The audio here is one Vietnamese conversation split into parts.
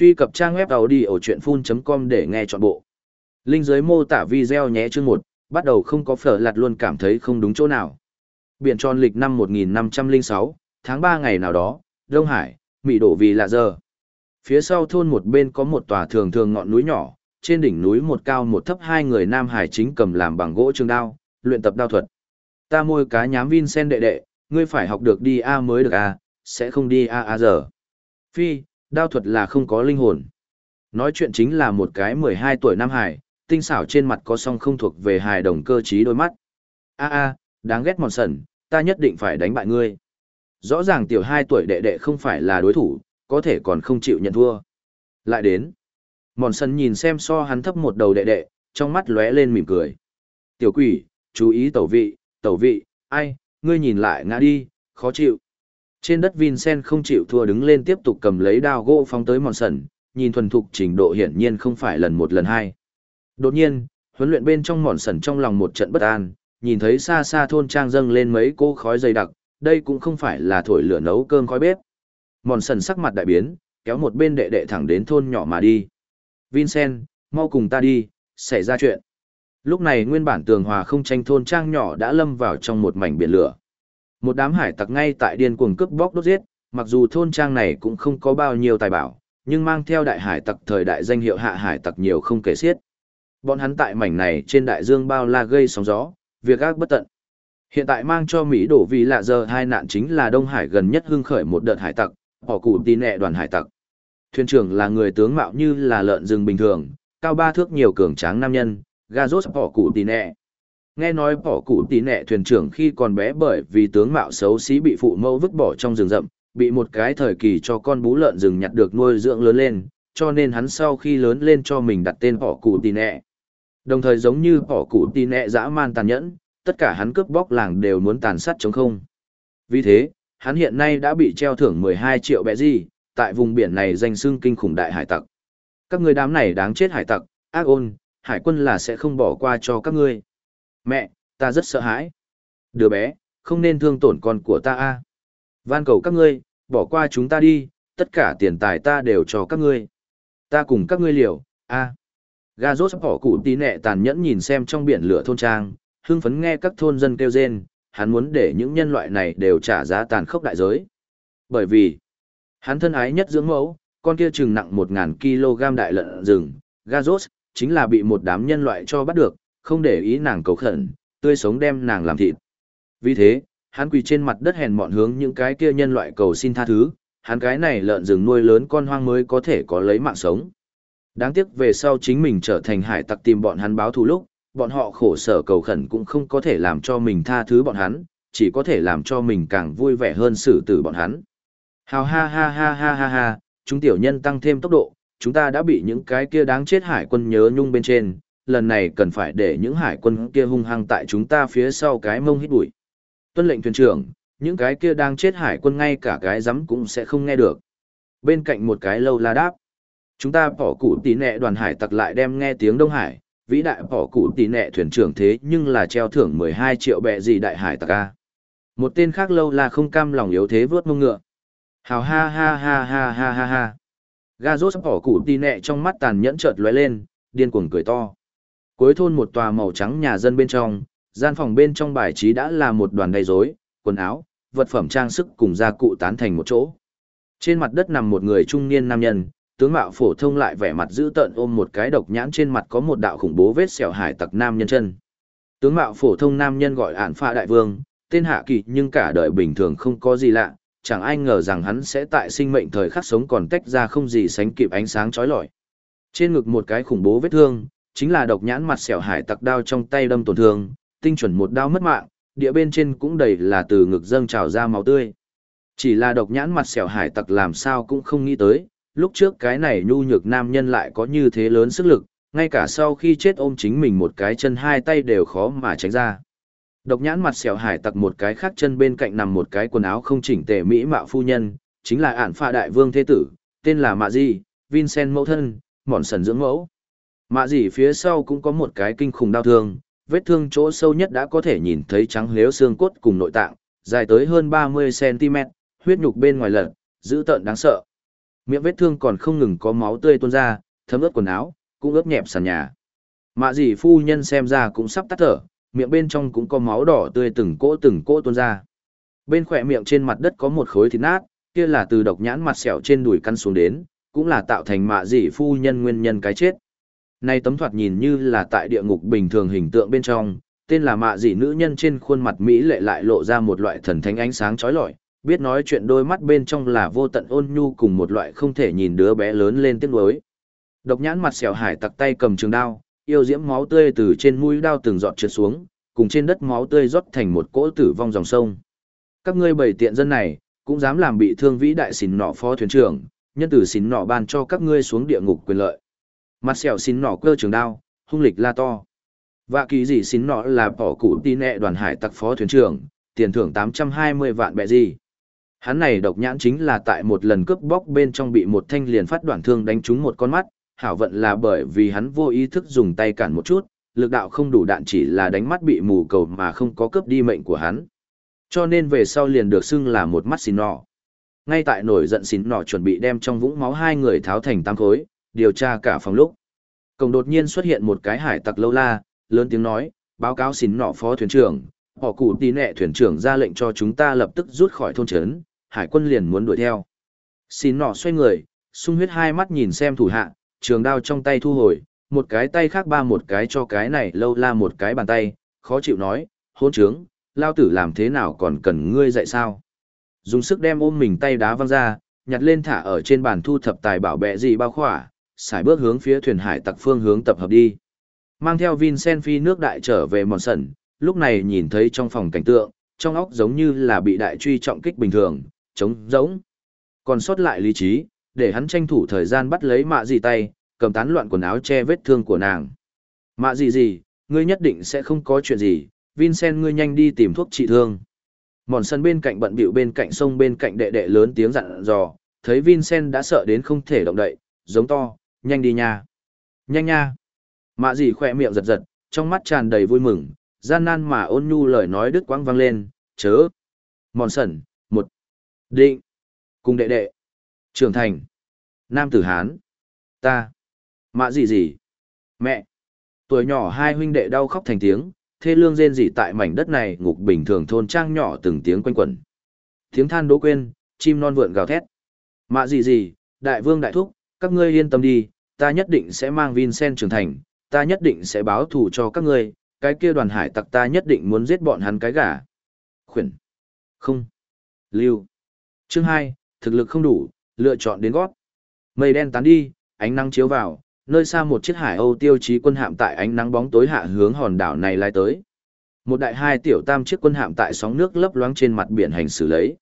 Truy cập trang web đầu đi ở chuyện full.com để nghe trọn bộ. Linh dưới mô tả video nhé chương 1, bắt đầu không có phở lạt luôn cảm thấy không đúng chỗ nào. Biển tròn lịch năm 1506, tháng 3 ngày nào đó, Đông Hải, Mỹ đổ vì lạ giờ. Phía sau thôn một bên có một tòa thường thường ngọn núi nhỏ, trên đỉnh núi một cao một thấp hai người Nam Hải chính cầm làm bằng gỗ trường đao, luyện tập đao thuật. Ta môi cá nhám Vincent đệ đệ, ngươi phải học được đi A mới được A, sẽ không đi A A giờ. Phi, đao thuật là không có linh hồn. Nói chuyện chính là một cái 12 tuổi Nam Hải, tinh xảo trên mặt có song không thuộc về hài đồng cơ trí đôi mắt. A a, đáng ghét mòn sần, ta nhất định phải đánh bại ngươi. Rõ ràng tiểu 2 tuổi đệ đệ không phải là đối thủ, có thể còn không chịu nhận thua. Lại đến. Mòn sần nhìn xem so hắn thấp một đầu đệ đệ, trong mắt lóe lên mỉm cười. Tiểu quỷ, chú ý tẩu vị, tẩu vị, ai, ngươi nhìn lại ngã đi, khó chịu. Trên đất Vincent không chịu thua đứng lên tiếp tục cầm lấy đao gỗ phóng tới mòn sần, nhìn thuần thục trình độ hiển nhiên không phải lần một lần hai. Đột nhiên, huấn luyện bên trong mòn sần trong lòng một trận bất an, nhìn thấy xa xa thôn trang dâng lên mấy cô khói dày đặc, đây cũng không phải là thổi lửa nấu cơm khói bếp. Mòn sần sắc mặt đại biến, kéo một bên đệ đệ thẳng đến thôn nhỏ mà đi. Vincent, mau cùng ta đi, xảy ra chuyện. Lúc này nguyên bản tường hòa không tranh thôn trang nhỏ đã lâm vào trong một mảnh biển lửa. Một đám hải tặc ngay tại điên cuồng cướp bóc đốt giết, mặc dù thôn trang này cũng không có bao nhiêu tài bảo, nhưng mang theo đại hải tặc thời đại danh hiệu hạ hải tặc nhiều không kể xiết. Bọn hắn tại mảnh này trên đại dương bao la gây sóng gió, việc ác bất tận. Hiện tại mang cho Mỹ đổ vì lạ giờ hai nạn chính là Đông Hải gần nhất hưng khởi một đợt hải tặc, họ cụ tì nẹ đoàn hải tặc. Thuyền trưởng là người tướng mạo như là lợn rừng bình thường, cao ba thước nhiều cường tráng nam nhân, Gazos họ cụ tì nẹ. Nghe nói bỏ cụ tì nẹ thuyền trưởng khi còn bé bởi vì tướng mạo xấu xí bị phụ mẫu vứt bỏ trong rừng rậm, bị một cái thời kỳ cho con bú lợn rừng nhặt được nuôi dưỡng lớn lên, cho nên hắn sau khi lớn lên cho mình đặt tên bỏ cụ tì nẹ. Đồng thời giống như bỏ cụ tì nẹ dã man tàn nhẫn, tất cả hắn cướp bóc làng đều muốn tàn sát chống không. Vì thế, hắn hiện nay đã bị treo thưởng 12 triệu bẹ gì, tại vùng biển này danh xưng kinh khủng đại hải tặc. Các người đám này đáng chết hải tặc, ác ôn, hải quân là sẽ không bỏ qua cho các ngươi. Mẹ, ta rất sợ hãi. Đứa bé, không nên thương tổn con của ta a. Van cầu các ngươi, bỏ qua chúng ta đi, tất cả tiền tài ta đều cho các ngươi. Ta cùng các ngươi liều, a. Ga rốt bỏ cụ tí nẹ tàn nhẫn nhìn xem trong biển lửa thôn trang, hưng phấn nghe các thôn dân kêu rên, hắn muốn để những nhân loại này đều trả giá tàn khốc đại giới. Bởi vì, hắn thân ái nhất dưỡng mẫu, con kia chừng nặng 1.000 kg đại lợn rừng, Gazos, chính là bị một đám nhân loại cho bắt được, không để ý nàng cầu khẩn, tươi sống đem nàng làm thịt. Vì thế, hắn quỳ trên mặt đất hèn mọn hướng những cái kia nhân loại cầu xin tha thứ, hắn cái này lợn rừng nuôi lớn con hoang mới có thể có lấy mạng sống. Đáng tiếc về sau chính mình trở thành hải tặc tìm bọn hắn báo thù lúc, bọn họ khổ sở cầu khẩn cũng không có thể làm cho mình tha thứ bọn hắn, chỉ có thể làm cho mình càng vui vẻ hơn xử tử bọn hắn. Hào ha ha ha ha ha ha, chúng tiểu nhân tăng thêm tốc độ, chúng ta đã bị những cái kia đáng chết hải quân nhớ nhung bên trên, lần này cần phải để những hải quân kia hung hăng tại chúng ta phía sau cái mông hít bụi. Tuân lệnh thuyền trưởng, những cái kia đang chết hải quân ngay cả cái rắm cũng sẽ không nghe được. Bên cạnh một cái lâu la đáp. Chúng ta bỏ cụ tí nẹ đoàn hải tặc lại đem nghe tiếng Đông Hải, vĩ đại bỏ cụ tí nẹ thuyền trưởng thế nhưng là treo thưởng 12 triệu bẹ gì đại hải tặc a. Một tên khác lâu la không cam lòng yếu thế vớt mông ngựa. Hào ha ha ha ha ha ha ha. Ga rốt bỏ cụ tí nẹ trong mắt tàn nhẫn chợt lóe lên, điên cuồng cười to. Cuối thôn một tòa màu trắng nhà dân bên trong, gian phòng bên trong bài trí đã là một đoàn đầy rối, quần áo, vật phẩm trang sức cùng gia cụ tán thành một chỗ. Trên mặt đất nằm một người trung niên nam nhân, tướng mạo phổ thông lại vẻ mặt dữ tợn ôm một cái độc nhãn trên mặt có một đạo khủng bố vết sẹo hải tặc nam nhân chân. Tướng mạo phổ thông nam nhân gọi ản pha đại vương, tên hạ kỳ nhưng cả đời bình thường không có gì lạ, chẳng ai ngờ rằng hắn sẽ tại sinh mệnh thời khắc sống còn tách ra không gì sánh kịp ánh sáng chói lọi. Trên ngực một cái khủng bố vết thương, chính là độc nhãn mặt sẹo hải tặc đao trong tay đâm tổn thương, tinh chuẩn một đao mất mạng, địa bên trên cũng đầy là từ ngực dâng trào ra máu tươi. Chỉ là độc nhãn mặt sẹo hải tặc làm sao cũng không nghĩ tới, lúc trước cái này nhu nhược nam nhân lại có như thế lớn sức lực, ngay cả sau khi chết ôm chính mình một cái chân hai tay đều khó mà tránh ra. Độc nhãn mặt sẹo hải tặc một cái khác chân bên cạnh nằm một cái quần áo không chỉnh tề mỹ mạo phu nhân, chính là ản pha đại vương thế tử, tên là Mạ Di, Vincent mẫu thân, mòn sần dưỡng mẫu. Mạ dì phía sau cũng có một cái kinh khủng đau thương, vết thương chỗ sâu nhất đã có thể nhìn thấy trắng lếu xương cốt cùng nội tạng, dài tới hơn 30cm, huyết nhục bên ngoài lật, dữ tợn đáng sợ. Miệng vết thương còn không ngừng có máu tươi tuôn ra, thấm ướt quần áo, cũng ướt nhẹp sàn nhà. Mạ dì phu nhân xem ra cũng sắp tắt thở, miệng bên trong cũng có máu đỏ tươi từng cỗ từng cỗ tuôn ra. Bên khỏe miệng trên mặt đất có một khối thịt nát, kia là từ độc nhãn mặt sẹo trên đùi căn xuống đến, cũng là tạo thành mạ dì phu nhân nguyên nhân cái chết nay tấm thoạt nhìn như là tại địa ngục bình thường hình tượng bên trong, tên là mạ dì nữ nhân trên khuôn mặt Mỹ lệ lại lộ ra một loại thần thánh ánh sáng chói lọi, biết nói chuyện đôi mắt bên trong là vô tận ôn nhu cùng một loại không thể nhìn đứa bé lớn lên tiếc nuối. Độc nhãn mặt sẹo hải tặc tay cầm trường đao, yêu diễm máu tươi từ trên mũi đao từng giọt trượt xuống, cùng trên đất máu tươi rót thành một cỗ tử vong dòng sông. Các ngươi bảy tiện dân này, cũng dám làm bị thương vĩ đại xỉn nọ phó thuyền trưởng, nhân tử xỉn nọ ban cho các ngươi xuống địa ngục quyền lợi. Mặt sẹo xin nọ cơ trường đao, hung lịch la to. Vạ kỳ gì xin nọ là bỏ cụ tí nẹ đoàn hải tặc phó thuyền trưởng, tiền thưởng 820 vạn bẹ gì. Hắn này độc nhãn chính là tại một lần cướp bóc bên trong bị một thanh liền phát đoạn thương đánh trúng một con mắt, hảo vận là bởi vì hắn vô ý thức dùng tay cản một chút, lực đạo không đủ đạn chỉ là đánh mắt bị mù cầu mà không có cướp đi mệnh của hắn. Cho nên về sau liền được xưng là một mắt xin nọ. Ngay tại nổi giận xin nọ chuẩn bị đem trong vũng máu hai người tháo thành tam khối, điều tra cả phòng lúc. Cổng đột nhiên xuất hiện một cái hải tặc lâu la, lớn tiếng nói, báo cáo xin nọ phó thuyền trưởng, họ cụ tí nẹ thuyền trưởng ra lệnh cho chúng ta lập tức rút khỏi thôn trấn, hải quân liền muốn đuổi theo. Xin nọ xoay người, sung huyết hai mắt nhìn xem thủ hạ, trường đao trong tay thu hồi, một cái tay khác ba một cái cho cái này lâu la một cái bàn tay, khó chịu nói, hôn trướng, lao tử làm thế nào còn cần ngươi dạy sao. Dùng sức đem ôm mình tay đá văng ra, nhặt lên thả ở trên bàn thu thập tài bảo bẹ gì bao khỏa, xài bước hướng phía thuyền hải tặc phương hướng tập hợp đi. Mang theo Vincent phi nước đại trở về mòn sẩn, lúc này nhìn thấy trong phòng cảnh tượng, trong óc giống như là bị đại truy trọng kích bình thường, trống rỗng. Còn sót lại lý trí, để hắn tranh thủ thời gian bắt lấy mạ gì tay, cầm tán loạn quần áo che vết thương của nàng. Mạ gì gì, ngươi nhất định sẽ không có chuyện gì, Vincent ngươi nhanh đi tìm thuốc trị thương. Mòn sân bên cạnh bận bịu bên cạnh sông bên cạnh đệ đệ lớn tiếng dặn dò, thấy Vincent đã sợ đến không thể động đậy, giống to, nhanh đi nha. Nhanh nha. Mạ dì khỏe miệng giật giật, trong mắt tràn đầy vui mừng, gian nan mà ôn nhu lời nói đứt quãng vang lên, chớ. Mòn Sẩn, một. Định. Cùng đệ đệ. Trưởng thành. Nam tử Hán. Ta. Mạ gì gì. Mẹ. Tuổi nhỏ hai huynh đệ đau khóc thành tiếng, thê lương rên rỉ tại mảnh đất này ngục bình thường thôn trang nhỏ từng tiếng quanh quẩn. Tiếng than đố quên, chim non vượn gào thét. Mạ gì gì, đại vương đại thúc, các ngươi yên tâm đi, ta nhất định sẽ mang Vincent trưởng thành, ta nhất định sẽ báo thù cho các ngươi, cái kia đoàn hải tặc ta nhất định muốn giết bọn hắn cái gà. Khuyển. Không. Lưu. Chương 2, thực lực không đủ, lựa chọn đến gót. Mây đen tán đi, ánh nắng chiếu vào, nơi xa một chiếc hải âu tiêu chí quân hạm tại ánh nắng bóng tối hạ hướng hòn đảo này lai tới. Một đại hai tiểu tam chiếc quân hạm tại sóng nước lấp loáng trên mặt biển hành xử lấy.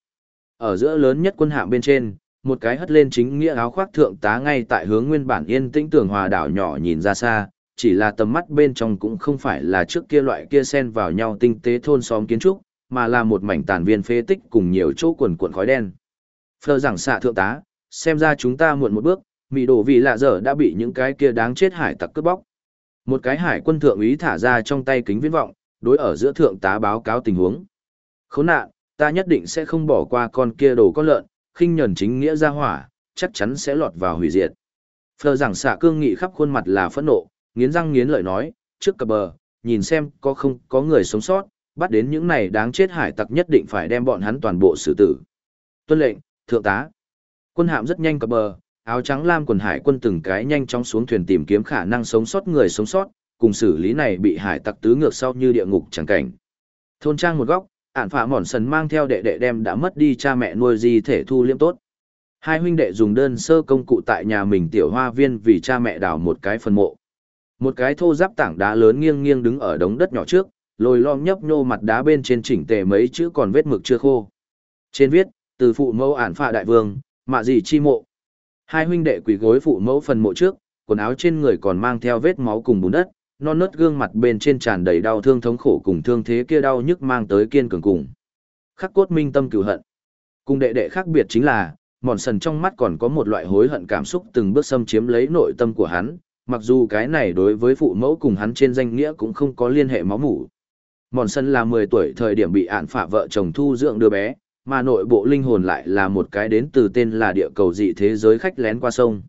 Ở giữa lớn nhất quân hạm bên trên, một cái hất lên chính nghĩa áo khoác thượng tá ngay tại hướng nguyên bản yên tĩnh tường hòa đảo nhỏ nhìn ra xa, chỉ là tầm mắt bên trong cũng không phải là trước kia loại kia xen vào nhau tinh tế thôn xóm kiến trúc, mà là một mảnh tàn viên phế tích cùng nhiều chỗ quần cuộn khói đen. Phờ rằng xạ thượng tá, xem ra chúng ta muộn một bước, mị đổ vì lạ dở đã bị những cái kia đáng chết hải tặc cướp bóc. Một cái hải quân thượng úy thả ra trong tay kính viễn vọng, đối ở giữa thượng tá báo cáo tình huống. Khốn nạn, ta nhất định sẽ không bỏ qua con kia đồ con lợn, khinh nhẫn chính nghĩa ra hỏa, chắc chắn sẽ lọt vào hủy diệt. Phờ giảng xạ cương nghị khắp khuôn mặt là phẫn nộ, nghiến răng nghiến lợi nói, trước cập bờ, nhìn xem có không có người sống sót, bắt đến những này đáng chết hải tặc nhất định phải đem bọn hắn toàn bộ xử tử. Tuân lệnh, thượng tá. Quân hạm rất nhanh cập bờ, áo trắng lam quần hải quân từng cái nhanh chóng xuống thuyền tìm kiếm khả năng sống sót người sống sót, cùng xử lý này bị hải tặc tứ ngược sau như địa ngục chẳng cảnh. Thôn trang một góc, ản phạ mòn sần mang theo đệ đệ đem đã mất đi cha mẹ nuôi di thể thu liêm tốt. Hai huynh đệ dùng đơn sơ công cụ tại nhà mình tiểu hoa viên vì cha mẹ đào một cái phần mộ. Một cái thô giáp tảng đá lớn nghiêng nghiêng đứng ở đống đất nhỏ trước, lồi lom nhấp nhô mặt đá bên trên chỉnh tề mấy chữ còn vết mực chưa khô. Trên viết, từ phụ mẫu ản phạ đại vương, mạ gì chi mộ. Hai huynh đệ quỳ gối phụ mẫu phần mộ trước, quần áo trên người còn mang theo vết máu cùng bùn đất, non nớt gương mặt bên trên tràn đầy đau thương thống khổ cùng thương thế kia đau nhức mang tới kiên cường cùng. Khắc cốt minh tâm cửu hận. Cùng đệ đệ khác biệt chính là, mòn sần trong mắt còn có một loại hối hận cảm xúc từng bước xâm chiếm lấy nội tâm của hắn, mặc dù cái này đối với phụ mẫu cùng hắn trên danh nghĩa cũng không có liên hệ máu mủ. Mòn sân là 10 tuổi thời điểm bị ạn phả vợ chồng thu dưỡng đứa bé, mà nội bộ linh hồn lại là một cái đến từ tên là địa cầu dị thế giới khách lén qua sông.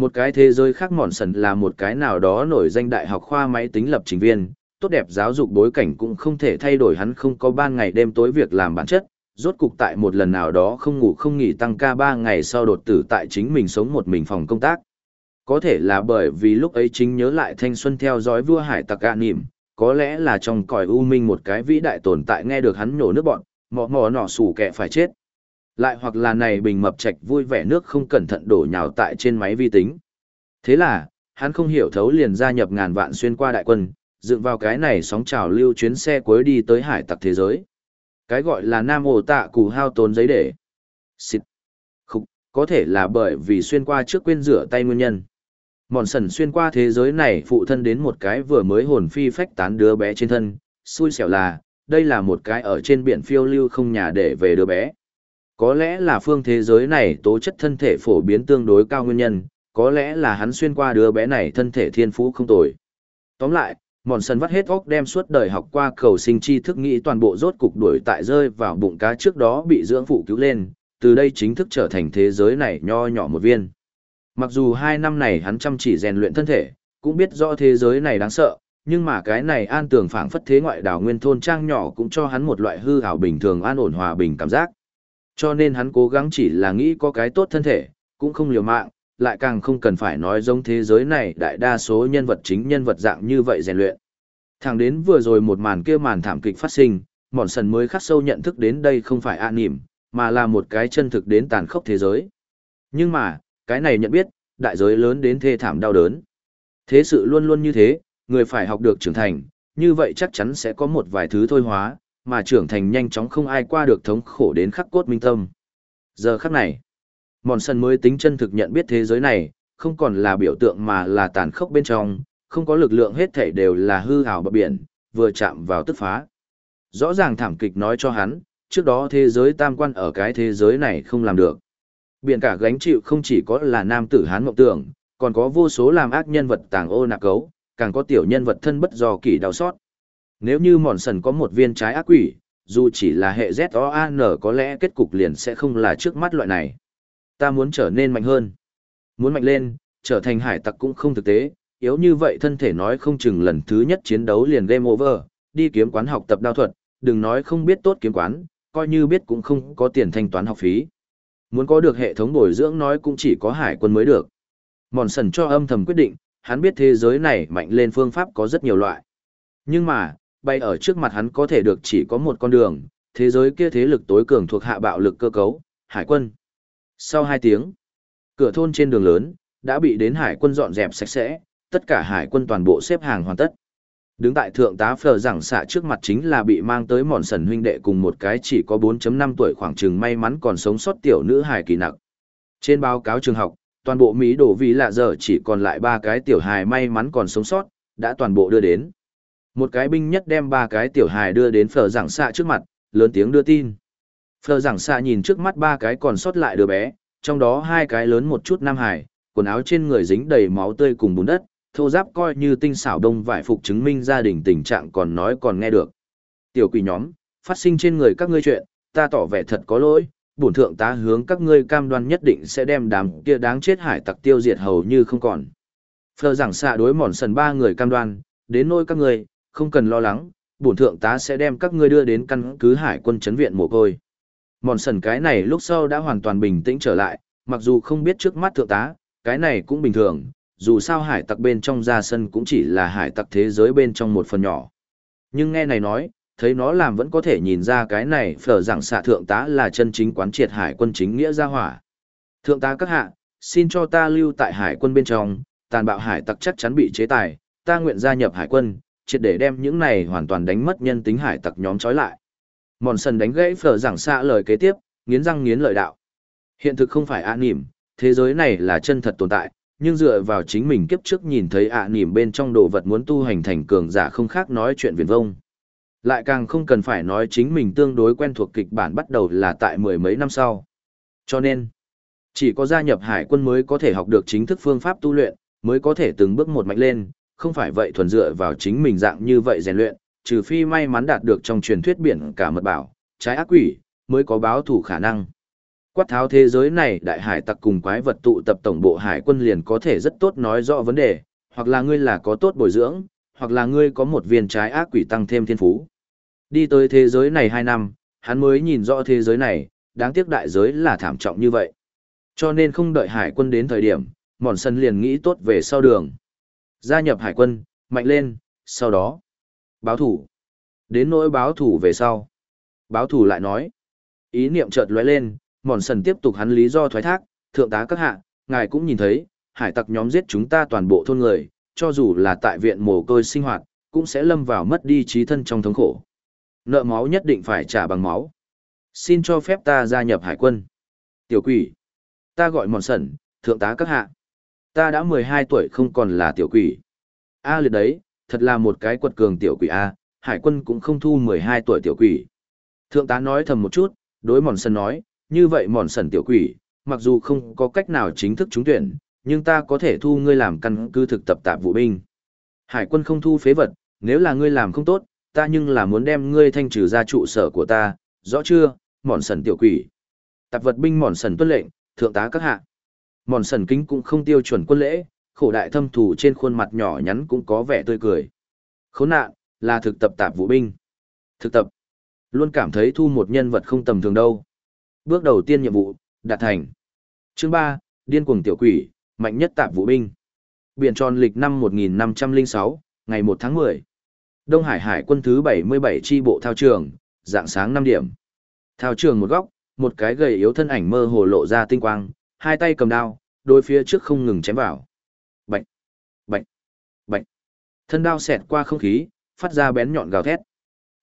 Một cái thế giới khác mòn sần là một cái nào đó nổi danh đại học khoa máy tính lập trình viên, tốt đẹp giáo dục bối cảnh cũng không thể thay đổi hắn không có ban ngày đêm tối việc làm bản chất, rốt cục tại một lần nào đó không ngủ không nghỉ tăng ca ba ngày sau đột tử tại chính mình sống một mình phòng công tác. Có thể là bởi vì lúc ấy chính nhớ lại thanh xuân theo dõi vua hải tặc gạ nỉm, có lẽ là trong cõi u minh một cái vĩ đại tồn tại nghe được hắn nhổ nước bọn, mò mò nọ sủ kẻ phải chết. Lại hoặc là này bình mập trạch vui vẻ nước không cẩn thận đổ nhào tại trên máy vi tính. Thế là, hắn không hiểu thấu liền gia nhập ngàn vạn xuyên qua đại quân, dựng vào cái này sóng trào lưu chuyến xe cuối đi tới hải tặc thế giới. Cái gọi là nam ổ tạ củ hao tốn giấy để. Xịt. Khúc, có thể là bởi vì xuyên qua trước quên rửa tay nguyên nhân. Mòn sần xuyên qua thế giới này phụ thân đến một cái vừa mới hồn phi phách tán đứa bé trên thân, xui xẻo là, đây là một cái ở trên biển phiêu lưu không nhà để về đứa bé. Có lẽ là phương thế giới này tố chất thân thể phổ biến tương đối cao nguyên nhân, có lẽ là hắn xuyên qua đứa bé này thân thể thiên phú không tồi. Tóm lại, mòn sần vắt hết óc đem suốt đời học qua cầu sinh tri thức nghĩ toàn bộ rốt cục đuổi tại rơi vào bụng cá trước đó bị dưỡng phụ cứu lên, từ đây chính thức trở thành thế giới này nho nhỏ một viên. Mặc dù hai năm này hắn chăm chỉ rèn luyện thân thể, cũng biết rõ thế giới này đáng sợ, nhưng mà cái này an tường phảng phất thế ngoại đảo nguyên thôn trang nhỏ cũng cho hắn một loại hư hảo bình thường an ổn hòa bình cảm giác. Cho nên hắn cố gắng chỉ là nghĩ có cái tốt thân thể, cũng không liều mạng, lại càng không cần phải nói giống thế giới này đại đa số nhân vật chính nhân vật dạng như vậy rèn luyện. Thẳng đến vừa rồi một màn kia màn thảm kịch phát sinh, mòn sần mới khắc sâu nhận thức đến đây không phải an nỉm, mà là một cái chân thực đến tàn khốc thế giới. Nhưng mà, cái này nhận biết, đại giới lớn đến thê thảm đau đớn. Thế sự luôn luôn như thế, người phải học được trưởng thành, như vậy chắc chắn sẽ có một vài thứ thôi hóa, mà trưởng thành nhanh chóng không ai qua được thống khổ đến khắc cốt minh tâm. Giờ khắc này, mòn sân mới tính chân thực nhận biết thế giới này, không còn là biểu tượng mà là tàn khốc bên trong, không có lực lượng hết thảy đều là hư ảo bờ biển, vừa chạm vào tức phá. Rõ ràng thảm kịch nói cho hắn, trước đó thế giới tam quan ở cái thế giới này không làm được. Biển cả gánh chịu không chỉ có là nam tử hán mộng tưởng, còn có vô số làm ác nhân vật tàng ô nạc cấu, càng có tiểu nhân vật thân bất do kỳ đau xót. Nếu như mòn sần có một viên trái ác quỷ, dù chỉ là hệ Z orn có lẽ kết cục liền sẽ không là trước mắt loại này. Ta muốn trở nên mạnh hơn. Muốn mạnh lên, trở thành hải tặc cũng không thực tế, yếu như vậy thân thể nói không chừng lần thứ nhất chiến đấu liền game over, đi kiếm quán học tập đao thuật, đừng nói không biết tốt kiếm quán, coi như biết cũng không có tiền thanh toán học phí. Muốn có được hệ thống bồi dưỡng nói cũng chỉ có hải quân mới được. Mòn sần cho âm thầm quyết định, hắn biết thế giới này mạnh lên phương pháp có rất nhiều loại. Nhưng mà, bay ở trước mặt hắn có thể được chỉ có một con đường, thế giới kia thế lực tối cường thuộc hạ bạo lực cơ cấu, hải quân. Sau hai tiếng, cửa thôn trên đường lớn, đã bị đến hải quân dọn dẹp sạch sẽ, tất cả hải quân toàn bộ xếp hàng hoàn tất. Đứng tại thượng tá phở giảng xạ trước mặt chính là bị mang tới mòn sần huynh đệ cùng một cái chỉ có 4.5 tuổi khoảng chừng may mắn còn sống sót tiểu nữ hài kỳ nặc. Trên báo cáo trường học, toàn bộ Mỹ đổ vì lạ giờ chỉ còn lại ba cái tiểu hài may mắn còn sống sót, đã toàn bộ đưa đến. Một cái binh nhất đem ba cái tiểu hài đưa đến phờ giảng xạ trước mặt, lớn tiếng đưa tin. Phờ giảng xạ nhìn trước mắt ba cái còn sót lại đứa bé, trong đó hai cái lớn một chút nam hải quần áo trên người dính đầy máu tươi cùng bùn đất, thô giáp coi như tinh xảo đông vải phục chứng minh gia đình tình trạng còn nói còn nghe được. Tiểu quỷ nhóm, phát sinh trên người các ngươi chuyện, ta tỏ vẻ thật có lỗi, bổn thượng tá hướng các ngươi cam đoan nhất định sẽ đem đám kia đáng chết hải tặc tiêu diệt hầu như không còn. Phờ giảng xạ đối mòn sần ba người cam đoan, đến nôi các ngươi, không cần lo lắng, bổn thượng tá sẽ đem các ngươi đưa đến căn cứ hải quân chấn viện mồ côi. Mòn sần cái này lúc sau đã hoàn toàn bình tĩnh trở lại, mặc dù không biết trước mắt thượng tá, cái này cũng bình thường, dù sao hải tặc bên trong ra sân cũng chỉ là hải tặc thế giới bên trong một phần nhỏ. Nhưng nghe này nói, thấy nó làm vẫn có thể nhìn ra cái này phở rằng xạ thượng tá là chân chính quán triệt hải quân chính nghĩa gia hỏa. Thượng tá các hạ, xin cho ta lưu tại hải quân bên trong, tàn bạo hải tặc chắc chắn bị chế tài, ta nguyện gia nhập hải quân, triệt để đem những này hoàn toàn đánh mất nhân tính hải tặc nhóm trói lại. Mòn sần đánh gãy phở giảng xạ lời kế tiếp, nghiến răng nghiến lợi đạo. Hiện thực không phải ạ nỉm, thế giới này là chân thật tồn tại, nhưng dựa vào chính mình kiếp trước nhìn thấy ạ nỉm bên trong đồ vật muốn tu hành thành cường giả không khác nói chuyện viền vông. Lại càng không cần phải nói chính mình tương đối quen thuộc kịch bản bắt đầu là tại mười mấy năm sau. Cho nên, chỉ có gia nhập hải quân mới có thể học được chính thức phương pháp tu luyện, mới có thể từng bước một mạnh lên, không phải vậy thuần dựa vào chính mình dạng như vậy rèn luyện, trừ phi may mắn đạt được trong truyền thuyết biển cả mật bảo, trái ác quỷ, mới có báo thủ khả năng. Quát tháo thế giới này đại hải tặc cùng quái vật tụ tập tổng bộ hải quân liền có thể rất tốt nói rõ vấn đề, hoặc là ngươi là có tốt bồi dưỡng, hoặc là ngươi có một viên trái ác quỷ tăng thêm thiên phú. Đi tới thế giới này 2 năm, hắn mới nhìn rõ thế giới này, đáng tiếc đại giới là thảm trọng như vậy. Cho nên không đợi hải quân đến thời điểm, mòn sân liền nghĩ tốt về sau đường. Gia nhập hải quân, mạnh lên, sau đó. Báo thủ. Đến nỗi báo thủ về sau. Báo thủ lại nói. Ý niệm chợt lóe lên, mòn sần tiếp tục hắn lý do thoái thác, thượng tá các hạ, ngài cũng nhìn thấy, hải tặc nhóm giết chúng ta toàn bộ thôn người, cho dù là tại viện mồ côi sinh hoạt, cũng sẽ lâm vào mất đi trí thân trong thống khổ. Nợ máu nhất định phải trả bằng máu. Xin cho phép ta gia nhập hải quân. Tiểu quỷ. Ta gọi mòn sần, thượng tá các hạ. Ta đã 12 tuổi không còn là tiểu quỷ. A liệt đấy, thật là một cái quật cường tiểu quỷ A, hải quân cũng không thu 12 tuổi tiểu quỷ. Thượng tá nói thầm một chút, đối mòn sần nói, như vậy mòn sần tiểu quỷ, mặc dù không có cách nào chính thức trúng tuyển, nhưng ta có thể thu ngươi làm căn cứ thực tập tạp vụ binh. Hải quân không thu phế vật, nếu là ngươi làm không tốt, ta nhưng là muốn đem ngươi thanh trừ ra trụ sở của ta, rõ chưa, mòn sần tiểu quỷ. Tạp vật binh mòn sần tuân lệnh, thượng tá các hạ. Mòn sần kính cũng không tiêu chuẩn quân lễ, khổ đại thâm thủ trên khuôn mặt nhỏ nhắn cũng có vẻ tươi cười. Khốn nạn, là thực tập tạp vũ binh. Thực tập. Luôn cảm thấy thu một nhân vật không tầm thường đâu. Bước đầu tiên nhiệm vụ, đạt thành. Chương ba, Điên cuồng tiểu quỷ, mạnh nhất tạp vũ binh. Biển tròn lịch năm 1506, ngày 1 tháng 10. Đông Hải Hải quân thứ 77 chi bộ thao trường, dạng sáng 5 điểm. Thao trường một góc, một cái gầy yếu thân ảnh mơ hồ lộ ra tinh quang, hai tay cầm đao, đôi phía trước không ngừng chém vào. Bạch, bạch, bạch. Thân đao xẹt qua không khí, phát ra bén nhọn gào thét.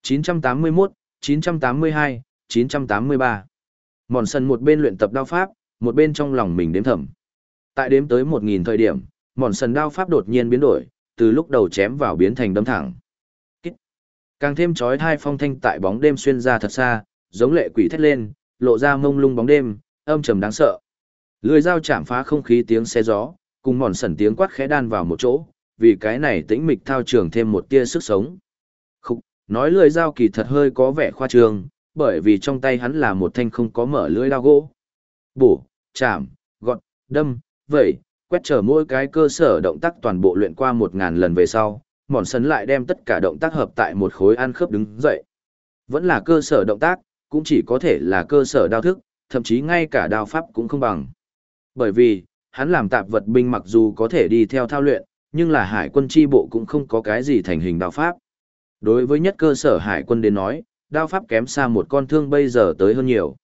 981, 982, 983. Mòn sân một bên luyện tập đao pháp, một bên trong lòng mình đếm thầm. Tại đếm tới 1.000 thời điểm, mòn sần đao pháp đột nhiên biến đổi, từ lúc đầu chém vào biến thành đâm thẳng. Kích. Càng thêm chói tai phong thanh tại bóng đêm xuyên ra thật xa, giống lệ quỷ thét lên, lộ ra mông lung bóng đêm, âm trầm đáng sợ. Lưỡi dao chạm phá không khí tiếng xe gió, cùng mòn sần tiếng quát khẽ đan vào một chỗ, vì cái này tĩnh mịch thao trường thêm một tia sức sống. Khúc, nói lưỡi dao kỳ thật hơi có vẻ khoa trương, bởi vì trong tay hắn là một thanh không có mở lưỡi dao gỗ. Bổ, chạm, gọt, đâm, vẩy, quét trở mỗi cái cơ sở động tác toàn bộ luyện qua một ngàn lần về sau, mòn sấn lại đem tất cả động tác hợp tại một khối ăn khớp đứng dậy. Vẫn là cơ sở động tác, cũng chỉ có thể là cơ sở đao thức, thậm chí ngay cả đao pháp cũng không bằng. Bởi vì, hắn làm tạp vật binh mặc dù có thể đi theo thao luyện, nhưng là hải quân chi bộ cũng không có cái gì thành hình đao pháp. Đối với nhất cơ sở hải quân đến nói, đao pháp kém xa một con thương bây giờ tới hơn nhiều.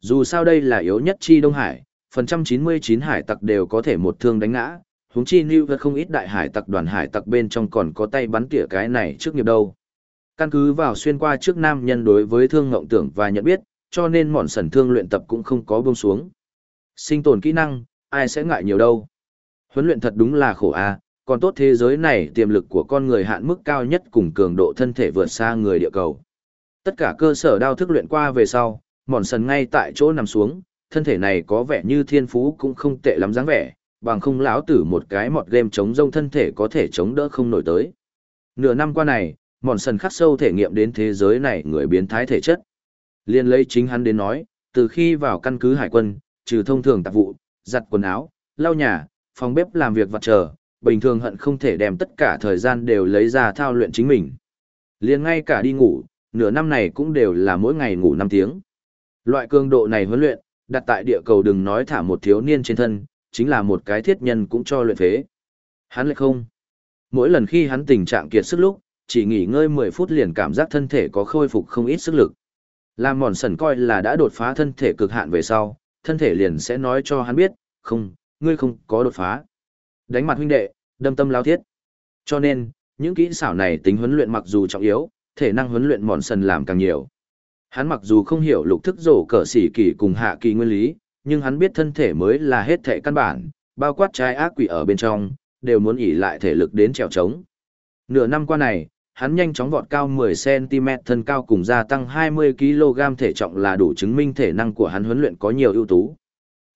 Dù sao đây là yếu nhất chi Đông Hải, phần trăm chín mươi chín hải tặc đều có thể một thương đánh ngã, huống chi New vật không ít đại hải tặc đoàn hải tặc bên trong còn có tay bắn tỉa cái này trước nghiệp đâu. Căn cứ vào xuyên qua trước nam nhân đối với thương ngộng tưởng và nhận biết, cho nên mọn sẩn thương luyện tập cũng không có buông xuống. Sinh tồn kỹ năng, ai sẽ ngại nhiều đâu. Huấn luyện thật đúng là khổ a, còn tốt thế giới này tiềm lực của con người hạn mức cao nhất cùng cường độ thân thể vượt xa người địa cầu. Tất cả cơ sở đao thức luyện qua về sau, mòn sần ngay tại chỗ nằm xuống, thân thể này có vẻ như thiên phú cũng không tệ lắm dáng vẻ, bằng không lão tử một cái mọt game chống rông thân thể có thể chống đỡ không nổi tới. Nửa năm qua này, mòn sần khắc sâu thể nghiệm đến thế giới này người biến thái thể chất. Liên lấy chính hắn đến nói, từ khi vào căn cứ hải quân, trừ thông thường tạp vụ, giặt quần áo, lau nhà, phòng bếp làm việc vặt chờ, bình thường hận không thể đem tất cả thời gian đều lấy ra thao luyện chính mình. Liên ngay cả đi ngủ, nửa năm này cũng đều là mỗi ngày ngủ 5 tiếng. Loại cường độ này huấn luyện, đặt tại địa cầu đừng nói thả một thiếu niên trên thân, chính là một cái thiết nhân cũng cho luyện phế. Hắn lại không. Mỗi lần khi hắn tình trạng kiệt sức lúc, chỉ nghỉ ngơi 10 phút liền cảm giác thân thể có khôi phục không ít sức lực. lam mòn sần coi là đã đột phá thân thể cực hạn về sau, thân thể liền sẽ nói cho hắn biết, không, ngươi không có đột phá. Đánh mặt huynh đệ, đâm tâm lao thiết. Cho nên, những kỹ xảo này tính huấn luyện mặc dù trọng yếu, thể năng huấn luyện mòn sần làm càng nhiều. Hắn mặc dù không hiểu lục thức rổ cờ sĩ kỳ cùng hạ kỳ nguyên lý, nhưng hắn biết thân thể mới là hết thể căn bản, bao quát trái ác quỷ ở bên trong, đều muốn ỉ lại thể lực đến trèo trống. Nửa năm qua này, hắn nhanh chóng vọt cao 10cm thân cao cùng gia tăng 20kg thể trọng là đủ chứng minh thể năng của hắn huấn luyện có nhiều ưu tú.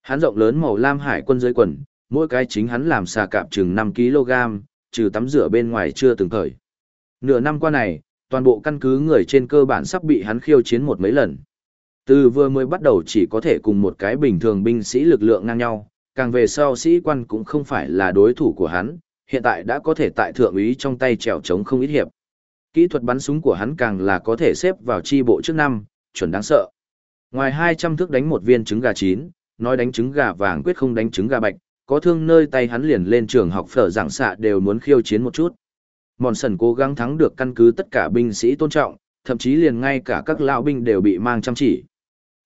Hắn rộng lớn màu lam hải quân dưới quần, mỗi cái chính hắn làm xà cạp chừng 5kg, trừ tắm rửa bên ngoài chưa từng thời. Nửa năm qua này, toàn bộ căn cứ người trên cơ bản sắp bị hắn khiêu chiến một mấy lần. Từ vừa mới bắt đầu chỉ có thể cùng một cái bình thường binh sĩ lực lượng ngang nhau, càng về sau sĩ quan cũng không phải là đối thủ của hắn, hiện tại đã có thể tại thượng úy trong tay trèo trống không ít hiệp. Kỹ thuật bắn súng của hắn càng là có thể xếp vào chi bộ trước năm, chuẩn đáng sợ. Ngoài 200 thước đánh một viên trứng gà chín, nói đánh trứng gà vàng quyết không đánh trứng gà bạch, có thương nơi tay hắn liền lên trường học phở giảng xạ đều muốn khiêu chiến một chút. Mòn sần cố gắng thắng được căn cứ tất cả binh sĩ tôn trọng, thậm chí liền ngay cả các lão binh đều bị mang chăm chỉ.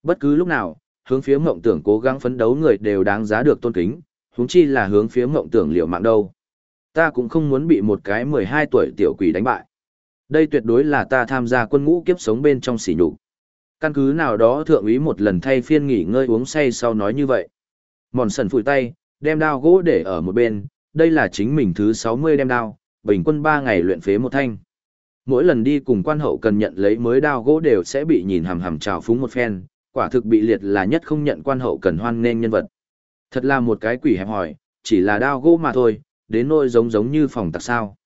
Bất cứ lúc nào, hướng phía mộng tưởng cố gắng phấn đấu người đều đáng giá được tôn kính, huống chi là hướng phía mộng tưởng liệu mạng đâu. Ta cũng không muốn bị một cái 12 tuổi tiểu quỷ đánh bại. Đây tuyệt đối là ta tham gia quân ngũ kiếp sống bên trong sỉ nhục. Căn cứ nào đó thượng úy một lần thay phiên nghỉ ngơi uống say sau nói như vậy. Mòn sần phủi tay, đem đao gỗ để ở một bên, đây là chính mình thứ 60 đem đao, bình quân ba ngày luyện phế một thanh. Mỗi lần đi cùng quan hậu cần nhận lấy mới đao gỗ đều sẽ bị nhìn hằm hằm trào phúng một phen, quả thực bị liệt là nhất không nhận quan hậu cần hoan nên nhân vật. Thật là một cái quỷ hẹp hỏi, chỉ là đao gỗ mà thôi, đến nỗi giống giống như phòng tặc sao.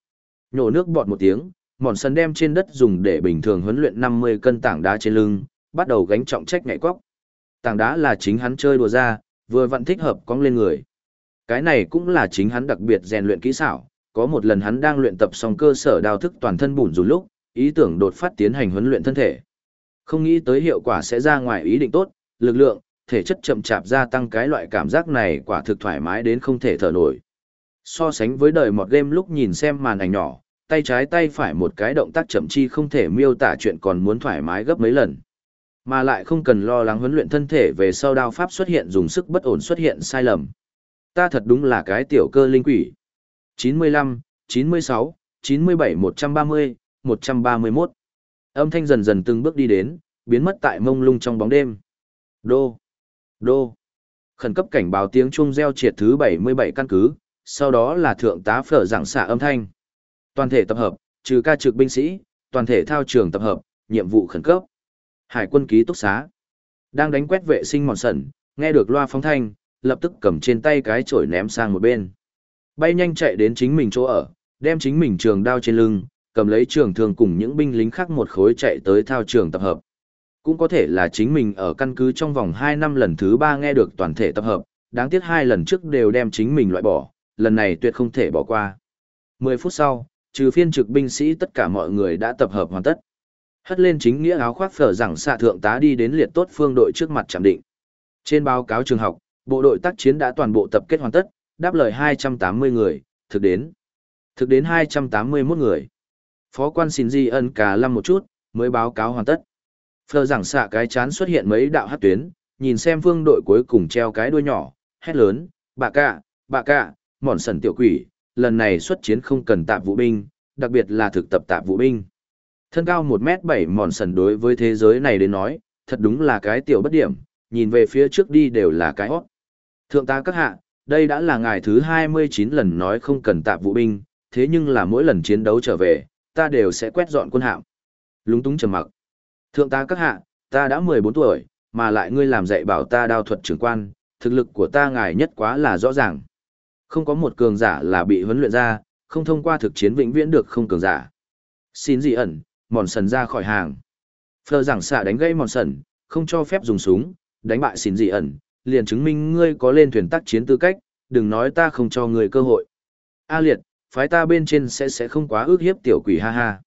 Nhổ nước bọt một tiếng, mòn sân đem trên đất dùng để bình thường huấn luyện 50 cân tảng đá trên lưng, bắt đầu gánh trọng trách ngại quóc. Tảng đá là chính hắn chơi đùa ra, vừa vặn thích hợp cong lên người. Cái này cũng là chính hắn đặc biệt rèn luyện kỹ xảo, có một lần hắn đang luyện tập xong cơ sở đao thức toàn thân bùn rùn lúc, ý tưởng đột phát tiến hành huấn luyện thân thể. Không nghĩ tới hiệu quả sẽ ra ngoài ý định tốt, lực lượng, thể chất chậm chạp gia tăng cái loại cảm giác này quả thực thoải mái đến không thể thở nổi. So sánh với đời một game lúc nhìn xem màn ảnh nhỏ, tay trái tay phải một cái động tác chậm chi không thể miêu tả chuyện còn muốn thoải mái gấp mấy lần. Mà lại không cần lo lắng huấn luyện thân thể về sau đao pháp xuất hiện dùng sức bất ổn xuất hiện sai lầm. Ta thật đúng là cái tiểu cơ linh quỷ. 95, 96, 97 130, 131. Âm thanh dần dần từng bước đi đến, biến mất tại mông lung trong bóng đêm. Đô, đô. Khẩn cấp cảnh báo tiếng chuông reo triệt thứ 77 căn cứ, sau đó là thượng tá phở giảng xạ âm thanh. Toàn thể tập hợp, trừ ca trực binh sĩ, toàn thể thao trường tập hợp, nhiệm vụ khẩn cấp. Hải quân ký túc xá. Đang đánh quét vệ sinh mòn sẩn, nghe được loa phóng thanh, lập tức cầm trên tay cái chổi ném sang một bên. Bay nhanh chạy đến chính mình chỗ ở, đem chính mình trường đao trên lưng, cầm lấy trường thường cùng những binh lính khác một khối chạy tới thao trường tập hợp. Cũng có thể là chính mình ở căn cứ trong vòng 2 năm lần thứ 3 nghe được toàn thể tập hợp, đáng tiếc hai lần trước đều đem chính mình loại bỏ, lần này tuyệt không thể bỏ qua. 10 phút sau, trừ phiên trực binh sĩ tất cả mọi người đã tập hợp hoàn tất. Hất lên chính nghĩa áo khoác phở rằng xạ thượng tá đi đến liệt tốt phương đội trước mặt chạm định. Trên báo cáo trường học, bộ đội tác chiến đã toàn bộ tập kết hoàn tất, đáp lời 280 người, thực đến. Thực đến 281 người. Phó quan xin di ân cả lăm một chút, mới báo cáo hoàn tất. Phờ giảng xạ cái chán xuất hiện mấy đạo hát tuyến, nhìn xem phương đội cuối cùng treo cái đuôi nhỏ, hét lớn, bà cạ, bà cạ, mòn sần tiểu quỷ, lần này xuất chiến không cần tạp vũ binh, đặc biệt là thực tập tạp vũ binh. Thân cao 1m7 mòn sần đối với thế giới này đến nói, thật đúng là cái tiểu bất điểm, nhìn về phía trước đi đều là cái hót. Thượng tá các hạ, đây đã là ngày thứ 29 lần nói không cần tạp vũ binh, thế nhưng là mỗi lần chiến đấu trở về, ta đều sẽ quét dọn quân hạm. Lúng túng trầm mặc. Thượng tá các hạ, ta đã 14 tuổi, mà lại ngươi làm dạy bảo ta đao thuật trưởng quan, thực lực của ta ngài nhất quá là rõ ràng. Không có một cường giả là bị huấn luyện ra, không thông qua thực chiến vĩnh viễn được không cường giả. Xin dị ẩn, mòn sần ra khỏi hàng. Phờ giảng xạ đánh gây mòn sần, không cho phép dùng súng, đánh bại xin dị ẩn, liền chứng minh ngươi có lên thuyền tác chiến tư cách, đừng nói ta không cho ngươi cơ hội. A liệt, phái ta bên trên sẽ sẽ không quá ước hiếp tiểu quỷ ha ha.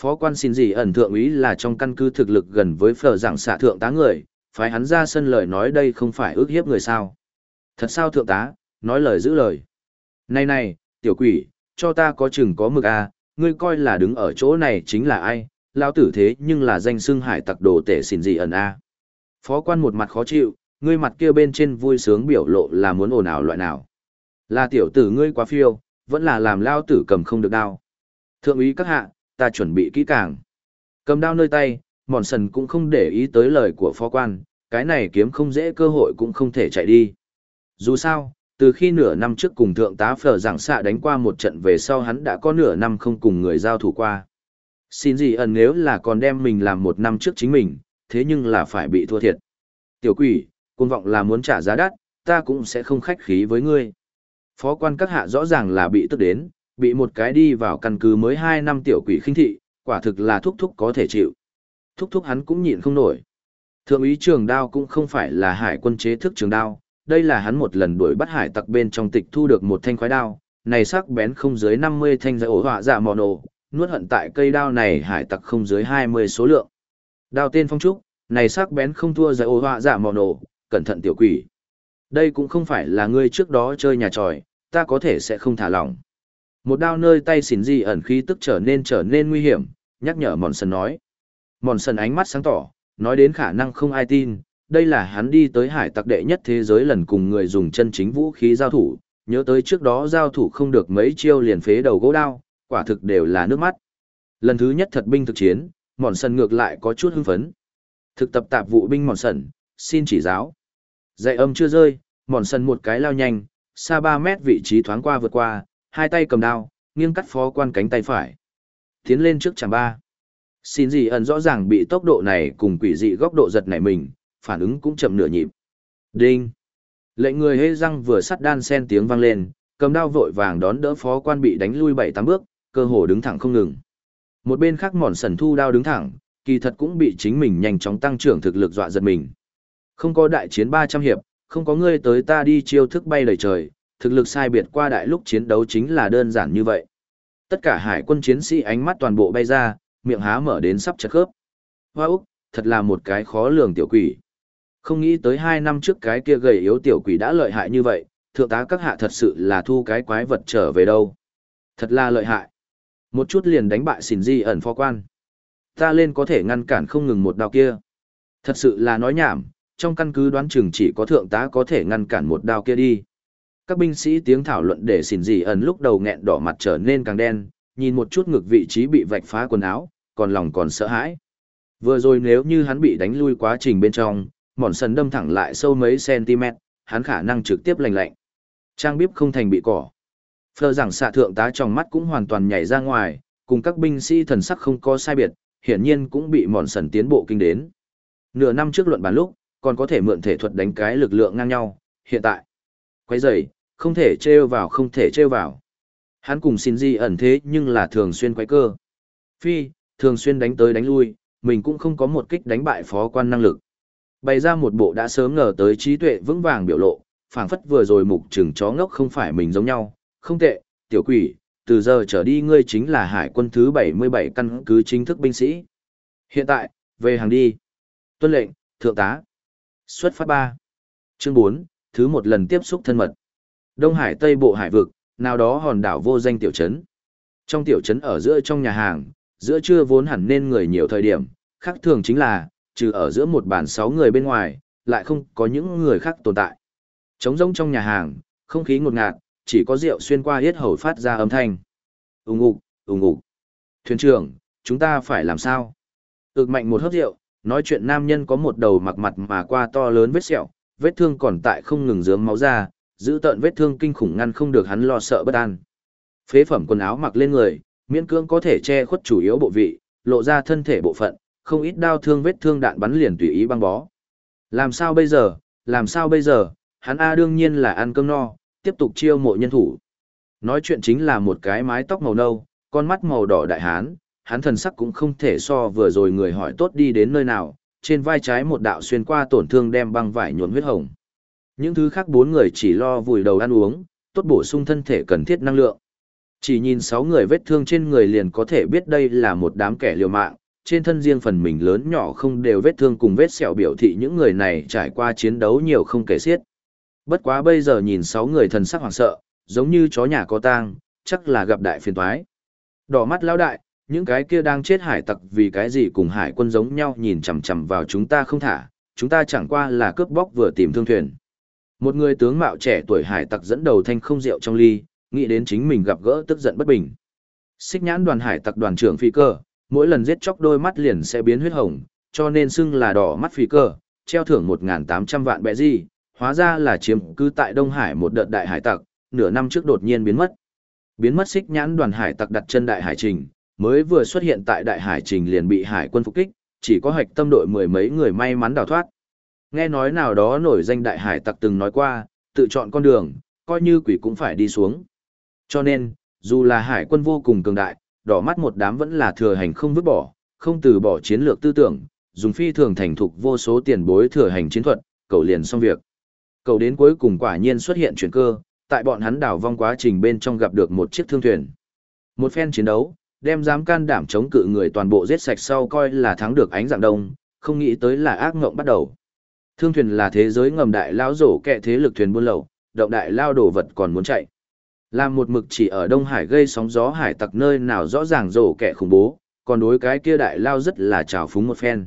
Phó quan xin gì ẩn thượng úy là trong căn cứ thực lực gần với phở giảng xạ thượng tá người, phái hắn ra sân lời nói đây không phải ước hiếp người sao. Thật sao thượng tá, nói lời giữ lời. Này này, tiểu quỷ, cho ta có chừng có mực a, ngươi coi là đứng ở chỗ này chính là ai, lao tử thế nhưng là danh xưng hải tặc đồ tể xin gì ẩn a. Phó quan một mặt khó chịu, ngươi mặt kia bên trên vui sướng biểu lộ là muốn ồn ào loại nào. Là tiểu tử ngươi quá phiêu, vẫn là làm lao tử cầm không được đao. Thượng úy các hạ, ta chuẩn bị kỹ càng. Cầm đao nơi tay, mòn sần cũng không để ý tới lời của phó quan, cái này kiếm không dễ cơ hội cũng không thể chạy đi. Dù sao, từ khi nửa năm trước cùng thượng tá phở giảng xạ đánh qua một trận về sau hắn đã có nửa năm không cùng người giao thủ qua. Xin gì ẩn nếu là còn đem mình làm một năm trước chính mình, thế nhưng là phải bị thua thiệt. Tiểu quỷ, côn vọng là muốn trả giá đắt, ta cũng sẽ không khách khí với ngươi. Phó quan các hạ rõ ràng là bị tức đến, bị một cái đi vào căn cứ mới hai năm tiểu quỷ khinh thị, quả thực là thúc thúc có thể chịu. Thúc thúc hắn cũng nhịn không nổi. Thượng úy trường đao cũng không phải là hải quân chế thức trường đao, đây là hắn một lần đuổi bắt hải tặc bên trong tịch thu được một thanh khoái đao, này sắc bén không dưới 50 thanh giải ổ họa dạ mò nổ, nuốt hận tại cây đao này hải tặc không dưới 20 số lượng. Đao tên phong trúc, này sắc bén không thua giải ổ họa dạ mò nổ, cẩn thận tiểu quỷ. Đây cũng không phải là ngươi trước đó chơi nhà tròi, ta có thể sẽ không thả lỏng. Một đao nơi tay xỉn gì ẩn khí tức trở nên trở nên nguy hiểm, nhắc nhở Mòn Sần nói. Mòn Sần ánh mắt sáng tỏ, nói đến khả năng không ai tin, đây là hắn đi tới hải tặc đệ nhất thế giới lần cùng người dùng chân chính vũ khí giao thủ, nhớ tới trước đó giao thủ không được mấy chiêu liền phế đầu gỗ đao, quả thực đều là nước mắt. Lần thứ nhất thật binh thực chiến, Mòn Sần ngược lại có chút hưng phấn. Thực tập tạp vụ binh Mòn Sần, xin chỉ giáo. Dạy âm chưa rơi, Mòn Sần một cái lao nhanh, xa 3 mét vị trí thoáng qua vượt qua, hai tay cầm đao, nghiêng cắt phó quan cánh tay phải. Tiến lên trước chẳng ba. Xin gì ẩn rõ ràng bị tốc độ này cùng quỷ dị góc độ giật nảy mình, phản ứng cũng chậm nửa nhịp. Đinh. Lệnh người hê răng vừa sắt đan sen tiếng vang lên, cầm đao vội vàng đón đỡ phó quan bị đánh lui bảy tám bước, cơ hồ đứng thẳng không ngừng. Một bên khác mòn sần thu đao đứng thẳng, kỳ thật cũng bị chính mình nhanh chóng tăng trưởng thực lực dọa giật mình. Không có đại chiến 300 hiệp, không có ngươi tới ta đi chiêu thức bay đầy trời, thực lực sai biệt qua đại lúc chiến đấu chính là đơn giản như vậy. Tất cả hải quân chiến sĩ ánh mắt toàn bộ bay ra, miệng há mở đến sắp chật khớp. Hoa Úc, thật là một cái khó lường tiểu quỷ. Không nghĩ tới hai năm trước cái kia gầy yếu tiểu quỷ đã lợi hại như vậy, thượng tá các hạ thật sự là thu cái quái vật trở về đâu. Thật là lợi hại. Một chút liền đánh bại xỉn di ẩn phó quan. Ta lên có thể ngăn cản không ngừng một đao kia. Thật sự là nói nhảm, trong căn cứ đoán chừng chỉ có thượng tá có thể ngăn cản một đao kia đi. Các binh sĩ tiếng thảo luận để xỉn di ẩn lúc đầu nghẹn đỏ mặt trở nên càng đen, nhìn một chút ngực vị trí bị vạch phá quần áo, còn lòng còn sợ hãi. Vừa rồi nếu như hắn bị đánh lui quá trình bên trong, mòn sần đâm thẳng lại sâu mấy cm, hắn khả năng trực tiếp lành lạnh. Trang bíp không thành bị cỏ. Phờ rằng xạ thượng tá trong mắt cũng hoàn toàn nhảy ra ngoài, cùng các binh sĩ thần sắc không có sai biệt, hiển nhiên cũng bị mòn sần tiến bộ kinh đến. Nửa năm trước luận bàn lúc, còn có thể mượn thể thuật đánh cái lực lượng ngang nhau, hiện tại. Quay dày, không thể trêu vào không thể trêu vào. Hắn cùng xin di ẩn thế nhưng là thường xuyên quay cơ. Phi, thường xuyên đánh tới đánh lui, mình cũng không có một kích đánh bại phó quan năng lực. Bày ra một bộ đã sớm ngờ tới trí tuệ vững vàng biểu lộ, phảng phất vừa rồi mục trừng chó ngốc không phải mình giống nhau, không tệ, tiểu quỷ, từ giờ trở đi ngươi chính là hải quân thứ 77 căn cứ chính thức binh sĩ. Hiện tại, về hàng đi. Tuân lệnh, thượng tá. Xuất phát 3. Chương 4, thứ một lần tiếp xúc thân mật. Đông Hải Tây Bộ Hải vực, nào đó hòn đảo vô danh tiểu trấn. Trong tiểu trấn ở giữa trong nhà hàng, giữa trưa vốn hẳn nên người nhiều thời điểm, khác thường chính là, trừ ở giữa một bàn sáu người bên ngoài, lại không có những người khác tồn tại. Trống rỗng trong nhà hàng, không khí ngột ngạt, chỉ có rượu xuyên qua hết hầu phát ra âm thanh. Ùng ục, ùng ục. Thuyền trưởng, chúng ta phải làm sao? Ực mạnh một hớp rượu, nói chuyện nam nhân có một đầu mặc mặt mà qua to lớn vết sẹo, vết thương còn tại không ngừng dướng máu ra, giữ tợn vết thương kinh khủng ngăn không được hắn lo sợ bất an. Phế phẩm quần áo mặc lên người, miễn cưỡng có thể che khuất chủ yếu bộ vị, lộ ra thân thể bộ phận, không ít đau thương vết thương đạn bắn liền tùy ý băng bó. Làm sao bây giờ, làm sao bây giờ, hắn A đương nhiên là ăn cơm no, tiếp tục chiêu mộ nhân thủ. Nói chuyện chính là một cái mái tóc màu nâu, con mắt màu đỏ đại hán, hắn thần sắc cũng không thể so vừa rồi người hỏi tốt đi đến nơi nào, trên vai trái một đạo xuyên qua tổn thương đem băng vải nhuộm huyết hồng. Những thứ khác bốn người chỉ lo vùi đầu ăn uống, tốt bổ sung thân thể cần thiết năng lượng. Chỉ nhìn sáu người vết thương trên người liền có thể biết đây là một đám kẻ liều mạng, trên thân riêng phần mình lớn nhỏ không đều vết thương cùng vết sẹo biểu thị những người này trải qua chiến đấu nhiều không kể xiết. Bất quá bây giờ nhìn sáu người thần sắc hoảng sợ, giống như chó nhà có tang, chắc là gặp đại phiền toái. Đỏ mắt lão đại, những cái kia đang chết hải tặc vì cái gì cùng hải quân giống nhau nhìn chằm chằm vào chúng ta không thả, chúng ta chẳng qua là cướp bóc vừa tìm thương thuyền. Một người tướng mạo trẻ tuổi hải tặc dẫn đầu thanh không rượu trong ly, nghĩ đến chính mình gặp gỡ tức giận bất bình. Xích nhãn đoàn hải tặc đoàn trưởng phi cơ, mỗi lần giết chóc đôi mắt liền sẽ biến huyết hồng, cho nên xưng là đỏ mắt phi cơ, treo thưởng 1.800 vạn bẹ gì, hóa ra là chiếm cứ tại Đông Hải một đợt đại hải tặc, nửa năm trước đột nhiên biến mất. Biến mất xích nhãn đoàn hải tặc đặt chân đại hải trình, mới vừa xuất hiện tại đại hải trình liền bị hải quân phục kích, chỉ có hạch tâm đội mười mấy người may mắn đào thoát. Nghe nói nào đó nổi danh đại hải tặc từng nói qua, tự chọn con đường, coi như quỷ cũng phải đi xuống. Cho nên, dù là hải quân vô cùng cường đại, đỏ mắt một đám vẫn là thừa hành không vứt bỏ, không từ bỏ chiến lược tư tưởng, dùng phi thường thành thục vô số tiền bối thừa hành chiến thuật, cầu liền xong việc. Cầu đến cuối cùng quả nhiên xuất hiện chuyển cơ, tại bọn hắn đảo vong quá trình bên trong gặp được một chiếc thương thuyền. Một phen chiến đấu, đem dám can đảm chống cự người toàn bộ giết sạch sau coi là thắng được ánh dạng đông, không nghĩ tới là ác ngộng bắt đầu. Thương thuyền là thế giới ngầm đại lao rổ kẹ thế lực thuyền buôn lậu, động đại lao đổ vật còn muốn chạy. Làm một mực chỉ ở Đông Hải gây sóng gió hải tặc nơi nào rõ ràng rổ kẹ khủng bố, còn đối cái kia đại lao rất là trào phúng một phen.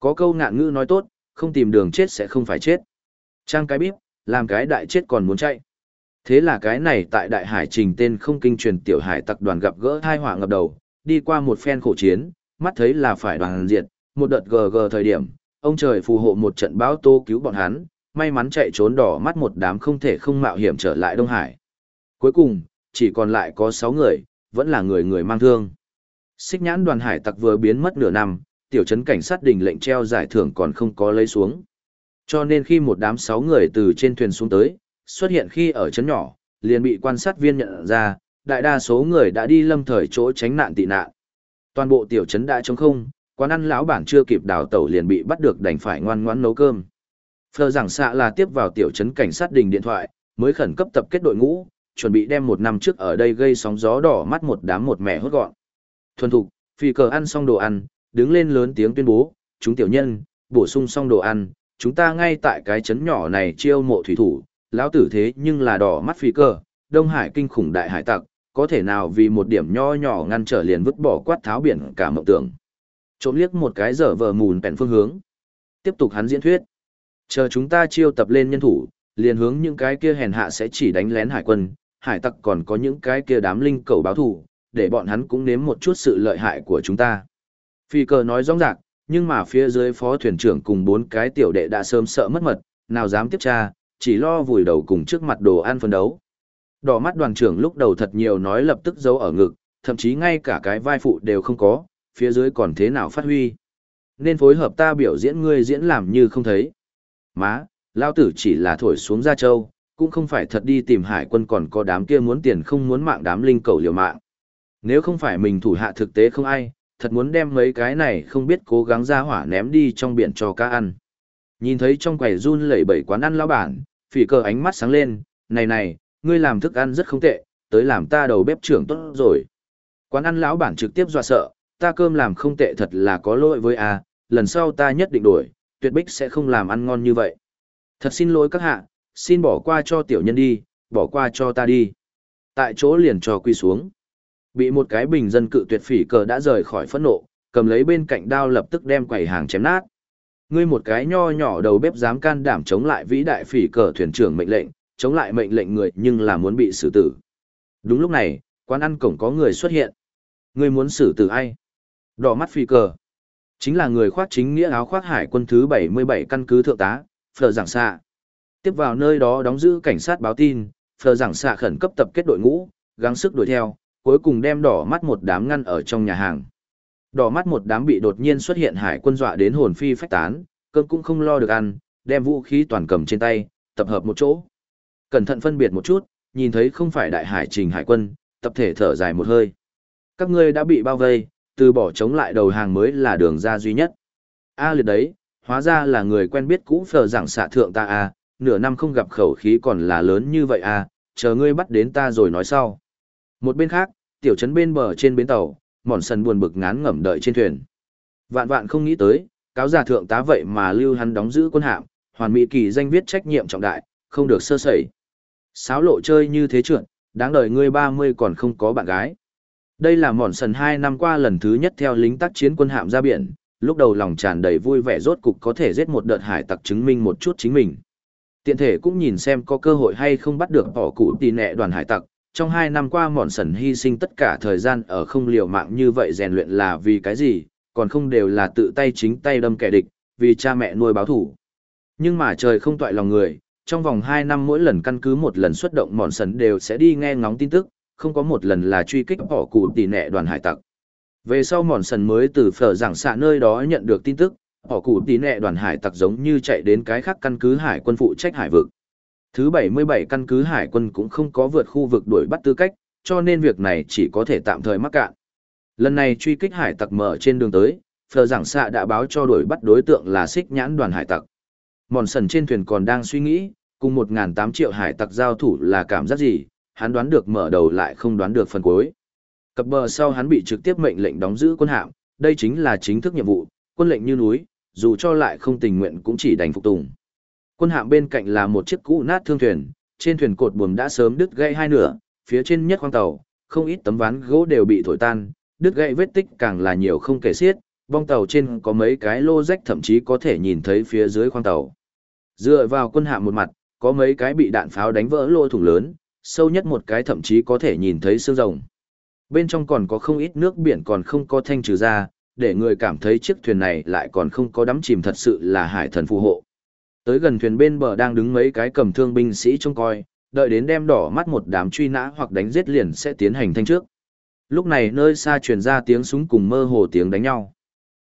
Có câu ngạn ngữ nói tốt, không tìm đường chết sẽ không phải chết. Trang cái bíp, làm cái đại chết còn muốn chạy. Thế là cái này tại đại hải trình tên không kinh truyền tiểu hải tặc đoàn gặp gỡ thai họa ngập đầu, đi qua một phen khổ chiến, mắt thấy là phải đoàn diệt, một đợt gờ gờ thời điểm, ông trời phù hộ một trận bão tô cứu bọn hắn, may mắn chạy trốn đỏ mắt một đám không thể không mạo hiểm trở lại Đông Hải. Cuối cùng, chỉ còn lại có 6 người, vẫn là người người mang thương. Xích nhãn đoàn hải tặc vừa biến mất nửa năm, tiểu trấn cảnh sát đình lệnh treo giải thưởng còn không có lấy xuống. Cho nên khi một đám 6 người từ trên thuyền xuống tới, xuất hiện khi ở trấn nhỏ, liền bị quan sát viên nhận ra, đại đa số người đã đi lâm thời chỗ tránh nạn tị nạn. Toàn bộ tiểu trấn đã trống không, quán ăn lão bản chưa kịp đào tẩu liền bị bắt được đành phải ngoan ngoãn nấu cơm. Phờ giảng xạ là tiếp vào tiểu trấn cảnh sát đình điện thoại, mới khẩn cấp tập kết đội ngũ, chuẩn bị đem một năm trước ở đây gây sóng gió đỏ mắt một đám một mẹ hốt gọn. Thuần thục, phi cờ ăn xong đồ ăn, đứng lên lớn tiếng tuyên bố, chúng tiểu nhân, bổ sung xong đồ ăn, chúng ta ngay tại cái chấn nhỏ này chiêu mộ thủy thủ, lão tử thế nhưng là đỏ mắt phi cờ, Đông Hải kinh khủng đại hải tặc, có thể nào vì một điểm nho nhỏ ngăn trở liền vứt bỏ quát tháo biển cả mộng tưởng. Trộm liếc một cái dở vờ mùn bèn phương hướng. Tiếp tục hắn diễn thuyết. Chờ chúng ta chiêu tập lên nhân thủ, liền hướng những cái kia hèn hạ sẽ chỉ đánh lén hải quân, hải tặc còn có những cái kia đám linh cầu báo thù để bọn hắn cũng nếm một chút sự lợi hại của chúng ta. Phi cờ nói rõ ràng, nhưng mà phía dưới phó thuyền trưởng cùng bốn cái tiểu đệ đã sớm sợ mất mật, nào dám tiếp tra, chỉ lo vùi đầu cùng trước mặt đồ ăn phân đấu. Đỏ mắt đoàn trưởng lúc đầu thật nhiều nói lập tức giấu ở ngực, thậm chí ngay cả cái vai phụ đều không có, phía dưới còn thế nào phát huy. Nên phối hợp ta biểu diễn ngươi diễn làm như không thấy. Má, lao tử chỉ là thổi xuống ra châu, cũng không phải thật đi tìm hải quân còn có đám kia muốn tiền không muốn mạng đám linh cầu liều mạng. Nếu không phải mình thủ hạ thực tế không ai, thật muốn đem mấy cái này không biết cố gắng ra hỏa ném đi trong biển cho cá ăn. Nhìn thấy trong quầy run lẩy bẩy quán ăn lão bản, phỉ cờ ánh mắt sáng lên, này này, ngươi làm thức ăn rất không tệ, tới làm ta đầu bếp trưởng tốt rồi. Quán ăn lão bản trực tiếp dọa sợ, ta cơm làm không tệ thật là có lỗi với a, lần sau ta nhất định đổi, tuyệt bích sẽ không làm ăn ngon như vậy. Thật xin lỗi các hạ, xin bỏ qua cho tiểu nhân đi, bỏ qua cho ta đi. Tại chỗ liền cho quy xuống. Bị một cái bình dân cự tuyệt phỉ cờ đã rời khỏi phẫn nộ, cầm lấy bên cạnh đao lập tức đem quầy hàng chém nát. Ngươi một cái nho nhỏ đầu bếp dám can đảm chống lại vĩ đại phỉ cờ thuyền trưởng mệnh lệnh, chống lại mệnh lệnh người nhưng là muốn bị xử tử. Đúng lúc này, quán ăn cổng có người xuất hiện. Ngươi muốn xử tử ai? Đỏ mắt phỉ cờ. Chính là người khoác chính nghĩa áo khoác hải quân thứ 77 căn cứ thượng tá, phở Giảng Xạ. Tiếp vào nơi đó đóng giữ cảnh sát báo tin, Phờ Giảng Xạ khẩn cấp tập kết đội ngũ, gắng sức đuổi theo, cuối cùng đem đỏ mắt một đám ngăn ở trong nhà hàng. Đỏ mắt một đám bị đột nhiên xuất hiện hải quân dọa đến hồn phi phách tán, cơn cũng không lo được ăn, đem vũ khí toàn cầm trên tay, tập hợp một chỗ. Cẩn thận phân biệt một chút, nhìn thấy không phải đại hải trình hải quân, tập thể thở dài một hơi. Các ngươi đã bị bao vây, từ bỏ chống lại đầu hàng mới là đường ra duy nhất. A liệt đấy, hóa ra là người quen biết cũ phờ giảng xạ thượng ta a, nửa năm không gặp khẩu khí còn là lớn như vậy à? chờ ngươi bắt đến ta rồi nói sau. Một bên khác, tiểu trấn bên bờ trên bến tàu, mòn sần buồn bực ngán ngẩm đợi trên thuyền. Vạn vạn không nghĩ tới, cáo giả thượng tá vậy mà lưu hắn đóng giữ quân hạm, hoàn mỹ kỳ danh viết trách nhiệm trọng đại, không được sơ sẩy. Sáo lộ chơi như thế trượt, đáng đời ngươi 30 còn không có bạn gái. Đây là mòn sần hai năm qua lần thứ nhất theo lính tác chiến quân hạm ra biển, lúc đầu lòng tràn đầy vui vẻ rốt cục có thể giết một đợt hải tặc chứng minh một chút chính mình. Tiện thể cũng nhìn xem có cơ hội hay không bắt được bỏ cụ tì nẹ đoàn hải tặc. Trong hai năm qua mòn sần hy sinh tất cả thời gian ở không liều mạng như vậy rèn luyện là vì cái gì, còn không đều là tự tay chính tay đâm kẻ địch, vì cha mẹ nuôi báo thủ. Nhưng mà trời không toại lòng người, trong vòng hai năm mỗi lần căn cứ một lần xuất động mòn sần đều sẽ đi nghe ngóng tin tức, không có một lần là truy kích bỏ cụ tì nẹ đoàn hải tặc. Về sau mòn sần mới từ phở giảng xạ nơi đó nhận được tin tức, họ cụ tí nẹ đoàn hải tặc giống như chạy đến cái khác căn cứ hải quân phụ trách hải vực. Thứ 77 căn cứ hải quân cũng không có vượt khu vực đuổi bắt tư cách, cho nên việc này chỉ có thể tạm thời mắc cạn. Lần này truy kích hải tặc mở trên đường tới, phờ giảng xạ đã báo cho đuổi bắt đối tượng là xích nhãn đoàn hải tặc. Mòn sần trên thuyền còn đang suy nghĩ, cùng 1.800 triệu hải tặc giao thủ là cảm giác gì, hắn đoán được mở đầu lại không đoán được phần cuối. Cập bờ sau hắn bị trực tiếp mệnh lệnh đóng giữ quân hạm, đây chính là chính thức nhiệm vụ, quân lệnh như núi, dù cho lại không tình nguyện cũng chỉ đành phục tùng. Quân hạm bên cạnh là một chiếc cũ nát thương thuyền, trên thuyền cột buồm đã sớm đứt gãy hai nửa, phía trên nhất khoang tàu, không ít tấm ván gỗ đều bị thổi tan, đứt gãy vết tích càng là nhiều không kể xiết, bong tàu trên có mấy cái lô rách thậm chí có thể nhìn thấy phía dưới khoang tàu. Dựa vào quân hạm một mặt, có mấy cái bị đạn pháo đánh vỡ lô thủng lớn, sâu nhất một cái thậm chí có thể nhìn thấy xương rồng. Bên trong còn có không ít nước biển còn không có thanh trừ ra, để người cảm thấy chiếc thuyền này lại còn không có đắm chìm thật sự là hải thần phù hộ. Tới gần thuyền bên bờ đang đứng mấy cái cầm thương binh sĩ trông coi, đợi đến đem đỏ mắt một đám truy nã hoặc đánh giết liền sẽ tiến hành thanh trước. Lúc này nơi xa truyền ra tiếng súng cùng mơ hồ tiếng đánh nhau.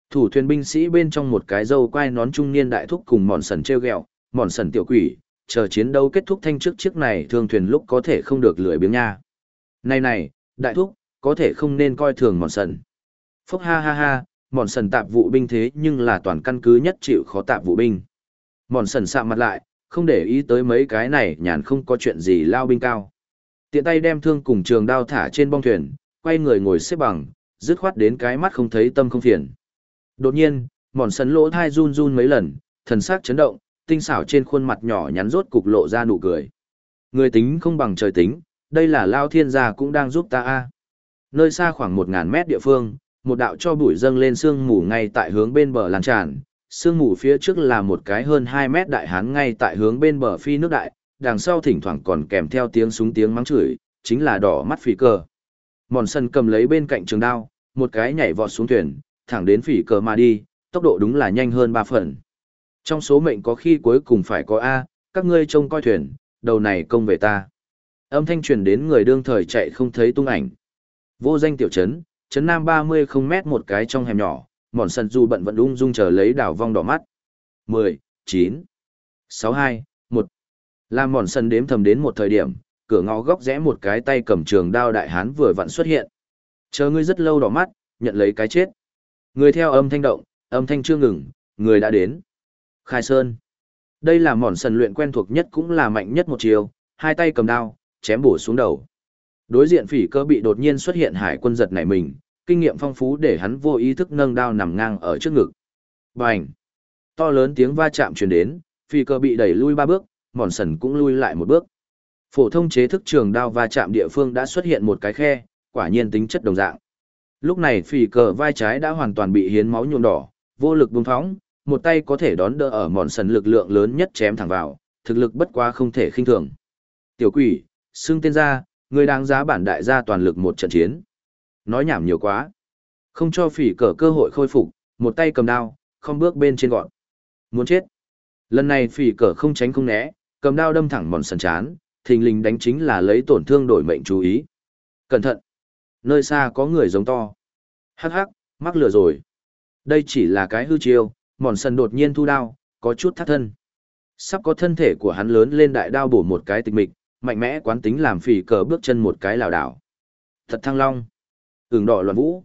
Thủ thuyền binh sĩ bên trong một cái dâu quai nón trung niên đại thúc cùng mòn sần treo gẹo, mòn sần tiểu quỷ, chờ chiến đấu kết thúc thanh trước chiếc này thương thuyền lúc có thể không được lười biếng nha. Này này, đại thúc, có thể không nên coi thường mòn sần. Phúc ha ha ha, mòn sần tạp vụ binh thế nhưng là toàn căn cứ nhất chịu khó tạp vụ binh. Mòn sần sạm mặt lại, không để ý tới mấy cái này nhàn không có chuyện gì lao binh cao. Tiện tay đem thương cùng trường đao thả trên bong thuyền, quay người ngồi xếp bằng, dứt khoát đến cái mắt không thấy tâm không phiền. Đột nhiên, mòn sần lỗ thai run run mấy lần, thần sắc chấn động, tinh xảo trên khuôn mặt nhỏ nhắn rốt cục lộ ra nụ cười. Người tính không bằng trời tính, đây là Lao Thiên gia cũng đang giúp ta a. Nơi xa khoảng một ngàn mét địa phương, một đạo cho bụi dâng lên sương mù ngay tại hướng bên bờ lan tràn, sương mù phía trước là một cái hơn hai mét đại hán ngay tại hướng bên bờ phi nước đại, đằng sau thỉnh thoảng còn kèm theo tiếng súng tiếng mắng chửi, chính là đỏ mắt phỉ cờ. Mòn sân cầm lấy bên cạnh trường đao, một cái nhảy vọt xuống thuyền, thẳng đến phỉ cờ mà đi, tốc độ đúng là nhanh hơn ba phần. Trong số mệnh có khi cuối cùng phải có A, các ngươi trông coi thuyền, đầu này công về ta. Âm thanh truyền đến người đương thời chạy không thấy tung ảnh. Vô danh tiểu trấn, chấn nam 30 không mét một cái trong hẻm nhỏ, mòn sần dù bận vận ung dung chờ lấy đảo vong đỏ mắt. 10, 9, 62, 1. Làm mòn sần đếm thầm đến một thời điểm, cửa ngõ góc rẽ một cái tay cầm trường đao đại hán vừa vặn xuất hiện. Chờ ngươi rất lâu đỏ mắt, nhận lấy cái chết. Người theo âm thanh động, âm thanh chưa ngừng, người đã đến. Khai Sơn. Đây là mòn sần luyện quen thuộc nhất cũng là mạnh nhất một chiều, hai tay cầm đao, chém bổ xuống đầu. Đối diện phỉ cơ bị đột nhiên xuất hiện hải quân giật nảy mình, kinh nghiệm phong phú để hắn vô ý thức nâng đao nằm ngang ở trước ngực. Bành! To lớn tiếng va chạm truyền đến, phỉ cơ bị đẩy lui ba bước, mòn sần cũng lui lại một bước. Phổ thông chế thức trường đao va chạm địa phương đã xuất hiện một cái khe, quả nhiên tính chất đồng dạng. Lúc này phỉ cờ vai trái đã hoàn toàn bị hiến máu nhuộm đỏ, vô lực bùng phóng, một tay có thể đón đỡ ở mòn sần lực lượng lớn nhất chém thẳng vào, thực lực bất quá không thể khinh thường. Tiểu quỷ, xưng tên ra, người đáng giá bản đại gia toàn lực một trận chiến. Nói nhảm nhiều quá. Không cho phỉ cờ cơ hội khôi phục, một tay cầm đao, không bước bên trên gọn. Muốn chết. Lần này phỉ cờ không tránh không né, cầm đao đâm thẳng mòn sần chán, thình lình đánh chính là lấy tổn thương đổi mệnh chú ý. Cẩn thận. Nơi xa có người giống to. Hắc hắc, mắc lừa rồi. Đây chỉ là cái hư chiêu, mòn sần đột nhiên thu đao, có chút thắt thân. Sắp có thân thể của hắn lớn lên đại đao bổ một cái tịch mịch, mạnh mẽ quán tính làm phỉ cờ bước chân một cái lảo đảo. Thật thăng long. Ửng đỏ loạn vũ.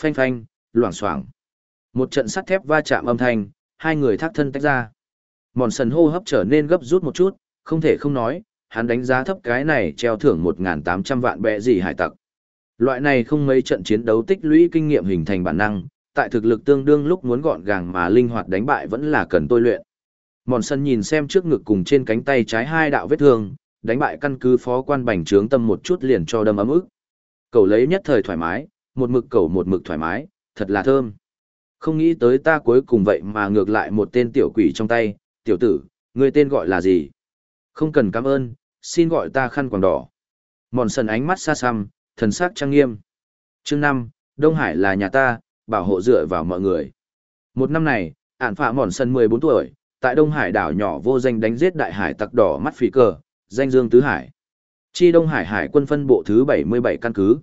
Phanh phanh, loảng xoảng. Một trận sắt thép va chạm âm thanh, hai người thác thân tách ra. Mòn sần hô hấp trở nên gấp rút một chút, không thể không nói, hắn đánh giá thấp cái này treo thưởng 1.800 vạn bẹ gì hải tặc. Loại này không mấy trận chiến đấu tích lũy kinh nghiệm hình thành bản năng, tại thực lực tương đương lúc muốn gọn gàng mà linh hoạt đánh bại vẫn là cần tôi luyện. Mòn sân nhìn xem trước ngực cùng trên cánh tay trái hai đạo vết thương, đánh bại căn cứ phó quan bành trướng tâm một chút liền cho đâm ấm ức. Cậu lấy nhất thời thoải mái, một mực cậu một mực thoải mái, thật là thơm. Không nghĩ tới ta cuối cùng vậy mà ngược lại một tên tiểu quỷ trong tay, tiểu tử, người tên gọi là gì? Không cần cảm ơn, xin gọi ta khăn quàng đỏ. Mòn sần ánh mắt xa xăm, thần sắc trang nghiêm. Chương năm, Đông Hải là nhà ta, bảo hộ dựa vào mọi người. Một năm này, ản phạ mòn mười 14 tuổi, tại Đông Hải đảo nhỏ vô danh đánh giết đại hải tặc đỏ mắt phỉ cờ, danh dương tứ hải. Chi Đông Hải hải quân phân bộ thứ 77 căn cứ.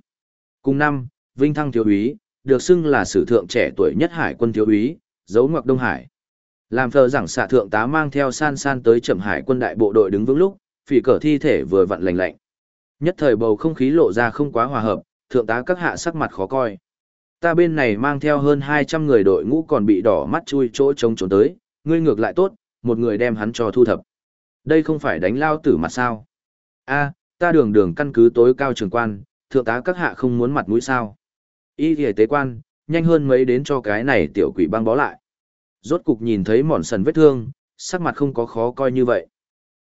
Cùng năm, Vinh Thăng thiếu úy, được xưng là sử thượng trẻ tuổi nhất hải quân thiếu úy, dấu ngoặc Đông Hải. Làm thờ giảng xạ thượng tá mang theo san san tới chậm hải quân đại bộ đội đứng vững lúc, phỉ cờ thi thể vừa vặn lành lạnh. Nhất thời bầu không khí lộ ra không quá hòa hợp, thượng tá các hạ sắc mặt khó coi Ta bên này mang theo hơn 200 người đội ngũ còn bị đỏ mắt chui chỗ trống trốn tới, ngươi ngược lại tốt, một người đem hắn cho thu thập. Đây không phải đánh lao tử mặt sao? A, ta đường đường căn cứ tối cao trường quan, thượng tá các hạ không muốn mặt mũi sao? Y y tế quan, nhanh hơn mấy đến cho cái này tiểu quỷ băng bó lại. Rốt cục nhìn thấy mòn sần vết thương, sắc mặt không có khó coi như vậy.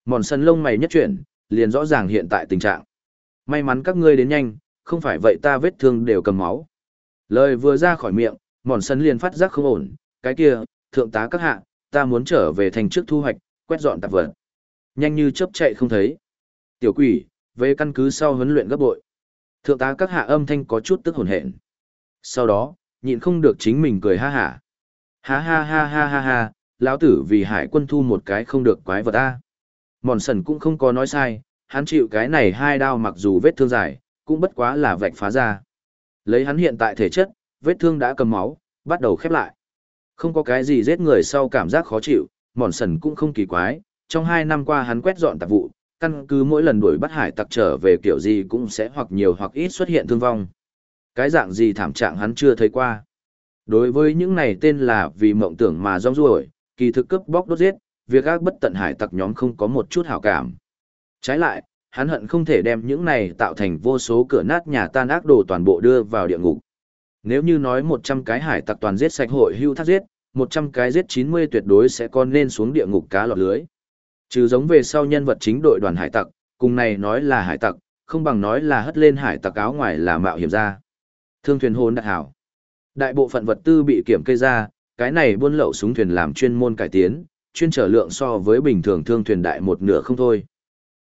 Mòn sần lông mày nhất chuyển, liền rõ ràng hiện tại tình trạng. May mắn các ngươi đến nhanh, không phải vậy ta vết thương đều cầm máu. Lời vừa ra khỏi miệng, mòn sần liền phát giác không ổn, cái kia, thượng tá các hạ, ta muốn trở về thành trước thu hoạch, quét dọn tạp vật. Nhanh như chớp chạy không thấy. Tiểu quỷ, về căn cứ sau huấn luyện gấp bội. Thượng tá các hạ âm thanh có chút tức hồn hển. Sau đó, nhịn không được chính mình cười ha hả. Ha ha ha ha ha ha, lão tử vì hải quân thu một cái không được quái vật ta Mòn sần cũng không có nói sai, hắn chịu cái này hai đao mặc dù vết thương dài, cũng bất quá là vạch phá ra. Lấy hắn hiện tại thể chất, vết thương đã cầm máu, bắt đầu khép lại. Không có cái gì giết người sau cảm giác khó chịu, mòn sần cũng không kỳ quái, trong hai năm qua hắn quét dọn tạp vụ, căn cứ mỗi lần đuổi bắt hải tặc trở về kiểu gì cũng sẽ hoặc nhiều hoặc ít xuất hiện thương vong. Cái dạng gì thảm trạng hắn chưa thấy qua. Đối với những này tên là vì mộng tưởng mà rong ruổi, kỳ thực cướp bóc đốt giết, việc ác bất tận hải tặc nhóm không có một chút hảo cảm. Trái lại, hắn hận không thể đem những này tạo thành vô số cửa nát nhà tan ác đồ toàn bộ đưa vào địa ngục. Nếu như nói 100 cái hải tặc toàn giết sạch hội hưu thác giết, 100 cái giết 90 tuyệt đối sẽ con nên xuống địa ngục cá lọt lưới. Trừ giống về sau nhân vật chính đội đoàn hải tặc, cùng này nói là hải tặc, không bằng nói là hất lên hải tặc áo ngoài là mạo hiểm ra. Thương thuyền hôn đặc hảo. Đại bộ phận vật tư bị kiểm kê ra, cái này buôn lậu súng thuyền làm chuyên môn cải tiến, chuyên trở lượng so với bình thường thương thuyền đại một nửa không thôi.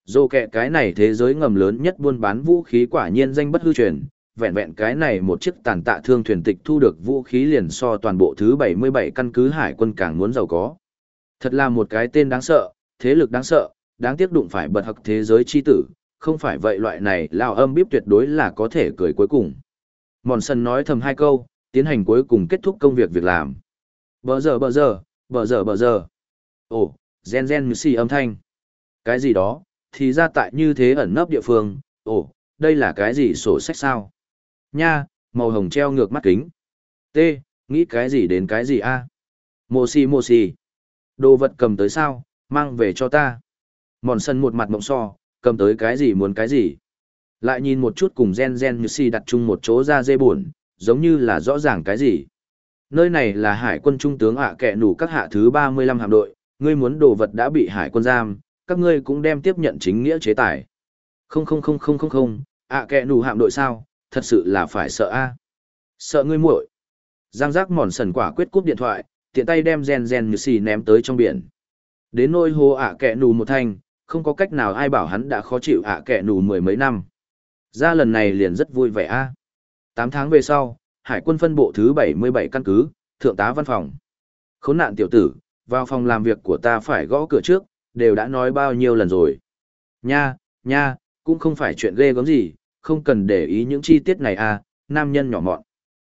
Dô kẹ cái này thế giới ngầm lớn nhất buôn bán vũ khí quả nhiên danh bất hư truyền, vẹn vẹn cái này một chiếc tàn tạ thương thuyền tịch thu được vũ khí liền so toàn bộ thứ 77 căn cứ hải quân càng muốn giàu có. Thật là một cái tên đáng sợ, thế lực đáng sợ, đáng tiếc đụng phải bật hặc thế giới chi tử, không phải vậy loại này lao âm bíp tuyệt đối là có thể cười cuối cùng. Mòn sân nói thầm hai câu, tiến hành cuối cùng kết thúc công việc việc làm. Bờ giờ bờ giờ, bờ giờ bờ giờ. Ồ, gen gen như xì âm thanh. Cái gì đó, thì ra tại như thế ẩn nấp địa phương, ồ, đây là cái gì sổ sách sao? Nha, màu hồng treo ngược mắt kính. T, nghĩ cái gì đến cái gì a? Mô xì mô xì. Đồ vật cầm tới sao, mang về cho ta. Mòn sân một mặt mộng so, cầm tới cái gì muốn cái gì. Lại nhìn một chút cùng gen gen như si đặt chung một chỗ ra dê buồn, giống như là rõ ràng cái gì. Nơi này là hải quân trung tướng ạ à kẻ nủ các hạ thứ 35 hạm đội, ngươi muốn đồ vật đã bị hải quân giam, các ngươi cũng đem tiếp nhận chính nghĩa chế tài. Không không không không không không, ạ à kẻ nủ hạm đội sao, thật sự là phải sợ a Sợ ngươi muội Giang giác mòn sần quả quyết cúp điện thoại, tiện tay đem gen gen như xì ném tới trong biển. Đến nôi hồ ạ kẹ nù một thanh, không có cách nào ai bảo hắn đã khó chịu ạ kẹ nù mười mấy năm. Ra lần này liền rất vui vẻ a Tám tháng về sau, hải quân phân bộ thứ 77 căn cứ, thượng tá văn phòng. Khốn nạn tiểu tử, vào phòng làm việc của ta phải gõ cửa trước, đều đã nói bao nhiêu lần rồi. Nha, nha, cũng không phải chuyện ghê gớm gì, không cần để ý những chi tiết này à, nam nhân nhỏ mọn.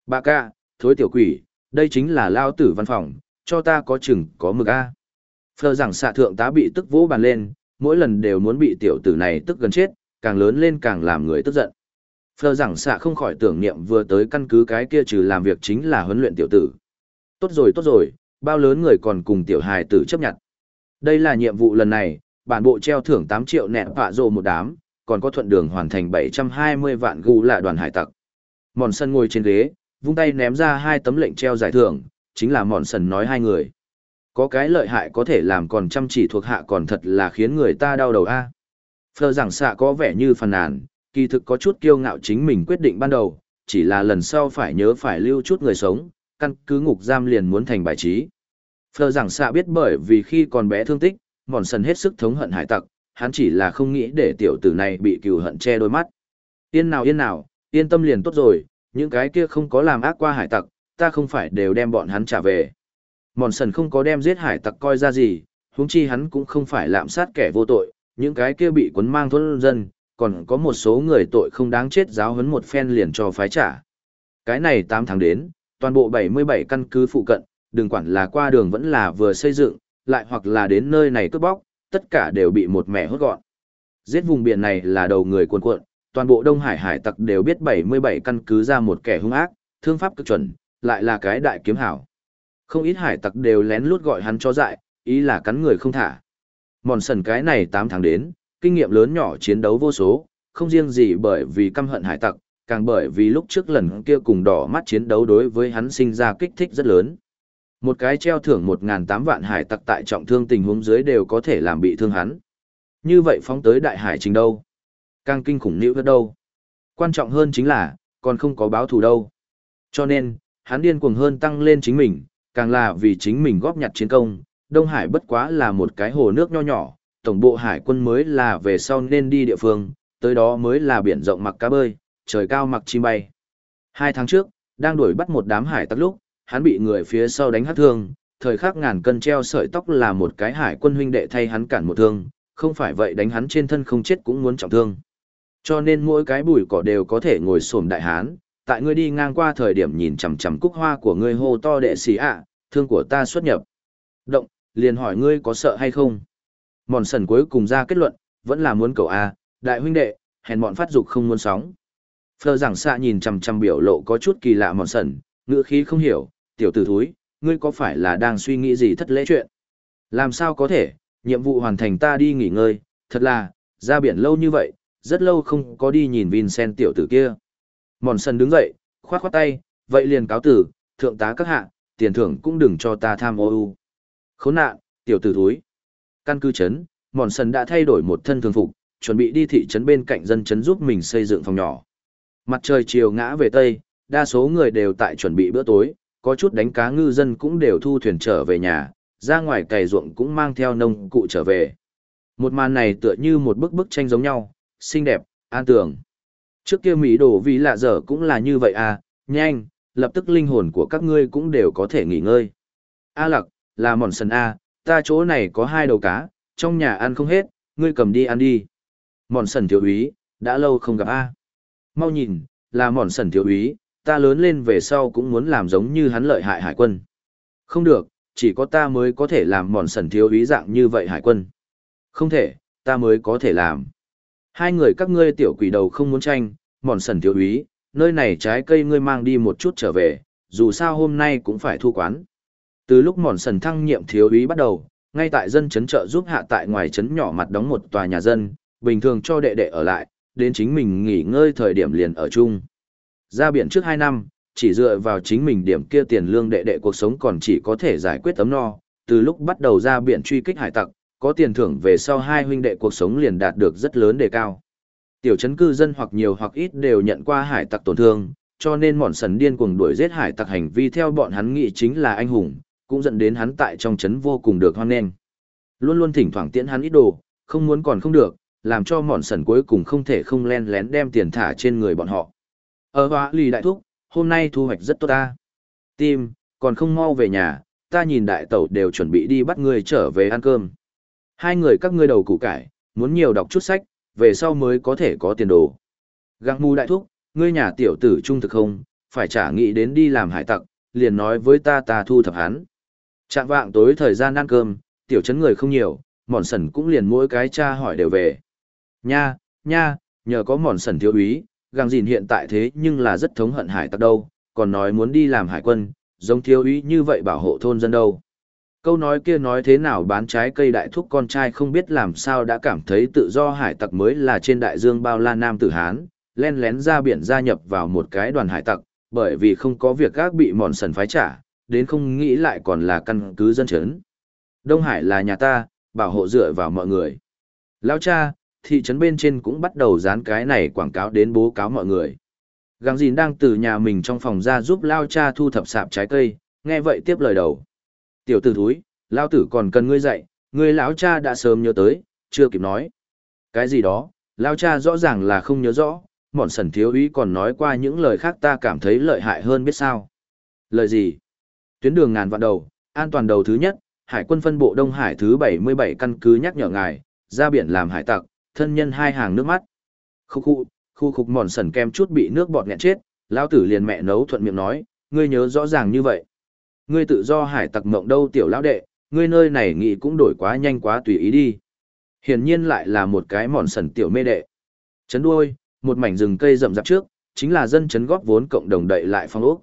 Bà ca, thối tiểu quỷ, đây chính là lao tử văn phòng, cho ta có chừng có mực a. Phờ rằng xạ thượng tá bị tức vỗ bàn lên, mỗi lần đều muốn bị tiểu tử này tức gần chết, càng lớn lên càng làm người tức giận. Phờ rằng xạ không khỏi tưởng niệm vừa tới căn cứ cái kia trừ làm việc chính là huấn luyện tiểu tử. Tốt rồi tốt rồi, bao lớn người còn cùng tiểu hài tử chấp nhận. Đây là nhiệm vụ lần này, bản bộ treo thưởng 8 triệu nẹn phạ rồ một đám, còn có thuận đường hoàn thành 720 vạn gu là đoàn hải tặc. Mòn sân ngồi trên ghế, vung tay ném ra hai tấm lệnh treo giải thưởng, chính là mòn sân nói hai người. Có cái lợi hại có thể làm còn chăm chỉ thuộc hạ còn thật là khiến người ta đau đầu a. À. Phờ giảng xạ có vẻ như phàn nàn, kỳ thực có chút kiêu ngạo chính mình quyết định ban đầu, chỉ là lần sau phải nhớ phải lưu chút người sống, căn cứ ngục giam liền muốn thành bài trí. Phờ giảng xạ biết bởi vì khi còn bé thương tích, mòn sần hết sức thống hận hải tặc, hắn chỉ là không nghĩ để tiểu tử này bị cừu hận che đôi mắt. Yên nào yên nào, yên tâm liền tốt rồi, những cái kia không có làm ác qua hải tặc, ta không phải đều đem bọn hắn trả về. Mòn sần không có đem giết hải tặc coi ra gì, huống chi hắn cũng không phải lạm sát kẻ vô tội, những cái kia bị cuốn mang thôn dân, còn có một số người tội không đáng chết giáo huấn một phen liền cho phái trả. Cái này tám tháng đến, toàn bộ 77 căn cứ phụ cận, đừng quản là qua đường vẫn là vừa xây dựng, lại hoặc là đến nơi này cướp bóc, tất cả đều bị một mẹ hốt gọn. Giết vùng biển này là đầu người cuồn cuộn, toàn bộ Đông Hải hải tặc đều biết 77 căn cứ ra một kẻ hung ác, thương pháp cực chuẩn, lại là cái đại kiếm hảo. Không ít hải tặc đều lén lút gọi hắn cho dại, ý là cắn người không thả. Mòn sần cái này 8 tháng đến, kinh nghiệm lớn nhỏ chiến đấu vô số, không riêng gì bởi vì căm hận hải tặc, càng bởi vì lúc trước lần kia cùng đỏ mắt chiến đấu đối với hắn sinh ra kích thích rất lớn. Một cái treo thưởng 1.800 vạn hải tặc tại trọng thương tình huống dưới đều có thể làm bị thương hắn. Như vậy phóng tới đại hải trình đâu? Càng kinh khủng nữ đâu? Quan trọng hơn chính là, còn không có báo thù đâu. Cho nên, hắn điên cuồng hơn tăng lên chính mình, càng là vì chính mình góp nhặt chiến công. Đông Hải bất quá là một cái hồ nước nho nhỏ, tổng bộ hải quân mới là về sau nên đi địa phương, tới đó mới là biển rộng mặc cá bơi, trời cao mặc chim bay. Hai tháng trước, đang đuổi bắt một đám hải tặc lúc, hắn bị người phía sau đánh hát thương, thời khắc ngàn cân treo sợi tóc là một cái hải quân huynh đệ thay hắn cản một thương, không phải vậy đánh hắn trên thân không chết cũng muốn trọng thương. Cho nên mỗi cái bụi cỏ đều có thể ngồi xổm đại hán, tại ngươi đi ngang qua thời điểm nhìn chằm chằm cúc hoa của ngươi hô to đệ sĩ ạ, thương của ta xuất nhập. Động, liền hỏi ngươi có sợ hay không? Mòn sần cuối cùng ra kết luận, vẫn là muốn cầu A, đại huynh đệ, hèn bọn phát dục không muốn sóng. Phờ giảng xạ nhìn chằm chằm biểu lộ có chút kỳ lạ mòn sần, ngựa khí không hiểu, tiểu tử thúi, ngươi có phải là đang suy nghĩ gì thất lễ chuyện? Làm sao có thể, nhiệm vụ hoàn thành ta đi nghỉ ngơi, thật là, ra biển lâu như vậy, rất lâu không có đi nhìn Vincent tiểu tử kia. Mòn sần đứng dậy, khoát khoát tay, vậy liền cáo tử, thượng tá các hạ, tiền thưởng cũng đừng cho ta tham ô u. Khốn nạn, tiểu tử thúi. Căn cứ chấn, mòn sần đã thay đổi một thân thường phục, chuẩn bị đi thị trấn bên cạnh dân chấn giúp mình xây dựng phòng nhỏ. Mặt trời chiều ngã về tây, đa số người đều tại chuẩn bị bữa tối, có chút đánh cá ngư dân cũng đều thu thuyền trở về nhà, ra ngoài cày ruộng cũng mang theo nông cụ trở về. Một màn này tựa như một bức bức tranh giống nhau, xinh đẹp, an tường. Trước kia Mỹ đồ vì lạ dở cũng là như vậy à, nhanh, lập tức linh hồn của các ngươi cũng đều có thể nghỉ ngơi. A lặc, là mòn sần A, ta chỗ này có hai đầu cá, trong nhà ăn không hết, ngươi cầm đi ăn đi. Mòn sần thiếu úy, đã lâu không gặp A. Mau nhìn, là mòn sần thiếu úy, ta lớn lên về sau cũng muốn làm giống như hắn lợi hại hải quân. Không được, chỉ có ta mới có thể làm mòn sần thiếu úy dạng như vậy hải quân. Không thể, ta mới có thể làm. Hai người các ngươi tiểu quỷ đầu không muốn tranh, mòn sần thiếu úy, nơi này trái cây ngươi mang đi một chút trở về, dù sao hôm nay cũng phải thu quán. Từ lúc mòn sần thăng nhiệm thiếu úy bắt đầu, ngay tại dân chấn trợ giúp hạ tại ngoài chấn nhỏ mặt đóng một tòa nhà dân, bình thường cho đệ đệ ở lại, đến chính mình nghỉ ngơi thời điểm liền ở chung. Ra biển trước 2 năm, chỉ dựa vào chính mình điểm kia tiền lương đệ đệ cuộc sống còn chỉ có thể giải quyết tấm no, từ lúc bắt đầu ra biển truy kích hải tặc, có tiền thưởng về sau hai huynh đệ cuộc sống liền đạt được rất lớn đề cao. Tiểu trấn cư dân hoặc nhiều hoặc ít đều nhận qua hải tặc tổn thương, cho nên mòn sần điên cuồng đuổi giết hải tặc hành vi theo bọn hắn nghĩ chính là anh hùng, cũng dẫn đến hắn tại trong trấn vô cùng được hoan nghênh. Luôn luôn thỉnh thoảng tiễn hắn ít đồ, không muốn còn không được, làm cho mòn sần cuối cùng không thể không len lén đem tiền thả trên người bọn họ. Ờ, Ở hóa lì đại thúc, hôm nay thu hoạch rất tốt ta. Tim, còn không mau về nhà, ta nhìn đại tẩu đều chuẩn bị đi bắt người trở về ăn cơm. Hai người các ngươi đầu củ cải, muốn nhiều đọc chút sách, về sau mới có thể có tiền đồ. Găng mù đại thúc, ngươi nhà tiểu tử trung thực không, phải trả nghĩ đến đi làm hải tặc, liền nói với ta ta thu thập hắn. Trạng vạng tối thời gian ăn cơm, tiểu chấn người không nhiều, mòn sần cũng liền mỗi cái cha hỏi đều về. Nha, nha, nhờ có mòn sần thiếu úy, găng dìn hiện tại thế nhưng là rất thống hận hải tặc đâu, còn nói muốn đi làm hải quân, giống thiếu úy như vậy bảo hộ thôn dân đâu. Câu nói kia nói thế nào bán trái cây đại thúc con trai không biết làm sao đã cảm thấy tự do hải tặc mới là trên đại dương bao la nam tử Hán, len lén ra biển gia nhập vào một cái đoàn hải tặc, bởi vì không có việc gác bị mòn sần phái trả, đến không nghĩ lại còn là căn cứ dân chấn. Đông Hải là nhà ta, bảo hộ dựa vào mọi người. Lao cha, thị trấn bên trên cũng bắt đầu dán cái này quảng cáo đến bố cáo mọi người. Gắng dìn đang từ nhà mình trong phòng ra giúp Lao cha thu thập sạp trái cây, nghe vậy tiếp lời đầu. Tiểu tử thúi, lao tử còn cần ngươi dạy, ngươi lão cha đã sớm nhớ tới, chưa kịp nói. Cái gì đó, lao cha rõ ràng là không nhớ rõ, mọn sần thiếu úy còn nói qua những lời khác ta cảm thấy lợi hại hơn biết sao. Lời gì? Tuyến đường ngàn vạn đầu, an toàn đầu thứ nhất, hải quân phân bộ Đông Hải thứ 77 căn cứ nhắc nhở ngài, ra biển làm hải tặc, thân nhân hai hàng nước mắt. Khu khu, khu khục mòn sần kem chút bị nước bọt nghẹn chết, lao tử liền mẹ nấu thuận miệng nói, ngươi nhớ rõ ràng như vậy. Ngươi tự do hải tặc mộng đâu tiểu lão đệ, ngươi nơi này nghĩ cũng đổi quá nhanh quá tùy ý đi. Hiển nhiên lại là một cái mòn sần tiểu mê đệ. Chấn đuôi, một mảnh rừng cây rậm rạp trước, chính là dân chấn góp vốn cộng đồng đậy lại phong ốc.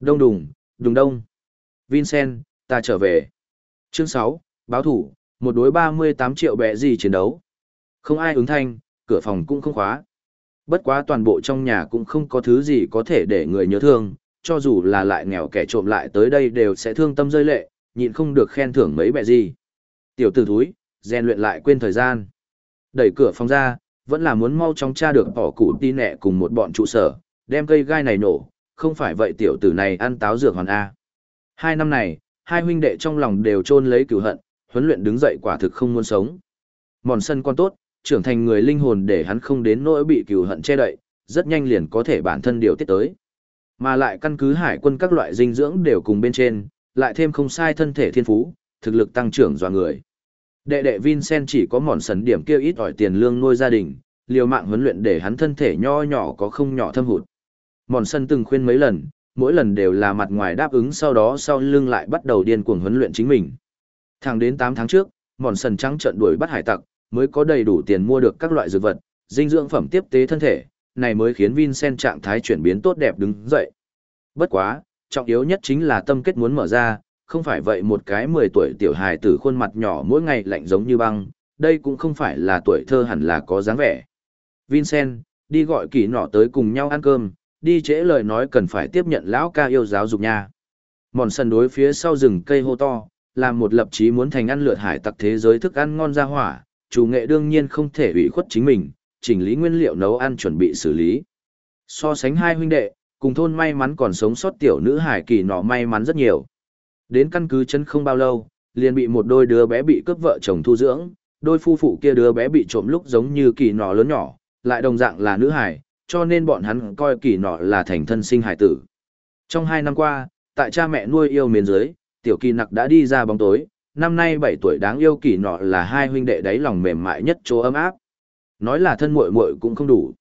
Đông đùng, đùng đông. Vincent, ta trở về. Chương 6, báo thủ, một đối 38 triệu bẻ gì chiến đấu. Không ai ứng thanh, cửa phòng cũng không khóa. Bất quá toàn bộ trong nhà cũng không có thứ gì có thể để người nhớ thương, cho dù là lại nghèo kẻ trộm lại tới đây đều sẽ thương tâm rơi lệ, nhịn không được khen thưởng mấy bẹ gì. Tiểu tử thúi, rèn luyện lại quên thời gian. Đẩy cửa phòng ra, vẫn là muốn mau chóng tra được bỏ cụ tí nẹ cùng một bọn trụ sở, đem cây gai này nổ, không phải vậy tiểu tử này ăn táo dược hoàn A. Hai năm này, hai huynh đệ trong lòng đều chôn lấy cửu hận, huấn luyện đứng dậy quả thực không muốn sống. Mòn sân con tốt, trưởng thành người linh hồn để hắn không đến nỗi bị cửu hận che đậy, rất nhanh liền có thể bản thân điều tiết tới. Mà lại căn cứ hải quân các loại dinh dưỡng đều cùng bên trên, lại thêm không sai thân thể thiên phú, thực lực tăng trưởng dọa người. Đệ đệ Vincent chỉ có mòn sấn điểm kêu ít ỏi tiền lương nuôi gia đình, liều mạng huấn luyện để hắn thân thể nho nhỏ có không nhỏ thâm hụt. Mòn sân từng khuyên mấy lần, mỗi lần đều là mặt ngoài đáp ứng sau đó sau lưng lại bắt đầu điên cuồng huấn luyện chính mình. Thẳng đến 8 tháng trước, mòn sần trắng trận đuổi bắt hải tặc, mới có đầy đủ tiền mua được các loại dược vật, dinh dưỡng phẩm tiếp tế thân thể, này mới khiến Vincent trạng thái chuyển biến tốt đẹp đứng dậy. Bất quá, trọng yếu nhất chính là tâm kết muốn mở ra, không phải vậy một cái 10 tuổi tiểu hài tử khuôn mặt nhỏ mỗi ngày lạnh giống như băng, đây cũng không phải là tuổi thơ hẳn là có dáng vẻ. Vincent, đi gọi kỳ nọ tới cùng nhau ăn cơm, đi trễ lời nói cần phải tiếp nhận lão ca yêu giáo dục nha. Mòn sân đối phía sau rừng cây hô to, làm một lập chí muốn thành ăn lượt hải tặc thế giới thức ăn ngon ra hỏa, chủ nghệ đương nhiên không thể ủy khuất chính mình, chỉnh lý nguyên liệu nấu ăn chuẩn bị xử lý. So sánh hai huynh đệ, cùng thôn may mắn còn sống sót tiểu nữ hải kỳ nọ may mắn rất nhiều. Đến căn cứ chân không bao lâu, liền bị một đôi đứa bé bị cướp vợ chồng thu dưỡng, đôi phu phụ kia đứa bé bị trộm lúc giống như kỳ nọ lớn nhỏ, lại đồng dạng là nữ hải, cho nên bọn hắn coi kỳ nọ là thành thân sinh hải tử. Trong hai năm qua, tại cha mẹ nuôi yêu miền dưới, tiểu kỳ nặc đã đi ra bóng tối, năm nay bảy tuổi đáng yêu kỳ nọ là hai huynh đệ đáy lòng mềm mại nhất chỗ ấm áp. Nói là thân muội muội cũng không đủ.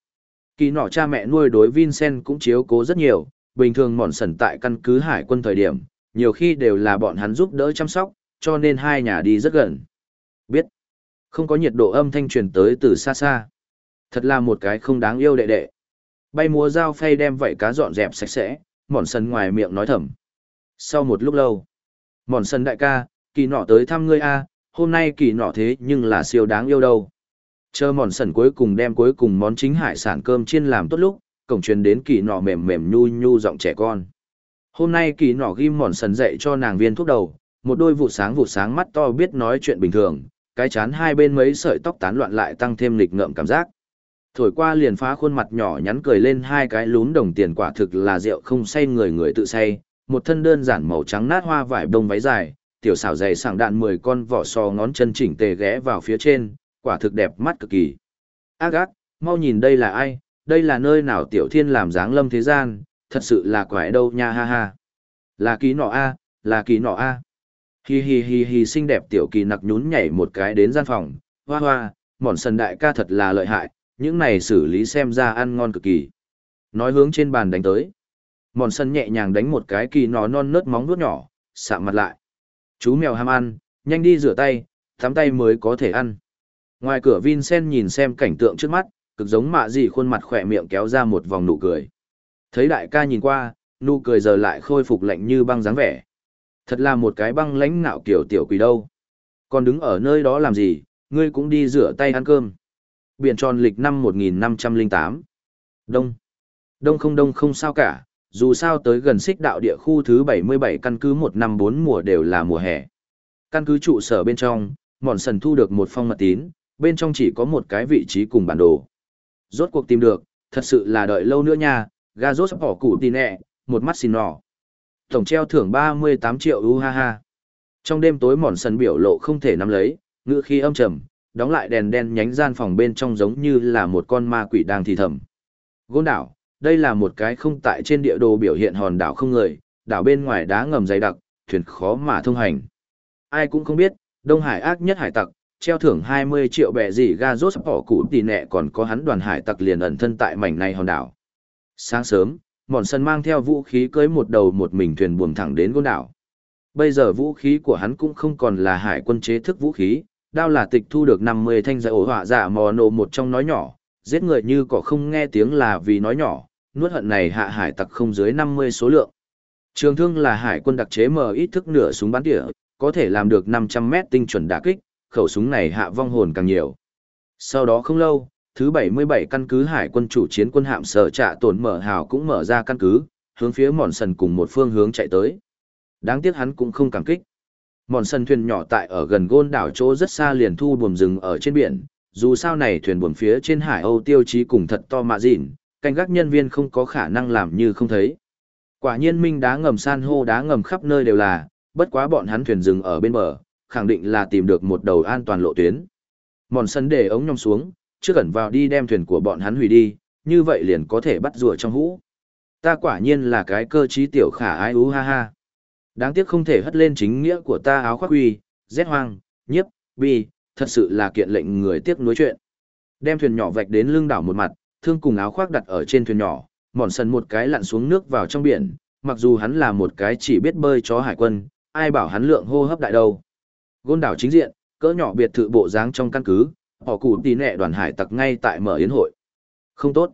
Kỳ nọ cha mẹ nuôi đối Vincent cũng chiếu cố rất nhiều, bình thường mòn sẩn tại căn cứ hải quân thời điểm, nhiều khi đều là bọn hắn giúp đỡ chăm sóc, cho nên hai nhà đi rất gần. Biết, không có nhiệt độ âm thanh truyền tới từ xa xa. Thật là một cái không đáng yêu đệ đệ. Bay múa dao phay đem vảy cá dọn dẹp sạch sẽ, mòn sân ngoài miệng nói thầm. Sau một lúc lâu, mòn sân đại ca, kỳ nọ tới thăm ngươi a hôm nay kỳ nọ thế nhưng là siêu đáng yêu đâu. Chờ mòn sần cuối cùng đem cuối cùng món chính hải sản cơm chiên làm tốt lúc, cổng truyền đến kỳ nọ mềm mềm nhu nhu giọng trẻ con. Hôm nay kỳ nọ ghim mòn sần dậy cho nàng viên thuốc đầu, một đôi vụ sáng vụ sáng mắt to biết nói chuyện bình thường, cái chán hai bên mấy sợi tóc tán loạn lại tăng thêm lịch ngợm cảm giác. Thổi qua liền phá khuôn mặt nhỏ nhắn cười lên hai cái lún đồng tiền quả thực là rượu không say người người tự say, một thân đơn giản màu trắng nát hoa vải bông váy dài, tiểu xảo dày sảng đạn mười con vỏ sò ngón chân chỉnh tề ghé vào phía trên, quả thực đẹp mắt cực kỳ. Ác ác, mau nhìn đây là ai, đây là nơi nào tiểu thiên làm dáng lâm thế gian, thật sự là quái đâu nha ha ha. Là kỳ nọ a, là kỳ nọ a. Hi hi hi hi xinh đẹp tiểu kỳ nặc nhún nhảy một cái đến gian phòng, hoa hoa, mòn sần đại ca thật là lợi hại, những này xử lý xem ra ăn ngon cực kỳ. Nói hướng trên bàn đánh tới. Mòn sân nhẹ nhàng đánh một cái kỳ nó non nớt móng vuốt nhỏ, sạm mặt lại. Chú mèo ham ăn, nhanh đi rửa tay, tắm tay mới có thể ăn. Ngoài cửa Vincent nhìn xem cảnh tượng trước mắt, cực giống mạ gì khuôn mặt khỏe miệng kéo ra một vòng nụ cười. Thấy đại ca nhìn qua, nụ cười giờ lại khôi phục lạnh như băng dáng vẻ. Thật là một cái băng lãnh nạo kiểu tiểu quỷ đâu. Còn đứng ở nơi đó làm gì, ngươi cũng đi rửa tay ăn cơm. Biển tròn lịch năm 1508. Đông. Đông không đông không sao cả, dù sao tới gần xích đạo địa khu thứ 77 căn cứ một năm bốn mùa đều là mùa hè. Căn cứ trụ sở bên trong, mòn sần thu được một phong mật tín, bên trong chỉ có một cái vị trí cùng bản đồ. Rốt cuộc tìm được, thật sự là đợi lâu nữa nha, ga rốt bỏ củ tì nẹ, một mắt xin nỏ. Tổng treo thưởng 38 triệu u ha ha. Trong đêm tối mòn sân biểu lộ không thể nắm lấy, ngữ khi âm trầm, đóng lại đèn đen nhánh gian phòng bên trong giống như là một con ma quỷ đang thì thầm. Gôn đảo, đây là một cái không tại trên địa đồ biểu hiện hòn đảo không người, đảo bên ngoài đá ngầm dày đặc, thuyền khó mà thông hành. Ai cũng không biết, Đông Hải ác nhất hải tặc, treo thưởng 20 triệu bẻ gì ga rốt bỏ cụ tỷ nẹ còn có hắn đoàn hải tặc liền ẩn thân tại mảnh này hòn đảo. Sáng sớm, Mòn Sân mang theo vũ khí cưới một đầu một mình thuyền buồm thẳng đến gôn đảo. Bây giờ vũ khí của hắn cũng không còn là hải quân chế thức vũ khí, đao là tịch thu được 50 thanh giải ổ họa giả mò nổ một trong nói nhỏ, giết người như cỏ không nghe tiếng là vì nói nhỏ, nuốt hận này hạ hải tặc không dưới 50 số lượng. Trường thương là hải quân đặc chế mở ít thức nửa súng bắn tỉa, có thể làm được 500 mét tinh chuẩn đả kích, khẩu súng này hạ vong hồn càng nhiều. Sau đó không lâu, thứ 77 căn cứ hải quân chủ chiến quân hạm sở trạ tổn mở hào cũng mở ra căn cứ, hướng phía mòn sần cùng một phương hướng chạy tới. Đáng tiếc hắn cũng không cảm kích. Mòn sần thuyền nhỏ tại ở gần gôn đảo chỗ rất xa liền thu buồm rừng ở trên biển, dù sao này thuyền buồm phía trên hải Âu tiêu chí cùng thật to mạ dịn, canh gác nhân viên không có khả năng làm như không thấy. Quả nhiên minh đá ngầm san hô đá ngầm khắp nơi đều là, bất quá bọn hắn thuyền rừng ở bên bờ, khẳng định là tìm được một đầu an toàn lộ tuyến. Mòn sân để ống nhong xuống, trước ẩn vào đi đem thuyền của bọn hắn hủy đi, như vậy liền có thể bắt rùa trong hũ. Ta quả nhiên là cái cơ trí tiểu khả ái ú ha ha. Đáng tiếc không thể hất lên chính nghĩa của ta áo khoác quỳ, rét hoang, nhiếp, bi, thật sự là kiện lệnh người tiếc nuối chuyện. Đem thuyền nhỏ vạch đến lưng đảo một mặt, thương cùng áo khoác đặt ở trên thuyền nhỏ, mòn sần một cái lặn xuống nước vào trong biển, mặc dù hắn là một cái chỉ biết bơi chó hải quân, ai bảo hắn lượng hô hấp đại đâu. Gôn đảo chính diện, cỡ nhỏ biệt thự bộ dáng trong căn cứ, họ cụ tí nẹ đoàn hải tặc ngay tại mở yến hội. Không tốt.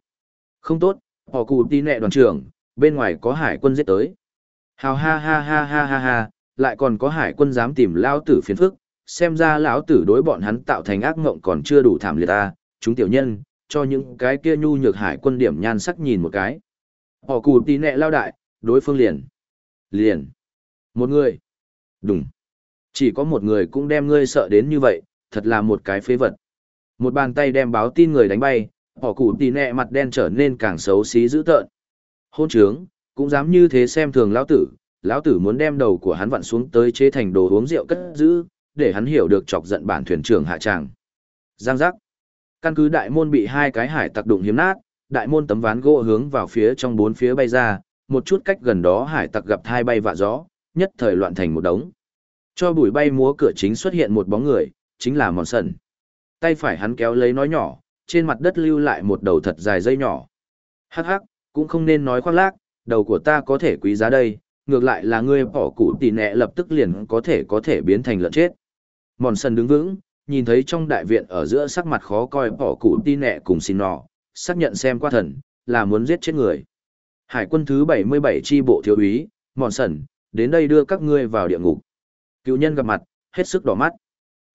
Không tốt, họ cụ tí nẹ đoàn trưởng, bên ngoài có hải quân giết tới. Hào ha ha ha ha ha ha, lại còn có hải quân dám tìm lao tử phiền phức, xem ra lão tử đối bọn hắn tạo thành ác ngộng còn chưa đủ thảm liệt ta, chúng tiểu nhân, cho những cái kia nhu nhược hải quân điểm nhan sắc nhìn một cái. Họ cụ tí nẹ lao đại, đối phương liền. Liền. Một người. Đúng. Chỉ có một người cũng đem ngươi sợ đến như vậy, thật là một cái phế vật. Một bàn tay đem báo tin người đánh bay, họ cụ tì nẹ mặt đen trở nên càng xấu xí dữ tợn. Hôn trướng, cũng dám như thế xem thường lão tử, lão tử muốn đem đầu của hắn vặn xuống tới chế thành đồ uống rượu cất giữ, để hắn hiểu được chọc giận bản thuyền trưởng hạ tràng. Giang giác. Căn cứ đại môn bị hai cái hải tặc đụng hiếm nát, đại môn tấm ván gỗ hướng vào phía trong bốn phía bay ra, một chút cách gần đó hải tặc gặp thai bay vạ gió, nhất thời loạn thành một đống. Cho bụi bay múa cửa chính xuất hiện một bóng người, chính là Mòn Sần. Tay phải hắn kéo lấy nói nhỏ, trên mặt đất lưu lại một đầu thật dài dây nhỏ. Hắc hắc, cũng không nên nói khoác lác, đầu của ta có thể quý giá đây, ngược lại là ngươi bỏ cụ tỷ nẹ lập tức liền có thể có thể biến thành lợn chết. Mòn Sần đứng vững, nhìn thấy trong đại viện ở giữa sắc mặt khó coi bỏ cụ tỷ nẹ cùng xin nọ, xác nhận xem qua thần, là muốn giết chết người. Hải quân thứ 77 chi bộ thiếu úy, Mòn Sần, đến đây đưa các ngươi vào địa ngục. Cựu nhân gặp mặt, hết sức đỏ mắt.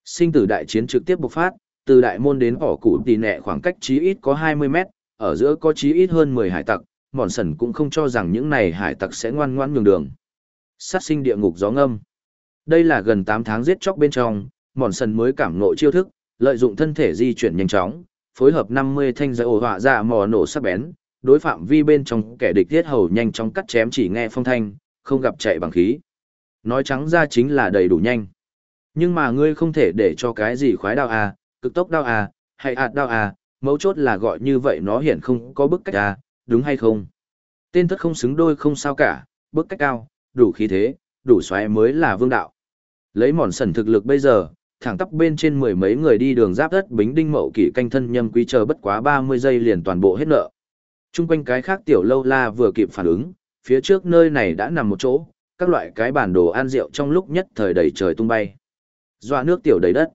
Sinh tử đại chiến trực tiếp bộc phát, từ đại môn đến ổ cụ tỷ nẹ khoảng cách chí ít có 20 mét, ở giữa có chí ít hơn 10 hải tặc, mòn sần cũng không cho rằng những này hải tặc sẽ ngoan ngoãn nhường đường. Sát sinh địa ngục gió ngâm. Đây là gần 8 tháng giết chóc bên trong, mòn sần mới cảm ngộ chiêu thức, lợi dụng thân thể di chuyển nhanh chóng, phối hợp 50 thanh giới ổ họa ra mò nổ sắc bén, đối phạm vi bên trong kẻ địch thiết hầu nhanh chóng cắt chém chỉ nghe phong thanh, không gặp chạy bằng khí. Nói trắng ra chính là đầy đủ nhanh. Nhưng mà ngươi không thể để cho cái gì khoái đao à, cực tốc đao à, hay ạt đao à, mấu chốt là gọi như vậy nó hiện không có bức cách à, đúng hay không? Tên thất không xứng đôi không sao cả, bức cách cao, đủ khí thế, đủ xoáy mới là vương đạo. Lấy mòn sần thực lực bây giờ, thẳng tắp bên trên mười mấy người đi đường giáp đất bính đinh mậu kỷ canh thân nhâm quý chờ bất quá 30 giây liền toàn bộ hết nợ. Trung quanh cái khác tiểu lâu la vừa kịp phản ứng, phía trước nơi này đã nằm một chỗ, các loại cái bản đồ ăn rượu trong lúc nhất thời đầy trời tung bay. Doa nước tiểu đầy đất.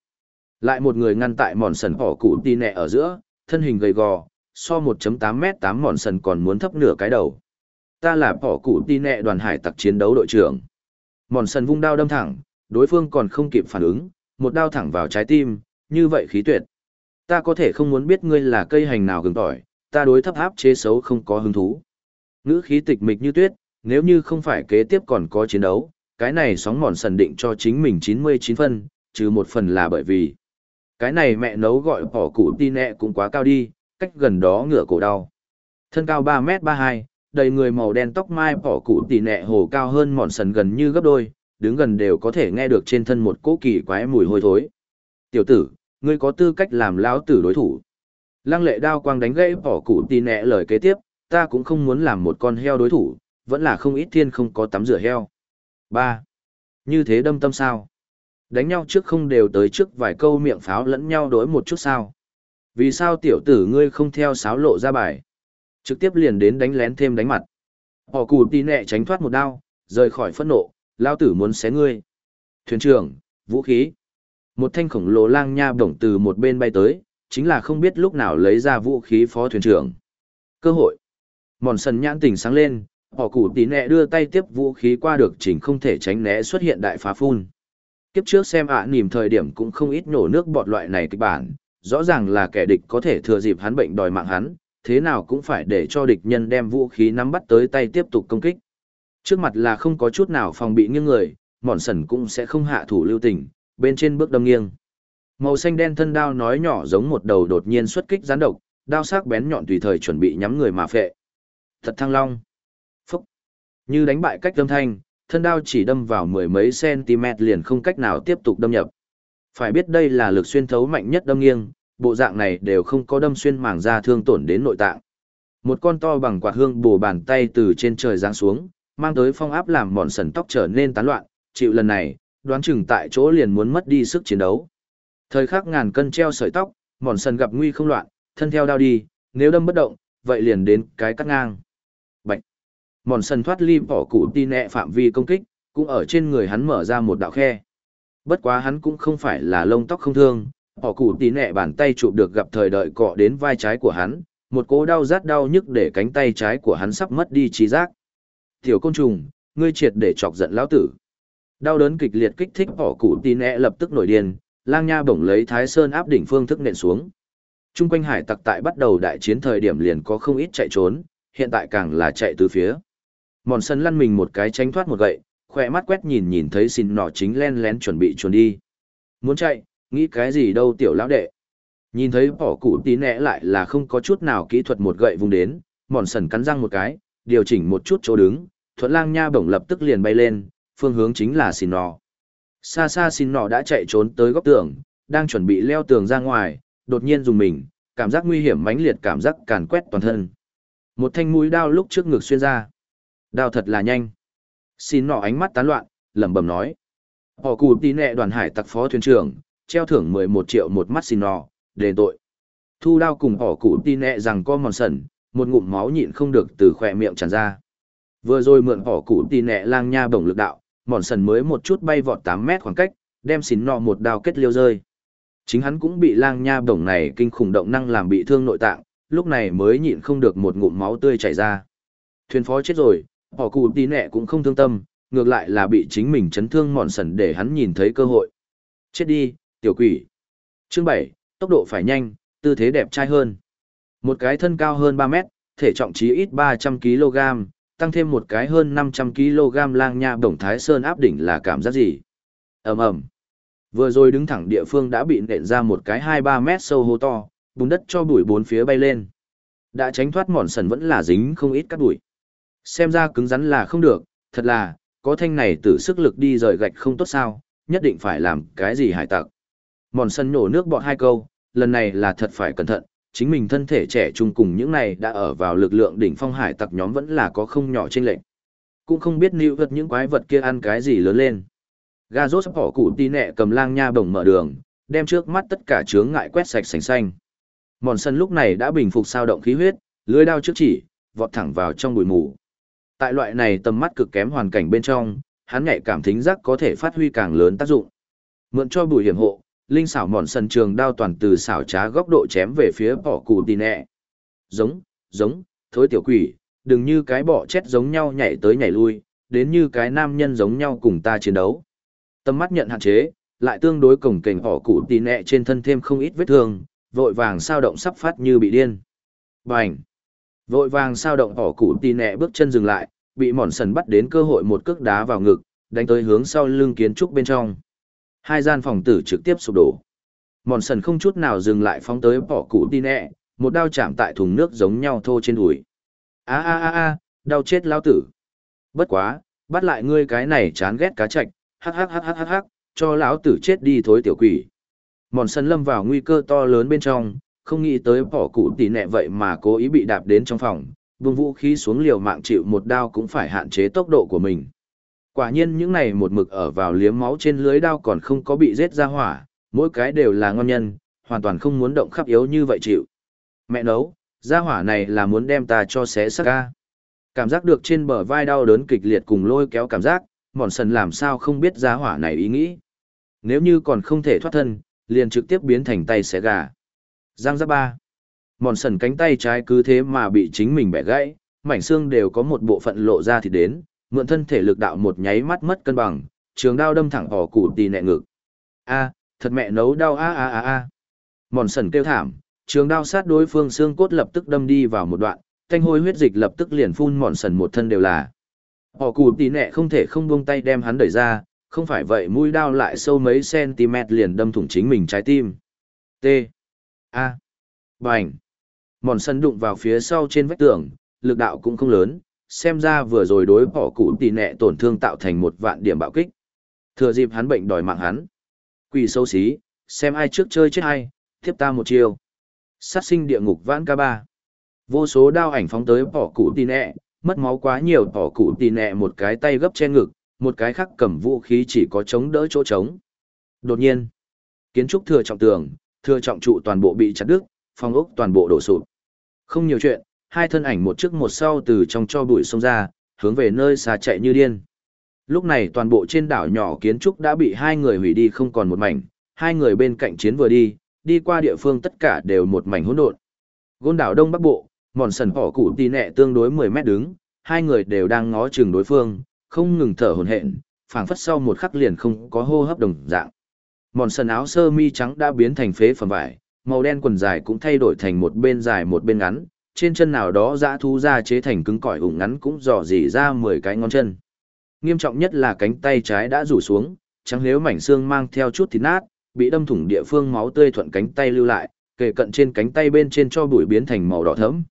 Lại một người ngăn tại mòn sần bỏ cụ tì nẹ ở giữa, thân hình gầy gò, so 1.8 mét 8 mòn sần còn muốn thấp nửa cái đầu. Ta là bỏ cụ tì nẹ đoàn hải tặc chiến đấu đội trưởng. Mòn sần vung đao đâm thẳng, đối phương còn không kịp phản ứng, một đao thẳng vào trái tim, như vậy khí tuyệt. Ta có thể không muốn biết ngươi là cây hành nào gừng tỏi, ta đối thấp áp chế xấu không có hứng thú. Ngữ khí tịch mịch như tuyết, nếu như không phải kế tiếp còn có chiến đấu, cái này sóng mòn sần định cho chính mình 99 phân, trừ một phần là bởi vì cái này mẹ nấu gọi bỏ củ ti nẹ cũng quá cao đi, cách gần đó ngửa cổ đau. Thân cao 3 m 32, đầy người màu đen tóc mai bỏ củ tỉ nẹ hồ cao hơn mòn sần gần như gấp đôi, đứng gần đều có thể nghe được trên thân một cỗ kỳ quái mùi hôi thối. Tiểu tử, ngươi có tư cách làm lão tử đối thủ. Lăng lệ đao quang đánh gãy bỏ củ tỉ nẹ lời kế tiếp, ta cũng không muốn làm một con heo đối thủ, vẫn là không ít thiên không có tắm rửa heo. 3. Như thế đâm tâm sao? Đánh nhau trước không đều tới trước vài câu miệng pháo lẫn nhau đối một chút sao? Vì sao tiểu tử ngươi không theo sáo lộ ra bài? Trực tiếp liền đến đánh lén thêm đánh mặt. Họ cù tí nẹ tránh thoát một đao, rời khỏi phẫn nộ, lao tử muốn xé ngươi. Thuyền trưởng, vũ khí. Một thanh khổng lồ lang nha bổng từ một bên bay tới, chính là không biết lúc nào lấy ra vũ khí phó thuyền trưởng. Cơ hội. Mòn sần nhãn tỉnh sáng lên, họ cụ tí nẹ đưa tay tiếp vũ khí qua được chỉnh không thể tránh né xuất hiện đại phá phun. Kiếp trước xem ạ à, thời điểm cũng không ít nổ nước bọt loại này kịch bản, rõ ràng là kẻ địch có thể thừa dịp hắn bệnh đòi mạng hắn, thế nào cũng phải để cho địch nhân đem vũ khí nắm bắt tới tay tiếp tục công kích. Trước mặt là không có chút nào phòng bị nghiêng người, mòn sần cũng sẽ không hạ thủ lưu tình, bên trên bước đâm nghiêng. Màu xanh đen thân đao nói nhỏ giống một đầu đột nhiên xuất kích gián độc, đao sắc bén nhọn tùy thời chuẩn bị nhắm người mà phệ. Thật thăng long. Như đánh bại cách âm thanh, thân đao chỉ đâm vào mười mấy cm liền không cách nào tiếp tục đâm nhập. Phải biết đây là lực xuyên thấu mạnh nhất đâm nghiêng, bộ dạng này đều không có đâm xuyên màng da thương tổn đến nội tạng. Một con to bằng quạt hương bổ bàn tay từ trên trời giáng xuống, mang tới phong áp làm mòn sần tóc trở nên tán loạn, chịu lần này, đoán chừng tại chỗ liền muốn mất đi sức chiến đấu. Thời khắc ngàn cân treo sợi tóc, mòn sần gặp nguy không loạn, thân theo đao đi, nếu đâm bất động, vậy liền đến cái cắt ngang. Mòn sần thoát ly bỏ cụ ti nẹ phạm vi công kích, cũng ở trên người hắn mở ra một đạo khe. Bất quá hắn cũng không phải là lông tóc không thương, họ cụ tì nẹ bàn tay chụp được gặp thời đợi cọ đến vai trái của hắn, một cỗ đau rát đau nhức để cánh tay trái của hắn sắp mất đi trí giác. Tiểu côn trùng, ngươi triệt để chọc giận lão tử. Đau đớn kịch liệt kích thích họ cụ tì nẹ lập tức nổi điên, lang nha bổng lấy thái sơn áp đỉnh phương thức nện xuống. Trung quanh hải tặc tại bắt đầu đại chiến thời điểm liền có không ít chạy trốn, hiện tại càng là chạy từ phía. Mòn sân lăn mình một cái tránh thoát một gậy, khoe mắt quét nhìn nhìn thấy xin nọ chính len lén chuẩn bị chuồn đi. Muốn chạy, nghĩ cái gì đâu tiểu lão đệ. Nhìn thấy bỏ cụ tí nẹ lại là không có chút nào kỹ thuật một gậy vùng đến, mòn sần cắn răng một cái, điều chỉnh một chút chỗ đứng, thuận lang nha bổng lập tức liền bay lên, phương hướng chính là xin nọ. Xa xa xin nọ đã chạy trốn tới góc tường, đang chuẩn bị leo tường ra ngoài, đột nhiên dùng mình, cảm giác nguy hiểm mãnh liệt cảm giác càn quét toàn thân. Một thanh mũi đao lúc trước ngực xuyên ra. Đao thật là nhanh. Xin nọ ánh mắt tán loạn, lẩm bẩm nói. Họ cù tí nẹ đoàn hải tặc phó thuyền trưởng, treo thưởng 11 triệu một mắt xin nọ, đền tội. Thu đao cùng họ cù tí nẹ rằng co mòn sẩn, một ngụm máu nhịn không được từ khỏe miệng tràn ra. Vừa rồi mượn họ cù tí nẹ lang nha bổng lực đạo, mòn sần mới một chút bay vọt 8 mét khoảng cách, đem xin nọ một đao kết liêu rơi. Chính hắn cũng bị lang nha bổng này kinh khủng động năng làm bị thương nội tạng, lúc này mới nhịn không được một ngụm máu tươi chảy ra. Thuyền phó chết rồi, họ cụ tí nẹ cũng không thương tâm, ngược lại là bị chính mình chấn thương mòn sần để hắn nhìn thấy cơ hội. Chết đi, tiểu quỷ. Chương bảy tốc độ phải nhanh, tư thế đẹp trai hơn. Một cái thân cao hơn ba mét, thể trọng chí ít ba trăm kg, tăng thêm một cái hơn năm trăm kg lang nha bổng thái sơn áp đỉnh là cảm giác gì? ầm ầm Vừa rồi đứng thẳng địa phương đã bị nện ra một cái hai ba mét sâu hố to, bùn đất cho bụi bốn phía bay lên. Đã tránh thoát mòn sần vẫn là dính không ít cát bụi. Xem ra cứng rắn là không được, thật là, có thanh này tử sức lực đi rời gạch không tốt sao, nhất định phải làm cái gì hải tặc. Mòn sân nổ nước bọt hai câu, lần này là thật phải cẩn thận, chính mình thân thể trẻ trung cùng những này đã ở vào lực lượng đỉnh phong hải tặc nhóm vẫn là có không nhỏ trên lệnh. Cũng không biết níu vật những quái vật kia ăn cái gì lớn lên. Ga rốt bỏ củ tí nẹ cầm lang nha bổng mở đường, đem trước mắt tất cả chướng ngại quét sạch sành xanh. Mòn sân lúc này đã bình phục sao động khí huyết, lưới đao trước chỉ, vọt thẳng vào trong bụi mù. Tại loại này tầm mắt cực kém hoàn cảnh bên trong, hắn nhạy cảm thính giác có thể phát huy càng lớn tác dụng. Mượn cho bùi hiểm hộ, linh xảo mòn sân trường đao toàn từ xảo trá góc độ chém về phía bỏ cụ tì nẹ. Giống, giống, thối tiểu quỷ, đừng như cái bọ chết giống nhau nhảy tới nhảy lui, đến như cái nam nhân giống nhau cùng ta chiến đấu. Tầm mắt nhận hạn chế, lại tương đối cổng kềnh bỏ cụ tì nẹ trên thân thêm không ít vết thương, vội vàng sao động sắp phát như bị điên. Bành! Vội vàng sao động bỏ cụ tì nẹ bước chân dừng lại, bị mòn sần bắt đến cơ hội một cước đá vào ngực, đánh tới hướng sau lưng kiến trúc bên trong. Hai gian phòng tử trực tiếp sụp đổ. Mòn sần không chút nào dừng lại phóng tới bỏ cụ tì nẹ, một đao chạm tại thùng nước giống nhau thô trên đùi. a a a a đau chết lao tử. Bất quá, bắt lại ngươi cái này chán ghét cá chạch, hắc hắc hắc hắc hắc hắc, cho lão tử chết đi thối tiểu quỷ. Mòn sần lâm vào nguy cơ to lớn bên trong, không nghĩ tới bỏ cụ tỷ nẹ vậy mà cố ý bị đạp đến trong phòng, buông vũ khí xuống liều mạng chịu một đao cũng phải hạn chế tốc độ của mình. Quả nhiên những này một mực ở vào liếm máu trên lưới đao còn không có bị giết ra hỏa, mỗi cái đều là ngon nhân, hoàn toàn không muốn động khắp yếu như vậy chịu. Mẹ nấu, ra hỏa này là muốn đem ta cho xé xác ca. Cảm giác được trên bờ vai đau đớn kịch liệt cùng lôi kéo cảm giác, mòn sần làm sao không biết ra hỏa này ý nghĩ. Nếu như còn không thể thoát thân, liền trực tiếp biến thành tay xé gà. Giang giáp ba. Mòn sần cánh tay trái cứ thế mà bị chính mình bẻ gãy, mảnh xương đều có một bộ phận lộ ra thì đến, mượn thân thể lực đạo một nháy mắt mất cân bằng, trường đao đâm thẳng vào cụ tì nẹ ngực. A, thật mẹ nấu đau a a a a. Mòn sần kêu thảm, trường đao sát đối phương xương cốt lập tức đâm đi vào một đoạn, thanh hôi huyết dịch lập tức liền phun mòn sần một thân đều là. Họ cụ tì nẹ không thể không buông tay đem hắn đẩy ra, không phải vậy mũi đao lại sâu mấy cm liền đâm thủng chính mình trái tim. T. A. Bành. Mòn sân đụng vào phía sau trên vách tường, lực đạo cũng không lớn, xem ra vừa rồi đối bỏ cụ tì nẹ tổn thương tạo thành một vạn điểm bạo kích. Thừa dịp hắn bệnh đòi mạng hắn. Quỷ sâu xí, xem ai trước chơi chết ai, tiếp ta một chiêu. Sát sinh địa ngục vãn ca ba. Vô số đao ảnh phóng tới bỏ cụ tì nẹ, mất máu quá nhiều bỏ cụ tì nẹ một cái tay gấp trên ngực, một cái khác cầm vũ khí chỉ có chống đỡ chỗ trống. Đột nhiên, kiến trúc thừa trọng tường, thừa trọng trụ toàn bộ bị chặt đứt, phòng ốc toàn bộ đổ sụp. Không nhiều chuyện, hai thân ảnh một trước một sau từ trong cho bụi xông ra, hướng về nơi xa chạy như điên. Lúc này toàn bộ trên đảo nhỏ kiến trúc đã bị hai người hủy đi không còn một mảnh, hai người bên cạnh chiến vừa đi, đi qua địa phương tất cả đều một mảnh hỗn độn. Gôn đảo Đông Bắc Bộ, mòn sần bỏ cụ tì nẹ tương đối 10 mét đứng, hai người đều đang ngó chừng đối phương, không ngừng thở hổn hển, phảng phất sau một khắc liền không có hô hấp đồng dạng. Mòn sần áo sơ mi trắng đã biến thành phế phẩm vải, màu đen quần dài cũng thay đổi thành một bên dài một bên ngắn, trên chân nào đó dã thú ra chế thành cứng cỏi ủng ngắn cũng dò dỉ ra 10 cái ngón chân. Nghiêm trọng nhất là cánh tay trái đã rủ xuống, trắng nếu mảnh xương mang theo chút thịt nát, bị đâm thủng địa phương máu tươi thuận cánh tay lưu lại, kề cận trên cánh tay bên trên cho bụi biến thành màu đỏ thẫm.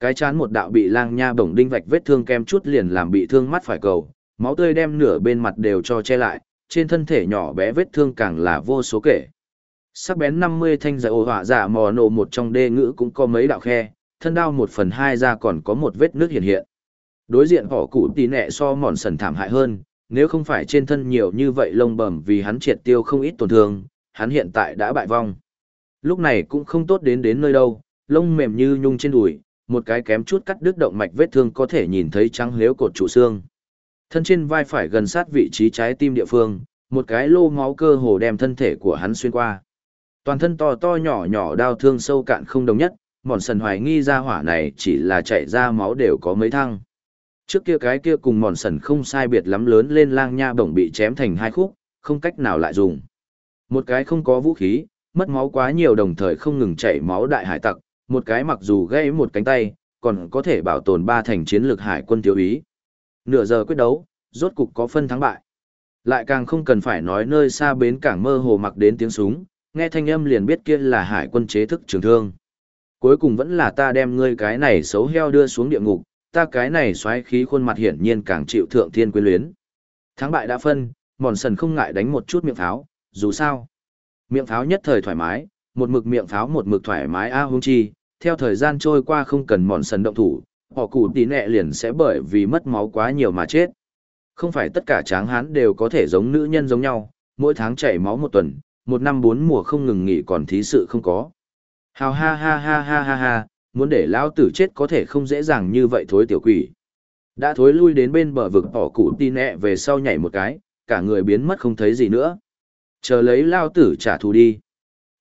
Cái chán một đạo bị lang nha bổng đinh vạch vết thương kem chút liền làm bị thương mắt phải cầu, máu tươi đem nửa bên mặt đều cho che lại, trên thân thể nhỏ bé vết thương càng là vô số kể. Sắc bén 50 thanh giải ổ hỏa giả mò nổ một trong đê ngữ cũng có mấy đạo khe, thân đao một phần hai ra còn có một vết nước hiện hiện. Đối diện họ cụ tí nẹ so mòn sần thảm hại hơn, nếu không phải trên thân nhiều như vậy lông bầm vì hắn triệt tiêu không ít tổn thương, hắn hiện tại đã bại vong. Lúc này cũng không tốt đến đến nơi đâu, lông mềm như nhung trên đùi, một cái kém chút cắt đứt động mạch vết thương có thể nhìn thấy trắng liếu cột trụ xương. Thân trên vai phải gần sát vị trí trái tim địa phương, một cái lô máu cơ hồ đem thân thể của hắn xuyên qua. Toàn thân to to nhỏ nhỏ đau thương sâu cạn không đồng nhất, mòn sần hoài nghi ra hỏa này chỉ là chạy ra máu đều có mấy thăng. Trước kia cái kia cùng mòn sần không sai biệt lắm lớn lên lang nha bổng bị chém thành hai khúc, không cách nào lại dùng. Một cái không có vũ khí, mất máu quá nhiều đồng thời không ngừng chảy máu đại hải tặc, một cái mặc dù gãy một cánh tay, còn có thể bảo tồn ba thành chiến lược hải quân thiếu ý. Nửa giờ quyết đấu, rốt cục có phân thắng bại. Lại càng không cần phải nói nơi xa bến cảng mơ hồ mặc đến tiếng súng, nghe thanh âm liền biết kia là hải quân chế thức trường thương. Cuối cùng vẫn là ta đem ngươi cái này xấu heo đưa xuống địa ngục, ta cái này xoáy khí khuôn mặt hiển nhiên càng chịu thượng thiên quyến luyến. Thắng bại đã phân, mòn sần không ngại đánh một chút miệng pháo, dù sao. Miệng pháo nhất thời thoải mái, một mực miệng pháo một mực thoải mái a à hung chi, theo thời gian trôi qua không cần mòn sần động thủ, họ cụ tí nẹ liền sẽ bởi vì mất máu quá nhiều mà chết. Không phải tất cả tráng hán đều có thể giống nữ nhân giống nhau, mỗi tháng chảy máu một tuần, một năm bốn mùa không ngừng nghỉ còn thí sự không có. Hào ha ha ha ha ha ha, muốn để lão tử chết có thể không dễ dàng như vậy thối tiểu quỷ. Đã thối lui đến bên bờ vực họ cụ tí nẹ về sau nhảy một cái, cả người biến mất không thấy gì nữa. Chờ lấy lao tử trả thù đi.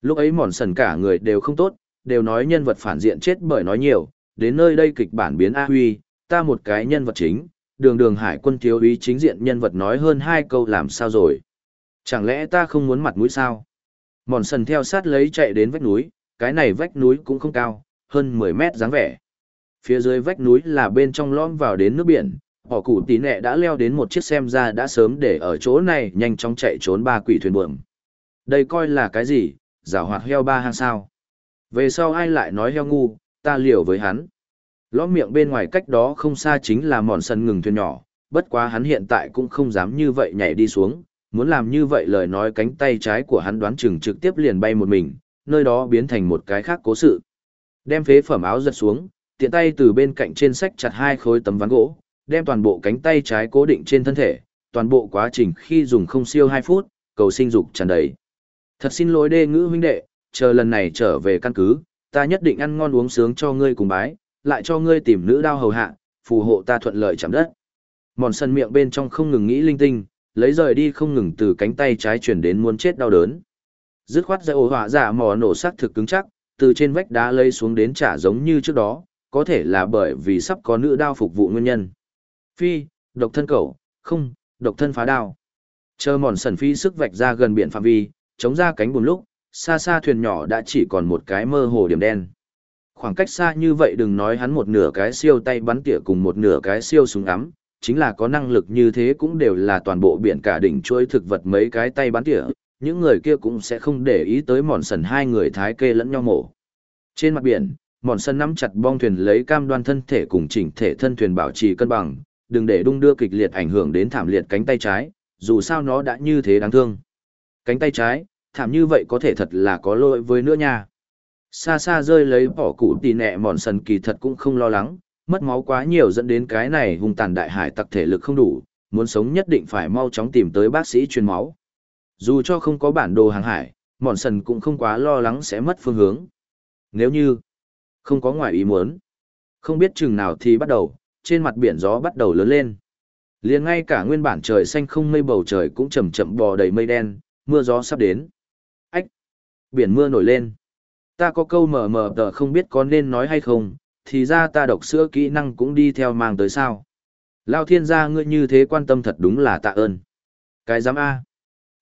Lúc ấy mòn sần cả người đều không tốt, đều nói nhân vật phản diện chết bởi nói nhiều, đến nơi đây kịch bản biến A Huy, ta một cái nhân vật chính, đường đường hải quân thiếu úy chính diện nhân vật nói hơn hai câu làm sao rồi. Chẳng lẽ ta không muốn mặt mũi sao? Mòn sần theo sát lấy chạy đến vách núi, cái này vách núi cũng không cao, hơn 10 mét dáng vẻ. Phía dưới vách núi là bên trong lõm vào đến nước biển, họ cụ tí nẹ đã leo đến một chiếc xem ra đã sớm để ở chỗ này nhanh chóng chạy trốn ba quỷ thuyền buồm. Đây coi là cái gì, giả hoạt heo ba hang sao. Về sau ai lại nói heo ngu, ta liều với hắn. Lõm miệng bên ngoài cách đó không xa chính là mòn sân ngừng thuyền nhỏ, bất quá hắn hiện tại cũng không dám như vậy nhảy đi xuống, muốn làm như vậy lời nói cánh tay trái của hắn đoán chừng trực tiếp liền bay một mình, nơi đó biến thành một cái khác cố sự. Đem phế phẩm áo giật xuống, tiện tay từ bên cạnh trên sách chặt hai khối tấm ván gỗ, đem toàn bộ cánh tay trái cố định trên thân thể, toàn bộ quá trình khi dùng không siêu 2 phút, cầu sinh dục tràn đầy. Thật xin lỗi đê ngữ huynh đệ, chờ lần này trở về căn cứ, ta nhất định ăn ngon uống sướng cho ngươi cùng bái, lại cho ngươi tìm nữ đao hầu hạ, phù hộ ta thuận lợi chạm đất. Mòn sân miệng bên trong không ngừng nghĩ linh tinh, lấy rời đi không ngừng từ cánh tay trái chuyển đến muốn chết đau đớn. Dứt khoát dây ổ hỏa giả mò nổ sắc thực cứng chắc, từ trên vách đá lây xuống đến trả giống như trước đó, có thể là bởi vì sắp có nữ đao phục vụ nguyên nhân. Phi, độc thân cầu, không, độc thân phá đao. Chờ mòn sần phi sức vạch ra gần biển phạm vi, chống ra cánh bùn lúc, xa xa thuyền nhỏ đã chỉ còn một cái mơ hồ điểm đen. Khoảng cách xa như vậy đừng nói hắn một nửa cái siêu tay bắn tỉa cùng một nửa cái siêu súng ngắm, chính là có năng lực như thế cũng đều là toàn bộ biển cả đỉnh chuỗi thực vật mấy cái tay bắn tỉa, những người kia cũng sẽ không để ý tới mòn sần hai người thái kê lẫn nhau mổ. Trên mặt biển, mòn sần nắm chặt bong thuyền lấy cam đoan thân thể cùng chỉnh thể thân thuyền bảo trì cân bằng, đừng để đung đưa kịch liệt ảnh hưởng đến thảm liệt cánh tay trái, dù sao nó đã như thế đáng thương. Cánh tay trái, thảm như vậy có thể thật là có lỗi với nữa nha. Xa xa rơi lấy bỏ cụ tì nẹ mòn sần kỳ thật cũng không lo lắng, mất máu quá nhiều dẫn đến cái này hung tàn đại hải tặc thể lực không đủ, muốn sống nhất định phải mau chóng tìm tới bác sĩ truyền máu. Dù cho không có bản đồ hàng hải, mòn sần cũng không quá lo lắng sẽ mất phương hướng. Nếu như không có ngoài ý muốn, không biết chừng nào thì bắt đầu, trên mặt biển gió bắt đầu lớn lên. liền ngay cả nguyên bản trời xanh không mây bầu trời cũng chậm chậm bò đầy mây đen, mưa gió sắp đến. Biển mưa nổi lên. Ta có câu mờ mờ tờ không biết có nên nói hay không, thì ra ta độc sữa kỹ năng cũng đi theo mang tới sao. Lao thiên gia ngươi như thế quan tâm thật đúng là tạ ơn. Cái giám A.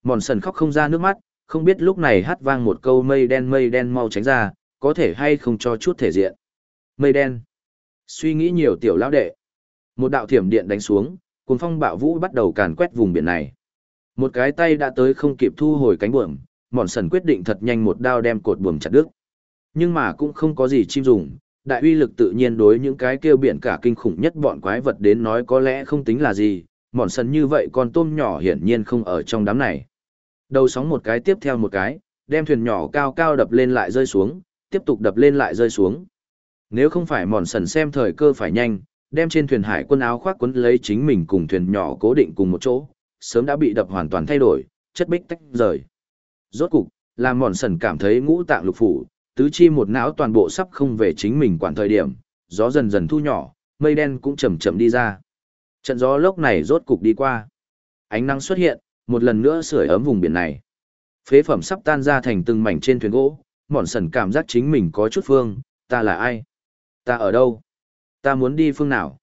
Mòn sần khóc không ra nước mắt, không biết lúc này hát vang một câu mây đen mây đen mau tránh ra, có thể hay không cho chút thể diện. Mây đen. Suy nghĩ nhiều tiểu lão đệ. Một đạo thiểm điện đánh xuống, cuồng phong bạo vũ bắt đầu càn quét vùng biển này. Một cái tay đã tới không kịp thu hồi cánh buồm, mòn sần quyết định thật nhanh một đao đem cột buồm chặt đứt. Nhưng mà cũng không có gì chim dùng, đại uy lực tự nhiên đối những cái kêu biển cả kinh khủng nhất bọn quái vật đến nói có lẽ không tính là gì, mòn sần như vậy còn tôm nhỏ hiển nhiên không ở trong đám này. Đầu sóng một cái tiếp theo một cái, đem thuyền nhỏ cao cao đập lên lại rơi xuống, tiếp tục đập lên lại rơi xuống. Nếu không phải mòn sần xem thời cơ phải nhanh, đem trên thuyền hải quân áo khoác quấn lấy chính mình cùng thuyền nhỏ cố định cùng một chỗ, sớm đã bị đập hoàn toàn thay đổi, chất bích tách rời. Rốt cục, làm mòn sần cảm thấy ngũ tạng lục phủ, tứ chi một não toàn bộ sắp không về chính mình quản thời điểm, gió dần dần thu nhỏ, mây đen cũng chậm chậm đi ra. Trận gió lốc này rốt cục đi qua. Ánh nắng xuất hiện, một lần nữa sưởi ấm vùng biển này. Phế phẩm sắp tan ra thành từng mảnh trên thuyền gỗ, mòn sần cảm giác chính mình có chút phương, ta là ai? Ta ở đâu? Ta muốn đi phương nào?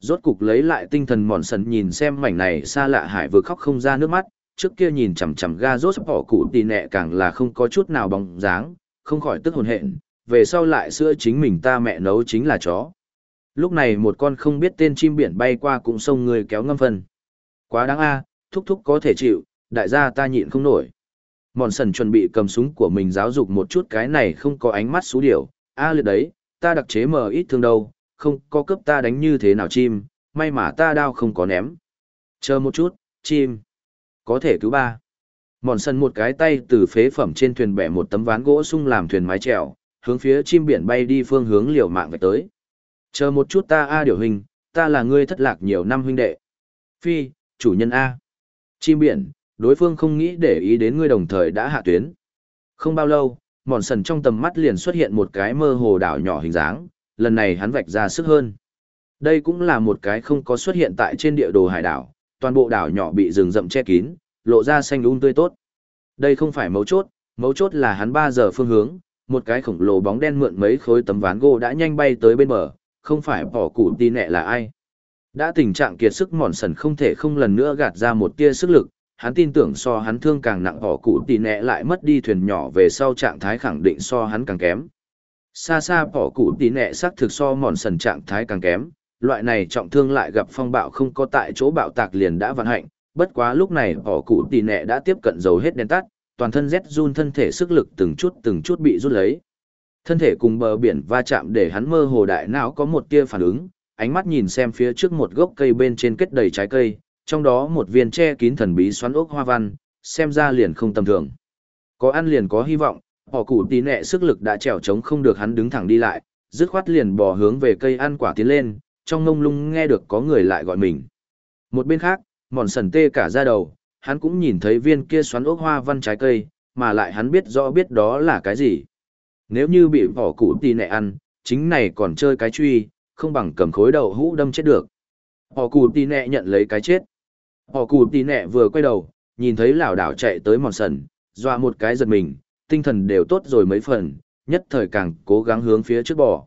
Rốt cục lấy lại tinh thần mòn sần nhìn xem mảnh này xa lạ hải vừa khóc không ra nước mắt, trước kia nhìn chằm chằm ga rốt bỏ cụ tì nẹ càng là không có chút nào bóng dáng, không khỏi tức hồn hện, về sau lại sữa chính mình ta mẹ nấu chính là chó. Lúc này một con không biết tên chim biển bay qua cũng sông người kéo ngâm phân. Quá đáng a, thúc thúc có thể chịu, đại gia ta nhịn không nổi. Mòn sần chuẩn bị cầm súng của mình giáo dục một chút cái này không có ánh mắt xú điểu, a liệt đấy, ta đặc chế mờ ít thương đâu, không có cấp ta đánh như thế nào chim, may mà ta đao không có ném. Chờ một chút, chim. Có thể cứu ba. Mòn sần một cái tay từ phế phẩm trên thuyền bẻ một tấm ván gỗ sung làm thuyền mái chèo, hướng phía chim biển bay đi phương hướng liều mạng về tới. Chờ một chút ta A điều hình, ta là ngươi thất lạc nhiều năm huynh đệ. Phi, chủ nhân A. Chim biển, đối phương không nghĩ để ý đến ngươi đồng thời đã hạ tuyến. Không bao lâu, mòn sần trong tầm mắt liền xuất hiện một cái mơ hồ đảo nhỏ hình dáng, lần này hắn vạch ra sức hơn. Đây cũng là một cái không có xuất hiện tại trên địa đồ hải đảo, toàn bộ đảo nhỏ bị rừng rậm che kín, lộ ra xanh um tươi tốt. Đây không phải mấu chốt, mấu chốt là hắn 3 giờ phương hướng, một cái khổng lồ bóng đen mượn mấy khối tấm ván gỗ đã nhanh bay tới bên bờ, không phải bỏ củ tì nẹ là ai. Đã tình trạng kiệt sức mòn sần không thể không lần nữa gạt ra một tia sức lực, hắn tin tưởng so hắn thương càng nặng bỏ củ tì nẹ lại mất đi thuyền nhỏ về sau trạng thái khẳng định so hắn càng kém. Xa xa bỏ củ tì nẹ xác thực so mòn sần trạng thái càng kém, loại này trọng thương lại gặp phong bạo không có tại chỗ bạo tạc liền đã vận hạnh, bất quá lúc này họ cụ tì nẹ đã tiếp cận dầu hết đèn tắt, toàn thân rét run thân thể sức lực từng chút từng chút bị rút lấy. Thân thể cùng bờ biển va chạm để hắn mơ hồ đại não có một tia phản ứng, ánh mắt nhìn xem phía trước một gốc cây bên trên kết đầy trái cây, trong đó một viên che kín thần bí xoắn ốc hoa văn, xem ra liền không tầm thường. Có ăn liền có hy vọng, họ cụ tí nẹ sức lực đã trèo trống không được hắn đứng thẳng đi lại, dứt khoát liền bò hướng về cây ăn quả tiến lên, trong ngông lung nghe được có người lại gọi mình. Một bên khác, mòn sần tê cả ra đầu, hắn cũng nhìn thấy viên kia xoắn ốc hoa văn trái cây, mà lại hắn biết rõ biết đó là cái gì. Nếu như bị vỏ củ tì nẹ ăn, chính này còn chơi cái truy, không bằng cầm khối đầu hũ đâm chết được. Họ củ tì nẹ nhận lấy cái chết. Họ củ tì nẹ vừa quay đầu, nhìn thấy lão đảo chạy tới mòn sần, dọa một cái giật mình, tinh thần đều tốt rồi mấy phần, nhất thời càng cố gắng hướng phía trước bò.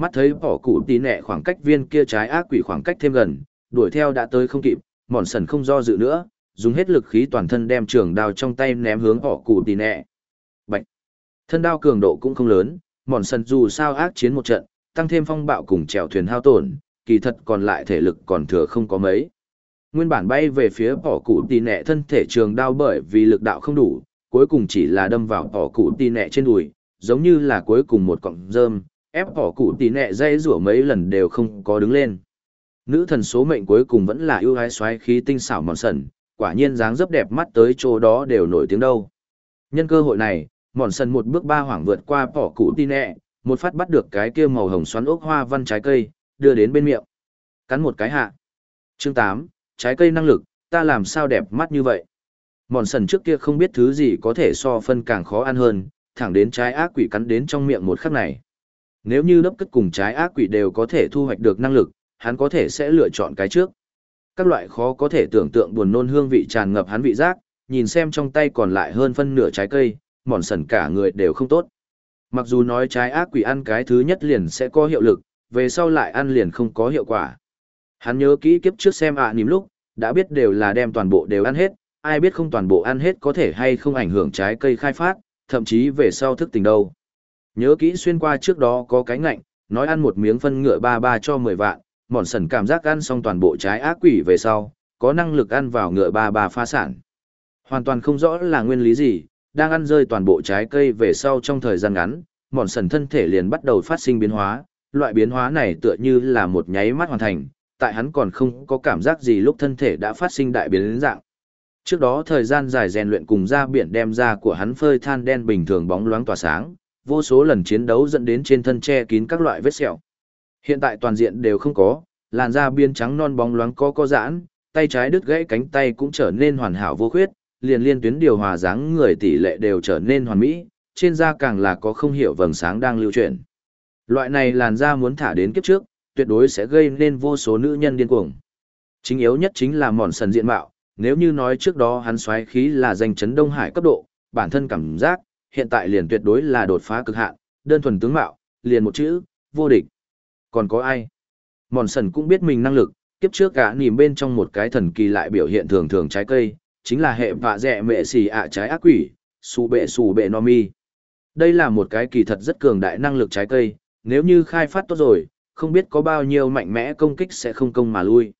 Mắt thấy bỏ cụ tí nẹ khoảng cách viên kia trái ác quỷ khoảng cách thêm gần, đuổi theo đã tới không kịp, mòn sần không do dự nữa, dùng hết lực khí toàn thân đem trường đao trong tay ném hướng bỏ cụ tí nẹ. Bạch! Thân đao cường độ cũng không lớn, mòn sần dù sao ác chiến một trận, tăng thêm phong bạo cùng chèo thuyền hao tổn, kỳ thật còn lại thể lực còn thừa không có mấy. Nguyên bản bay về phía bỏ cụ tì nẹ thân thể trường đao bởi vì lực đạo không đủ, cuối cùng chỉ là đâm vào bỏ cụ tì nẹ trên đùi, giống như là cuối cùng một cọng rơm, ép bỏ cụ tỉ nẹ dây rủa mấy lần đều không có đứng lên. Nữ thần số mệnh cuối cùng vẫn là ưu ái xoáy khí tinh xảo mòn sần, quả nhiên dáng dấp đẹp mắt tới chỗ đó đều nổi tiếng đâu. Nhân cơ hội này, mòn sần một bước ba hoảng vượt qua bỏ cụ tỉ nẹ, một phát bắt được cái kia màu hồng xoắn ốc hoa văn trái cây, đưa đến bên miệng. Cắn một cái hạ. Chương 8, trái cây năng lực, ta làm sao đẹp mắt như vậy. Mòn sần trước kia không biết thứ gì có thể so phân càng khó ăn hơn, thẳng đến trái ác quỷ cắn đến trong miệng một khắc này. Nếu như đốc cất cùng trái ác quỷ đều có thể thu hoạch được năng lực, hắn có thể sẽ lựa chọn cái trước. Các loại khó có thể tưởng tượng buồn nôn hương vị tràn ngập hắn vị giác, nhìn xem trong tay còn lại hơn phân nửa trái cây, mòn sần cả người đều không tốt. Mặc dù nói trái ác quỷ ăn cái thứ nhất liền sẽ có hiệu lực, về sau lại ăn liền không có hiệu quả. Hắn nhớ kỹ kiếp trước xem ạ à nìm lúc, đã biết đều là đem toàn bộ đều ăn hết, ai biết không toàn bộ ăn hết có thể hay không ảnh hưởng trái cây khai phát, thậm chí về sau thức tình đâu. Nhớ kỹ xuyên qua trước đó có cái ngạnh, nói ăn một miếng phân ngựa ba ba cho 10 vạn, mòn sần cảm giác ăn xong toàn bộ trái ác quỷ về sau, có năng lực ăn vào ngựa ba ba pha sản. Hoàn toàn không rõ là nguyên lý gì, đang ăn rơi toàn bộ trái cây về sau trong thời gian ngắn, mòn sần thân thể liền bắt đầu phát sinh biến hóa, loại biến hóa này tựa như là một nháy mắt hoàn thành, tại hắn còn không có cảm giác gì lúc thân thể đã phát sinh đại biến dạng. Trước đó thời gian dài rèn luyện cùng ra biển đem ra của hắn phơi than đen bình thường bóng loáng tỏa sáng, vô số lần chiến đấu dẫn đến trên thân che kín các loại vết sẹo. Hiện tại toàn diện đều không có, làn da biên trắng non bóng loáng có có giãn, tay trái đứt gãy cánh tay cũng trở nên hoàn hảo vô khuyết, liền liên tuyến điều hòa dáng người tỷ lệ đều trở nên hoàn mỹ, trên da càng là có không hiểu vầng sáng đang lưu chuyển. Loại này làn da muốn thả đến kiếp trước, tuyệt đối sẽ gây nên vô số nữ nhân điên cuồng. Chính yếu nhất chính là mòn sần diện mạo, nếu như nói trước đó hắn xoáy khí là danh chấn Đông Hải cấp độ, bản thân cảm giác, hiện tại liền tuyệt đối là đột phá cực hạn, đơn thuần tướng mạo, liền một chữ, vô địch. Còn có ai? Mòn sần cũng biết mình năng lực, kiếp trước cả nìm bên trong một cái thần kỳ lại biểu hiện thường thường trái cây, chính là hệ vạ dẹ mẹ xì ạ trái ác quỷ, xù bệ xù bệ no mi. Đây là một cái kỳ thật rất cường đại năng lực trái cây, nếu như khai phát tốt rồi, không biết có bao nhiêu mạnh mẽ công kích sẽ không công mà lui.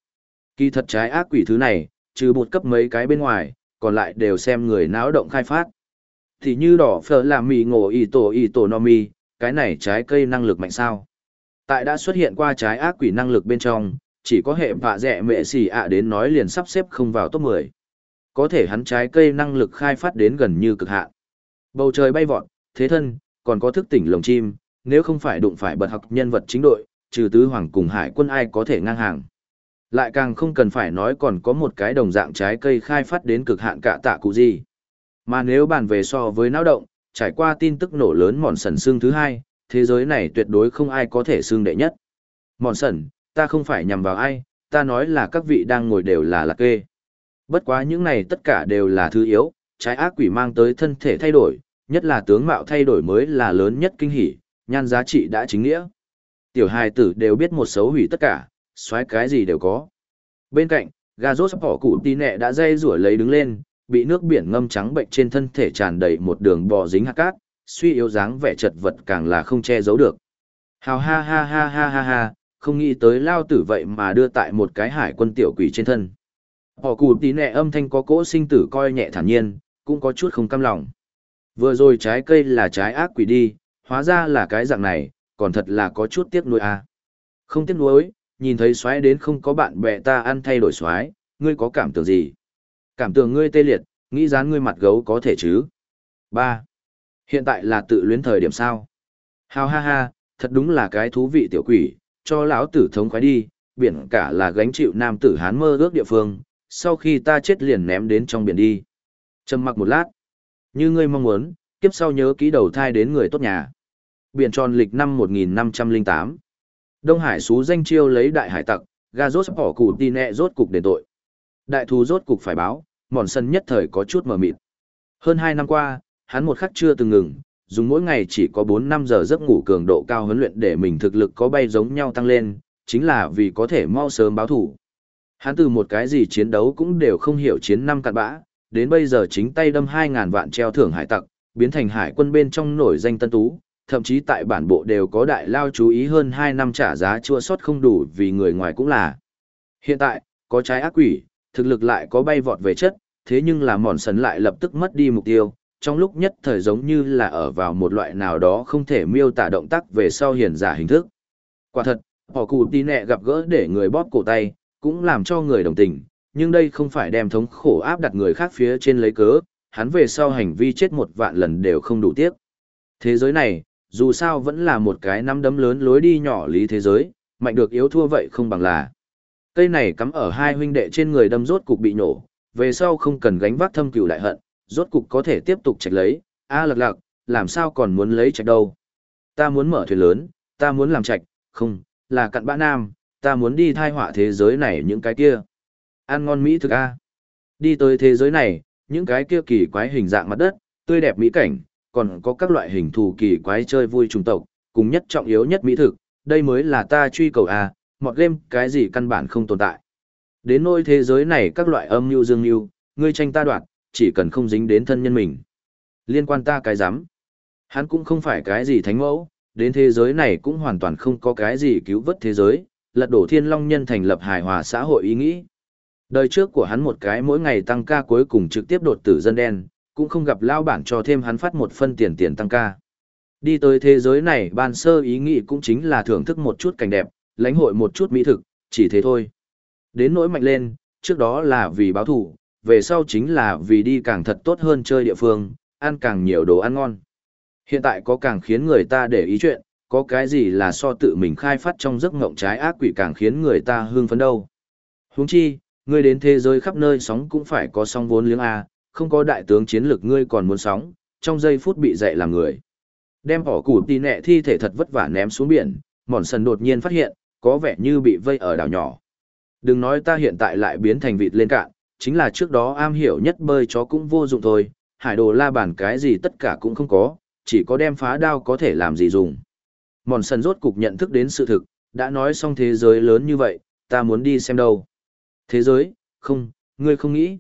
Kỳ thật trái ác quỷ thứ này, trừ một cấp mấy cái bên ngoài, còn lại đều xem người náo động khai phát. Thì như đỏ phở làm mì ngổ y tổ y tổ no mi, cái này trái cây năng lực mạnh sao. Tại đã xuất hiện qua trái ác quỷ năng lực bên trong, chỉ có hệ vạ dẹ mẹ xì ạ đến nói liền sắp xếp không vào top 10. Có thể hắn trái cây năng lực khai phát đến gần như cực hạn. Bầu trời bay vọt, thế thân, còn có thức tỉnh lồng chim, nếu không phải đụng phải bật học nhân vật chính đội, trừ tứ hoàng cùng hải quân ai có thể ngang hàng. Lại càng không cần phải nói còn có một cái đồng dạng trái cây khai phát đến cực hạn cả tạ cụ gì. Mà nếu bàn về so với náo động, trải qua tin tức nổ lớn mòn sần xương thứ hai, thế giới này tuyệt đối không ai có thể xương đệ nhất. Mòn sần, ta không phải nhằm vào ai, ta nói là các vị đang ngồi đều là lạc kê. Bất quá những này tất cả đều là thứ yếu, trái ác quỷ mang tới thân thể thay đổi, nhất là tướng mạo thay đổi mới là lớn nhất kinh hỉ, nhan giá trị đã chính nghĩa. Tiểu hài tử đều biết một xấu hủy tất cả, xoáy cái gì đều có. Bên cạnh, gà rốt bỏ cụ tí nẹ đã dây rủa lấy đứng lên, bị nước biển ngâm trắng bệnh trên thân thể tràn đầy một đường bò dính hạt cát, suy yếu dáng vẻ chật vật càng là không che giấu được. Hào ha ha ha ha ha ha, không nghĩ tới lao tử vậy mà đưa tại một cái hải quân tiểu quỷ trên thân. Họ cụ tí nẹ âm thanh có cỗ sinh tử coi nhẹ thản nhiên, cũng có chút không cam lòng. Vừa rồi trái cây là trái ác quỷ đi, hóa ra là cái dạng này, còn thật là có chút tiếc nuối à. Không tiếc nuối, nhìn thấy xoáy đến không có bạn bè ta ăn thay đổi xoáy, ngươi có cảm tưởng gì? Cảm tưởng ngươi tê liệt, nghĩ dán ngươi mặt gấu có thể chứ? Ba, Hiện tại là tự luyến thời điểm sao? Hào ha ha, thật đúng là cái thú vị tiểu quỷ, cho lão tử thống khoái đi, biển cả là gánh chịu nam tử hán mơ ước địa phương, sau khi ta chết liền ném đến trong biển đi. Trầm mặc một lát. Như ngươi mong muốn, kiếp sau nhớ ký đầu thai đến người tốt nhà. Biển tròn lịch năm 1508. Đông Hải xú danh chiêu lấy đại hải tặc, ga rốt bỏ củ tì nẹ rốt cục đền tội. Đại thù rốt cục phải báo, mòn sân nhất thời có chút mờ mịt. Hơn hai năm qua, hắn một khắc chưa từng ngừng, dùng mỗi ngày chỉ có 4-5 giờ giấc ngủ cường độ cao huấn luyện để mình thực lực có bay giống nhau tăng lên, chính là vì có thể mau sớm báo thủ. Hắn từ một cái gì chiến đấu cũng đều không hiểu chiến năm cặn bã, đến bây giờ chính tay đâm 2.000 vạn treo thưởng hải tặc, biến thành hải quân bên trong nổi danh tân tú, thậm chí tại bản bộ đều có đại lao chú ý hơn 2 năm trả giá chua sót không đủ vì người ngoài cũng là. Hiện tại, có trái ác quỷ, thực lực lại có bay vọt về chất, thế nhưng là mòn sấn lại lập tức mất đi mục tiêu, trong lúc nhất thời giống như là ở vào một loại nào đó không thể miêu tả động tác về sau hiển giả hình thức. Quả thật, họ cụ tí nẹ gặp gỡ để người bóp cổ tay, cũng làm cho người đồng tình, nhưng đây không phải đem thống khổ áp đặt người khác phía trên lấy cớ, hắn về sau hành vi chết một vạn lần đều không đủ tiếc. Thế giới này, dù sao vẫn là một cái nắm đấm lớn lối đi nhỏ lý thế giới, mạnh được yếu thua vậy không bằng là. Cây này cắm ở hai huynh đệ trên người đâm rốt cục bị nổ, về sau không cần gánh vác thâm cửu đại hận, rốt cục có thể tiếp tục trạch lấy, a à, lặc lặc, làm sao còn muốn lấy trạch đâu. Ta muốn mở thuyền lớn, ta muốn làm trạch, không, là cặn bã nam, ta muốn đi thai họa thế giới này những cái kia. Ăn ngon Mỹ thực a. Đi tới thế giới này, những cái kia kỳ quái hình dạng mặt đất, tươi đẹp mỹ cảnh, còn có các loại hình thù kỳ quái chơi vui trùng tộc, cùng nhất trọng yếu nhất mỹ thực, đây mới là ta truy cầu a, mọt game cái gì căn bản không tồn tại. Đến nôi thế giới này các loại âm mưu dương mưu, ngươi tranh ta đoạt, chỉ cần không dính đến thân nhân mình. Liên quan ta cái dám. Hắn cũng không phải cái gì thánh mẫu, đến thế giới này cũng hoàn toàn không có cái gì cứu vớt thế giới, lật đổ thiên long nhân thành lập hài hòa xã hội ý nghĩ. Đời trước của hắn một cái mỗi ngày tăng ca cuối cùng trực tiếp đột tử dân đen, cũng không gặp lao bản cho thêm hắn phát một phân tiền tiền tăng ca. Đi tới thế giới này ban sơ ý nghĩ cũng chính là thưởng thức một chút cảnh đẹp, lãnh hội một chút mỹ thực, chỉ thế thôi. Đến nỗi mạnh lên, trước đó là vì báo thủ, về sau chính là vì đi càng thật tốt hơn chơi địa phương, ăn càng nhiều đồ ăn ngon. Hiện tại có càng khiến người ta để ý chuyện, có cái gì là so tự mình khai phát trong giấc ngộng trái ác quỷ càng khiến người ta hưng phấn đâu. Huống chi, ngươi đến thế giới khắp nơi sóng cũng phải có sóng vốn liếng A, không có đại tướng chiến lược ngươi còn muốn sóng, trong giây phút bị dậy làm người. Đem bỏ củ tì nẹ thi thể thật vất vả ném xuống biển, mòn sần đột nhiên phát hiện, có vẻ như bị vây ở đảo nhỏ. Đừng nói ta hiện tại lại biến thành vịt lên cạn, chính là trước đó am hiểu nhất bơi chó cũng vô dụng thôi, hải đồ la bàn cái gì tất cả cũng không có, chỉ có đem phá đao có thể làm gì dùng. Mòn sần rốt cục nhận thức đến sự thực, đã nói xong thế giới lớn như vậy, ta muốn đi xem đâu. Thế giới, không, ngươi không nghĩ.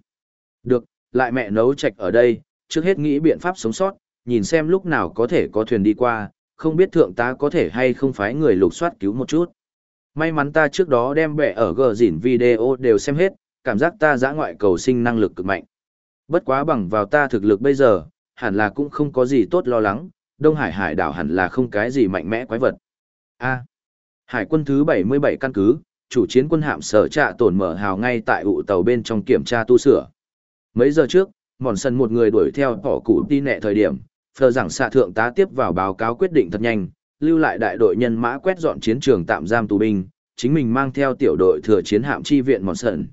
Được, lại mẹ nấu chạch ở đây, trước hết nghĩ biện pháp sống sót, nhìn xem lúc nào có thể có thuyền đi qua, không biết thượng tá có thể hay không phái người lục soát cứu một chút. May mắn ta trước đó đem bẻ ở gờ dỉn video đều xem hết, cảm giác ta giã ngoại cầu sinh năng lực cực mạnh. Bất quá bằng vào ta thực lực bây giờ, hẳn là cũng không có gì tốt lo lắng, Đông Hải hải đảo hẳn là không cái gì mạnh mẽ quái vật. A. hải quân thứ 77 căn cứ, chủ chiến quân hạm sở trạ tổn mở hào ngay tại ụ tàu bên trong kiểm tra tu sửa. Mấy giờ trước, mòn sân một người đuổi theo bỏ cụ đi nẹ thời điểm, phờ rằng xạ thượng tá tiếp vào báo cáo quyết định thật nhanh, lưu lại đại đội nhân mã quét dọn chiến trường tạm giam tù binh, chính mình mang theo tiểu đội thừa chiến hạm chi viện mòn sần.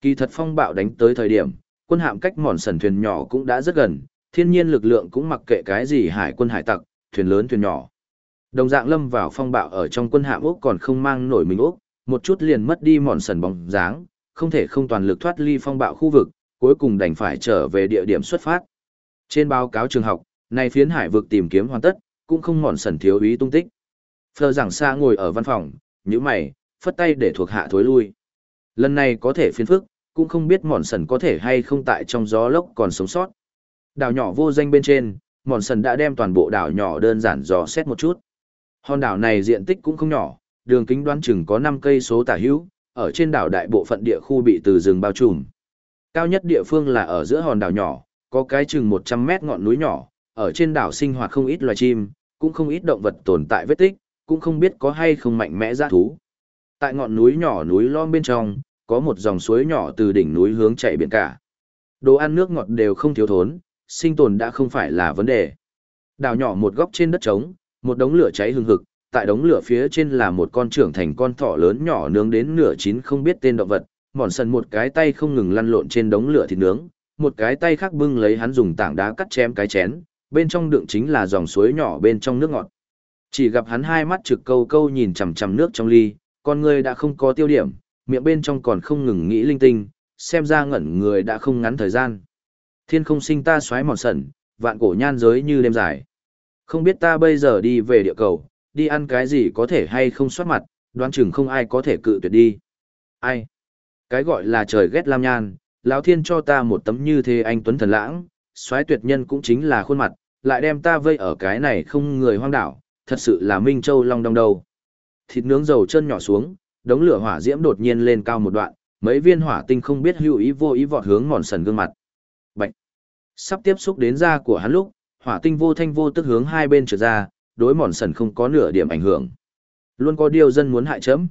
Kỳ thật phong bạo đánh tới thời điểm, quân hạm cách mòn sần thuyền nhỏ cũng đã rất gần, thiên nhiên lực lượng cũng mặc kệ cái gì hải quân hải tặc, thuyền lớn thuyền nhỏ. Đồng dạng lâm vào phong bạo ở trong quân hạm Úc còn không mang nổi mình Úc, một chút liền mất đi mòn sần bóng dáng, không thể không toàn lực thoát ly phong bạo khu vực, cuối cùng đành phải trở về địa điểm xuất phát. Trên báo cáo trường học, này phiến hải vực tìm kiếm hoàn tất, cũng không mòn sần thiếu ý tung tích. Phờ giảng xa ngồi ở văn phòng, như mày, phất tay để thuộc hạ thối lui. Lần này có thể phiền phức, cũng không biết mòn sần có thể hay không tại trong gió lốc còn sống sót. Đảo nhỏ vô danh bên trên, mòn sần đã đem toàn bộ đảo nhỏ đơn giản dò xét một chút. Hòn đảo này diện tích cũng không nhỏ, đường kính đoán chừng có 5 cây số tả hữu, ở trên đảo đại bộ phận địa khu bị từ rừng bao trùm. Cao nhất địa phương là ở giữa hòn đảo nhỏ, có cái chừng 100 mét ngọn núi nhỏ, ở trên đảo sinh hoạt không ít loài chim, cũng không ít động vật tồn tại vết tích, cũng không biết có hay không mạnh mẽ ra thú. Tại ngọn núi nhỏ núi lom bên trong, có một dòng suối nhỏ từ đỉnh núi hướng chạy biển cả. Đồ ăn nước ngọt đều không thiếu thốn, sinh tồn đã không phải là vấn đề. Đảo nhỏ một góc trên đất trống, một đống lửa cháy hừng hực, tại đống lửa phía trên là một con trưởng thành con thỏ lớn nhỏ nướng đến nửa chín không biết tên động vật, mòn sần một cái tay không ngừng lăn lộn trên đống lửa thịt nướng, một cái tay khác bưng lấy hắn dùng tảng đá cắt chém cái chén, bên trong đựng chính là dòng suối nhỏ bên trong nước ngọt. Chỉ gặp hắn hai mắt trực câu câu nhìn chằm chằm nước trong ly, con người đã không có tiêu điểm, miệng bên trong còn không ngừng nghĩ linh tinh, xem ra ngẩn người đã không ngắn thời gian. Thiên không sinh ta xoáy mòn sẩn, vạn cổ nhan giới như đêm dài. Không biết ta bây giờ đi về địa cầu, đi ăn cái gì có thể hay không soát mặt, đoán chừng không ai có thể cự tuyệt đi. Ai? Cái gọi là trời ghét lam nhan, lão thiên cho ta một tấm như thế anh tuấn thần lãng, xoáy tuyệt nhân cũng chính là khuôn mặt, lại đem ta vây ở cái này không người hoang đảo, thật sự là Minh Châu long đong đầu. Thịt nướng dầu chân nhỏ xuống, đống lửa hỏa diễm đột nhiên lên cao một đoạn, mấy viên hỏa tinh không biết hữu ý vô ý vọt hướng mòn sần gương mặt. Bạch! Sắp tiếp xúc đến da của hắn lúc, hỏa tinh vô thanh vô tức hướng hai bên trượt ra, đối mòn sần không có nửa điểm ảnh hưởng. Luôn có điều dân muốn hại chấm.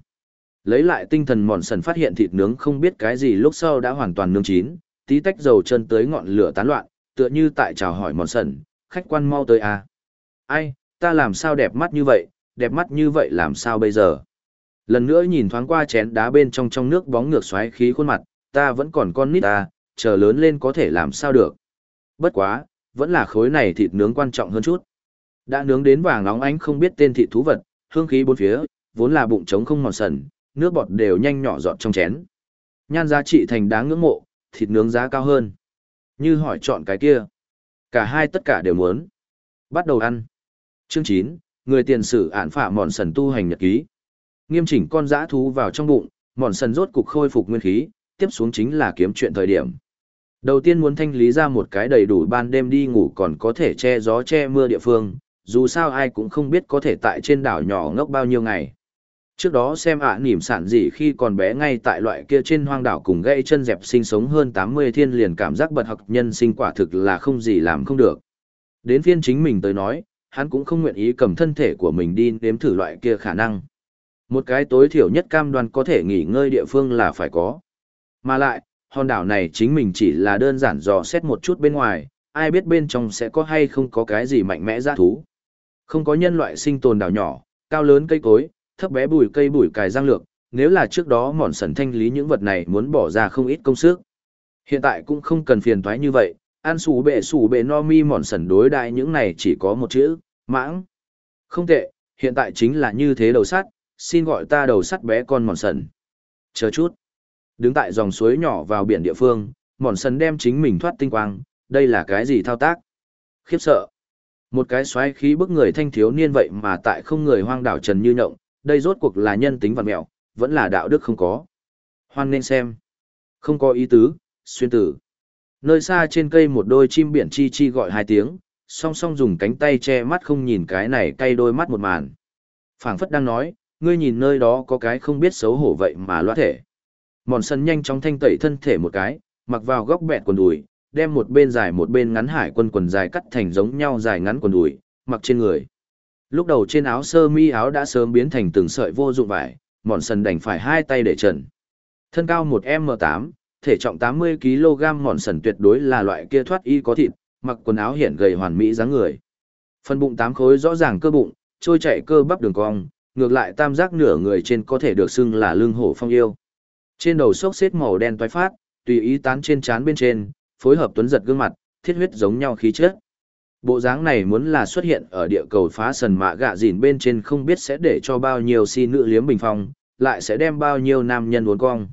Lấy lại tinh thần mòn sần phát hiện thịt nướng không biết cái gì lúc sau đã hoàn toàn nướng chín, tí tách dầu chân tới ngọn lửa tán loạn, tựa như tại chào hỏi mòn sần, khách quan mau tới à. Ai, ta làm sao đẹp mắt như vậy, đẹp mắt như vậy làm sao bây giờ? Lần nữa nhìn thoáng qua chén đá bên trong trong nước bóng ngược xoáy khí khuôn mặt, ta vẫn còn con nít ta, chờ lớn lên có thể làm sao được. Bất quá, vẫn là khối này thịt nướng quan trọng hơn chút. Đã nướng đến vàng nóng ánh không biết tên thịt thú vật, hương khí bốn phía, vốn là bụng trống không mòn sần, nước bọt đều nhanh nhỏ giọt trong chén. Nhan giá trị thành đáng ngưỡng mộ, thịt nướng giá cao hơn. Như hỏi chọn cái kia. Cả hai tất cả đều muốn. Bắt đầu ăn. Chương 9, người tiền sử ản phả mòn sần tu hành nhật ký. Nghiêm chỉnh con dã thú vào trong bụng, mòn sần rốt cục khôi phục nguyên khí, tiếp xuống chính là kiếm chuyện thời điểm. Đầu tiên muốn thanh lý ra một cái đầy đủ ban đêm đi ngủ còn có thể che gió che mưa địa phương, dù sao ai cũng không biết có thể tại trên đảo nhỏ ngốc bao nhiêu ngày. Trước đó xem ạ à, nỉm sản gì khi còn bé ngay tại loại kia trên hoang đảo cùng gãy chân dẹp sinh sống hơn 80 thiên liền cảm giác bật học nhân sinh quả thực là không gì làm không được. Đến phiên chính mình tới nói, hắn cũng không nguyện ý cầm thân thể của mình đi nếm thử loại kia khả năng. Một cái tối thiểu nhất cam đoan có thể nghỉ ngơi địa phương là phải có. Mà lại, hòn đảo này chính mình chỉ là đơn giản dò xét một chút bên ngoài, ai biết bên trong sẽ có hay không có cái gì mạnh mẽ ra thú. Không có nhân loại sinh tồn đảo nhỏ, cao lớn cây cối, thấp bé bùi cây bùi cài giang lược, nếu là trước đó mòn sần thanh lý những vật này muốn bỏ ra không ít công sức. Hiện tại cũng không cần phiền toái như vậy, ăn sủ bệ sủ bệ no mi mòn sần đối đại những này chỉ có một chữ, mãng. Không tệ, hiện tại chính là như thế đầu sắt, xin gọi ta đầu sắt bé con mòn sần. Chờ chút. Đứng tại dòng suối nhỏ vào biển địa phương, mòn sần đem chính mình thoát tinh quang, đây là cái gì thao tác? Khiếp sợ. Một cái xoáy khí bức người thanh thiếu niên vậy mà tại không người hoang đảo trần như nhộng, đây rốt cuộc là nhân tính vật mẹo, vẫn là đạo đức không có. Hoan nên xem. Không có ý tứ, xuyên tử. Nơi xa trên cây một đôi chim biển chi chi gọi hai tiếng, song song dùng cánh tay che mắt không nhìn cái này cay đôi mắt một màn. phảng phất đang nói, ngươi nhìn nơi đó có cái không biết xấu hổ vậy mà loa thể. Mòn sân nhanh chóng thanh tẩy thân thể một cái, mặc vào góc bẹt quần đùi, đem một bên dài một bên ngắn hải quân quần dài cắt thành giống nhau dài ngắn quần đùi, mặc trên người. Lúc đầu trên áo sơ mi áo đã sớm biến thành từng sợi vô dụng vải, mòn sần đành phải hai tay để trần. Thân cao một m tám, thể trọng tám mươi kg mòn sần tuyệt đối là loại kia thoát y có thịt, mặc quần áo hiện gầy hoàn mỹ dáng người. Phần bụng tám khối rõ ràng cơ bụng, trôi chạy cơ bắp đường cong, ngược lại tam giác nửa người trên có thể được xưng là lưng hổ phong yêu. Trên đầu xốc xếp màu đen toái phát, tùy ý tán trên trán bên trên, phối hợp tuấn giật gương mặt, thiết huyết giống nhau khí chất. Bộ dáng này muốn là xuất hiện ở địa cầu phá sần mạ gạ dìn bên trên không biết sẽ để cho bao nhiêu si nữ liếm bình phong, lại sẽ đem bao nhiêu nam nhân uốn cong.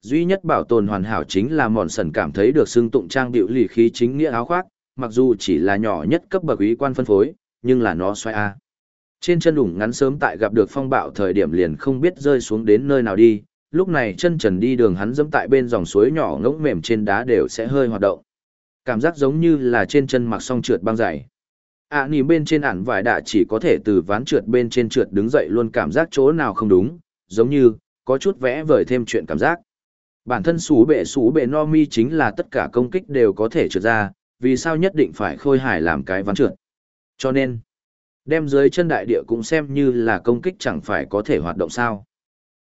Duy nhất bảo tồn hoàn hảo chính là mòn sần cảm thấy được xưng tụng trang bịu lì khí chính nghĩa áo khoác, mặc dù chỉ là nhỏ nhất cấp bậc ý quan phân phối, nhưng là nó xoay A. Trên chân đủng ngắn sớm tại gặp được phong bạo thời điểm liền không biết rơi xuống đến nơi nào đi, lúc này chân trần đi đường hắn dẫm tại bên dòng suối nhỏ ngỗng mềm trên đá đều sẽ hơi hoạt động. Cảm giác giống như là trên chân mặc xong trượt băng dày. À nì bên trên ản vải đạ chỉ có thể từ ván trượt bên trên trượt đứng dậy luôn cảm giác chỗ nào không đúng, giống như, có chút vẽ vời thêm chuyện cảm giác. Bản thân sú bệ sú bệ no mi chính là tất cả công kích đều có thể trượt ra, vì sao nhất định phải khôi hài làm cái ván trượt. Cho nên, đem dưới chân đại địa cũng xem như là công kích chẳng phải có thể hoạt động sao.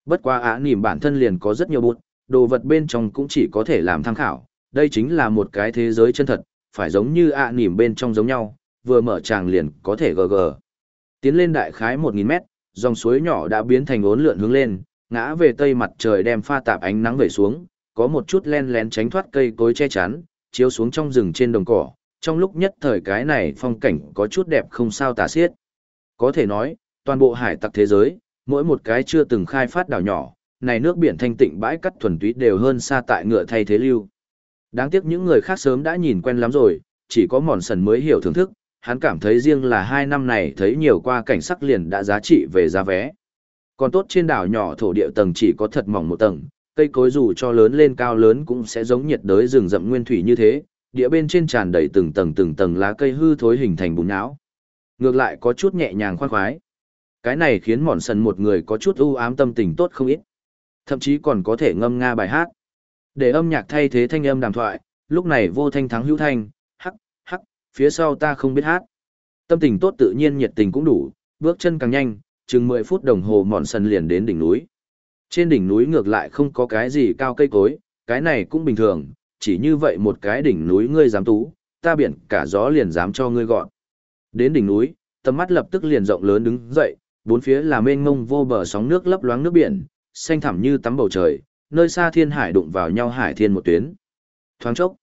Bất quá á nỉm bản thân liền có rất nhiều bụt, đồ vật bên trong cũng chỉ có thể làm tham khảo, đây chính là một cái thế giới chân thật, phải giống như ạ nỉm bên trong giống nhau, vừa mở tràng liền có thể gờ gờ. Tiến lên đại khái 1.000 mét, dòng suối nhỏ đã biến thành ốn lượn hướng lên, ngã về tây mặt trời đem pha tạp ánh nắng về xuống, có một chút len lén tránh thoát cây cối che chắn, chiếu xuống trong rừng trên đồng cỏ, trong lúc nhất thời cái này phong cảnh có chút đẹp không sao tả xiết. Có thể nói, toàn bộ hải tặc thế giới, mỗi một cái chưa từng khai phát đảo nhỏ, này nước biển thanh tịnh bãi cắt thuần túy đều hơn xa tại ngựa thay thế lưu. Đáng tiếc những người khác sớm đã nhìn quen lắm rồi, chỉ có mòn sần mới hiểu thưởng thức, hắn cảm thấy riêng là hai năm này thấy nhiều qua cảnh sắc liền đã giá trị về giá vé. Còn tốt trên đảo nhỏ thổ địa tầng chỉ có thật mỏng một tầng, cây cối dù cho lớn lên cao lớn cũng sẽ giống nhiệt đới rừng rậm nguyên thủy như thế, địa bên trên tràn đầy từng tầng từng tầng lá cây hư thối hình thành bùn nhão. Ngược lại có chút nhẹ nhàng khoan khoái. Cái này khiến mòn sần một người có chút ưu ám tâm tình tốt không ít. Thậm chí còn có thể ngâm nga bài hát. Để âm nhạc thay thế thanh âm đàm thoại, lúc này vô thanh thắng hữu thanh, hắc, hắc, phía sau ta không biết hát. Tâm tình tốt tự nhiên nhiệt tình cũng đủ, bước chân càng nhanh, chừng 10 phút đồng hồ mòn sần liền đến đỉnh núi. Trên đỉnh núi ngược lại không có cái gì cao cây cối, cái này cũng bình thường, chỉ như vậy một cái đỉnh núi ngươi dám tú, ta biển cả gió liền dám cho ngươi gọn. Đến đỉnh núi, tầm mắt lập tức liền rộng lớn đứng dậy, bốn phía là mênh mông vô bờ sóng nước lấp loáng nước biển, xanh thẳm như tắm bầu trời, nơi xa thiên hải đụng vào nhau hải thiên một tuyến. Thoáng chốc,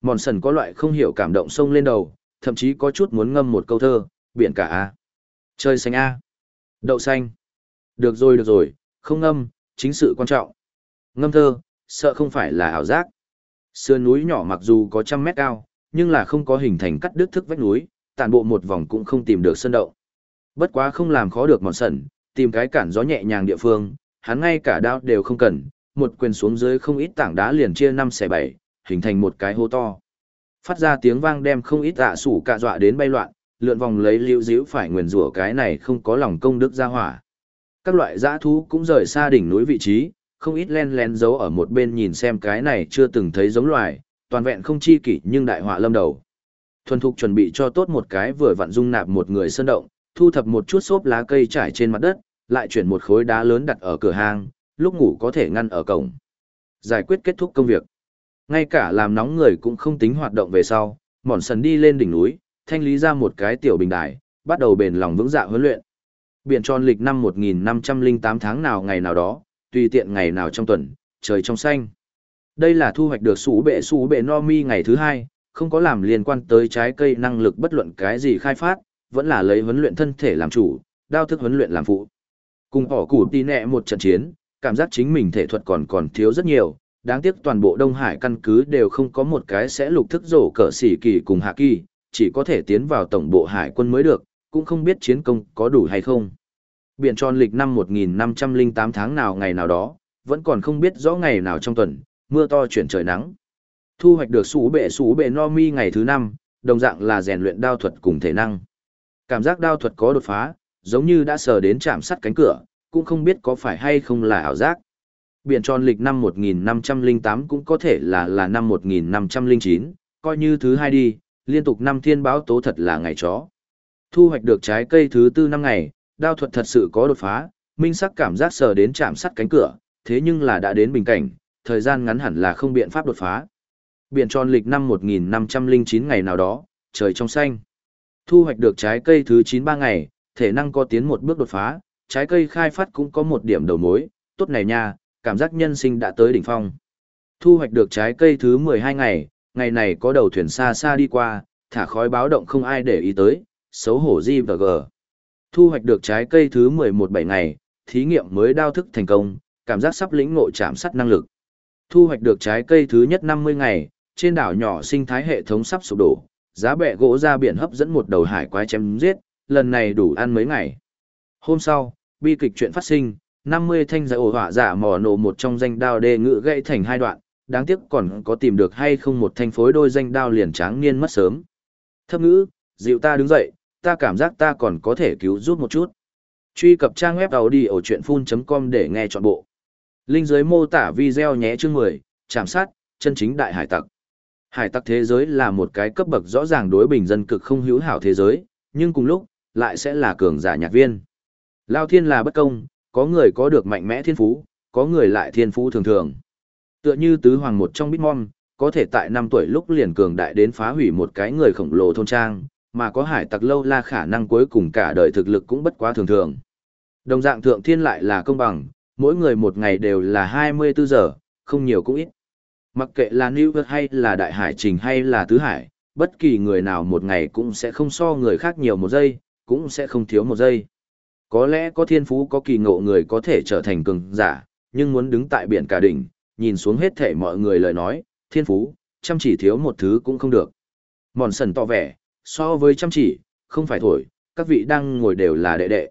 mòn sần có loại không hiểu cảm động sông lên đầu, thậm chí có chút muốn ngâm một câu thơ, biển cả A. Trời xanh A. Đậu xanh. Được rồi được rồi, không ngâm, chính sự quan trọng. Ngâm thơ, sợ không phải là ảo giác. Sườn núi nhỏ mặc dù có trăm mét cao, nhưng là không có hình thành cắt đứt thức vách núi, tản bộ một vòng cũng không tìm được sơn động. Bất quá không làm khó được mòn sần tìm cái cản gió nhẹ nhàng địa phương, hắn ngay cả đao đều không cần, một quyền xuống dưới không ít tảng đá liền chia năm xẻ bảy, hình thành một cái hố to. Phát ra tiếng vang đem không ít tạ sủ cạ dọa đến bay loạn, lượn vòng lấy liễu díu phải nguyền rủa cái này không có lòng công đức ra hỏa. Các loại dã thú cũng rời xa đỉnh núi vị trí, không ít len lén giấu ở một bên nhìn xem cái này chưa từng thấy giống loài, toàn vẹn không chi kỷ nhưng đại họa lâm đầu. Thuần thục chuẩn bị cho tốt một cái vừa vặn dung nạp một người sơn động, thu thập một chút xốp lá cây trải trên mặt đất, lại chuyển một khối đá lớn đặt ở cửa hàng lúc ngủ có thể ngăn ở cổng. Giải quyết kết thúc công việc. Ngay cả làm nóng người cũng không tính hoạt động về sau, mòn sần đi lên đỉnh núi, thanh lý ra một cái tiểu bình đài, bắt đầu bền lòng vững dạ huấn luyện. Biển tròn lịch năm 1508 tháng nào ngày nào đó, tùy tiện ngày nào trong tuần, trời trong xanh. Đây là thu hoạch được sủ bệ sủ bệ no mi ngày thứ hai, không có làm liên quan tới trái cây năng lực bất luận cái gì khai phát, vẫn là lấy huấn luyện thân thể làm chủ, đao thức huấn luyện làm phụ. Cùng họ củ tì nẹ một trận chiến, cảm giác chính mình thể thuật còn còn thiếu rất nhiều, đáng tiếc toàn bộ Đông Hải căn cứ đều không có một cái sẽ lục thức rổ cỡ xỉ kỳ cùng hạ kỳ, chỉ có thể tiến vào tổng bộ hải quân mới được, cũng không biết chiến công có đủ hay không. Biển tròn lịch năm 1508 tháng nào ngày nào đó, vẫn còn không biết rõ ngày nào trong tuần, mưa to chuyển trời nắng. Thu hoạch được sủ bệ sủ bệ no mi ngày thứ năm, đồng dạng là rèn luyện đao thuật cùng thể năng. Cảm giác đao thuật có đột phá, giống như đã sờ đến chạm sắt cánh cửa, cũng không biết có phải hay không là ảo giác. Biển tròn lịch năm 1508 cũng có thể là là năm 1509, coi như thứ hai đi, liên tục năm thiên báo tố thật là ngày chó. Thu hoạch được trái cây thứ tư năm ngày, đao thuật thật sự có đột phá, minh sắc cảm giác sờ đến chạm sắt cánh cửa, thế nhưng là đã đến bình cảnh, thời gian ngắn hẳn là không biện pháp đột phá. Biển tròn lịch năm 1509 ngày nào đó, trời trong xanh. Thu hoạch được trái cây thứ 93 ngày, thể năng có tiến một bước đột phá, trái cây khai phát cũng có một điểm đầu mối, tốt này nha, cảm giác nhân sinh đã tới đỉnh phong. Thu hoạch được trái cây thứ 12 ngày, ngày này có đầu thuyền xa xa đi qua, thả khói báo động không ai để ý tới, xấu hổ di và gờ. Thu hoạch được trái cây thứ 11 7 ngày, thí nghiệm mới đao thức thành công, cảm giác sắp lĩnh ngộ chạm sắt năng lực. Thu hoạch được trái cây thứ nhất 50 ngày, trên đảo nhỏ sinh thái hệ thống sắp sụp đổ, giá bẹ gỗ ra biển hấp dẫn một đầu hải quái chém giết, lần này đủ ăn mấy ngày. Hôm sau, bi kịch chuyện phát sinh, 50 thanh giải ổ hỏa giả mỏ nổ một trong danh đao đê ngự gãy thành hai đoạn, đáng tiếc còn có tìm được hay không một thanh phối đôi danh đao liền tráng niên mất sớm. Thấp ngữ, dịu ta đứng dậy, ta cảm giác ta còn có thể cứu giúp một chút. Truy cập trang web đầu đi ở chuyện full.com để nghe trọn bộ. Linh dưới mô tả video nhé chương 10, chạm sát, chân chính đại hải tặc. Hải tặc thế giới là một cái cấp bậc rõ ràng đối bình dân cực không hữu hảo thế giới, nhưng cùng lúc, lại sẽ là cường giả nhạc viên. Lao thiên là bất công, có người có được mạnh mẽ thiên phú, có người lại thiên phú thường thường. Tựa như tứ hoàng một trong Bitmon, có thể tại năm tuổi lúc liền cường đại đến phá hủy một cái người khổng lồ thôn trang, mà có hải tặc lâu la khả năng cuối cùng cả đời thực lực cũng bất quá thường thường. Đồng dạng thượng thiên lại là công bằng, mỗi người một ngày đều là 24 giờ, không nhiều cũng ít. Mặc kệ là New York hay là Đại Hải Trình hay là Tứ Hải, bất kỳ người nào một ngày cũng sẽ không so người khác nhiều một giây, cũng sẽ không thiếu một giây. Có lẽ có thiên phú có kỳ ngộ người có thể trở thành cường giả, nhưng muốn đứng tại biển cả đỉnh, nhìn xuống hết thể mọi người lời nói, thiên phú, chăm chỉ thiếu một thứ cũng không được. Mòn sần tỏ vẻ, so với chăm chỉ, không phải thổi, các vị đang ngồi đều là đệ đệ.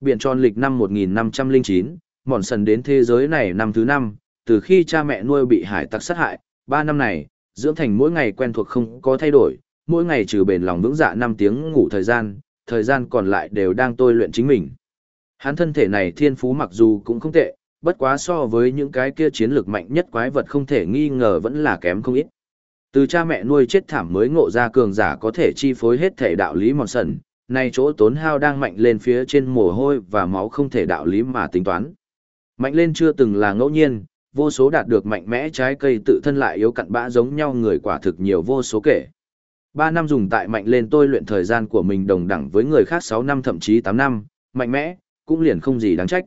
Biển tròn lịch năm 1509, mòn sần đến thế giới này năm thứ năm, từ khi cha mẹ nuôi bị hải tặc sát hại, ba năm này, dưỡng thành mỗi ngày quen thuộc không có thay đổi, mỗi ngày trừ bền lòng vững dạ 5 tiếng ngủ thời gian, thời gian còn lại đều đang tôi luyện chính mình. Hắn thân thể này thiên phú mặc dù cũng không tệ, bất quá so với những cái kia chiến lược mạnh nhất quái vật không thể nghi ngờ vẫn là kém không ít. Từ cha mẹ nuôi chết thảm mới ngộ ra cường giả có thể chi phối hết thể đạo lý mòn sần, nay chỗ tốn hao đang mạnh lên phía trên mồ hôi và máu không thể đạo lý mà tính toán. Mạnh lên chưa từng là ngẫu nhiên, vô số đạt được mạnh mẽ trái cây tự thân lại yếu cặn bã giống nhau người quả thực nhiều vô số kể. Ba năm dùng tại mạnh lên tôi luyện thời gian của mình đồng đẳng với người khác sáu năm thậm chí tám năm, mạnh mẽ, cũng liền không gì đáng trách.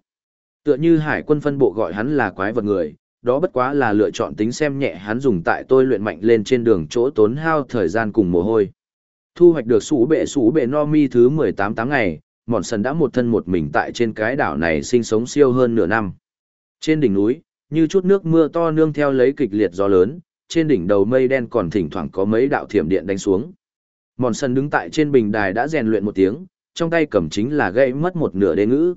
Tựa như hải quân phân bộ gọi hắn là quái vật người, đó bất quá là lựa chọn tính xem nhẹ hắn dùng tại tôi luyện mạnh lên trên đường chỗ tốn hao thời gian cùng mồ hôi. Thu hoạch được sủ bệ sủ bệ no mi thứ 18 tháng ngày, mòn sần đã một thân một mình tại trên cái đảo này sinh sống siêu hơn nửa năm. Trên đỉnh núi, như chút nước mưa to nương theo lấy kịch liệt gió lớn, trên đỉnh đầu mây đen còn thỉnh thoảng có mấy đạo thiểm điện đánh xuống. Mòn sân đứng tại trên bình đài đã rèn luyện một tiếng, trong tay cầm chính là gãy mất một nửa đế ngữ.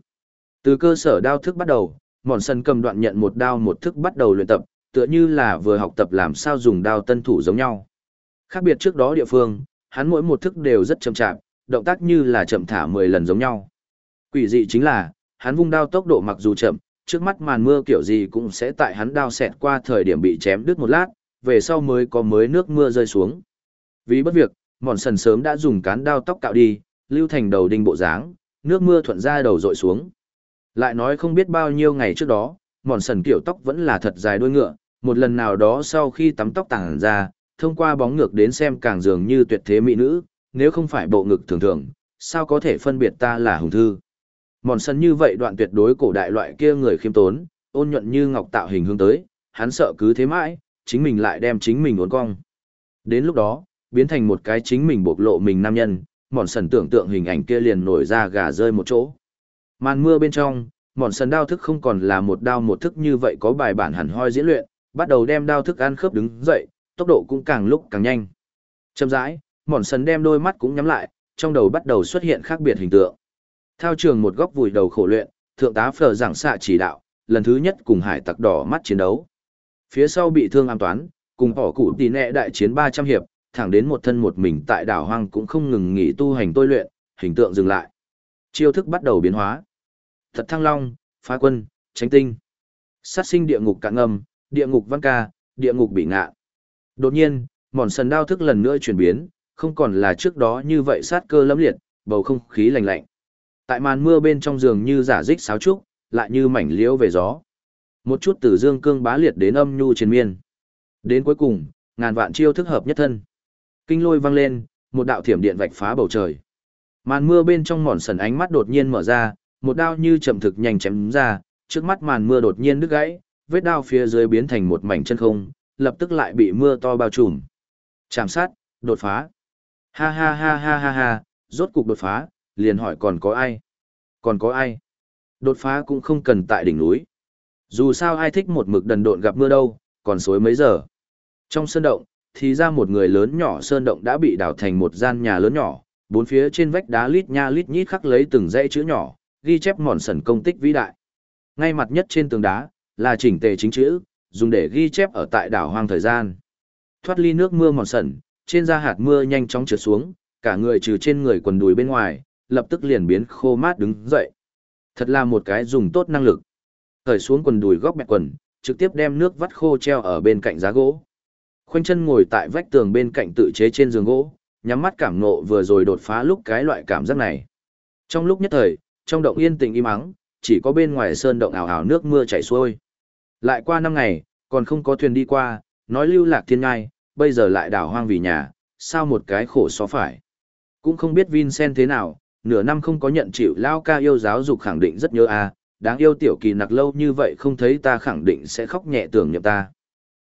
Từ cơ sở đao thức bắt đầu, mòn sân cầm đoạn nhận một đao một thức bắt đầu luyện tập, tựa như là vừa học tập làm sao dùng đao tân thủ giống nhau. Khác biệt trước đó địa phương, hắn mỗi một thức đều rất chậm chạp, động tác như là chậm thả 10 lần giống nhau. Quỷ dị chính là, hắn vung đao tốc độ mặc dù chậm, trước mắt màn mưa kiểu gì cũng sẽ tại hắn đao xẹt qua thời điểm bị chém đứt một lát, về sau mới có mới nước mưa rơi xuống. Vì bất việc, mòn sần sớm đã dùng cán đao tóc cạo đi, lưu thành đầu đinh bộ dáng, nước mưa thuận ra đầu rội xuống. Lại nói không biết bao nhiêu ngày trước đó, mòn sần kiểu tóc vẫn là thật dài đuôi ngựa, một lần nào đó sau khi tắm tóc tàng ra, thông qua bóng ngược đến xem càng dường như tuyệt thế mỹ nữ, nếu không phải bộ ngực thường thường, sao có thể phân biệt ta là hùng thư. Mòn sần như vậy đoạn tuyệt đối cổ đại loại kia người khiêm tốn, ôn nhuận như ngọc tạo hình hướng tới, hắn sợ cứ thế mãi, chính mình lại đem chính mình uốn cong. Đến lúc đó, biến thành một cái chính mình bộc lộ mình nam nhân, mòn sần tưởng tượng hình ảnh kia liền nổi ra gà rơi một chỗ. Màn mưa bên trong, mòn sần đao thức không còn là một đao một thức như vậy có bài bản hẳn hoi diễn luyện, bắt đầu đem đao thức ăn khớp đứng dậy, tốc độ cũng càng lúc càng nhanh. Chậm rãi, mòn sần đem đôi mắt cũng nhắm lại, trong đầu bắt đầu xuất hiện khác biệt hình tượng. Thao trường một góc vùi đầu khổ luyện, thượng tá phở giảng xạ chỉ đạo, lần thứ nhất cùng hải tặc đỏ mắt chiến đấu. Phía sau bị thương an toán, cùng bỏ cụ tỷ nẹ đại chiến 300 hiệp, thẳng đến một thân một mình tại đảo hoang cũng không ngừng nghỉ tu hành tôi luyện, hình tượng dừng lại. Chiêu thức bắt đầu biến hóa. Thật thăng long, phá quân, tránh tinh. Sát sinh địa ngục cạn ngầm, địa ngục văn ca, địa ngục bị ngạ. Đột nhiên, mòn sần đao thức lần nữa chuyển biến, không còn là trước đó như vậy sát cơ lẫm liệt, bầu không khí lạnh lạnh. Tại màn mưa bên trong giường như giả dích sáo trúc, lại như mảnh liễu về gió. Một chút từ dương cương bá liệt đến âm nhu trên miên. Đến cuối cùng, ngàn vạn chiêu thức hợp nhất thân. Kinh lôi vang lên, một đạo thiểm điện vạch phá bầu trời. Màn mưa bên trong mòn sần ánh mắt đột nhiên mở ra, một đao như chậm thực nhanh chém ra, trước mắt màn mưa đột nhiên đứt gãy, vết đao phía dưới biến thành một mảnh chân không, lập tức lại bị mưa to bao trùm. Chạm sát, đột phá. Ha ha ha ha ha ha, rốt cục đột phá, liền hỏi còn có ai? Còn có ai? Đột phá cũng không cần tại đỉnh núi. Dù sao ai thích một mực đần độn gặp mưa đâu, còn suối mấy giờ. Trong sơn động, thì ra một người lớn nhỏ sơn động đã bị đào thành một gian nhà lớn nhỏ, bốn phía trên vách đá lít nha lít nhít khắc lấy từng dãy chữ nhỏ, ghi chép mòn sần công tích vĩ đại. Ngay mặt nhất trên tường đá, là chỉnh tề chính chữ, dùng để ghi chép ở tại đảo hoang thời gian. Thoát ly nước mưa mòn sần, trên da hạt mưa nhanh chóng trượt xuống, cả người trừ trên người quần đùi bên ngoài, lập tức liền biến khô mát đứng dậy. Thật là một cái dùng tốt năng lực. Thời xuống quần đùi góc mẹ quần, trực tiếp đem nước vắt khô treo ở bên cạnh giá gỗ. Khoanh chân ngồi tại vách tường bên cạnh tự chế trên giường gỗ, nhắm mắt cảm nộ vừa rồi đột phá lúc cái loại cảm giác này. Trong lúc nhất thời, trong động yên tĩnh im ắng, chỉ có bên ngoài sơn động ảo ảo nước mưa chảy xuôi. Lại qua năm ngày, còn không có thuyền đi qua, nói lưu lạc thiên ngai, bây giờ lại đảo hoang vì nhà, sao một cái khổ xó phải. Cũng không biết Vincent thế nào, nửa năm không có nhận chịu lao ca yêu giáo dục khẳng định rất nhớ a đáng yêu tiểu kỳ nặc lâu như vậy không thấy ta khẳng định sẽ khóc nhẹ tưởng nhậm ta.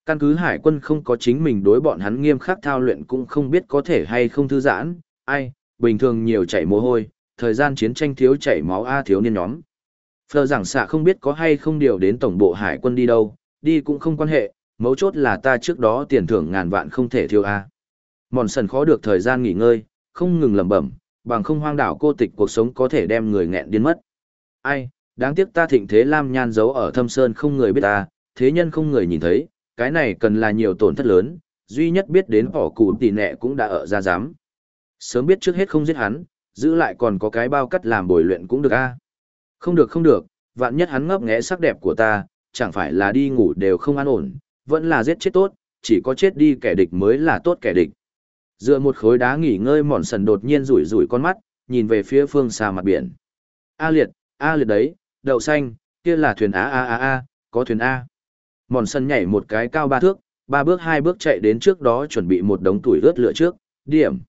Căn cứ hải quân không có chính mình đối bọn hắn nghiêm khắc thao luyện cũng không biết có thể hay không thư giãn, ai, bình thường nhiều chảy mồ hôi, thời gian chiến tranh thiếu chảy máu A thiếu niên nhóm. Phờ giảng xạ không biết có hay không điều đến tổng bộ hải quân đi đâu, đi cũng không quan hệ, mấu chốt là ta trước đó tiền thưởng ngàn vạn không thể thiếu A. Mòn sần khó được thời gian nghỉ ngơi, không ngừng lẩm bẩm, bằng không hoang đảo cô tịch cuộc sống có thể đem người nghẹn điên mất. Ai, đáng tiếc ta thịnh thế lam nhan giấu ở thâm sơn không người biết ta, thế nhân không người nhìn thấy, cái này cần là nhiều tổn thất lớn, duy nhất biết đến bỏ cụ tỷ nẹ cũng đã ở ra giám. Sớm biết trước hết không giết hắn, giữ lại còn có cái bao cắt làm bồi luyện cũng được a. Không được không được, vạn nhất hắn ngấp nghé sắc đẹp của ta, chẳng phải là đi ngủ đều không an ổn, vẫn là giết chết tốt, chỉ có chết đi kẻ địch mới là tốt kẻ địch. Dựa một khối đá nghỉ ngơi mòn sần đột nhiên rủi rủi con mắt, nhìn về phía phương xa mặt biển. A liệt, A liệt đấy, đậu xanh, kia là thuyền A A A A, có thuyền A. Mòn sân nhảy một cái cao ba thước, ba bước hai bước chạy đến trước đó chuẩn bị một đống tuổi ướt lửa trước, điểm.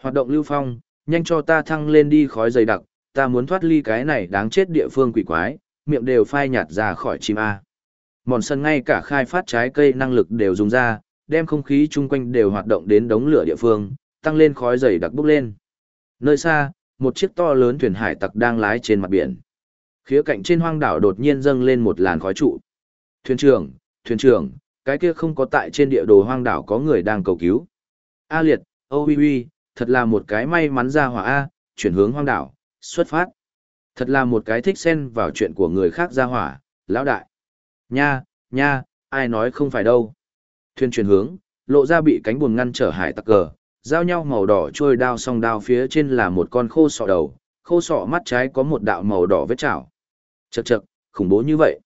Hoạt động lưu phong, nhanh cho ta thăng lên đi khói dày đặc, ta muốn thoát ly cái này đáng chết địa phương quỷ quái, miệng đều phai nhạt ra khỏi chim A. Mòn sân ngay cả khai phát trái cây năng lực đều dùng ra, đem không khí chung quanh đều hoạt động đến đống lửa địa phương, tăng lên khói dày đặc bốc lên. Nơi xa, một chiếc to lớn thuyền hải tặc đang lái trên mặt biển. Khía cạnh trên hoang đảo đột nhiên dâng lên một làn khói trụ. Thuyền trưởng, thuyền trưởng, cái kia không có tại trên địa đồ hoang đảo có người đang cầu cứu. A liệt, ô huy huy, thật là một cái may mắn ra hỏa A, chuyển hướng hoang đảo, xuất phát. Thật là một cái thích xen vào chuyện của người khác ra hỏa, lão đại. Nha, nha, ai nói không phải đâu. Thuyền chuyển hướng, lộ ra bị cánh buồm ngăn trở hải tặc cờ, giao nhau màu đỏ trôi đao song đao phía trên là một con khô sọ đầu, khô sọ mắt trái có một đạo màu đỏ vết chảo. Chậc chậc, khủng bố như vậy.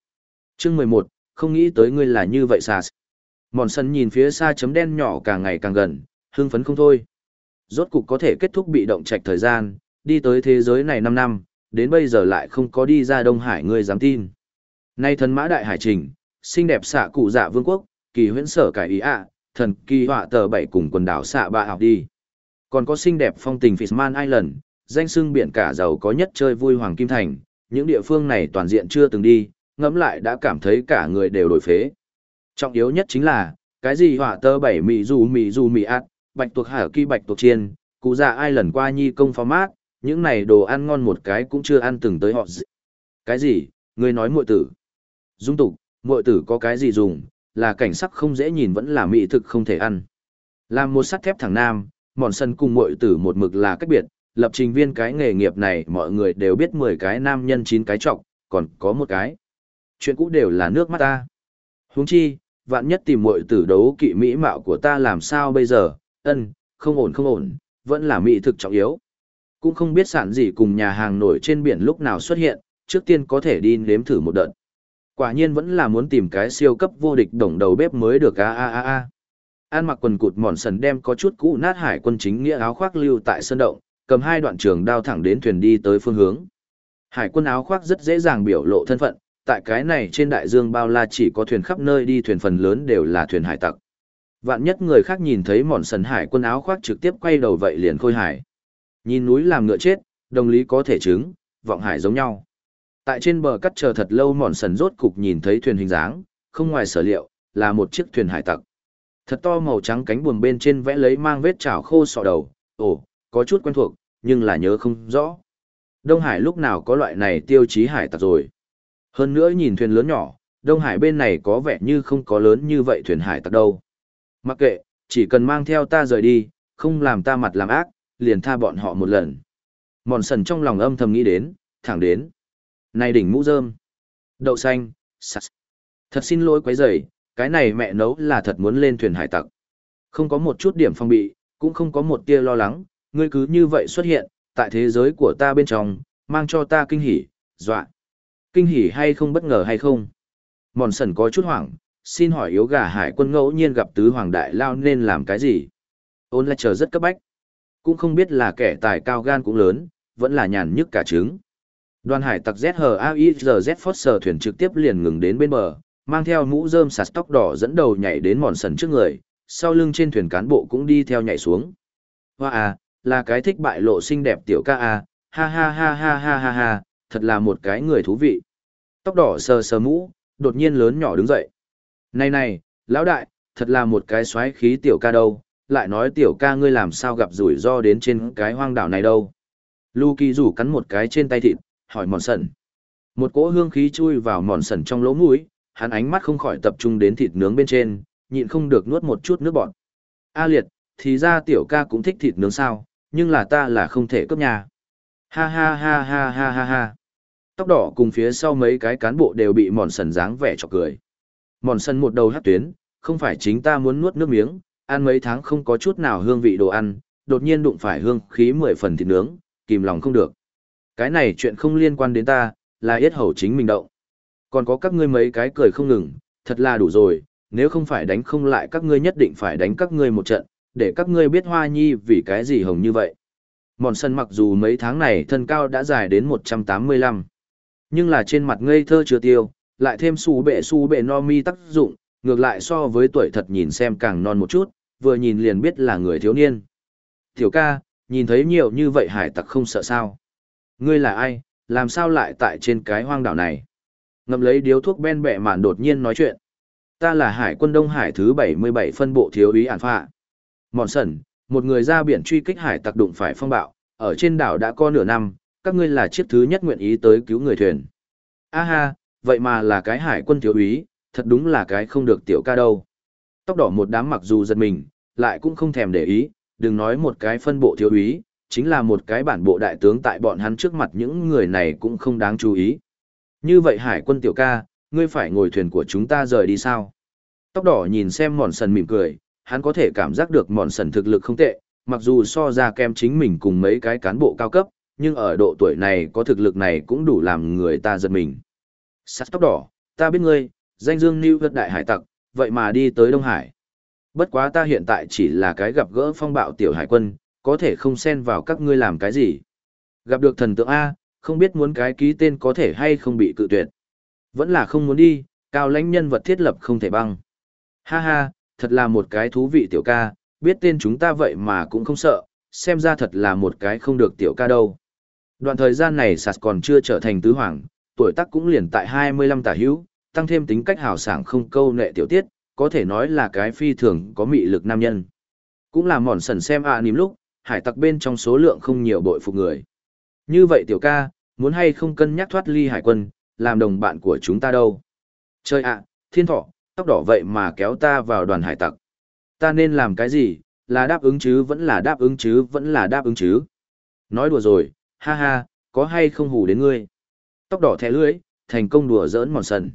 Chương mười một, không nghĩ tới ngươi là như vậy Sas. Mòn sân nhìn phía xa chấm đen nhỏ càng ngày càng gần, hưng phấn không thôi. Rốt cục có thể kết thúc bị động trạch thời gian, đi tới thế giới này năm năm, đến bây giờ lại không có đi ra Đông Hải ngươi dám tin. Nay thần mã đại hải trình, xinh đẹp xạ cụ dạ vương quốc, kỳ huyễn sở cải ý ạ, thần kỳ họa tờ bảy cùng quần đảo xạ bạ học đi. Còn có xinh đẹp phong tình Fishman Island, danh sưng biển cả giàu có nhất chơi vui Hoàng Kim Thành, những địa phương này toàn diện chưa từng đi, ngẫm lại đã cảm thấy cả người đều đổi phế. Trọng yếu nhất chính là, cái gì họa tơ bảy mì dù mì dù mì ạt, bạch tuộc hở kỳ bạch tuộc chiên, cụ già ai lần qua nhi công format, những này đồ ăn ngon một cái cũng chưa ăn từng tới họ gì. Cái gì, ngươi nói muội tử. Dung tục, muội tử có cái gì dùng, là cảnh sắc không dễ nhìn vẫn là mỹ thực không thể ăn. Làm một sắt thép thẳng nam, mòn sân cùng muội tử một mực là cách biệt, lập trình viên cái nghề nghiệp này mọi người đều biết 10 cái nam nhân 9 cái trọng, còn có một cái. Chuyện cũ đều là nước mắt ta. Huống chi, vạn nhất tìm muội tử đấu kỵ mỹ mạo của ta làm sao bây giờ, ân, không ổn không ổn, vẫn là mỹ thực trọng yếu. Cũng không biết sản gì cùng nhà hàng nổi trên biển lúc nào xuất hiện, trước tiên có thể đi nếm thử một đợt. Quả nhiên vẫn là muốn tìm cái siêu cấp vô địch đồng đầu bếp mới được a a a a. An mặc quần cụt mòn sần đem có chút cũ nát hải quân chính nghĩa áo khoác lưu tại sân động, cầm hai đoạn trường đao thẳng đến thuyền đi tới phương hướng. Hải quân áo khoác rất dễ dàng biểu lộ thân phận, tại cái này trên đại dương bao la chỉ có thuyền khắp nơi đi thuyền phần lớn đều là thuyền hải tặc. Vạn nhất người khác nhìn thấy mòn sần hải quân áo khoác trực tiếp quay đầu vậy liền khôi hải. Nhìn núi làm ngựa chết, đồng lý có thể chứng, vọng hải giống nhau. Tại trên bờ cắt chờ thật lâu mòn sần rốt cục nhìn thấy thuyền hình dáng, không ngoài sở liệu, là một chiếc thuyền hải tặc. Thật to màu trắng cánh buồm bên trên vẽ lấy mang vết chảo khô sọ đầu, ồ, có chút quen thuộc, nhưng là nhớ không rõ. Đông Hải lúc nào có loại này tiêu chí hải tặc rồi. Hơn nữa nhìn thuyền lớn nhỏ, Đông Hải bên này có vẻ như không có lớn như vậy thuyền hải tặc đâu. Mặc kệ, chỉ cần mang theo ta rời đi, không làm ta mặt làm ác, liền tha bọn họ một lần. Mòn sần trong lòng âm thầm nghĩ đến, thẳng đến. Này đỉnh mũ rơm. Đậu xanh, sạch. Thật xin lỗi quấy rầy, cái này mẹ nấu là thật muốn lên thuyền hải tặc. Không có một chút điểm phong bị, cũng không có một tia lo lắng, ngươi cứ như vậy xuất hiện, tại thế giới của ta bên trong, mang cho ta kinh hỉ, dọa. Kinh hỉ hay không bất ngờ hay không? Mòn sần có chút hoảng, xin hỏi yếu gà hải quân ngẫu nhiên gặp tứ hoàng đại lao nên làm cái gì? Ôn lại chờ rất cấp bách. Cũng không biết là kẻ tài cao gan cũng lớn, vẫn là nhàn nhức cả trứng. Đoàn hải tặc ZHAIZZ Foster thuyền trực tiếp liền ngừng đến bên bờ, mang theo mũ rơm sạt tóc đỏ dẫn đầu nhảy đến mòn sần trước người, sau lưng trên thuyền cán bộ cũng đi theo nhảy xuống. Hoa à, là cái thích bại lộ xinh đẹp tiểu ca à, ha ha ha ha ha ha ha, thật là một cái người thú vị. Tóc đỏ sờ sờ mũ, đột nhiên lớn nhỏ đứng dậy. Này này, lão đại, thật là một cái xoáy khí tiểu ca đâu, lại nói tiểu ca ngươi làm sao gặp rủi ro đến trên cái hoang đảo này đâu. Luki rủ cắn một cái trên tay thịt, hỏi mòn sần. Một cỗ hương khí chui vào mòn sần trong lỗ mũi, hắn ánh mắt không khỏi tập trung đến thịt nướng bên trên, nhịn không được nuốt một chút nước bọt. A liệt, thì ra tiểu ca cũng thích thịt nướng sao, nhưng là ta là không thể cướp nhà. Ha ha ha ha ha ha ha. Tóc đỏ cùng phía sau mấy cái cán bộ đều bị mòn sần dáng vẻ chọc cười. Mòn sần một đầu hát tuyến, không phải chính ta muốn nuốt nước miếng, ăn mấy tháng không có chút nào hương vị đồ ăn, đột nhiên đụng phải hương khí mười phần thịt nướng, kìm lòng không được. Cái này chuyện không liên quan đến ta, là yết hầu chính mình động. Còn có các ngươi mấy cái cười không ngừng, thật là đủ rồi, nếu không phải đánh không lại các ngươi nhất định phải đánh các ngươi một trận, để các ngươi biết hoa nhi vì cái gì hồng như vậy. Mòn sân mặc dù mấy tháng này thân cao đã dài đến 185, nhưng là trên mặt ngây thơ chưa tiêu, lại thêm su bệ su bệ no mi tác dụng, ngược lại so với tuổi thật nhìn xem càng non một chút, vừa nhìn liền biết là người thiếu niên. Tiểu ca, nhìn thấy nhiều như vậy hải tặc không sợ sao. Ngươi là ai, làm sao lại tại trên cái hoang đảo này? Ngậm lấy điếu thuốc ben bẹ mạn đột nhiên nói chuyện. Ta là hải quân Đông Hải thứ 77 phân bộ thiếu úy ản phạ. Mòn sẩn, một người ra biển truy kích hải tặc đụng phải phong bạo, ở trên đảo đã có nửa năm, các ngươi là chiếc thứ nhất nguyện ý tới cứu người thuyền. A ha, vậy mà là cái hải quân thiếu úy, thật đúng là cái không được tiểu ca đâu. Tóc đỏ một đám mặc dù giật mình, lại cũng không thèm để ý, đừng nói một cái phân bộ thiếu úy, chính là một cái bản bộ đại tướng tại bọn hắn trước mặt những người này cũng không đáng chú ý. Như vậy hải quân tiểu ca, ngươi phải ngồi thuyền của chúng ta rời đi sao? Tóc đỏ nhìn xem mòn sần mỉm cười, hắn có thể cảm giác được mòn sần thực lực không tệ, mặc dù so ra kem chính mình cùng mấy cái cán bộ cao cấp, nhưng ở độ tuổi này có thực lực này cũng đủ làm người ta giật mình. Sắt tóc đỏ, ta biết ngươi, danh dương New Vật Đại Hải Tặc, vậy mà đi tới Đông Hải. Bất quá ta hiện tại chỉ là cái gặp gỡ phong bạo tiểu hải quân, có thể không xen vào các ngươi làm cái gì. Gặp được thần tượng A, không biết muốn cái ký tên có thể hay không bị cự tuyệt. Vẫn là không muốn đi, cao lãnh nhân vật thiết lập không thể băng. Ha ha, thật là một cái thú vị tiểu ca, biết tên chúng ta vậy mà cũng không sợ, xem ra thật là một cái không được tiểu ca đâu. Đoạn thời gian này sạt còn chưa trở thành tứ hoàng, tuổi tác cũng liền tại 25 tả hữu, tăng thêm tính cách hào sảng không câu nệ tiểu tiết, có thể nói là cái phi thường có mị lực nam nhân. Cũng là mòn sần xem ạ à nìm lúc, hải tặc bên trong số lượng không nhiều bội phục người. Như vậy tiểu ca, muốn hay không cân nhắc thoát ly hải quân, làm đồng bạn của chúng ta đâu. Chơi ạ, thiên thọ, tóc đỏ vậy mà kéo ta vào đoàn hải tặc. Ta nên làm cái gì, là đáp ứng chứ vẫn là đáp ứng chứ vẫn là đáp ứng chứ. Nói đùa rồi, ha ha, có hay không hù đến ngươi. Tóc đỏ thẻ lưới, thành công đùa giỡn mòn sần.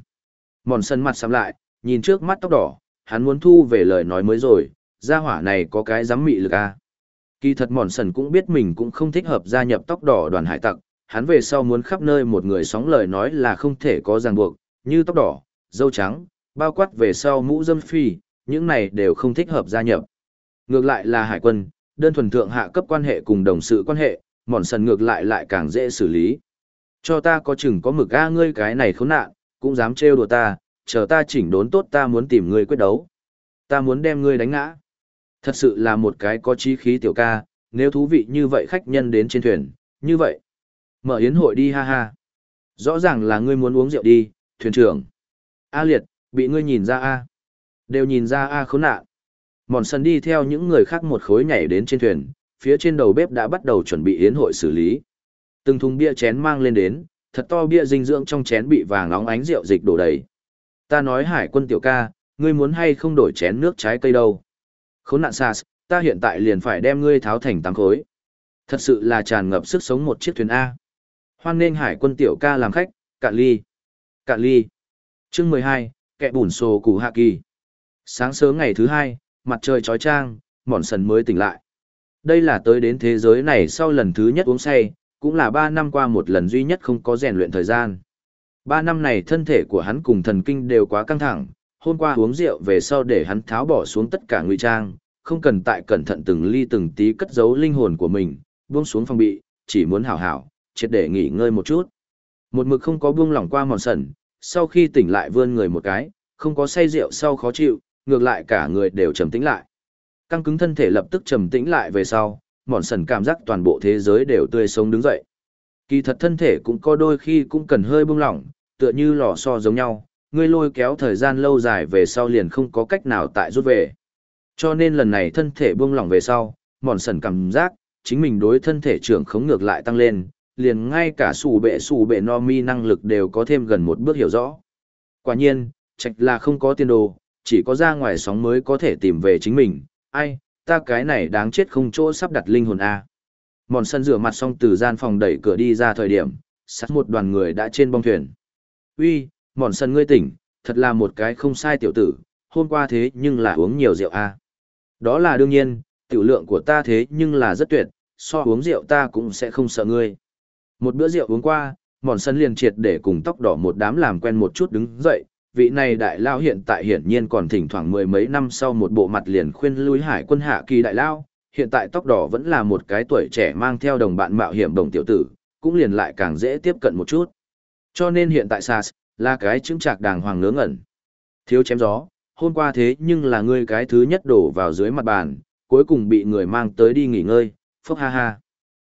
Mòn sần mặt sắm lại, nhìn trước mắt tóc đỏ, hắn muốn thu về lời nói mới rồi, gia hỏa này có cái dám mị lực à. Kỳ thật mòn sần cũng biết mình cũng không thích hợp gia nhập tóc đỏ đoàn hải tặc, hắn về sau muốn khắp nơi một người sóng lời nói là không thể có ràng buộc, như tóc đỏ, dâu trắng, bao quát về sau mũ dâm phi, những này đều không thích hợp gia nhập. Ngược lại là hải quân, đơn thuần thượng hạ cấp quan hệ cùng đồng sự quan hệ, mòn sần ngược lại lại càng dễ xử lý. Cho ta có chừng có mực a ngươi cái này khốn nạn, cũng dám trêu đùa ta, chờ ta chỉnh đốn tốt ta muốn tìm ngươi quyết đấu. Ta muốn đem ngươi đánh ngã. Thật sự là một cái có chí khí tiểu ca, nếu thú vị như vậy khách nhân đến trên thuyền, như vậy. Mở yến hội đi ha ha. Rõ ràng là ngươi muốn uống rượu đi, thuyền trưởng. A liệt, bị ngươi nhìn ra A. Đều nhìn ra A khốn nạn. Mòn sân đi theo những người khác một khối nhảy đến trên thuyền, phía trên đầu bếp đã bắt đầu chuẩn bị yến hội xử lý. Từng thùng bia chén mang lên đến, thật to bia dinh dưỡng trong chén bị vàng óng ánh rượu dịch đổ đầy. Ta nói hải quân tiểu ca, ngươi muốn hay không đổi chén nước trái cây đâu. Khốn nạn Sas, ta hiện tại liền phải đem ngươi tháo thành tám khối. Thật sự là tràn ngập sức sống một chiếc thuyền A. Hoan nên hải quân tiểu ca làm khách, cạn ly. Cạn ly. Chương mười hai, kẹ bùn sổ củ hạ kỳ. Sáng sớm ngày thứ hai, mặt trời trói trang, mòn sần mới tỉnh lại. Đây là tới đến thế giới này sau lần thứ nhất uống say, cũng là ba năm qua một lần duy nhất không có rèn luyện thời gian. Ba năm này thân thể của hắn cùng thần kinh đều quá căng thẳng, hôm qua uống rượu về sau để hắn tháo bỏ xuống tất cả ngụy trang, không cần tại cẩn thận từng ly từng tí cất giấu linh hồn của mình, buông xuống phòng bị, chỉ muốn hảo hảo, triệt để nghỉ ngơi một chút. Một mực không có buông lỏng qua mòn sần, sau khi tỉnh lại vươn người một cái, không có say rượu sau khó chịu, ngược lại cả người đều trầm tĩnh lại. Căng cứng thân thể lập tức trầm tĩnh lại về sau, mòn sần cảm giác toàn bộ thế giới đều tươi sống đứng dậy. Kỳ thật thân thể cũng có đôi khi cũng cần hơi buông lỏng, tựa như lò xo giống nhau, ngươi lôi kéo thời gian lâu dài về sau liền không có cách nào tại rút về. Cho nên lần này thân thể buông lỏng về sau, mòn sần cảm giác, chính mình đối thân thể trưởng khống ngược lại tăng lên, liền ngay cả sủ bệ sủ bệ no mi năng lực đều có thêm gần một bước hiểu rõ. Quả nhiên, trạch là không có tiền đồ, chỉ có ra ngoài sóng mới có thể tìm về chính mình, ai, ta cái này đáng chết không chỗ sắp đặt linh hồn A. Mòn sân rửa mặt xong từ gian phòng đẩy cửa đi ra thời điểm, sát một đoàn người đã trên bong thuyền. Uy, mòn sân ngươi tỉnh, thật là một cái không sai tiểu tử, hôm qua thế nhưng là uống nhiều rượu a. Đó là đương nhiên, tiểu lượng của ta thế nhưng là rất tuyệt, so uống rượu ta cũng sẽ không sợ ngươi. Một bữa rượu uống qua, mòn sân liền triệt để cùng tóc đỏ một đám làm quen một chút đứng dậy, vị này đại lao hiện tại hiển nhiên còn thỉnh thoảng mười mấy năm sau một bộ mặt liền khuyên lui hải quân hạ kỳ đại lao, hiện tại tóc đỏ vẫn là một cái tuổi trẻ mang theo đồng bạn mạo hiểm đồng tiểu tử, cũng liền lại càng dễ tiếp cận một chút. Cho nên hiện tại SARS, là cái chứng trạc đàng hoàng ngớ ngẩn. Thiếu chém gió, hôm qua thế nhưng là ngươi cái thứ nhất đổ vào dưới mặt bàn, cuối cùng bị người mang tới đi nghỉ ngơi, phốc ha ha.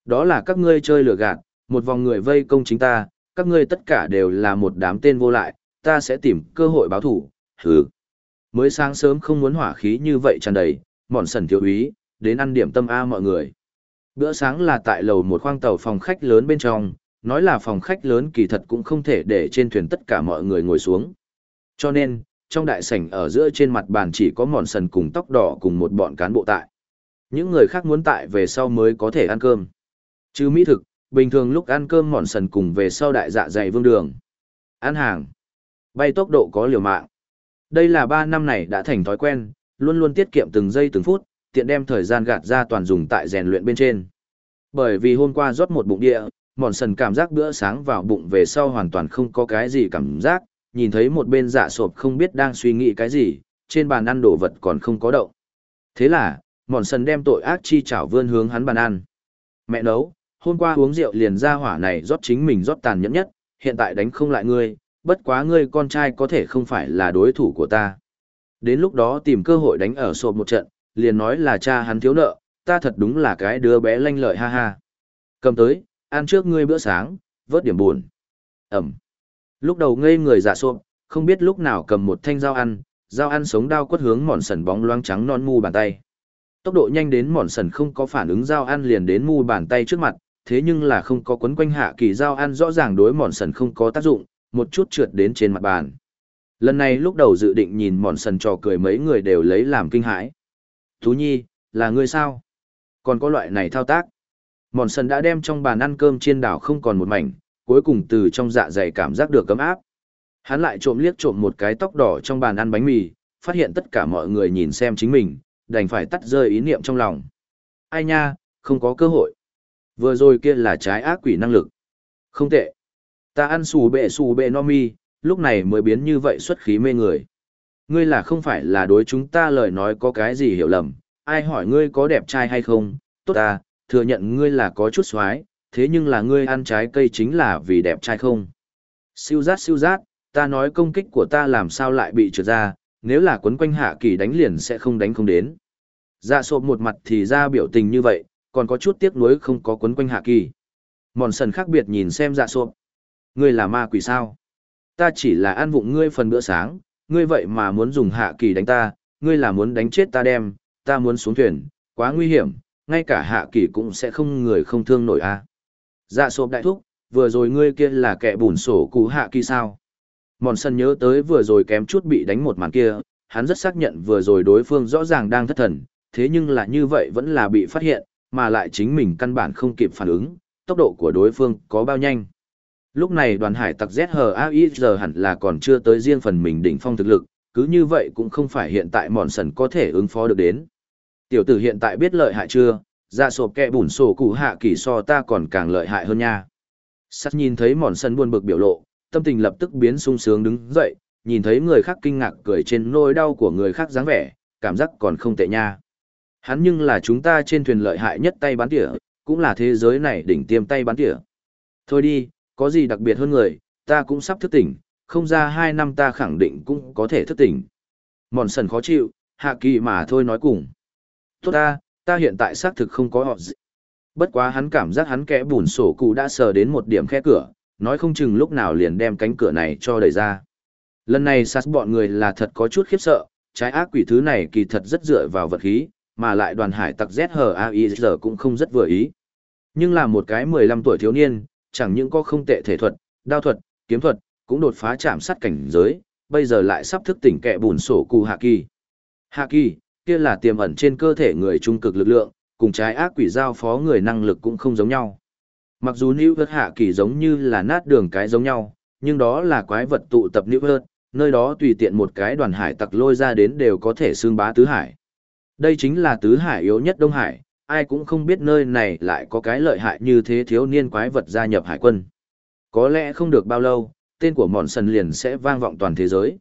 Đó là các ngươi chơi lừa gạt, một vòng người vây công chính ta, các ngươi tất cả đều là một đám tên vô lại, ta sẽ tìm cơ hội báo thủ, hừ. Mới sáng sớm không muốn hỏa khí như vậy tràn đầy, mọn sần thiếu úy, đến ăn điểm tâm A mọi người. Bữa sáng là tại lầu một khoang tàu phòng khách lớn bên trong, nói là phòng khách lớn kỳ thật cũng không thể để trên thuyền tất cả mọi người ngồi xuống. Cho nên, trong đại sảnh ở giữa trên mặt bàn chỉ có mòn sần cùng tóc đỏ cùng một bọn cán bộ tại. Những người khác muốn tại về sau mới có thể ăn cơm. Chứ mỹ thực, bình thường lúc ăn cơm mòn sần cùng về sau đại dạ dày vương đường. Ăn hàng. Bay tốc độ có liều mạng. Đây là ba năm này đã thành thói quen, luôn luôn tiết kiệm từng giây từng phút, tiện đem thời gian gạt ra toàn dùng tại rèn luyện bên trên. Bởi vì hôm qua rót một bụng địa, mòn sần cảm giác bữa sáng vào bụng về sau hoàn toàn không có cái gì cảm giác, nhìn thấy một bên dạ sộp không biết đang suy nghĩ cái gì, trên bàn ăn đồ vật còn không có động. Thế là, mòn sần đem tội ác chi chảo vươn hướng hắn bàn ăn. Mẹ nấu, hôm qua uống rượu liền ra hỏa này rót chính mình rót tàn nhẫn nhất, hiện tại đánh không lại ngươi, bất quá ngươi con trai có thể không phải là đối thủ của ta. Đến lúc đó tìm cơ hội đánh ở sộp một trận, liền nói là cha hắn thiếu nợ, ta thật đúng là cái đứa bé lanh lợi ha ha. Cầm tới, ăn trước ngươi bữa sáng, vớt điểm buồn. Ẩm. Lúc đầu ngây người giả sộp, không biết lúc nào cầm một thanh dao ăn, dao ăn sống đao quất hướng mòn sần bóng loáng trắng non mu bàn tay. Tốc độ nhanh đến mòn sần không có phản ứng dao ăn liền đến mu bàn tay trước mặt, thế nhưng là không có quấn quanh hạ kỳ dao ăn rõ ràng đối mòn sần không có tác dụng, một chút trượt đến trên mặt bàn. Lần này lúc đầu dự định nhìn mòn sần trò cười mấy người đều lấy làm kinh hãi. Thú nhi, là ngươi sao? Còn có loại này thao tác. Mòn sần đã đem trong bàn ăn cơm chiên đảo không còn một mảnh, cuối cùng từ trong dạ dày cảm giác được cấm áp. Hắn lại trộm liếc trộm một cái tóc đỏ trong bàn ăn bánh mì, phát hiện tất cả mọi người nhìn xem chính mình, đành phải tắt rơi ý niệm trong lòng. Ai nha, không có cơ hội. Vừa rồi kia là trái ác quỷ năng lực. Không tệ. Ta ăn xù bệ xù bệ no mi, lúc này mới biến như vậy xuất khí mê người. Ngươi là không phải là đối chúng ta lời nói có cái gì hiểu lầm, ai hỏi ngươi có đẹp trai hay không, tốt ta, thừa nhận ngươi là có chút xoái, thế nhưng là ngươi ăn trái cây chính là vì đẹp trai không. Siêu rát siêu rát, ta nói công kích của ta làm sao lại bị trượt ra, nếu là quấn quanh hạ kỳ đánh liền sẽ không đánh không đến. Dạ sộp một mặt thì ra biểu tình như vậy, còn có chút tiếc nuối không có quấn quanh hạ kỳ. Mòn sần khác biệt nhìn xem dạ sộp. Ngươi là ma quỷ sao? Ta chỉ là ăn vụng ngươi phần bữa sáng, ngươi vậy mà muốn dùng hạ kỳ đánh ta, ngươi là muốn đánh chết ta đem, ta muốn xuống thuyền, quá nguy hiểm, ngay cả hạ kỳ cũng sẽ không người không thương nổi a. À. Dạ sộp đại thúc, vừa rồi ngươi kia là kẻ bùn sổ cú hạ kỳ sao? Mòn sân nhớ tới vừa rồi kém chút bị đánh một màn kia, hắn rất xác nhận vừa rồi đối phương rõ ràng đang thất thần, thế nhưng là như vậy vẫn là bị phát hiện, mà lại chính mình căn bản không kịp phản ứng, tốc độ của đối phương có bao nhanh. Lúc này đoàn hải tặc ZHAIZ hẳn là còn chưa tới riêng phần mình đỉnh phong thực lực, cứ như vậy cũng không phải hiện tại mòn sần có thể ứng phó được đến. Tiểu tử hiện tại biết lợi hại chưa, dạ ra sộp kẹ bùn sổ cụ hạ kỳ so ta còn càng lợi hại hơn nha. Sắt nhìn thấy mòn sần buồn bực biểu lộ, tâm tình lập tức biến sung sướng đứng dậy, nhìn thấy người khác kinh ngạc cười trên nỗi đau của người khác dáng vẻ, cảm giác còn không tệ nha. Hắn nhưng là chúng ta trên thuyền lợi hại nhất tay bán tỉa, cũng là thế giới này đỉnh tiêm tay bán tỉa. Thôi đi, có gì đặc biệt hơn người, ta cũng sắp thức tỉnh, không ra hai năm ta khẳng định cũng có thể thức tỉnh. Mòn sần khó chịu, hạ kỳ mà thôi nói cùng. Tốt ta, ta hiện tại xác thực không có họ gì. Bất quá hắn cảm giác hắn kẽ bùn sổ cụ đã sờ đến một điểm khe cửa, nói không chừng lúc nào liền đem cánh cửa này cho đẩy ra. Lần này sát bọn người là thật có chút khiếp sợ, trái ác quỷ thứ này kỳ thật rất dựa vào vật khí, mà lại đoàn hải tặc ZHAIZ cũng không rất vừa ý. Nhưng là một cái 15 tuổi thiếu niên, chẳng những có không tệ thể thuật, đao thuật, kiếm thuật, cũng đột phá chạm sát cảnh giới, bây giờ lại sắp thức tỉnh kẻ bùn sổ cụ hạ kỳ. Hạ kỳ, kia là tiềm ẩn trên cơ thể người trung cực lực lượng, cùng trái ác quỷ giao phó người năng lực cũng không giống nhau. Mặc dù New Vật hạ kỳ giống như là nát đường cái giống nhau, nhưng đó là quái vật tụ tập New Vật, nơi đó tùy tiện một cái đoàn hải tặc lôi ra đến đều có thể xương bá tứ hải. Đây chính là tứ hải yếu nhất Đông Hải, ai cũng không biết nơi này lại có cái lợi hại như thế thiếu niên quái vật gia nhập hải quân. Có lẽ không được bao lâu, tên của mòn sần liền sẽ vang vọng toàn thế giới.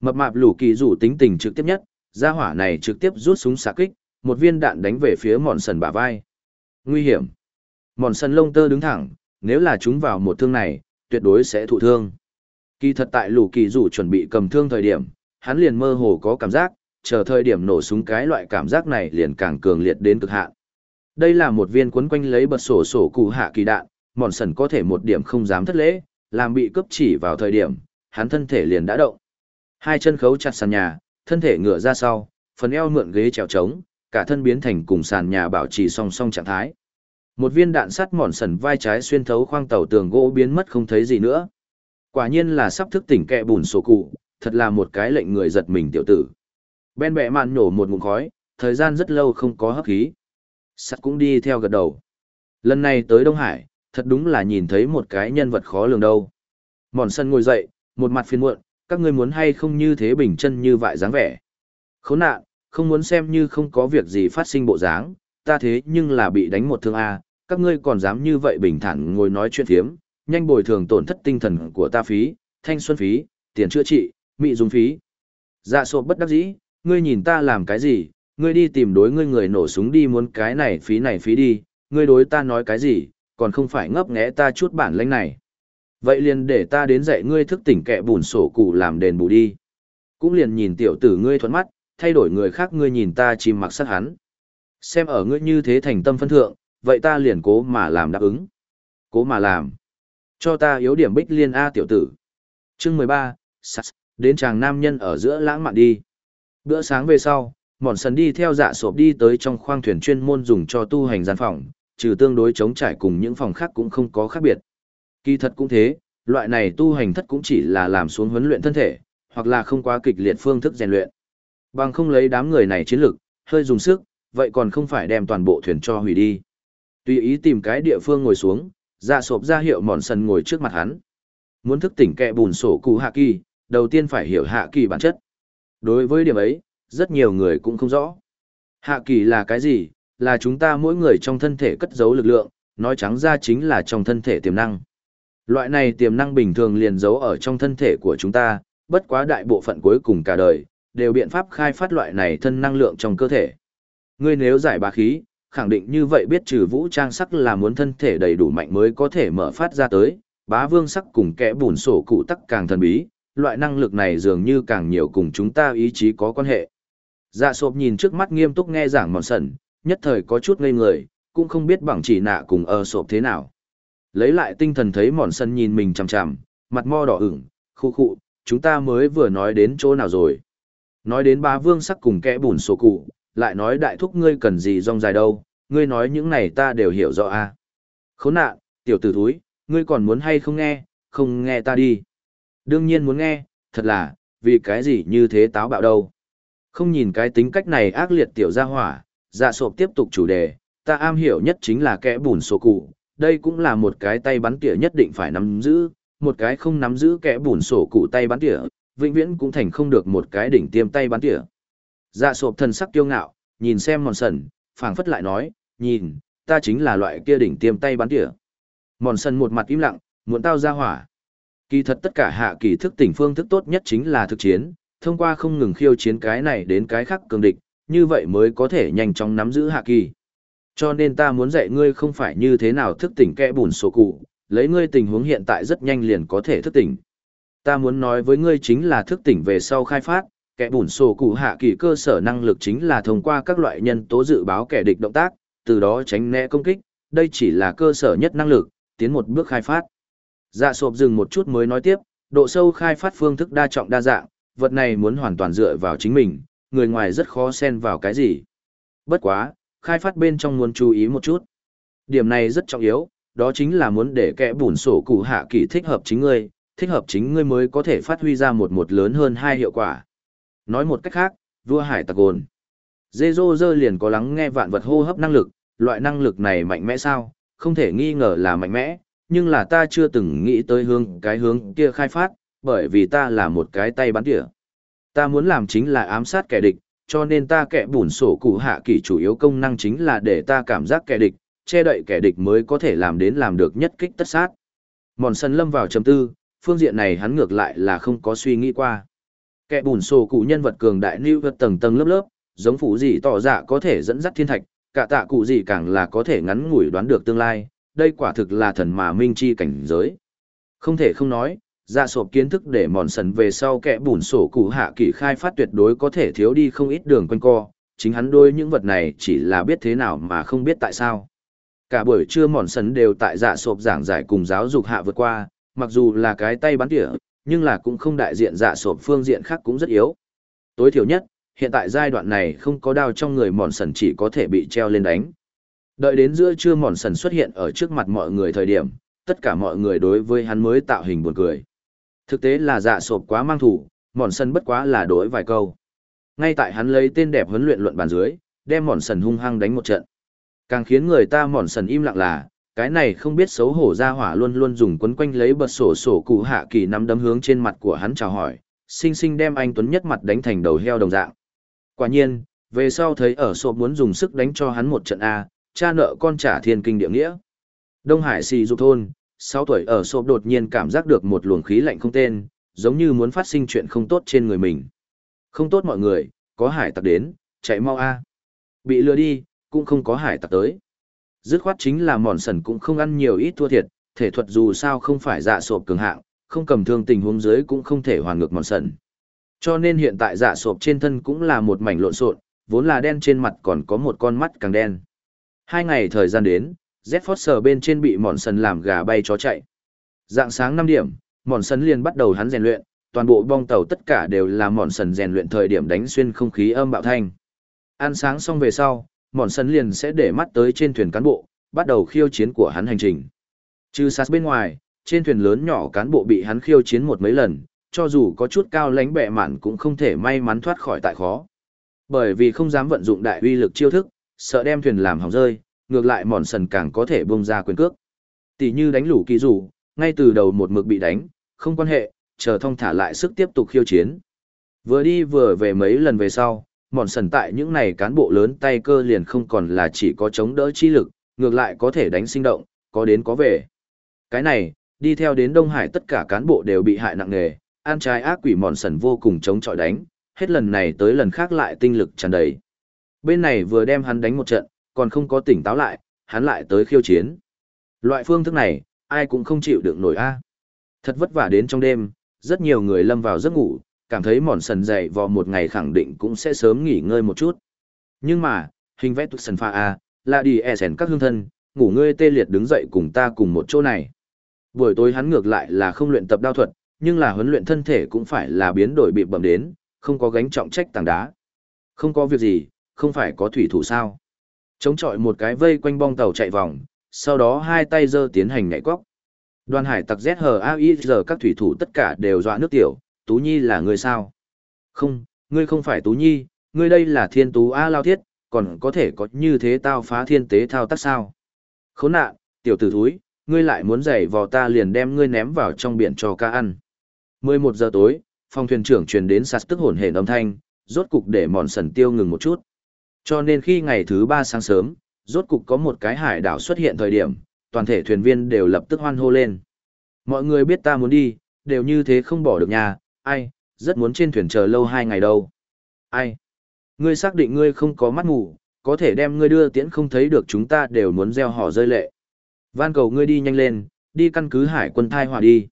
Mập mạp lũ kỳ rủ tính tình trực tiếp nhất, gia hỏa này trực tiếp rút súng xạ kích, một viên đạn đánh về phía mòn sần bả vai. Nguy hiểm. Mòn sần lông tơ đứng thẳng, nếu là chúng vào một thương này, tuyệt đối sẽ thụ thương. Kỳ thật tại lũ kỳ rủ chuẩn bị cầm thương thời điểm, hắn liền mơ hồ có cảm giác, chờ thời điểm nổ súng cái loại cảm giác này liền càng cường liệt đến cực hạn. Đây là một viên quấn quanh lấy bật sổ sổ cụ hạ kỳ đạn, mòn sần có thể một điểm không dám thất lễ, làm bị cướp chỉ vào thời điểm, hắn thân thể liền đã động. Hai chân khấu chặt sàn nhà, thân thể ngửa ra sau, phần eo mượn ghế trèo trống, cả thân biến thành cùng sàn nhà bảo trì song song trạng thái. Một viên đạn sắt mòn sần vai trái xuyên thấu khoang tàu tường gỗ biến mất không thấy gì nữa. Quả nhiên là sắp thức tỉnh kẹ bùn sổ cụ, thật là một cái lệnh người giật mình tiểu tử. Ben bẹ mạn nổ một ngụm khói, thời gian rất lâu không có hấp khí. Sắt cũng đi theo gật đầu. Lần này tới Đông Hải, thật đúng là nhìn thấy một cái nhân vật khó lường đâu. Mòn sân ngồi dậy, một mặt phiền muộn, các ngươi muốn hay không như thế bình chân như vậy dáng vẻ. Khốn nạn, không muốn xem như không có việc gì phát sinh bộ dáng, ta thế nhưng là bị đánh một thương A, các ngươi còn dám như vậy bình thản ngồi nói chuyện thiếm, nhanh bồi thường tổn thất tinh thần của ta phí, thanh xuân phí, tiền chữa trị, mị dùng phí. Dạ sộp bất đắc dĩ, ngươi nhìn ta làm cái gì, ngươi đi tìm đối ngươi người nổ súng đi muốn cái này phí này phí đi, ngươi đối ta nói cái gì, còn không phải ngấp nghé ta chút bản lãnh này. Vậy liền để ta đến dạy ngươi thức tỉnh kẻ bùn sổ cụ làm đền bù đi. Cũng liền nhìn tiểu tử ngươi thuẫn mắt, thay đổi người khác ngươi nhìn ta chìm mặc sát hắn. Xem ở ngươi như thế thành tâm phân thượng, vậy ta liền cố mà làm đáp ứng. Cố mà làm. Cho ta yếu điểm bích liên A tiểu tử. chương 13, Sas, đến chàng nam nhân ở giữa lãng mạn đi. Bữa sáng về sau, mòn sần đi theo dạ sộp đi tới trong khoang thuyền chuyên môn dùng cho tu hành gian phòng, trừ tương đối chống trải cùng những phòng khác cũng không có khác biệt. Kỳ thật cũng thế, loại này tu hành thất cũng chỉ là làm xuống huấn luyện thân thể, hoặc là không quá kịch liệt phương thức rèn luyện. Bằng không lấy đám người này chiến lực, hơi dùng sức, vậy còn không phải đem toàn bộ thuyền cho hủy đi. Tùy ý tìm cái địa phương ngồi xuống, dạ sộp ra hiệu mòn sần ngồi trước mặt hắn. Muốn thức tỉnh kẹ bùn sổ cụ hạ kỳ, đầu tiên phải hiểu hạ kỳ bản chất. Đối với điểm ấy, rất nhiều người cũng không rõ. Hạ kỳ là cái gì? Là chúng ta mỗi người trong thân thể cất giấu lực lượng, nói trắng ra chính là trong thân thể tiềm năng. Loại này tiềm năng bình thường liền giấu ở trong thân thể của chúng ta, bất quá đại bộ phận cuối cùng cả đời, đều biện pháp khai phát loại này thân năng lượng trong cơ thể. Ngươi nếu giải bá khí, khẳng định như vậy biết trừ vũ trang sắc là muốn thân thể đầy đủ mạnh mới có thể mở phát ra tới, bá vương sắc cùng kẽ bùn sổ cụ tắc càng thần bí, loại năng lực này dường như càng nhiều cùng chúng ta ý chí có quan hệ. Dạ sộp nhìn trước mắt nghiêm túc nghe giảng mòn sần, nhất thời có chút ngây người, cũng không biết bằng chỉ nạ cùng ơ sộp thế nào. Lấy lại tinh thần thấy mòn sần nhìn mình chằm chằm, mặt mo đỏ ửng, khu khụ, chúng ta mới vừa nói đến chỗ nào rồi. Nói đến ba vương sắc cùng kẽ bùn sổ cụ, lại nói đại thúc ngươi cần gì rong dài đâu, ngươi nói những này ta đều hiểu rõ a. À. Khốn nạn, tiểu tử thúi, ngươi còn muốn hay không nghe, không nghe ta đi. Đương nhiên muốn nghe, thật là, vì cái gì như thế táo bạo đâu. Không nhìn cái tính cách này ác liệt tiểu gia hỏa, dạ sộp tiếp tục chủ đề, ta am hiểu nhất chính là kẽ bùn sổ cụ, đây cũng là một cái tay bắn tỉa nhất định phải nắm giữ, một cái không nắm giữ kẽ bùn sổ cụ tay bắn tỉa, vĩnh viễn cũng thành không được một cái đỉnh tiêm tay bắn tỉa. Dạ sộp thần sắc kiêu ngạo, nhìn xem mòn sần, phảng phất lại nói, nhìn, ta chính là loại kia đỉnh tiêm tay bắn tỉa. Mòn sần một mặt im lặng, muốn tao ra hỏa. Kỳ thật tất cả hạ kỳ thức tỉnh phương thức tốt nhất chính là thực chiến, thông qua không ngừng khiêu chiến cái này đến cái khác cường địch, như vậy mới có thể nhanh chóng nắm giữ hạ kỳ. Cho nên ta muốn dạy ngươi không phải như thế nào thức tỉnh kẽ bùn sổ cụ, lấy ngươi tình huống hiện tại rất nhanh liền có thể thức tỉnh. Ta muốn nói với ngươi chính là thức tỉnh về sau khai phát, kẻ bùn sổ cụ hạ kỳ cơ sở năng lực chính là thông qua các loại nhân tố dự báo kẻ địch động tác, từ đó tránh né công kích, đây chỉ là cơ sở nhất năng lực, tiến một bước khai phát. Dạ sộp dừng một chút mới nói tiếp, độ sâu khai phát phương thức đa trọng đa dạng, vật này muốn hoàn toàn dựa vào chính mình, người ngoài rất khó xen vào cái gì. Bất quá, khai phát bên trong muốn chú ý một chút. Điểm này rất trọng yếu, đó chính là muốn để kẻ bùn sổ cụ hạ kỳ thích hợp chính ngươi, thích hợp chính ngươi mới có thể phát huy ra một một lớn hơn hai hiệu quả. Nói một cách khác, vua hải tặc gồn. Dê dô dơ liền có lắng nghe vạn vật hô hấp năng lực, loại năng lực này mạnh mẽ sao? Không thể nghi ngờ là mạnh mẽ, nhưng là ta chưa từng nghĩ tới hướng cái hướng kia khai phát, bởi vì ta là một cái tay bắn tỉa. Ta muốn làm chính là ám sát kẻ địch, cho nên ta kẻ bùn sổ cụ hạ kỳ chủ yếu công năng chính là để ta cảm giác kẻ địch, che đậy kẻ địch mới có thể làm đến làm được nhất kích tất sát. Mòn sân lâm vào chấm tư, phương diện này hắn ngược lại là không có suy nghĩ qua. Kẻ bùn sổ cụ nhân vật cường đại lưu vật tầng tầng lớp lớp, giống phủ gì tỏ dạ có thể dẫn dắt thiên thạch, cả tạ cụ gì càng là có thể ngắn ngủi đoán được tương lai, đây quả thực là thần mà minh chi cảnh giới. Không thể không nói, dạ sộp kiến thức để mòn sần về sau kẻ bùn sổ cụ hạ kỳ khai phát tuyệt đối có thể thiếu đi không ít đường quanh co, chính hắn đôi những vật này chỉ là biết thế nào mà không biết tại sao. Cả buổi trưa mòn sần đều tại dạ sộp giảng giải cùng giáo dục hạ vượt qua, mặc dù là cái tay bắn tỉa, nhưng là cũng không đại diện dạ sộp phương diện khác cũng rất yếu. Tối thiểu nhất, hiện tại giai đoạn này không có đao trong người mòn sần chỉ có thể bị treo lên đánh. Đợi đến giữa trưa mòn sần xuất hiện ở trước mặt mọi người thời điểm, tất cả mọi người đối với hắn mới tạo hình buồn cười. Thực tế là dạ sộp quá mang thủ, mòn sần bất quá là đối vài câu. Ngay tại hắn lấy tên đẹp huấn luyện luận bàn dưới, đem mòn sần hung hăng đánh một trận. Càng khiến người ta mòn sần im lặng là, cái này không biết xấu hổ ra hỏa luôn luôn dùng quấn quanh lấy bật sổ sổ cụ hạ kỳ nắm đấm hướng trên mặt của hắn chào hỏi, xinh xinh đem anh Tuấn nhất mặt đánh thành đầu heo đồng dạng. Quả nhiên, về sau thấy ở sộp muốn dùng sức đánh cho hắn một trận A, cha nợ con trả thiên kinh địa nghĩa. Đông Hải xì dục thôn, 6 tuổi ở sộp đột nhiên cảm giác được một luồng khí lạnh không tên, giống như muốn phát sinh chuyện không tốt trên người mình. Không tốt mọi người, có hải tặc đến, chạy mau A. À. Bị lừa đi, cũng không có hải tặc tới. Dứt khoát chính là mòn sần cũng không ăn nhiều ít thua thiệt, thể thuật dù sao không phải dạ sộp cường hạng, không cầm thương tình huống dưới cũng không thể hoàn ngược mòn sần. Cho nên hiện tại dạ sộp trên thân cũng là một mảnh lộn xộn, vốn là đen trên mặt còn có một con mắt càng đen. Hai ngày thời gian đến, zephyr bên trên bị mòn sần làm gà bay chó chạy. Dạng sáng năm điểm, mòn sần liền bắt đầu hắn rèn luyện, toàn bộ bong tàu tất cả đều là mòn sần rèn luyện thời điểm đánh xuyên không khí âm bạo thanh. Ăn sáng xong về sau, mòn sần liền sẽ để mắt tới trên thuyền cán bộ, bắt đầu khiêu chiến của hắn hành trình. Trừ sát bên ngoài, trên thuyền lớn nhỏ cán bộ bị hắn khiêu chiến một mấy lần, cho dù có chút cao lánh bẹ mạn cũng không thể may mắn thoát khỏi tại khó. Bởi vì không dám vận dụng đại uy lực chiêu thức, sợ đem thuyền làm hỏng rơi, ngược lại mòn sần càng có thể bông ra quyền cước. Tỷ như đánh lũ kỳ rủ, ngay từ đầu một mực bị đánh, không quan hệ, chờ thông thả lại sức tiếp tục khiêu chiến. Vừa đi vừa về mấy lần về sau, mòn sần tại những này cán bộ lớn tay cơ liền không còn là chỉ có chống đỡ chi lực, ngược lại có thể đánh sinh động, có đến có về. Cái này, đi theo đến Đông Hải tất cả cán bộ đều bị hại nặng nề, an trái ác quỷ mòn sần vô cùng chống chọi đánh, hết lần này tới lần khác lại tinh lực tràn đầy. Bên này vừa đem hắn đánh một trận, còn không có tỉnh táo lại, hắn lại tới khiêu chiến. Loại phương thức này, ai cũng không chịu được nổi a. Thật vất vả đến trong đêm, rất nhiều người lâm vào giấc ngủ, cảm thấy mòn sần dậy vào một ngày khẳng định cũng sẽ sớm nghỉ ngơi một chút. Nhưng mà, hình vẽ tụt sần pha a, là đi e sèn các hương thân, ngủ ngơi tê liệt đứng dậy cùng ta cùng một chỗ này. Buổi tối hắn ngược lại là không luyện tập đao thuật, nhưng là huấn luyện thân thể cũng phải là biến đổi bị bẩm đến, không có gánh trọng trách tảng đá. Không có việc gì, không phải có thủy thủ sao. Chống chọi một cái vây quanh bong tàu chạy vòng, sau đó hai tay giơ tiến hành nhảy cóc. Đoàn hải tặc ZHAI giờ các thủy thủ tất cả đều dọa nước tiểu, Tú Nhi là người sao? Không, ngươi không phải Tú Nhi, ngươi đây là thiên tú A Lao Thiết, còn có thể có như thế tao phá thiên tế thao tác sao? Khốn nạn, tiểu tử thúi, ngươi lại muốn giày vò ta liền đem ngươi ném vào trong biển cho ca ăn. 11 giờ tối, phòng thuyền trưởng truyền đến sạt tức hồn hển âm thanh, rốt cục để mòn sần tiêu ngừng một chút. Cho nên khi ngày thứ ba sáng sớm, rốt cục có một cái hải đảo xuất hiện thời điểm, toàn thể thuyền viên đều lập tức hoan hô lên. Mọi người biết ta muốn đi, đều như thế không bỏ được nhà, ai, rất muốn trên thuyền chờ lâu hai ngày đâu. Ai? Ngươi xác định ngươi không có mắt ngủ, có thể đem ngươi đưa tiễn không thấy được chúng ta đều muốn gieo họ rơi lệ. Van cầu ngươi đi nhanh lên, đi căn cứ hải quân thai hòa đi.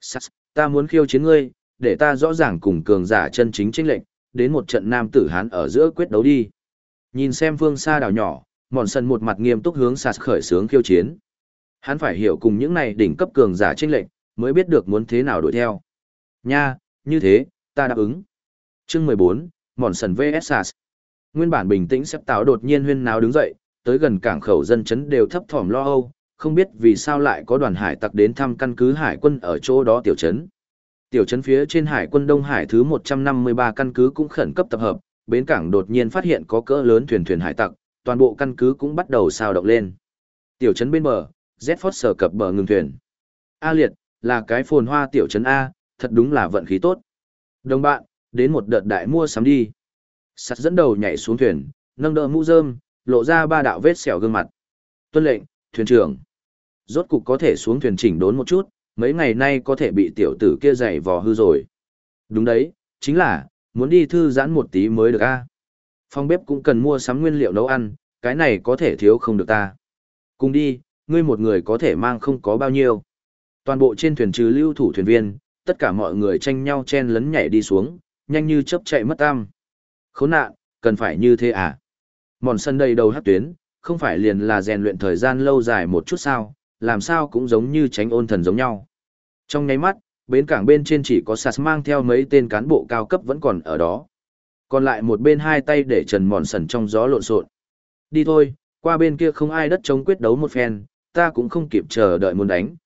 Sas, ta muốn khiêu chiến ngươi, để ta rõ ràng cùng cường giả chân chính chênh lệnh, đến một trận nam tử hán ở giữa quyết đấu đi. Nhìn xem phương xa đảo nhỏ, mòn sần một mặt nghiêm túc hướng sạt khởi sướng khiêu chiến. Hắn phải hiểu cùng những này đỉnh cấp cường giả tranh lệnh, mới biết được muốn thế nào đuổi theo. Nha, như thế, ta đáp ứng. Chương 14, mòn sần vs sạt. Nguyên bản bình tĩnh xếp táo đột nhiên huyên náo đứng dậy, tới gần cảng khẩu dân chấn đều thấp thỏm lo âu, không biết vì sao lại có đoàn hải tặc đến thăm căn cứ hải quân ở chỗ đó tiểu trấn. Tiểu trấn phía trên hải quân Đông Hải thứ 153 căn cứ cũng khẩn cấp tập hợp, bến cảng đột nhiên phát hiện có cỡ lớn thuyền thuyền hải tặc, toàn bộ căn cứ cũng bắt đầu sao động lên. Tiểu trấn bên bờ, Zephyr sở cập bờ ngừng thuyền. A liệt, là cái phồn hoa tiểu trấn A, thật đúng là vận khí tốt. Đồng bạn, đến một đợt đại mua sắm đi. Sắt dẫn đầu nhảy xuống thuyền, nâng đỡ mũ rơm, lộ ra ba đạo vết sẹo gương mặt. Tuân lệnh, thuyền trưởng. Rốt cục có thể xuống thuyền chỉnh đốn một chút, mấy ngày nay có thể bị tiểu tử kia dày vò hư rồi. Đúng đấy, chính là, muốn đi thư giãn một tí mới được a. Phòng bếp cũng cần mua sắm nguyên liệu nấu ăn, cái này có thể thiếu không được ta. Cùng đi, ngươi một người có thể mang không có bao nhiêu. Toàn bộ trên thuyền trừ lưu thủ thuyền viên, tất cả mọi người tranh nhau chen lấn nhảy đi xuống, nhanh như chớp chạy mất tam. Khốn nạn, cần phải như thế à? Mòn sân đầy đầu hát tuyến, không phải liền là rèn luyện thời gian lâu dài một chút sao, làm sao cũng giống như tránh ôn thần giống nhau. Trong nháy mắt, bến cảng bên trên chỉ có sas mang theo mấy tên cán bộ cao cấp vẫn còn ở đó. Còn lại một bên hai tay để trần mòn sần trong gió lộn xộn. Đi thôi, qua bên kia không ai đất chống quyết đấu một phen, ta cũng không kịp chờ đợi muốn đánh.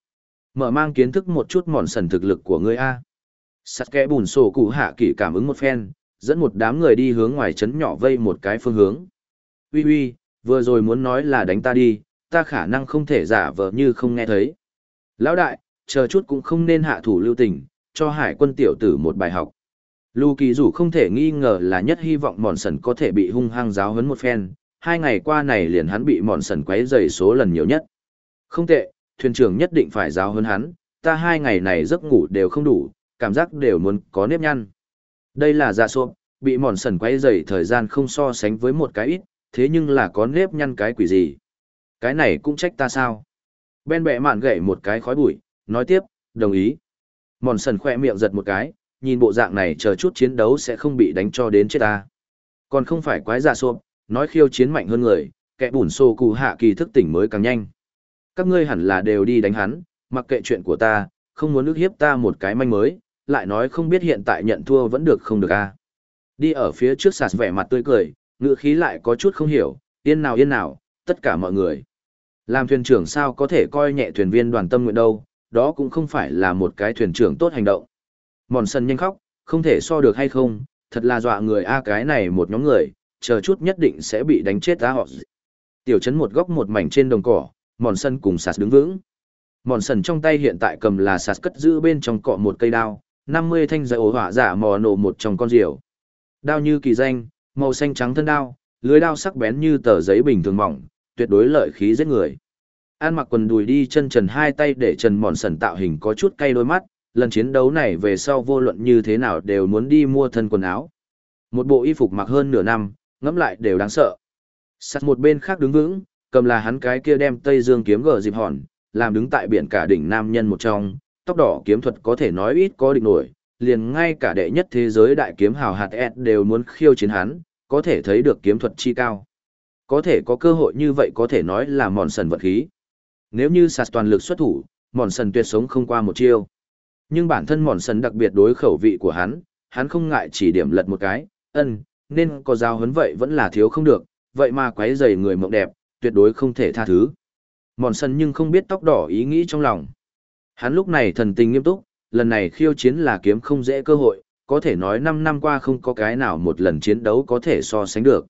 Mở mang kiến thức một chút mòn sần thực lực của ngươi A. Sắt kẽ bùn sổ cụ hạ kỷ cảm ứng một phen, dẫn một đám người đi hướng ngoài trấn nhỏ vây một cái phương hướng. uy uy vừa rồi muốn nói là đánh ta đi, ta khả năng không thể giả vờ như không nghe thấy. Lão đại, chờ chút cũng không nên hạ thủ lưu tình, cho hải quân tiểu tử một bài học. Lù kỳ dù không thể nghi ngờ là nhất hy vọng mòn sần có thể bị hung hăng giáo hấn một phen, hai ngày qua này liền hắn bị mòn sần quấy dày số lần nhiều nhất. Không tệ, thuyền trưởng nhất định phải giáo hấn hắn, ta hai ngày này giấc ngủ đều không đủ, cảm giác đều muốn có nếp nhăn. Đây là dạ sộp, bị mòn sần quấy dày thời gian không so sánh với một cái ít, thế nhưng là có nếp nhăn cái quỷ gì. Cái này cũng trách ta sao. Ben bẹ mạn gậy một cái khói bụi, nói tiếp, đồng ý. Mòn sần khoe miệng giật một cái, nhìn bộ dạng này chờ chút chiến đấu sẽ không bị đánh cho đến chết ta. Còn không phải quái giả sộp, nói khiêu chiến mạnh hơn người, kẻ bùn xô cụ hạ kỳ thức tỉnh mới càng nhanh. Các ngươi hẳn là đều đi đánh hắn, mặc kệ chuyện của ta, không muốn ức hiếp ta một cái manh mới, lại nói không biết hiện tại nhận thua vẫn được không được a à. Đi ở phía trước sạt vẻ mặt tươi cười, ngựa khí lại có chút không hiểu, yên nào yên nào, tất cả mọi người. Làm thuyền trưởng sao có thể coi nhẹ thuyền viên đoàn tâm nguyện đâu, đó cũng không phải là một cái thuyền trưởng tốt hành động. Mòn sân nhanh khóc, không thể so được hay không, thật là dọa người a cái này một nhóm người, chờ chút nhất định sẽ bị đánh chết ta họ. Tiểu chấn một góc một mảnh trên đồng cỏ, mòn sân cùng sạt đứng vững. Mòn sần trong tay hiện tại cầm là sạt cất giữ bên trong cọ một cây đao, 50 thanh dạy ổ hỏa giả mò nổ một trong con diều. Đao như kỳ danh, màu xanh trắng thân đao, lưới đao sắc bén như tờ giấy bình thường mỏng, tuyệt đối lợi khí giết người. An mặc quần đùi đi chân trần hai tay để trần mòn sần tạo hình có chút cay đôi mắt, lần chiến đấu này về sau vô luận như thế nào đều muốn đi mua thân quần áo. Một bộ y phục mặc hơn nửa năm, ngẫm lại đều đáng sợ. Sắt một bên khác đứng vững, cầm là hắn cái kia đem Tây Dương kiếm gờ dịp hòn, làm đứng tại biển cả đỉnh nam nhân một trong, tóc đỏ kiếm thuật có thể nói ít có địch nổi, liền ngay cả đệ nhất thế giới đại kiếm hào hạt Ed đều muốn khiêu chiến hắn, có thể thấy được kiếm thuật chi cao. Có thể có cơ hội như vậy có thể nói là mòn sần vật khí. Nếu như sạt toàn lực xuất thủ, mòn sần tuyệt sống không qua một chiêu. Nhưng bản thân mòn sần đặc biệt đối khẩu vị của hắn, hắn không ngại chỉ điểm lật một cái, ân, nên có giao hấn vậy vẫn là thiếu không được, vậy mà quấy rầy người mộng đẹp, tuyệt đối không thể tha thứ. Mòn sần nhưng không biết tóc đỏ ý nghĩ trong lòng. Hắn lúc này thần tình nghiêm túc, lần này khiêu chiến là kiếm không dễ cơ hội, có thể nói 5 năm qua không có cái nào một lần chiến đấu có thể so sánh được.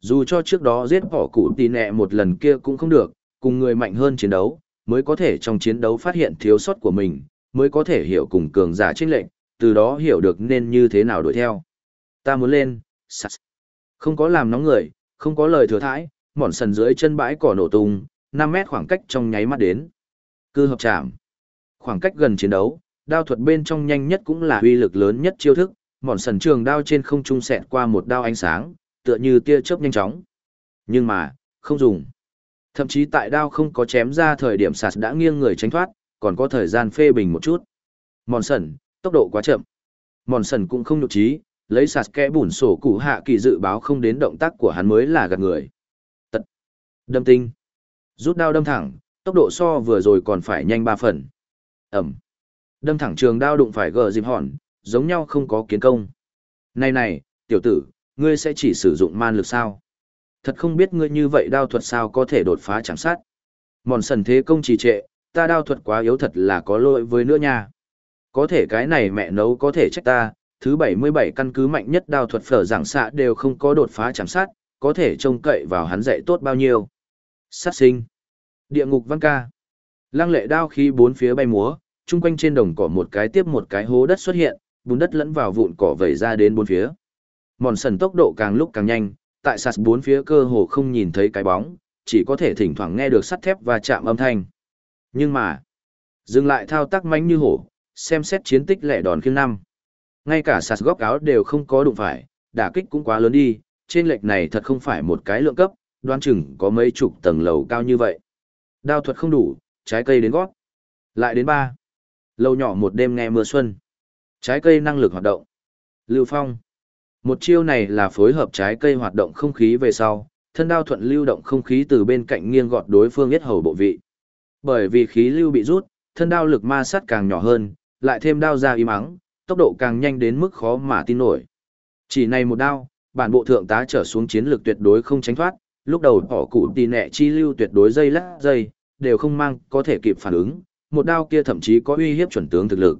Dù cho trước đó giết bỏ cụ tì nẹ một lần kia cũng không được, cùng người mạnh hơn chiến đấu, mới có thể trong chiến đấu phát hiện thiếu sót của mình, mới có thể hiểu cùng cường giả trinh lệnh, từ đó hiểu được nên như thế nào đuổi theo. Ta muốn lên, sạch. Không có làm nóng người, không có lời thừa thãi, mỏn sần dưới chân bãi cỏ nổ tung, 5 mét khoảng cách trong nháy mắt đến. Cư hợp chạm. Khoảng cách gần chiến đấu, đao thuật bên trong nhanh nhất cũng là uy lực lớn nhất chiêu thức, mỏn sần trường đao trên không trung xẹt qua một đao ánh sáng, tựa như tia chớp nhanh chóng. Nhưng mà, không dùng. Thậm chí tại đao không có chém ra thời điểm sạt đã nghiêng người tránh thoát, còn có thời gian phê bình một chút. Mòn sần, tốc độ quá chậm. Mòn sần cũng không nhục trí, lấy sạt kẽ bùn sổ cụ hạ kỳ dự báo không đến động tác của hắn mới là gạt người. Tật. Đâm tinh. Rút đao đâm thẳng, tốc độ so vừa rồi còn phải nhanh ba phần. Ẩm. Đâm thẳng trường đao đụng phải gờ dịp hòn, giống nhau không có kiến công. Này này, tiểu tử, ngươi sẽ chỉ sử dụng man lực sao? Thật không biết ngươi như vậy đao thuật sao có thể đột phá chẳng sát. Mòn sần thế công trì trệ, ta đao thuật quá yếu thật là có lỗi với nữa nha. Có thể cái này mẹ nấu có thể trách ta, thứ 77 căn cứ mạnh nhất đao thuật phở giảng xạ đều không có đột phá chạm sát, có thể trông cậy vào hắn dạy tốt bao nhiêu. Sát sinh. Địa ngục văn ca. Lăng lệ đao khí bốn phía bay múa, chung quanh trên đồng cỏ một cái tiếp một cái hố đất xuất hiện, bùn đất lẫn vào vụn cỏ vẩy ra đến bốn phía. Mòn sần tốc độ càng lúc càng nhanh, tại sạt bốn phía cơ hồ không nhìn thấy cái bóng, chỉ có thể thỉnh thoảng nghe được sắt thép và chạm âm thanh. Nhưng mà, dừng lại thao tác mánh như hổ, xem xét chiến tích lẻ đòn khiêng năm. Ngay cả sạt góc áo đều không có đụng phải, đả kích cũng quá lớn đi, trên lệch này thật không phải một cái lượng cấp, đoán chừng có mấy chục tầng lầu cao như vậy. Đao thuật không đủ, trái cây đến gót. Lại đến ba. Lâu nhỏ một đêm nghe mưa xuân. Trái cây năng lực hoạt động. Lưu Phong. Một chiêu này là phối hợp trái cây hoạt động không khí về sau, thân đao thuận lưu động không khí từ bên cạnh nghiêng gọt đối phương yết hầu bộ vị. Bởi vì khí lưu bị rút, thân đao lực ma sát càng nhỏ hơn, lại thêm đao ra im ắng, tốc độ càng nhanh đến mức khó mà tin nổi. Chỉ này một đao, bản bộ thượng tá trở xuống chiến lược tuyệt đối không tránh thoát, lúc đầu họ cụ tì nẹ chi lưu tuyệt đối dây lắc dây, đều không mang có thể kịp phản ứng, một đao kia thậm chí có uy hiếp chuẩn tướng thực lực.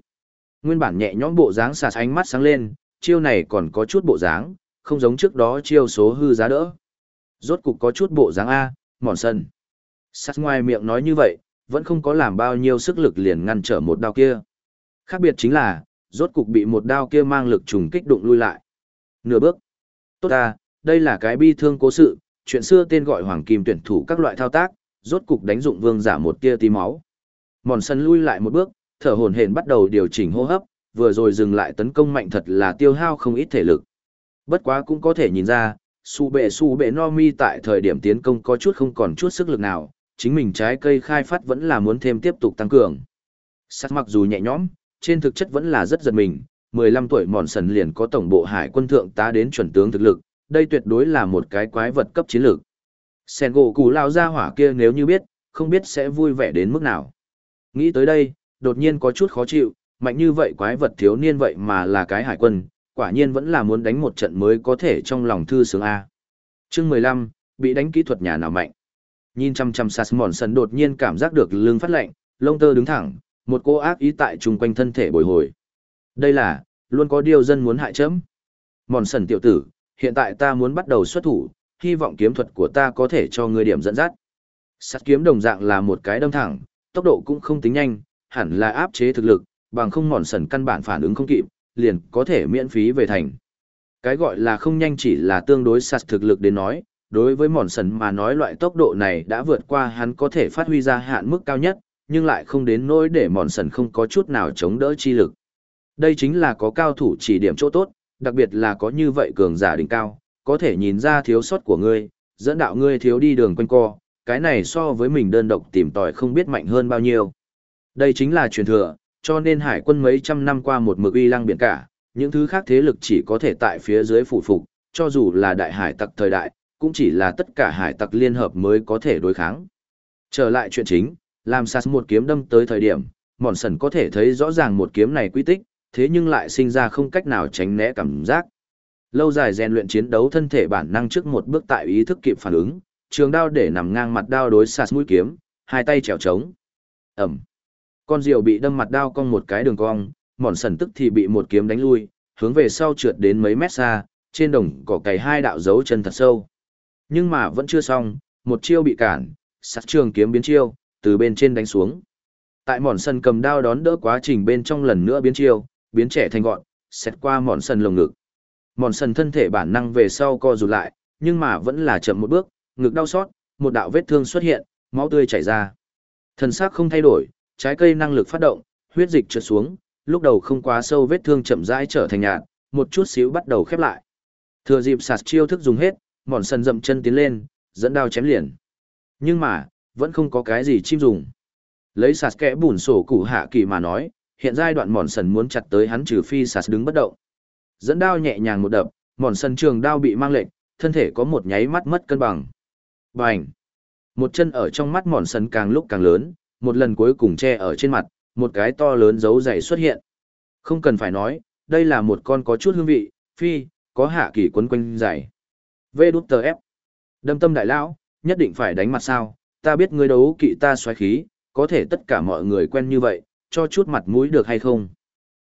Nguyên bản nhẹ nhõm bộ dáng xà ánh mắt sáng lên, chiêu này còn có chút bộ dáng, không giống trước đó chiêu số hư giá đỡ. Rốt cục có chút bộ dáng A, mòn sân. Sát ngoài miệng nói như vậy, vẫn không có làm bao nhiêu sức lực liền ngăn trở một đao kia. Khác biệt chính là, rốt cục bị một đao kia mang lực trùng kích đụng lui lại. Nửa bước. Tốt ta, đây là cái bi thương cố sự, chuyện xưa tên gọi hoàng kim tuyển thủ các loại thao tác, rốt cục đánh dụng vương giả một tia tí máu. Mòn sân lui lại một bước, thở hổn hển bắt đầu điều chỉnh hô hấp, vừa rồi dừng lại tấn công mạnh thật là tiêu hao không ít thể lực. Bất quá cũng có thể nhìn ra, su bệ su bệ no mi tại thời điểm tiến công có chút không còn chút sức lực nào, chính mình trái cây khai phát vẫn là muốn thêm tiếp tục tăng cường. Sát mặc dù nhẹ nhõm, trên thực chất vẫn là rất giật mình, 15 tuổi mòn sần liền có tổng bộ hải quân thượng tá đến chuẩn tướng thực lực, đây tuyệt đối là một cái quái vật cấp chiến lược. Sen gỗ củ lao ra hỏa kia nếu như biết, không biết sẽ vui vẻ đến mức nào. Nghĩ tới đây, đột nhiên có chút khó chịu, mạnh như vậy quái vật thiếu niên vậy mà là cái hải quân, quả nhiên vẫn là muốn đánh một trận mới có thể trong lòng thư sướng A. chương 15, bị đánh kỹ thuật nhà nào mạnh. Nhìn chăm chăm sát mòn sần đột nhiên cảm giác được lưng phát lạnh, lông tơ đứng thẳng, một cô ác ý tại chung quanh thân thể bồi hồi. Đây là, luôn có điều dân muốn hại chấm. Mòn sần tiểu tử, hiện tại ta muốn bắt đầu xuất thủ, hy vọng kiếm thuật của ta có thể cho ngươi điểm dẫn dắt. Sát kiếm đồng dạng là một cái đâm thẳng, tốc độ cũng không tính nhanh, hẳn là áp chế thực lực, bằng không mòn sần căn bản phản ứng không kịp, liền có thể miễn phí về thành. Cái gọi là không nhanh chỉ là tương đối sạt thực lực đến nói, đối với mòn sần mà nói loại tốc độ này đã vượt qua hắn có thể phát huy ra hạn mức cao nhất, nhưng lại không đến nỗi để mòn sần không có chút nào chống đỡ chi lực. Đây chính là có cao thủ chỉ điểm chỗ tốt, đặc biệt là có như vậy cường giả đỉnh cao, có thể nhìn ra thiếu sót của ngươi, dẫn đạo ngươi thiếu đi đường quanh co, cái này so với mình đơn độc tìm tòi không biết mạnh hơn bao nhiêu. Đây chính là truyền thừa, cho nên hải quân mấy trăm năm qua một mực uy lăng biển cả, những thứ khác thế lực chỉ có thể tại phía dưới phủ phục, cho dù là đại hải tặc thời đại, cũng chỉ là tất cả hải tặc liên hợp mới có thể đối kháng. Trở lại chuyện chính, làm sát một kiếm đâm tới thời điểm, mòn sần có thể thấy rõ ràng một kiếm này quy tích, thế nhưng lại sinh ra không cách nào tránh né cảm giác. Lâu dài rèn luyện chiến đấu thân thể bản năng trước một bước tại ý thức kịp phản ứng, trường đao để nằm ngang mặt đao đối sát mũi kiếm, hai tay trèo trống. Ẩm. Con diều bị đâm mặt đao cong một cái đường cong, mòn sần tức thì bị một kiếm đánh lui, hướng về sau trượt đến mấy mét xa, trên đồng cỏ cày hai đạo dấu chân thật sâu. Nhưng mà vẫn chưa xong, một chiêu bị cản, sát trường kiếm biến chiêu, từ bên trên đánh xuống. Tại mòn sần cầm đao đón đỡ quá trình bên trong lần nữa biến chiêu, biến trẻ thành gọn, xét qua mòn sần lồng ngực. Mòn sần thân thể bản năng về sau co rụt lại, nhưng mà vẫn là chậm một bước, ngực đau xót, một đạo vết thương xuất hiện, máu tươi chảy ra. Thần sắc không thay đổi, trái cây năng lực phát động, huyết dịch trượt xuống, lúc đầu không quá sâu vết thương chậm rãi trở thành nhạt, một chút xíu bắt đầu khép lại. Thừa dịp sạt chiêu thức dùng hết, mòn sần dậm chân tiến lên, dẫn đao chém liền. Nhưng mà, vẫn không có cái gì chim dùng. Lấy sạt kẽ bùn sổ củ hạ kỳ mà nói, hiện giai đoạn mòn sần muốn chặt tới hắn trừ phi sạt đứng bất động. Dẫn đao nhẹ nhàng một đập, mòn sần trường đao bị mang lệnh, thân thể có một nháy mắt mất cân bằng. Bành! Một chân ở trong mắt mòn sần càng lúc càng lớn, một lần cuối cùng che ở trên mặt, một cái to lớn dấu dày xuất hiện. Không cần phải nói, đây là một con có chút hương vị, phi, có hạ kỳ quấn quanh dày. Vê đút tờ ép. Đâm tâm đại lão, nhất định phải đánh mặt sao, ta biết ngươi đấu kỵ ta xoáy khí, có thể tất cả mọi người quen như vậy, cho chút mặt mũi được hay không.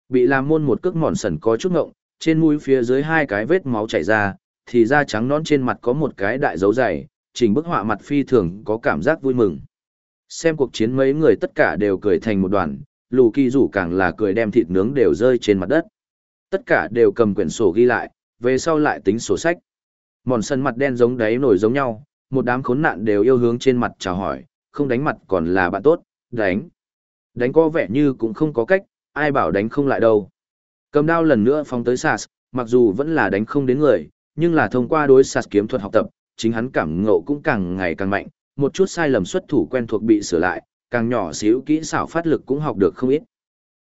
Bị làm môn một cước mòn sần có chút ngộng, trên mũi phía dưới hai cái vết máu chảy ra, thì da trắng nón trên mặt có một cái đại dấu dày, trình bức họa mặt phi thường có cảm giác vui mừng. Xem cuộc chiến mấy người tất cả đều cười thành một đoàn, lù kỳ rủ càng là cười đem thịt nướng đều rơi trên mặt đất. Tất cả đều cầm quyển sổ ghi lại, về sau lại tính sổ sách. Mòn sân mặt đen giống đáy nổi giống nhau, một đám khốn nạn đều yêu hướng trên mặt chào hỏi, không đánh mặt còn là bạn tốt, đánh. Đánh có vẻ như cũng không có cách, ai bảo đánh không lại đâu. Cầm đao lần nữa phóng tới Sas, mặc dù vẫn là đánh không đến người, nhưng là thông qua đối Sas kiếm thuật học tập, chính hắn cảm ngộ cũng càng ngày càng mạnh, một chút sai lầm xuất thủ quen thuộc bị sửa lại, càng nhỏ xíu kỹ xảo phát lực cũng học được không ít.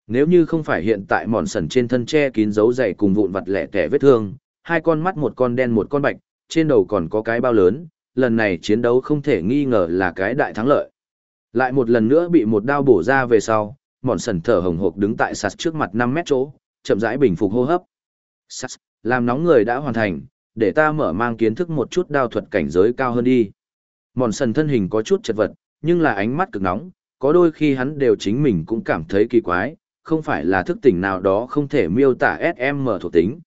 Nếu như không phải hiện tại mòn sần trên thân che kín dấu dày cùng vụn vặt lẻ tẻ vết thương, hai con mắt một con đen một con bạch, trên đầu còn có cái bao lớn, lần này chiến đấu không thể nghi ngờ là cái đại thắng lợi. Lại một lần nữa bị một đao bổ ra về sau, mòn sần thở hồng hộc đứng tại sạt trước mặt 5 mét chỗ, chậm rãi bình phục hô hấp. Sạt, làm nóng người đã hoàn thành, để ta mở mang kiến thức một chút đao thuật cảnh giới cao hơn đi. Mòn sần thân hình có chút chật vật, nhưng là ánh mắt cực nóng, có đôi khi hắn đều chính mình cũng cảm thấy kỳ quái, không phải là thức tỉnh nào đó không thể miêu tả SM thuộc tính.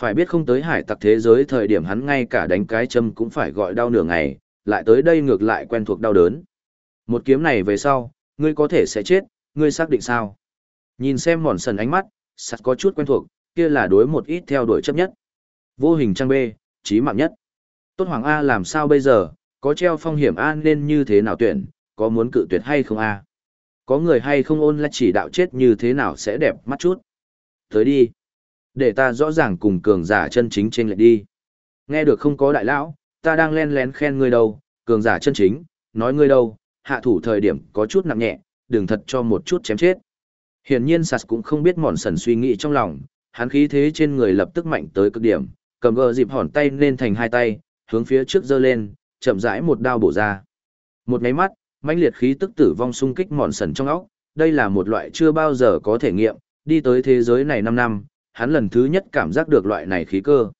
Phải biết không tới hải tặc thế giới thời điểm hắn ngay cả đánh cái châm cũng phải gọi đau nửa ngày, lại tới đây ngược lại quen thuộc đau đớn. Một kiếm này về sau, ngươi có thể sẽ chết, ngươi xác định sao? Nhìn xem mòn sần ánh mắt, sắt có chút quen thuộc, kia là đối một ít theo đuổi chấp nhất. Vô hình trang B, trí mạng nhất. Tốt Hoàng A làm sao bây giờ, có treo phong hiểm A nên như thế nào tuyển, có muốn cự tuyệt hay không A? Có người hay không ôn là chỉ đạo chết như thế nào sẽ đẹp mắt chút. Tới đi. Để ta rõ ràng cùng cường giả chân chính trên lệch đi. Nghe được không có đại lão, ta đang len lén khen ngươi đâu, cường giả chân chính, nói ngươi đâu, hạ thủ thời điểm có chút nặng nhẹ, đừng thật cho một chút chém chết. Hiển nhiên Sas cũng không biết mòn sần suy nghĩ trong lòng, hắn khí thế trên người lập tức mạnh tới cực điểm, cầm gờ dịp hòn tay lên thành hai tay, hướng phía trước giơ lên, chậm rãi một đao bổ ra. Một máy mắt, mãnh liệt khí tức tử vong xung kích mòn sần trong óc, đây là một loại chưa bao giờ có thể nghiệm, đi tới thế giới này 5 năm, hắn lần thứ nhất cảm giác được loại này khí cơ.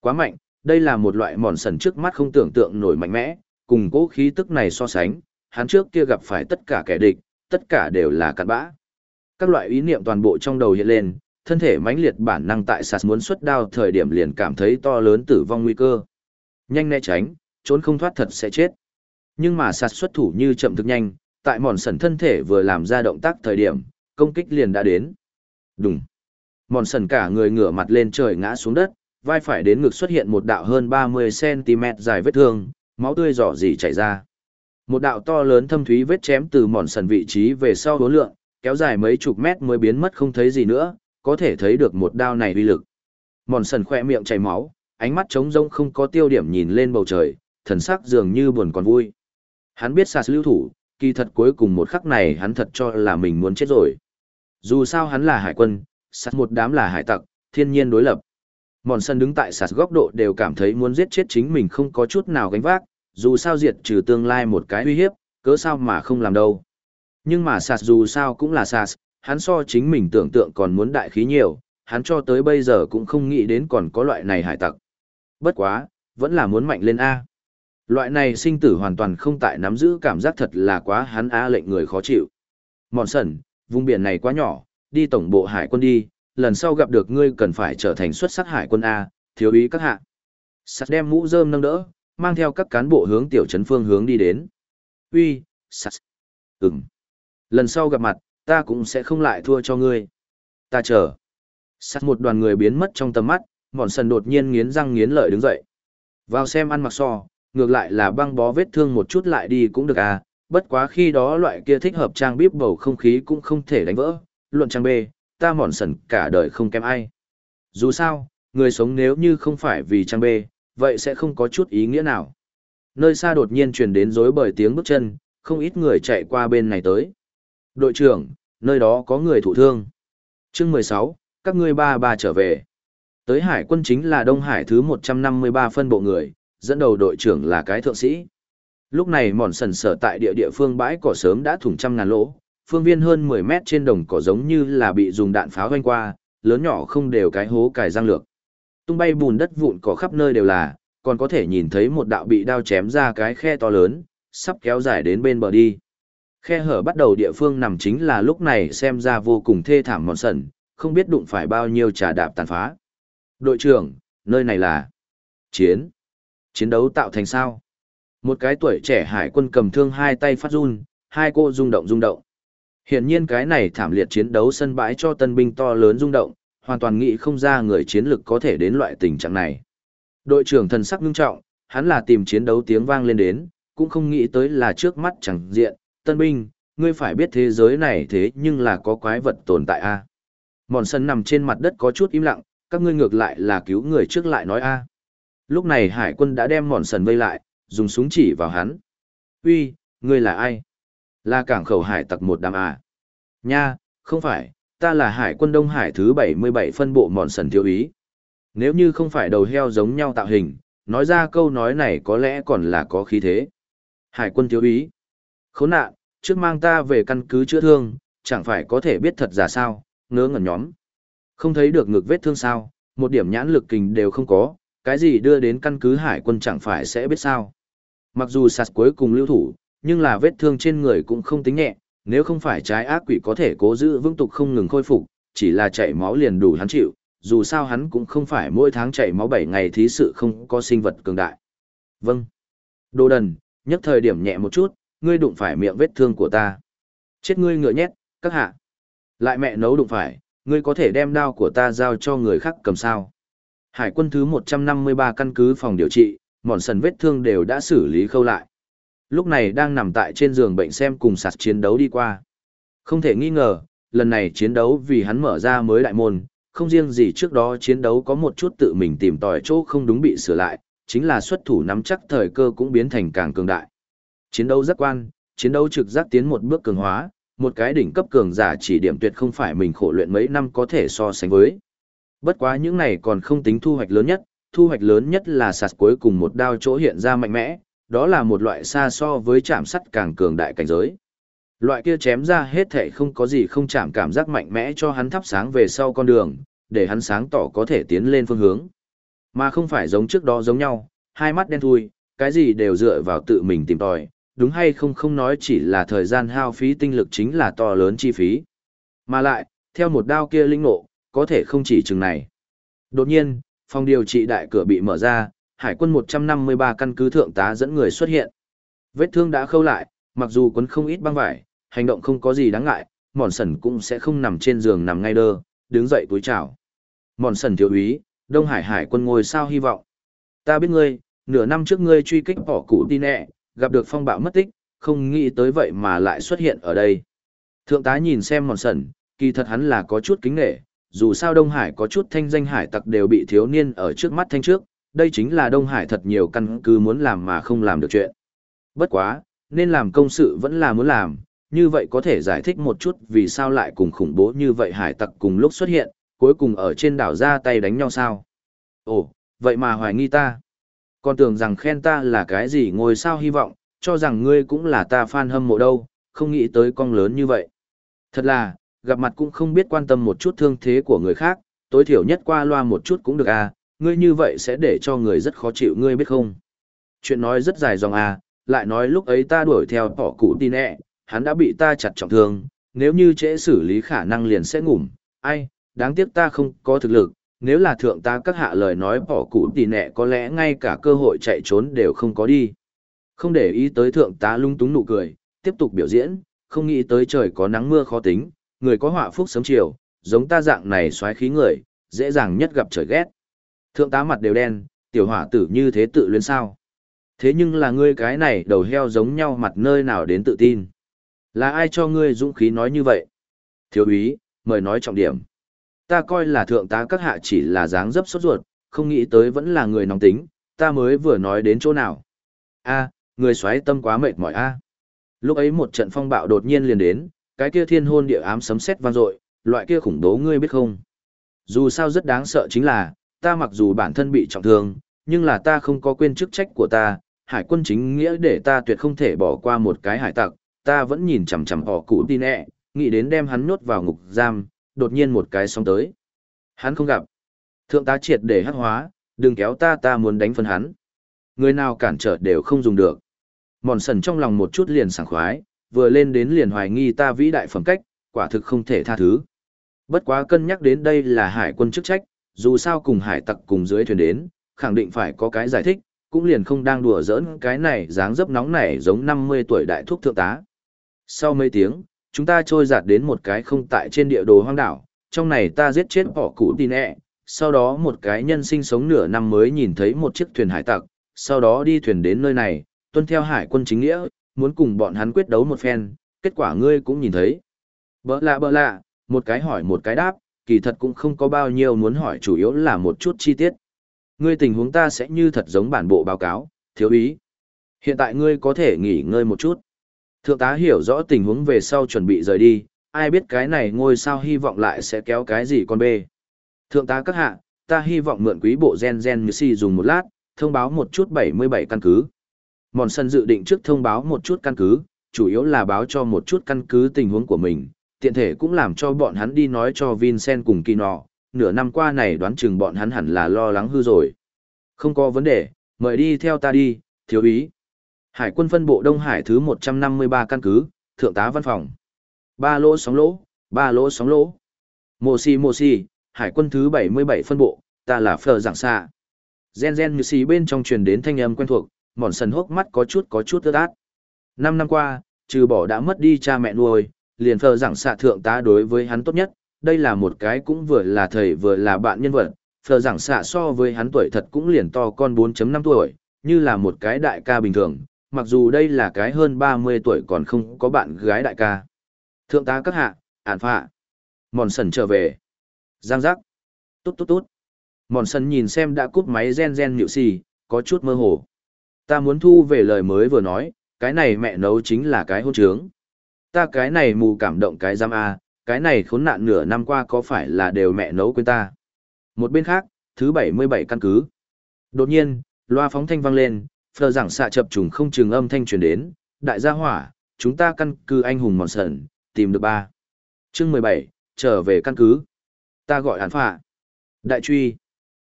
Quá mạnh, đây là một loại mòn sần trước mắt không tưởng tượng nổi mạnh mẽ, cùng cố khí tức này so sánh, hắn trước kia gặp phải tất cả kẻ địch, tất cả đều là cặn bã. Các loại ý niệm toàn bộ trong đầu hiện lên, thân thể mãnh liệt bản năng tại sạt muốn xuất đao thời điểm liền cảm thấy to lớn tử vong nguy cơ. Nhanh né tránh, trốn không thoát thật sẽ chết. Nhưng mà sạt xuất thủ như chậm thực nhanh, tại mòn sần thân thể vừa làm ra động tác thời điểm, công kích liền đã đến. Đùng. Mòn sần cả người ngửa mặt lên trời ngã xuống đất, vai phải đến ngực xuất hiện một đạo hơn 30cm dài vết thương, máu tươi rỏ rỉ chảy ra. Một đạo to lớn thâm thúy vết chém từ mòn sần vị trí về sau hố lượng, kéo dài mấy chục mét mới biến mất không thấy gì nữa, có thể thấy được một đao này uy lực. Mòn sần khoe miệng chảy máu, ánh mắt trống rỗng không có tiêu điểm nhìn lên bầu trời, thần sắc dường như buồn còn vui. Hắn biết Sars lưu thủ, kỳ thật cuối cùng một khắc này hắn thật cho là mình muốn chết rồi. Dù sao hắn là hải quân, sát một đám là hải tặc, thiên nhiên đối lập. Mòn sân đứng tại sạt góc độ đều cảm thấy muốn giết chết chính mình không có chút nào gánh vác, dù sao diệt trừ tương lai một cái uy hiếp, cớ sao mà không làm đâu. Nhưng mà sạt dù sao cũng là sạt, hắn so chính mình tưởng tượng còn muốn đại khí nhiều, hắn cho tới bây giờ cũng không nghĩ đến còn có loại này hải tặc. Bất quá, vẫn là muốn mạnh lên A. Loại này sinh tử hoàn toàn không tại nắm giữ cảm giác thật là quá hắn A lệnh người khó chịu. Mòn sẩn, vùng biển này quá nhỏ, đi tổng bộ hải quân đi, lần sau gặp được ngươi cần phải trở thành xuất sắc hải quân A, thiếu ý các hạ. Sắt đem mũ rơm nâng đỡ, mang theo các cán bộ hướng tiểu trấn phương hướng đi đến. Uy, sắt. Ừm. Lần sau gặp mặt, ta cũng sẽ không lại thua cho ngươi. Ta chờ. Sắt một đoàn người biến mất trong tầm mắt, mòn sần đột nhiên nghiến răng nghiến lợi đứng dậy. Vào xem ăn mặc so, ngược lại là băng bó vết thương một chút lại đi cũng được à, bất quá khi đó loại kia thích hợp trang bíp bầu không khí cũng không thể đánh vỡ, luận trang bê, ta mòn sần cả đời không kém ai. Dù sao, người sống nếu như không phải vì trang bê, vậy sẽ không có chút ý nghĩa nào. Nơi xa đột nhiên truyền đến rối bởi tiếng bước chân, không ít người chạy qua bên này tới. Đội trưởng, nơi đó có người thụ thương. chương 16, các ngươi ba ba trở về. Tới hải quân chính là Đông Hải thứ 153 phân bộ người, dẫn đầu đội trưởng là cái thượng sĩ. Lúc này mòn sần sở tại địa địa phương bãi cỏ sớm đã thủng trăm ngàn lỗ, phương viên hơn 10 mét trên đồng cỏ giống như là bị dùng đạn pháo hoanh qua, lớn nhỏ không đều cái hố cài răng lược. Tung bay bùn đất vụn cỏ khắp nơi đều là, còn có thể nhìn thấy một đạo bị đao chém ra cái khe to lớn, sắp kéo dài đến bên bờ đi. Khe hở bắt đầu địa phương nằm chính là lúc này xem ra vô cùng thê thảm mòn sần, không biết đụng phải bao nhiêu trà đạp tàn phá. Đội trưởng, nơi này là chiến. Chiến đấu tạo thành sao? Một cái tuổi trẻ hải quân cầm thương hai tay phát run, hai cô rung động rung động. Hiển nhiên cái này thảm liệt chiến đấu sân bãi cho tân binh to lớn rung động, hoàn toàn nghĩ không ra người chiến lực có thể đến loại tình trạng này. Đội trưởng thần sắc ngưng trọng, hắn là tìm chiến đấu tiếng vang lên đến, cũng không nghĩ tới là trước mắt chẳng diện, tân binh, ngươi phải biết thế giới này thế nhưng là có quái vật tồn tại a. Mòn sân nằm trên mặt đất có chút im lặng, các ngươi ngược lại là cứu người trước lại nói a. Lúc này hải quân đã đem mòn sần vây lại, dùng súng chỉ vào hắn. Uy, ngươi là ai? Là cảng khẩu hải tặc một đám à? Nha, không phải, ta là hải quân Đông Hải thứ 77 phân bộ mòn sần thiếu ý. Nếu như không phải đầu heo giống nhau tạo hình, nói ra câu nói này có lẽ còn là có khí thế. Hải quân thiếu ý. Khốn nạn, trước mang ta về căn cứ chữa thương, chẳng phải có thể biết thật giả sao, ngớ ngẩn nhóm. Không thấy được ngược vết thương sao, một điểm nhãn lực kình đều không có, cái gì đưa đến căn cứ hải quân chẳng phải sẽ biết sao. Mặc dù sạt cuối cùng lưu thủ, nhưng là vết thương trên người cũng không tính nhẹ, nếu không phải trái ác quỷ có thể cố giữ vững tục không ngừng khôi phục, chỉ là chảy máu liền đủ hắn chịu, dù sao hắn cũng không phải mỗi tháng chảy máu 7 ngày thí sự không có sinh vật cường đại. Vâng. Đồ đần, nhấc thời điểm nhẹ một chút, ngươi đụng phải miệng vết thương của ta. Chết ngươi ngựa nhét, các hạ. Lại mẹ nấu đụng phải, ngươi có thể đem đao của ta giao cho người khác cầm sao. Hải quân thứ 153 căn cứ phòng điều trị, mòn sần vết thương đều đã xử lý khâu lại. Lúc này đang nằm tại trên giường bệnh xem cùng sạt chiến đấu đi qua. Không thể nghi ngờ, lần này chiến đấu vì hắn mở ra mới đại môn, không riêng gì trước đó chiến đấu có một chút tự mình tìm tòi chỗ không đúng bị sửa lại, chính là xuất thủ nắm chắc thời cơ cũng biến thành càng cường đại. Chiến đấu giác quan, chiến đấu trực giác tiến một bước cường hóa, một cái đỉnh cấp cường giả chỉ điểm tuyệt không phải mình khổ luyện mấy năm có thể so sánh với. Bất quá những này còn không tính thu hoạch lớn nhất, thu hoạch lớn nhất là sạt cuối cùng một đao chỗ hiện ra mạnh mẽ, đó là một loại xa so với chạm sắt càng cường đại cảnh giới. Loại kia chém ra hết thể không có gì không chạm cảm giác mạnh mẽ cho hắn thắp sáng về sau con đường, để hắn sáng tỏ có thể tiến lên phương hướng. Mà không phải giống trước đó giống nhau, hai mắt đen thui, cái gì đều dựa vào tự mình tìm tòi, đúng hay không không nói chỉ là thời gian hao phí tinh lực chính là to lớn chi phí. Mà lại, theo một đao kia linh nộ, có thể không chỉ chừng này. Đột nhiên, phòng điều trị đại cửa bị mở ra, hải quân 153 căn cứ thượng tá dẫn người xuất hiện. Vết thương đã khâu lại, mặc dù quấn không ít băng vải, hành động không có gì đáng ngại, mòn sần cũng sẽ không nằm trên giường nằm ngay đơ, đứng dậy túi chào. Mòn sần thiếu úy, Đông Hải hải quân ngồi sao hy vọng. Ta biết ngươi, nửa năm trước ngươi truy kích bỏ cụ tin nẹ, gặp được phong bạo mất tích, không nghĩ tới vậy mà lại xuất hiện ở đây. Thượng tá nhìn xem mòn sần, kỳ thật hắn là có chút kính nghệ, dù sao Đông Hải có chút thanh danh hải tặc đều bị thiếu niên ở trước mắt thanh trước, đây chính là Đông Hải thật nhiều căn cứ muốn làm mà không làm được chuyện. Bất quá, nên làm công sự vẫn là muốn làm, như vậy có thể giải thích một chút vì sao lại cùng khủng bố như vậy hải tặc cùng lúc xuất hiện, cuối cùng ở trên đảo ra tay đánh nhau sao. Ồ, vậy mà hoài nghi ta. Còn tưởng rằng khen ta là cái gì ngồi sao hy vọng, cho rằng ngươi cũng là ta fan hâm mộ đâu, không nghĩ tới con lớn như vậy. Thật là, gặp mặt cũng không biết quan tâm một chút thương thế của người khác, tối thiểu nhất qua loa một chút cũng được à, ngươi như vậy sẽ để cho người rất khó chịu ngươi biết không. Chuyện nói rất dài dòng à, lại nói lúc ấy ta đuổi theo bỏ cụ tin ẹ, hắn đã bị ta chặt trọng thương, nếu như trễ xử lý khả năng liền sẽ ngủm, ai, đáng tiếc ta không có thực lực, nếu là thượng ta các hạ lời nói bỏ cụ đi nẹ có lẽ ngay cả cơ hội chạy trốn đều không có đi. Không để ý tới thượng tá lung túng nụ cười, tiếp tục biểu diễn, không nghĩ tới trời có nắng mưa khó tính, người có họa phúc sớm chiều, giống ta dạng này xoáy khí người, dễ dàng nhất gặp trời ghét. Thượng tá mặt đều đen, tiểu hỏa tử như thế tự luyến sao. Thế nhưng là ngươi cái này đầu heo giống nhau mặt nơi nào đến tự tin. Là ai cho ngươi dũng khí nói như vậy? Thiếu úy, mời nói trọng điểm. Ta coi là thượng tá các hạ chỉ là dáng dấp sốt ruột, không nghĩ tới vẫn là người nóng tính, ta mới vừa nói đến chỗ nào. a người xoáy tâm quá mệt mỏi a Lúc ấy một trận phong bạo đột nhiên liền đến, cái kia thiên hôn địa ám sấm sét vang dội, loại kia khủng bố ngươi biết không? Dù sao rất đáng sợ chính là, ta mặc dù bản thân bị trọng thương, nhưng là ta không có quên chức trách của ta, hải quân chính nghĩa để ta tuyệt không thể bỏ qua một cái hải tặc, ta vẫn nhìn chằm chằm họ cụ tin ẹ, nghĩ đến đem hắn nhốt vào ngục giam, đột nhiên một cái sóng tới. Hắn không gặp. Thượng tá triệt để hắc hóa, đừng kéo ta ta muốn đánh phân hắn. Người nào cản trở đều không dùng được. Mòn sần trong lòng một chút liền sảng khoái, vừa lên đến liền hoài nghi ta vĩ đại phẩm cách, quả thực không thể tha thứ. Bất quá cân nhắc đến đây là hải quân chức trách, dù sao cùng hải tặc cùng dưới thuyền đến, khẳng định phải có cái giải thích, cũng liền không đang đùa giỡn cái này dáng dấp nóng nảy giống 50 tuổi đại thúc thượng tá. Sau mấy tiếng, chúng ta trôi giạt đến một cái không tại trên địa đồ hoang đảo, trong này ta giết chết họ cụ tin ẹ, sau đó một cái nhân sinh sống nửa năm mới nhìn thấy một chiếc thuyền hải tặc, sau đó đi thuyền đến nơi này, tuân theo hải quân chính nghĩa, muốn cùng bọn hắn quyết đấu một phen, kết quả ngươi cũng nhìn thấy. Bỡ lạ bỡ lạ, một cái hỏi một cái đáp, kỳ thật cũng không có bao nhiêu muốn hỏi chủ yếu là một chút chi tiết. Ngươi tình huống ta sẽ như thật giống bản bộ báo cáo, thiếu ý. Hiện tại ngươi có thể nghỉ ngơi một chút. Thượng tá hiểu rõ tình huống về sau chuẩn bị rời đi, ai biết cái này ngôi sao hy vọng lại sẽ kéo cái gì con bê. Thượng tá các hạ, ta hy vọng mượn quý bộ gen gen như si dùng một lát, thông báo một chút 77 căn cứ. Mòn sân dự định trước thông báo một chút căn cứ, chủ yếu là báo cho một chút căn cứ tình huống của mình, tiện thể cũng làm cho bọn hắn đi nói cho Vincent cùng Kino, nửa năm qua này đoán chừng bọn hắn hẳn là lo lắng hư rồi. Không có vấn đề, mời đi theo ta đi, thiếu ý. Hải quân phân bộ Đông Hải thứ 153 căn cứ, thượng tá văn phòng. Ba lỗ sóng lỗ, ba lỗ sóng lỗ. Mô si mô si, hải quân thứ 77 phân bộ, ta là Phờ Giảng Xạ. Gen gen như xì bên trong truyền đến thanh âm quen thuộc, mòn sần hốc mắt có chút có chút ướt át. Năm năm qua, trừ bỏ đã mất đi cha mẹ nuôi, liền Phờ Giảng Xạ thượng tá đối với hắn tốt nhất, đây là một cái cũng vừa là thầy vừa là bạn nhân vật. Phờ Giảng Xạ so với hắn tuổi thật cũng liền to con 4.5 tuổi, như là một cái đại ca bình thường, mặc dù đây là cái hơn 30 tuổi còn không có bạn gái đại ca. Thượng tá các hạ, ản phạ. Mòn sần trở về. Giang giác. Tốt tốt tốt. Mòn sần nhìn xem đã cút máy gen gen nhịu xì, có chút mơ hồ. Ta muốn thu về lời mới vừa nói, cái này mẹ nấu chính là cái hôn trướng. Ta cái này mù cảm động cái giam A, cái này khốn nạn nửa năm qua có phải là đều mẹ nấu quên ta. Một bên khác, thứ 77 căn cứ. Đột nhiên, loa phóng thanh vang lên, phờ giảng xạ chập trùng không chừng âm thanh truyền đến, đại gia hỏa, chúng ta căn cứ anh hùng mòn sần, tìm được ba. Chương mười bảy trở về căn cứ. Ta gọi hắn phạ. Đại truy.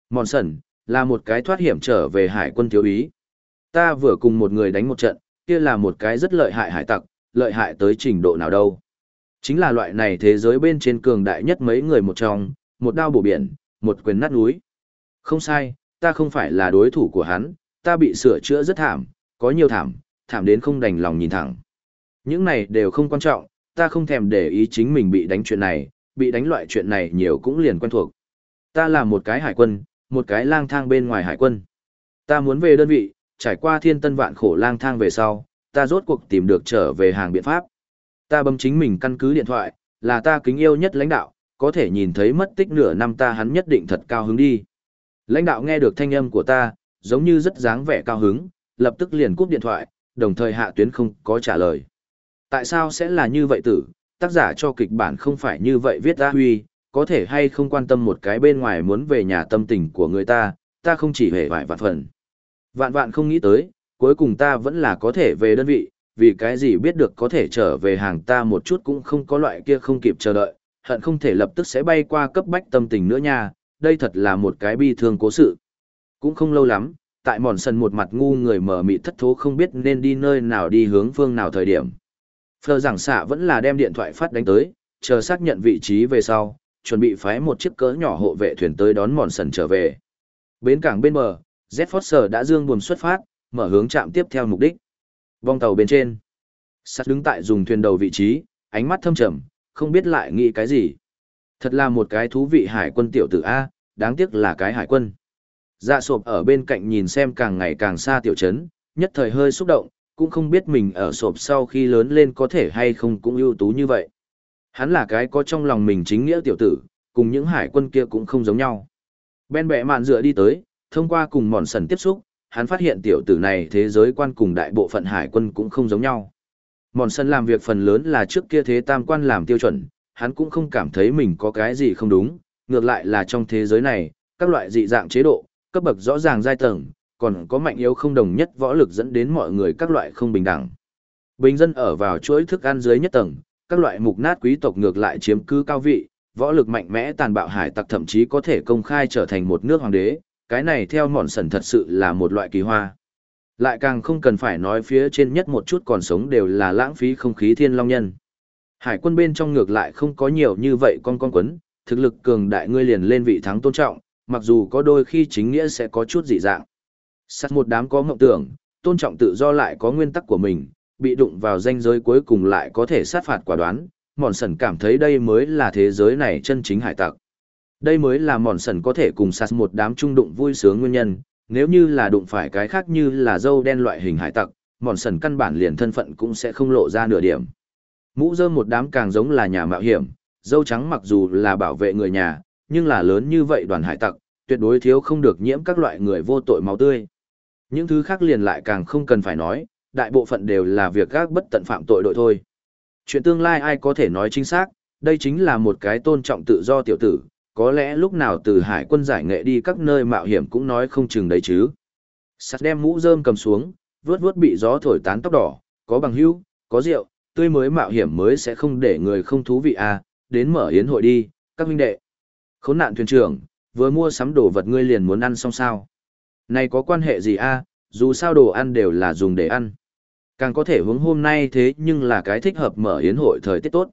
Mòn sần, là một cái thoát hiểm trở về hải quân thiếu úy. Ta vừa cùng một người đánh một trận, kia là một cái rất lợi hại hải tặc, lợi hại tới trình độ nào đâu. Chính là loại này thế giới bên trên cường đại nhất mấy người một trong, một đao bổ biển, một quyền nát núi. Không sai, ta không phải là đối thủ của hắn, ta bị sửa chữa rất thảm, có nhiều thảm, thảm đến không đành lòng nhìn thẳng. Những này đều không quan trọng, ta không thèm để ý chính mình bị đánh chuyện này, bị đánh loại chuyện này nhiều cũng liền quen thuộc. Ta là một cái hải quân, một cái lang thang bên ngoài hải quân. Ta muốn về đơn vị, trải qua thiên tân vạn khổ lang thang về sau, ta rốt cuộc tìm được trở về hàng biện pháp. Ta bấm chính mình căn cứ điện thoại, là ta kính yêu nhất lãnh đạo, có thể nhìn thấy mất tích nửa năm ta hắn nhất định thật cao hứng đi. Lãnh đạo nghe được thanh âm của ta, giống như rất dáng vẻ cao hứng, lập tức liền cúp điện thoại, đồng thời hạ tuyến không có trả lời. Tại sao sẽ là như vậy tử, tác giả cho kịch bản không phải như vậy viết ra huy, có thể hay không quan tâm một cái bên ngoài muốn về nhà tâm tình của người ta, ta không chỉ hề vải vạn phần. Vạn vạn không nghĩ tới, cuối cùng ta vẫn là có thể về đơn vị, vì cái gì biết được có thể trở về hàng ta một chút cũng không có loại kia không kịp chờ đợi, hận không thể lập tức sẽ bay qua cấp bách tâm tình nữa nha, đây thật là một cái bi thương cố sự. Cũng không lâu lắm, tại mòn sân một mặt ngu người mở mị thất thố không biết nên đi nơi nào đi hướng phương nào thời điểm. Phờ giảng xạ vẫn là đem điện thoại phát đánh tới, chờ xác nhận vị trí về sau, chuẩn bị phái một chiếc cỡ nhỏ hộ vệ thuyền tới đón mòn sần trở về. Bến cảng bên bờ, Z đã dương buồm xuất phát, mở hướng chạm tiếp theo mục đích. Vong tàu bên trên. Sắt đứng tại dùng thuyền đầu vị trí, ánh mắt thâm trầm, không biết lại nghĩ cái gì. Thật là một cái thú vị hải quân tiểu tử A, đáng tiếc là cái hải quân. Dạ sộp ở bên cạnh nhìn xem càng ngày càng xa tiểu trấn, nhất thời hơi xúc động, cũng không biết mình ở sộp sau khi lớn lên có thể hay không cũng ưu tú như vậy. Hắn là cái có trong lòng mình chính nghĩa tiểu tử, cùng những hải quân kia cũng không giống nhau. Ben bẹ mạn dựa đi tới, thông qua cùng mòn sần tiếp xúc, hắn phát hiện tiểu tử này thế giới quan cùng đại bộ phận hải quân cũng không giống nhau. Mòn sần làm việc phần lớn là trước kia thế tam quan làm tiêu chuẩn, hắn cũng không cảm thấy mình có cái gì không đúng, ngược lại là trong thế giới này, các loại dị dạng chế độ, cấp bậc rõ ràng giai tầng, còn có mạnh yếu không đồng nhất võ lực dẫn đến mọi người các loại không bình đẳng. Bình dân ở vào chuỗi thức ăn dưới nhất tầng, các loại mục nát quý tộc ngược lại chiếm cứ cao vị, võ lực mạnh mẽ tàn bạo hải tặc thậm chí có thể công khai trở thành một nước hoàng đế, cái này theo mòn sần thật sự là một loại kỳ hoa. Lại càng không cần phải nói phía trên nhất một chút còn sống đều là lãng phí không khí thiên long nhân. Hải quân bên trong ngược lại không có nhiều như vậy con con quấn, thực lực cường đại ngươi liền lên vị thắng tôn trọng, mặc dù có đôi khi chính nghĩa sẽ có chút dị dạng. Sát một đám có mộng tưởng, tôn trọng tự do lại có nguyên tắc của mình, bị đụng vào danh giới cuối cùng lại có thể sát phạt quả đoán, mòn sần cảm thấy đây mới là thế giới này chân chính hải tặc. Đây mới là mòn sần có thể cùng sạt một đám trung đụng vui sướng nguyên nhân, nếu như là đụng phải cái khác như là dâu đen loại hình hải tặc, mòn sần căn bản liền thân phận cũng sẽ không lộ ra nửa điểm. Mũ dơ một đám càng giống là nhà mạo hiểm, dâu trắng mặc dù là bảo vệ người nhà, nhưng là lớn như vậy đoàn hải tặc, tuyệt đối thiếu không được nhiễm các loại người vô tội máu tươi. Những thứ khác liền lại càng không cần phải nói, đại bộ phận đều là việc các bất tận phạm tội đội thôi. Chuyện tương lai ai có thể nói chính xác, đây chính là một cái tôn trọng tự do tiểu tử, có lẽ lúc nào từ hải quân giải nghệ đi các nơi mạo hiểm cũng nói không chừng đấy chứ. Sắt đem mũ rơm cầm xuống, vướt vướt bị gió thổi tán tóc đỏ, có bằng hữu, có rượu, tươi mới mạo hiểm mới sẽ không để người không thú vị à, đến mở yến hội đi, các huynh đệ. Khốn nạn thuyền trưởng, vừa mua sắm đồ vật ngươi liền muốn ăn xong sao. Này có quan hệ gì a? dù sao đồ ăn đều là dùng để ăn. Càng có thể hướng hôm nay thế nhưng là cái thích hợp mở yến hội thời tiết tốt.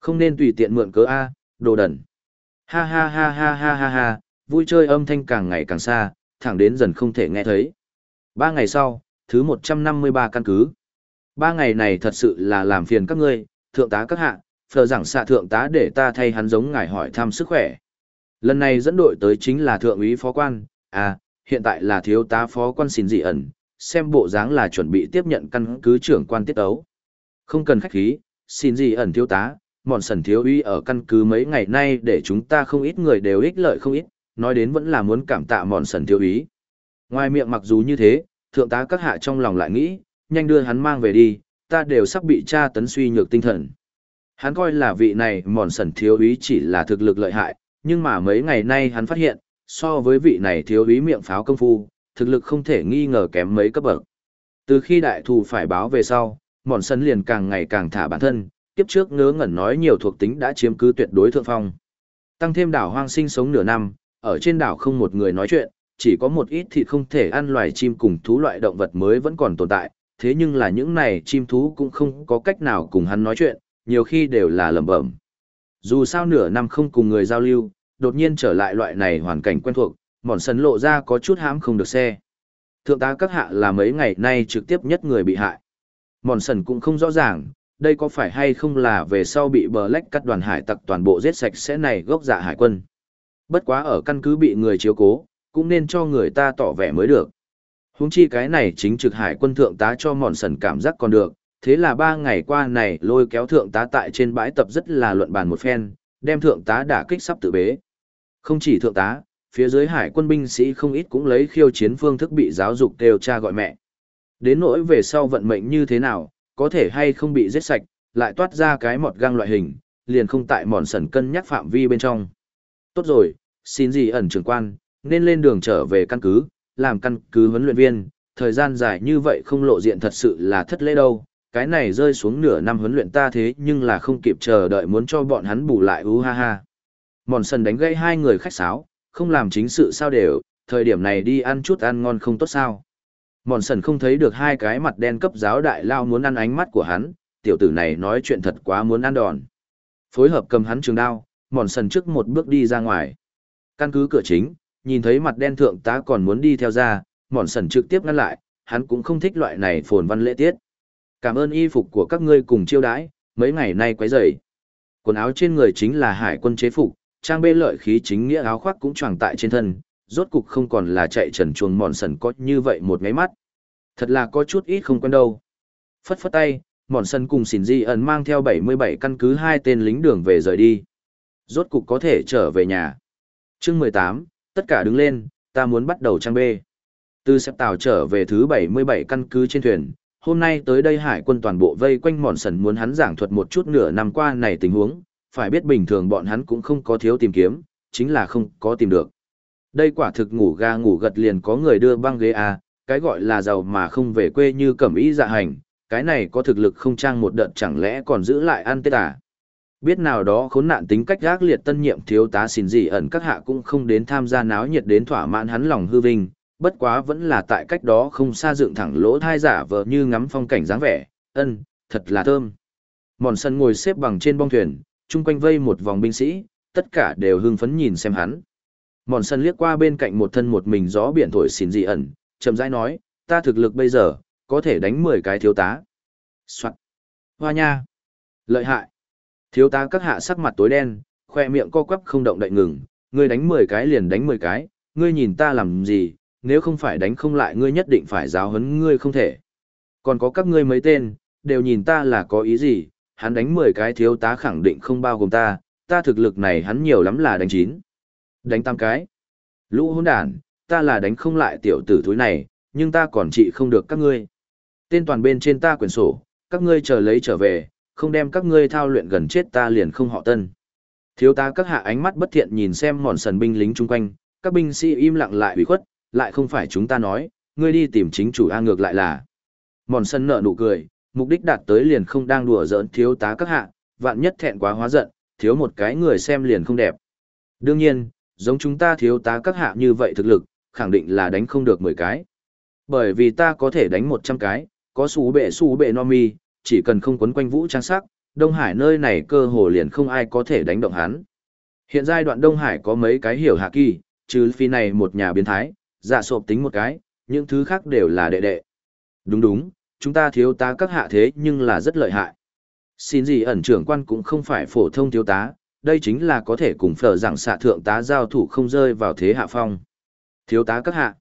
Không nên tùy tiện mượn cớ a, đồ đần. Ha ha ha ha ha ha ha, vui chơi âm thanh càng ngày càng xa, thẳng đến dần không thể nghe thấy. Ba ngày sau, thứ 153 căn cứ. Ba ngày này thật sự là làm phiền các ngươi, thượng tá các hạ, phờ rằng xạ thượng tá để ta thay hắn giống ngài hỏi thăm sức khỏe. Lần này dẫn đội tới chính là thượng úy phó quan, à, hiện tại là thiếu tá phó quan xin dị ẩn, xem bộ dáng là chuẩn bị tiếp nhận căn cứ trưởng quan tiết ấu. Không cần khách khí, xin dị ẩn thiếu tá, mòn sần thiếu úy ở căn cứ mấy ngày nay để chúng ta không ít người đều ích lợi không ít, nói đến vẫn là muốn cảm tạ mòn sần thiếu úy. Ngoài miệng mặc dù như thế, thượng tá các hạ trong lòng lại nghĩ, nhanh đưa hắn mang về đi, ta đều sắp bị tra tấn suy nhược tinh thần. Hắn coi là vị này mòn sần thiếu úy chỉ là thực lực lợi hại, nhưng mà mấy ngày nay hắn phát hiện, so với vị này thiếu úy miệng pháo công phu, thực lực không thể nghi ngờ kém mấy cấp bậc. Từ khi đại thù phải báo về sau, mòn sần liền càng ngày càng thả bản thân, kiếp trước ngớ ngẩn nói nhiều thuộc tính đã chiếm cứ tuyệt đối thượng phong. Tăng thêm đảo hoang sinh sống nửa năm, ở trên đảo không một người nói chuyện, chỉ có một ít thịt không thể ăn loài chim cùng thú loại động vật mới vẫn còn tồn tại, thế nhưng là những này chim thú cũng không có cách nào cùng hắn nói chuyện, nhiều khi đều là lẩm bẩm. Dù sao nửa năm không cùng người giao lưu, đột nhiên trở lại loại này hoàn cảnh quen thuộc, mòn sấn lộ ra có chút hãm không được xe. Thượng tá các hạ là mấy ngày nay trực tiếp nhất người bị hại. Mòn sần cũng không rõ ràng, đây có phải hay không là về sau bị bờ lách cắt đoàn hải tặc toàn bộ giết sạch sẽ này gốc dạ hải quân. Bất quá ở căn cứ bị người chiếu cố, cũng nên cho người ta tỏ vẻ mới được. Húng chi cái này chính trực hải quân thượng tá cho mòn sần cảm giác còn được, thế là ba ngày qua này lôi kéo thượng tá tại trên bãi tập rất là luận bàn một phen, đem thượng tá đả kích sắp tự bế. Không chỉ thượng tá, phía dưới hải quân binh sĩ không ít cũng lấy khiêu chiến phương thức bị giáo dục đều cha gọi mẹ. Đến nỗi về sau vận mệnh như thế nào, có thể hay không bị giết sạch, lại toát ra cái mọt găng loại hình, liền không tại mòn sần cân nhắc phạm vi bên trong. Tốt rồi, xin gì ẩn trưởng quan, nên lên đường trở về căn cứ, làm căn cứ huấn luyện viên, thời gian dài như vậy không lộ diện thật sự là thất lễ đâu. Cái này rơi xuống nửa năm huấn luyện ta thế nhưng là không kịp chờ đợi muốn cho bọn hắn bù lại u ha ha. Mòn sần đánh gây hai người khách sáo, không làm chính sự sao đều, thời điểm này đi ăn chút ăn ngon không tốt sao. Mòn sần không thấy được hai cái mặt đen cấp giáo đại lao muốn ăn ánh mắt của hắn, tiểu tử này nói chuyện thật quá muốn ăn đòn. Phối hợp cầm hắn trường đao, mòn sần trước một bước đi ra ngoài. Căn cứ cửa chính, nhìn thấy mặt đen thượng tá còn muốn đi theo ra, mòn sần trực tiếp ngăn lại, hắn cũng không thích loại này phồn văn lễ tiết. Cảm ơn y phục của các ngươi cùng chiêu đãi, mấy ngày nay quấy rầy. Quần áo trên người chính là hải quân chế phục, trang bê lợi khí chính nghĩa áo khoác cũng choàng tại trên thân, rốt cục không còn là chạy trần chuồng mòn sần có như vậy một ngáy mắt. Thật là có chút ít không quen đâu. Phất phất tay, mòn sần cùng xỉn di ẩn mang theo 77 căn cứ hai tên lính đường về rời đi. Rốt cục có thể trở về nhà. chương 18, tất cả đứng lên, ta muốn bắt đầu trang bê. Từ xếp tàu trở về thứ 77 căn cứ trên thuyền, hôm nay tới đây hải quân toàn bộ vây quanh mòn sần muốn hắn giảng thuật một chút nửa năm qua này tình huống, phải biết bình thường bọn hắn cũng không có thiếu tìm kiếm, chính là không có tìm được. Đây quả thực ngủ ga ngủ gật liền có người đưa băng ghế à, cái gọi là giàu mà không về quê như cẩm ý dạ hành, cái này có thực lực không trang một đợt chẳng lẽ còn giữ lại ăn tết à. Biết nào đó khốn nạn tính cách gác liệt tân nhiệm thiếu tá xin gì ẩn các hạ cũng không đến tham gia náo nhiệt đến thỏa mãn hắn lòng hư vinh, bất quá vẫn là tại cách đó không xa dựng thẳng lỗ thai giả vờ như ngắm phong cảnh dáng vẻ, ân, thật là thơm. Mòn sân ngồi xếp bằng trên bong thuyền, chung quanh vây một vòng binh sĩ, tất cả đều hưng phấn nhìn xem hắn. Mòn sân liếc qua bên cạnh một thân một mình gió biển thổi xỉn dị ẩn, chậm rãi nói, ta thực lực bây giờ, có thể đánh 10 cái thiếu tá. Soạn. Hoa nha. Lợi hại. Thiếu tá các hạ sắc mặt tối đen, khoe miệng co quắp không động đậy ngừng, ngươi đánh 10 cái liền đánh 10 cái, ngươi nhìn ta làm gì, nếu không phải đánh không lại ngươi nhất định phải giáo huấn ngươi không thể. Còn có các ngươi mấy tên, đều nhìn ta là có ý gì, hắn đánh 10 cái thiếu tá khẳng định không bao gồm ta, ta thực lực này hắn nhiều lắm là đánh chín. Đánh tam cái. Lũ hỗn đàn, ta là đánh không lại tiểu tử thúi này, nhưng ta còn trị không được các ngươi. Tên toàn bên trên ta quyển sổ, các ngươi chờ lấy trở về, không đem các ngươi thao luyện gần chết ta liền không họ tân. Thiếu tá các hạ ánh mắt bất thiện nhìn xem mòn sần binh lính chung quanh, các binh sĩ im lặng lại ủy khuất, lại không phải chúng ta nói, ngươi đi tìm chính chủ A ngược lại là. Mòn sần nợ nụ cười, mục đích đạt tới liền không đang đùa giỡn thiếu tá các hạ, vạn nhất thẹn quá hóa giận, thiếu một cái người xem liền không đẹp. Đương nhiên, giống chúng ta thiếu tá các hạ như vậy thực lực, khẳng định là đánh không được 10 cái. Bởi vì ta có thể đánh 100 cái, có xú bệ xú bệ no mi, chỉ cần không quấn quanh vũ trang sắc, Đông Hải nơi này cơ hồ liền không ai có thể đánh động hắn. Hiện giai đoạn Đông Hải có mấy cái hiểu hạ kỳ, trừ phi này một nhà biến thái, giả sộp tính một cái, những thứ khác đều là đệ đệ. Đúng đúng, chúng ta thiếu tá các hạ thế nhưng là rất lợi hại. Xin gì ẩn trưởng quan cũng không phải phổ thông thiếu tá, đây chính là có thể cùng phở rằng xạ thượng tá giao thủ không rơi vào thế hạ phong. Thiếu tá các hạ.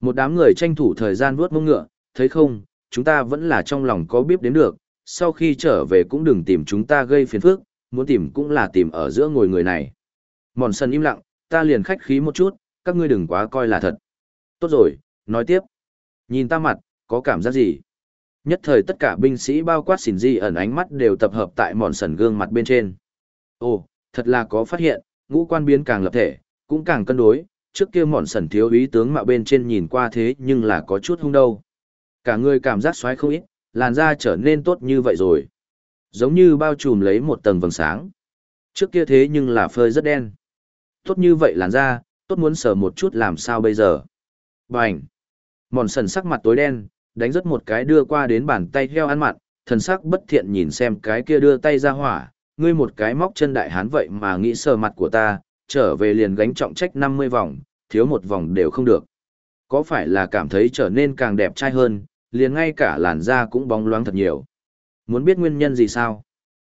Một đám người tranh thủ thời gian vuốt mông ngựa, thấy không, chúng ta vẫn là trong lòng có biết đến được, sau khi trở về cũng đừng tìm chúng ta gây phiền phức, muốn tìm cũng là tìm ở giữa ngồi người này. Mòn sân im lặng, ta liền khách khí một chút, các ngươi đừng quá coi là thật. Tốt rồi, nói tiếp. Nhìn ta mặt, có cảm giác gì? Nhất thời tất cả binh sĩ bao quát xỉn di ẩn ánh mắt đều tập hợp tại mòn sần gương mặt bên trên. Ồ, thật là có phát hiện, ngũ quan biến càng lập thể, cũng càng cân đối, trước kia mọn sẩn thiếu ý tướng mạo bên trên nhìn qua thế nhưng là có chút hung đâu. Cả người cảm giác xoáy không ít, làn da trở nên tốt như vậy rồi. Giống như bao trùm lấy một tầng vầng sáng. Trước kia thế nhưng là phơi rất đen. Tốt như vậy làn da, tốt muốn sờ một chút làm sao bây giờ. Bành! Mòn sần sắc mặt tối đen, đánh rất một cái đưa qua đến bàn tay heo ăn mặn, thần sắc bất thiện nhìn xem cái kia đưa tay ra hỏa, ngươi một cái móc chân đại hán vậy mà nghĩ sờ mặt của ta, trở về liền gánh trọng trách 50 vòng, thiếu một vòng đều không được. Có phải là cảm thấy trở nên càng đẹp trai hơn, liền ngay cả làn da cũng bóng loáng thật nhiều. Muốn biết nguyên nhân gì sao?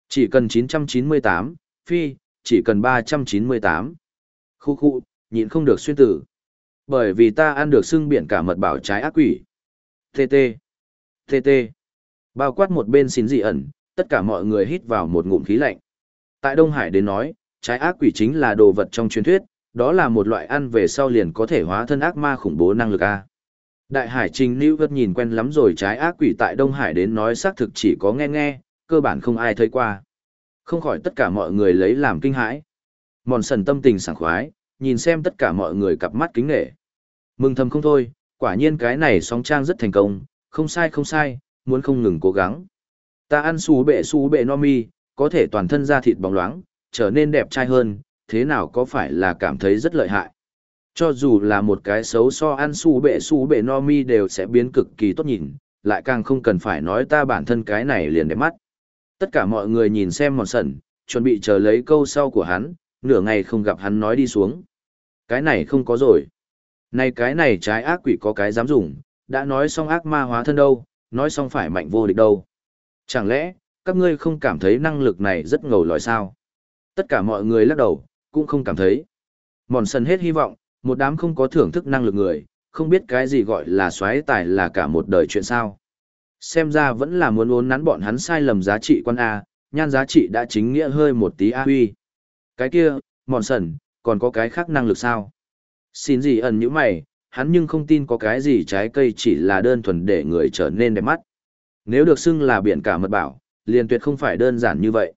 Chỉ cần 998, phi, chỉ cần 398. Khu khu, nhịn không được xuyên tử. Bởi vì ta ăn được xương biển cả mật bảo trái ác quỷ. TT. TT. Bao quát một bên xin dị ẩn, tất cả mọi người hít vào một ngụm khí lạnh. Tại Đông Hải đến nói, trái ác quỷ chính là đồ vật trong truyền thuyết, đó là một loại ăn về sau liền có thể hóa thân ác ma khủng bố năng lực A. Đại Hải Trình Lưu Vật nhìn quen lắm rồi trái ác quỷ tại Đông Hải đến nói xác thực chỉ có nghe nghe, cơ bản không ai thấy qua. Không khỏi tất cả mọi người lấy làm kinh hãi. Mòn sần tâm tình sảng khoái, nhìn xem tất cả mọi người cặp mắt kính nghệ. Mừng thầm không thôi, quả nhiên cái này sóng trang rất thành công, không sai không sai, muốn không ngừng cố gắng. Ta ăn xú bệ xú bệ no mi, có thể toàn thân da thịt bóng loáng, trở nên đẹp trai hơn, thế nào có phải là cảm thấy rất lợi hại. Cho dù là một cái xấu so ăn xú bệ xú bệ no mi đều sẽ biến cực kỳ tốt nhìn, lại càng không cần phải nói ta bản thân cái này liền đẹp mắt. Tất cả mọi người nhìn xem mòn sần, chuẩn bị chờ lấy câu sau của hắn, nửa ngày không gặp hắn nói đi xuống. Cái này không có rồi. Này cái này trái ác quỷ có cái dám dùng, đã nói xong ác ma hóa thân đâu, nói xong phải mạnh vô địch đâu. Chẳng lẽ, các ngươi không cảm thấy năng lực này rất ngầu lòi sao? Tất cả mọi người lắc đầu, cũng không cảm thấy. Mòn sần hết hy vọng, một đám không có thưởng thức năng lực người, không biết cái gì gọi là xoáy tài là cả một đời chuyện sao. Xem ra vẫn là muốn uốn nắn bọn hắn sai lầm giá trị quan A, nhan giá trị đã chính nghĩa hơi một tí A huy. Cái kia, mòn sần, còn có cái khác năng lực sao? Xin gì ẩn như mày, hắn nhưng không tin có cái gì trái cây chỉ là đơn thuần để người trở nên đẹp mắt. Nếu được xưng là biển cả mật bảo, liền tuyệt không phải đơn giản như vậy.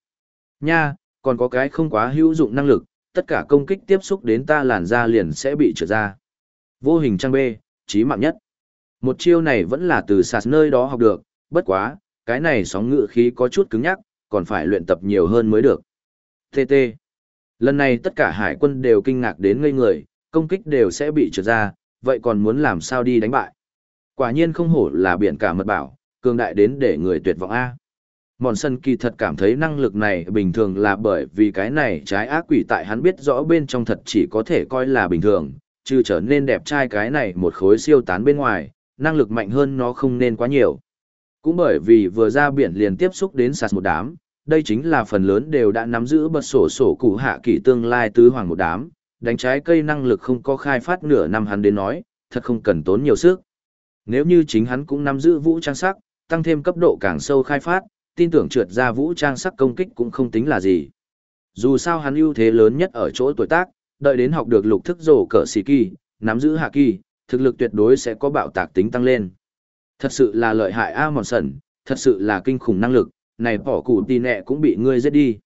Nha, còn có cái không quá hữu dụng năng lực, tất cả công kích tiếp xúc đến ta làn da liền sẽ bị trượt ra. Vô hình trang B, chí mạng nhất. Một chiêu này vẫn là từ sạt nơi đó học được, bất quá, cái này sóng ngự khí có chút cứng nhắc, còn phải luyện tập nhiều hơn mới được. TT. Lần này tất cả hải quân đều kinh ngạc đến ngây người, công kích đều sẽ bị trượt ra, vậy còn muốn làm sao đi đánh bại. Quả nhiên không hổ là biển cả mật bảo, cường đại đến để người tuyệt vọng A. Mòn sân kỳ thật cảm thấy năng lực này bình thường là bởi vì cái này trái ác quỷ tại hắn biết rõ bên trong thật chỉ có thể coi là bình thường, chứ trở nên đẹp trai cái này một khối siêu tán bên ngoài, năng lực mạnh hơn nó không nên quá nhiều. Cũng bởi vì vừa ra biển liền tiếp xúc đến sạt một đám, đây chính là phần lớn đều đã nắm giữ bật sổ sổ cụ hạ kỷ tương lai tứ hoàng một đám, đánh trái cây năng lực không có khai phát nửa năm hắn đến nói, thật không cần tốn nhiều sức. Nếu như chính hắn cũng nắm giữ vũ trang sắc, tăng thêm cấp độ càng sâu khai phát, tin tưởng trượt ra vũ trang sắc công kích cũng không tính là gì. Dù sao hắn ưu thế lớn nhất ở chỗ tuổi tác, đợi đến học được lục thức rổ cỡ xì kỳ, nắm giữ hạ kỳ, thực lực tuyệt đối sẽ có bạo tạc tính tăng lên. Thật sự là lợi hại A Mòn Sẩn, thật sự là kinh khủng năng lực, này bỏ củ tì nẹ cũng bị ngươi giết đi.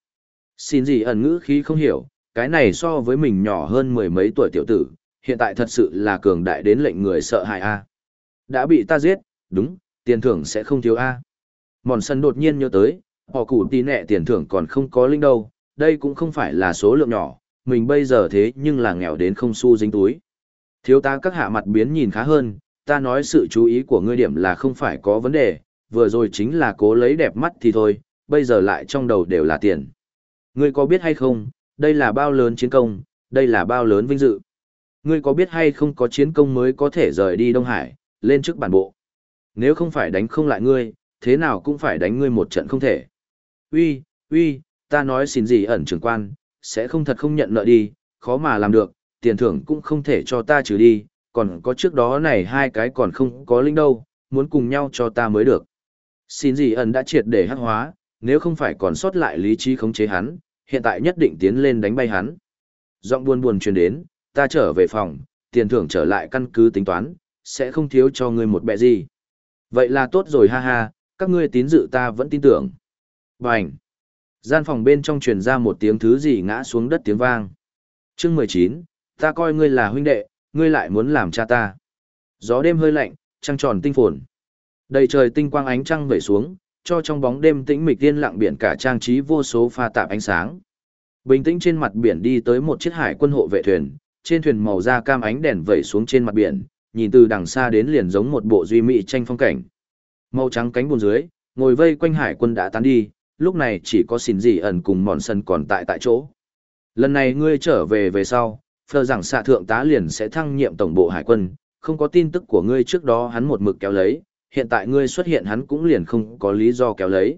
Xin gì ẩn ngữ khí không hiểu, cái này so với mình nhỏ hơn mười mấy tuổi tiểu tử, hiện tại thật sự là cường đại đến lệnh người sợ hại A. Đã bị ta giết, đúng, tiền thưởng sẽ không thiếu A. Mòn sân đột nhiên nhớ tới, họ cụ tì nẹ tiền thưởng còn không có linh đâu, đây cũng không phải là số lượng nhỏ, mình bây giờ thế nhưng là nghèo đến không xu dính túi. Thiếu ta các hạ mặt biến nhìn khá hơn, ta nói sự chú ý của ngươi điểm là không phải có vấn đề, vừa rồi chính là cố lấy đẹp mắt thì thôi, bây giờ lại trong đầu đều là tiền. Ngươi có biết hay không, đây là bao lớn chiến công, đây là bao lớn vinh dự. Ngươi có biết hay không có chiến công mới có thể rời đi Đông Hải, lên trước bản bộ. Nếu không phải đánh không lại ngươi, thế nào cũng phải đánh ngươi một trận không thể. Uy, uy, ta nói xin gì ẩn trưởng quan, sẽ không thật không nhận nợ đi, khó mà làm được, tiền thưởng cũng không thể cho ta trừ đi, còn có trước đó này hai cái còn không có linh đâu, muốn cùng nhau cho ta mới được. Xin gì ẩn đã triệt để hắc hóa, nếu không phải còn sót lại lý trí khống chế hắn, hiện tại nhất định tiến lên đánh bay hắn. Giọng buồn buồn truyền đến, ta trở về phòng, tiền thưởng trở lại căn cứ tính toán, sẽ không thiếu cho ngươi một bẹ gì. Vậy là tốt rồi ha ha, các ngươi tín dự ta vẫn tin tưởng. Bành! Gian phòng bên trong truyền ra một tiếng thứ gì ngã xuống đất tiếng vang. chương 19, ta coi ngươi là huynh đệ, ngươi lại muốn làm cha ta. Gió đêm hơi lạnh, trăng tròn tinh phồn. Đầy trời tinh quang ánh trăng vẩy xuống, cho trong bóng đêm tĩnh mịch tiên lặng biển cả trang trí vô số pha tạp ánh sáng. Bình tĩnh trên mặt biển đi tới một chiếc hải quân hộ vệ thuyền, trên thuyền màu da cam ánh đèn vẩy xuống trên mặt biển, nhìn từ đằng xa đến liền giống một bộ duy mỹ tranh phong cảnh. Màu trắng cánh buồn dưới, ngồi vây quanh hải quân đã tán đi, lúc này chỉ có xỉn dị ẩn cùng mòn sân còn tại tại chỗ. Lần này ngươi trở về về sau, phờ rằng xạ thượng tá liền sẽ thăng nhiệm tổng bộ hải quân, không có tin tức của ngươi trước đó hắn một mực kéo lấy, hiện tại ngươi xuất hiện hắn cũng liền không có lý do kéo lấy.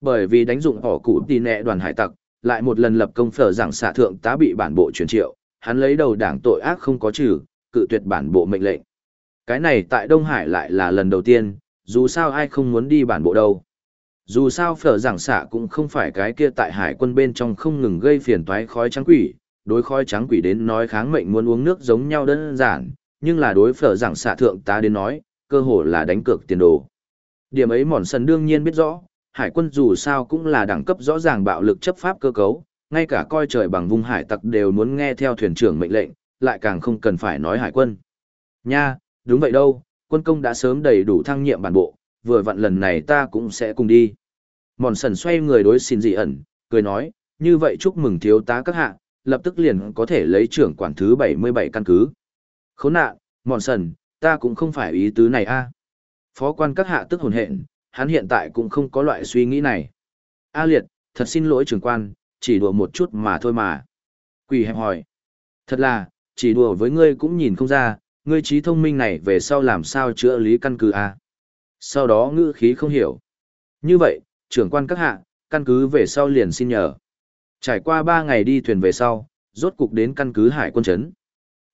Bởi vì đánh dụng họ cũ tì nẹ đoàn hải tặc, lại một lần lập công phở rằng xạ thượng tá bị bản bộ truyền triệu, hắn lấy đầu đảng tội ác không có trừ, cự tuyệt bản bộ mệnh lệnh. Cái này tại Đông Hải lại là lần đầu tiên, dù sao ai không muốn đi bản bộ đâu. Dù sao phở giảng xạ cũng không phải cái kia tại hải quân bên trong không ngừng gây phiền toái khói trắng quỷ, đối khói trắng quỷ đến nói kháng mệnh muốn uống nước giống nhau đơn giản, nhưng là đối phở giảng xạ thượng tá đến nói, cơ hồ là đánh cược tiền đồ. Điểm ấy mòn sần đương nhiên biết rõ, hải quân dù sao cũng là đẳng cấp rõ ràng bạo lực chấp pháp cơ cấu, ngay cả coi trời bằng vùng hải tặc đều muốn nghe theo thuyền trưởng mệnh lệnh, lại càng không cần phải nói hải quân. Nha, đúng vậy đâu, quân công đã sớm đầy đủ thăng nhiệm bản bộ, vừa vặn lần này ta cũng sẽ cùng đi. Mòn sần xoay người đối xin dị ẩn, cười nói, như vậy chúc mừng thiếu tá các hạ, lập tức liền có thể lấy trưởng quản thứ 77 căn cứ. Khốn nạn, mòn sần, ta cũng không phải ý tứ này a. À. Phó quan các hạ tức hồn hện, hắn hiện tại cũng không có loại suy nghĩ này. A liệt, thật xin lỗi trưởng quan, chỉ đùa một chút mà thôi mà. Quỷ hẹp hỏi. Thật là, chỉ đùa với ngươi cũng nhìn không ra, ngươi trí thông minh này về sau làm sao chữa lý căn cứ a. Sau đó ngữ khí không hiểu. Như vậy, trưởng quan các hạ, căn cứ về sau liền xin nhờ. Trải qua ba ngày đi thuyền về sau, rốt cục đến căn cứ hải quân chấn.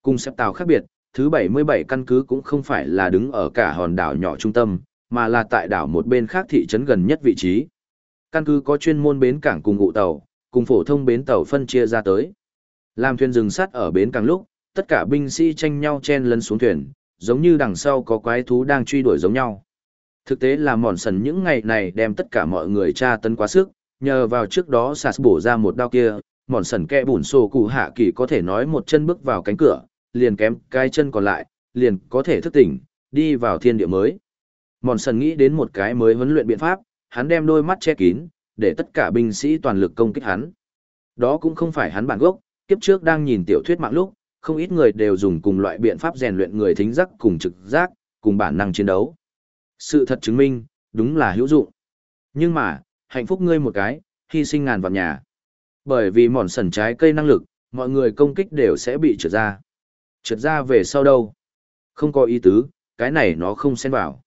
Cùng xếp tàu khác biệt, thứ 77 căn cứ cũng không phải là đứng ở cả hòn đảo nhỏ trung tâm, mà là tại đảo một bên khác thị trấn gần nhất vị trí. Căn cứ có chuyên môn bến cảng cùng ngụ tàu, cùng phổ thông bến tàu phân chia ra tới. Làm thuyền dừng sắt ở bến cảng lúc, tất cả binh sĩ tranh nhau chen lấn xuống thuyền, giống như đằng sau có quái thú đang truy đuổi giống nhau. Thực tế là mòn sần những ngày này đem tất cả mọi người tra tấn quá sức, nhờ vào trước đó sạt bổ ra một đao kia, mòn sần kẹ bùn sổ cụ hạ kỳ có thể nói một chân bước vào cánh cửa, liền kém cái chân còn lại, liền có thể thức tỉnh, đi vào thiên địa mới. Mòn sần nghĩ đến một cái mới huấn luyện biện pháp, hắn đem đôi mắt che kín, để tất cả binh sĩ toàn lực công kích hắn. Đó cũng không phải hắn bản gốc, kiếp trước đang nhìn tiểu thuyết mạng lúc, không ít người đều dùng cùng loại biện pháp rèn luyện người thính giác cùng trực giác, cùng bản năng chiến đấu. Sự thật chứng minh, đúng là hữu dụng. Nhưng mà, hạnh phúc ngươi một cái, hy sinh ngàn vạn nhà. Bởi vì mòn sần trái cây năng lực, mọi người công kích đều sẽ bị trượt ra. Trượt ra về sau đâu? Không có ý tứ, cái này nó không xen vào.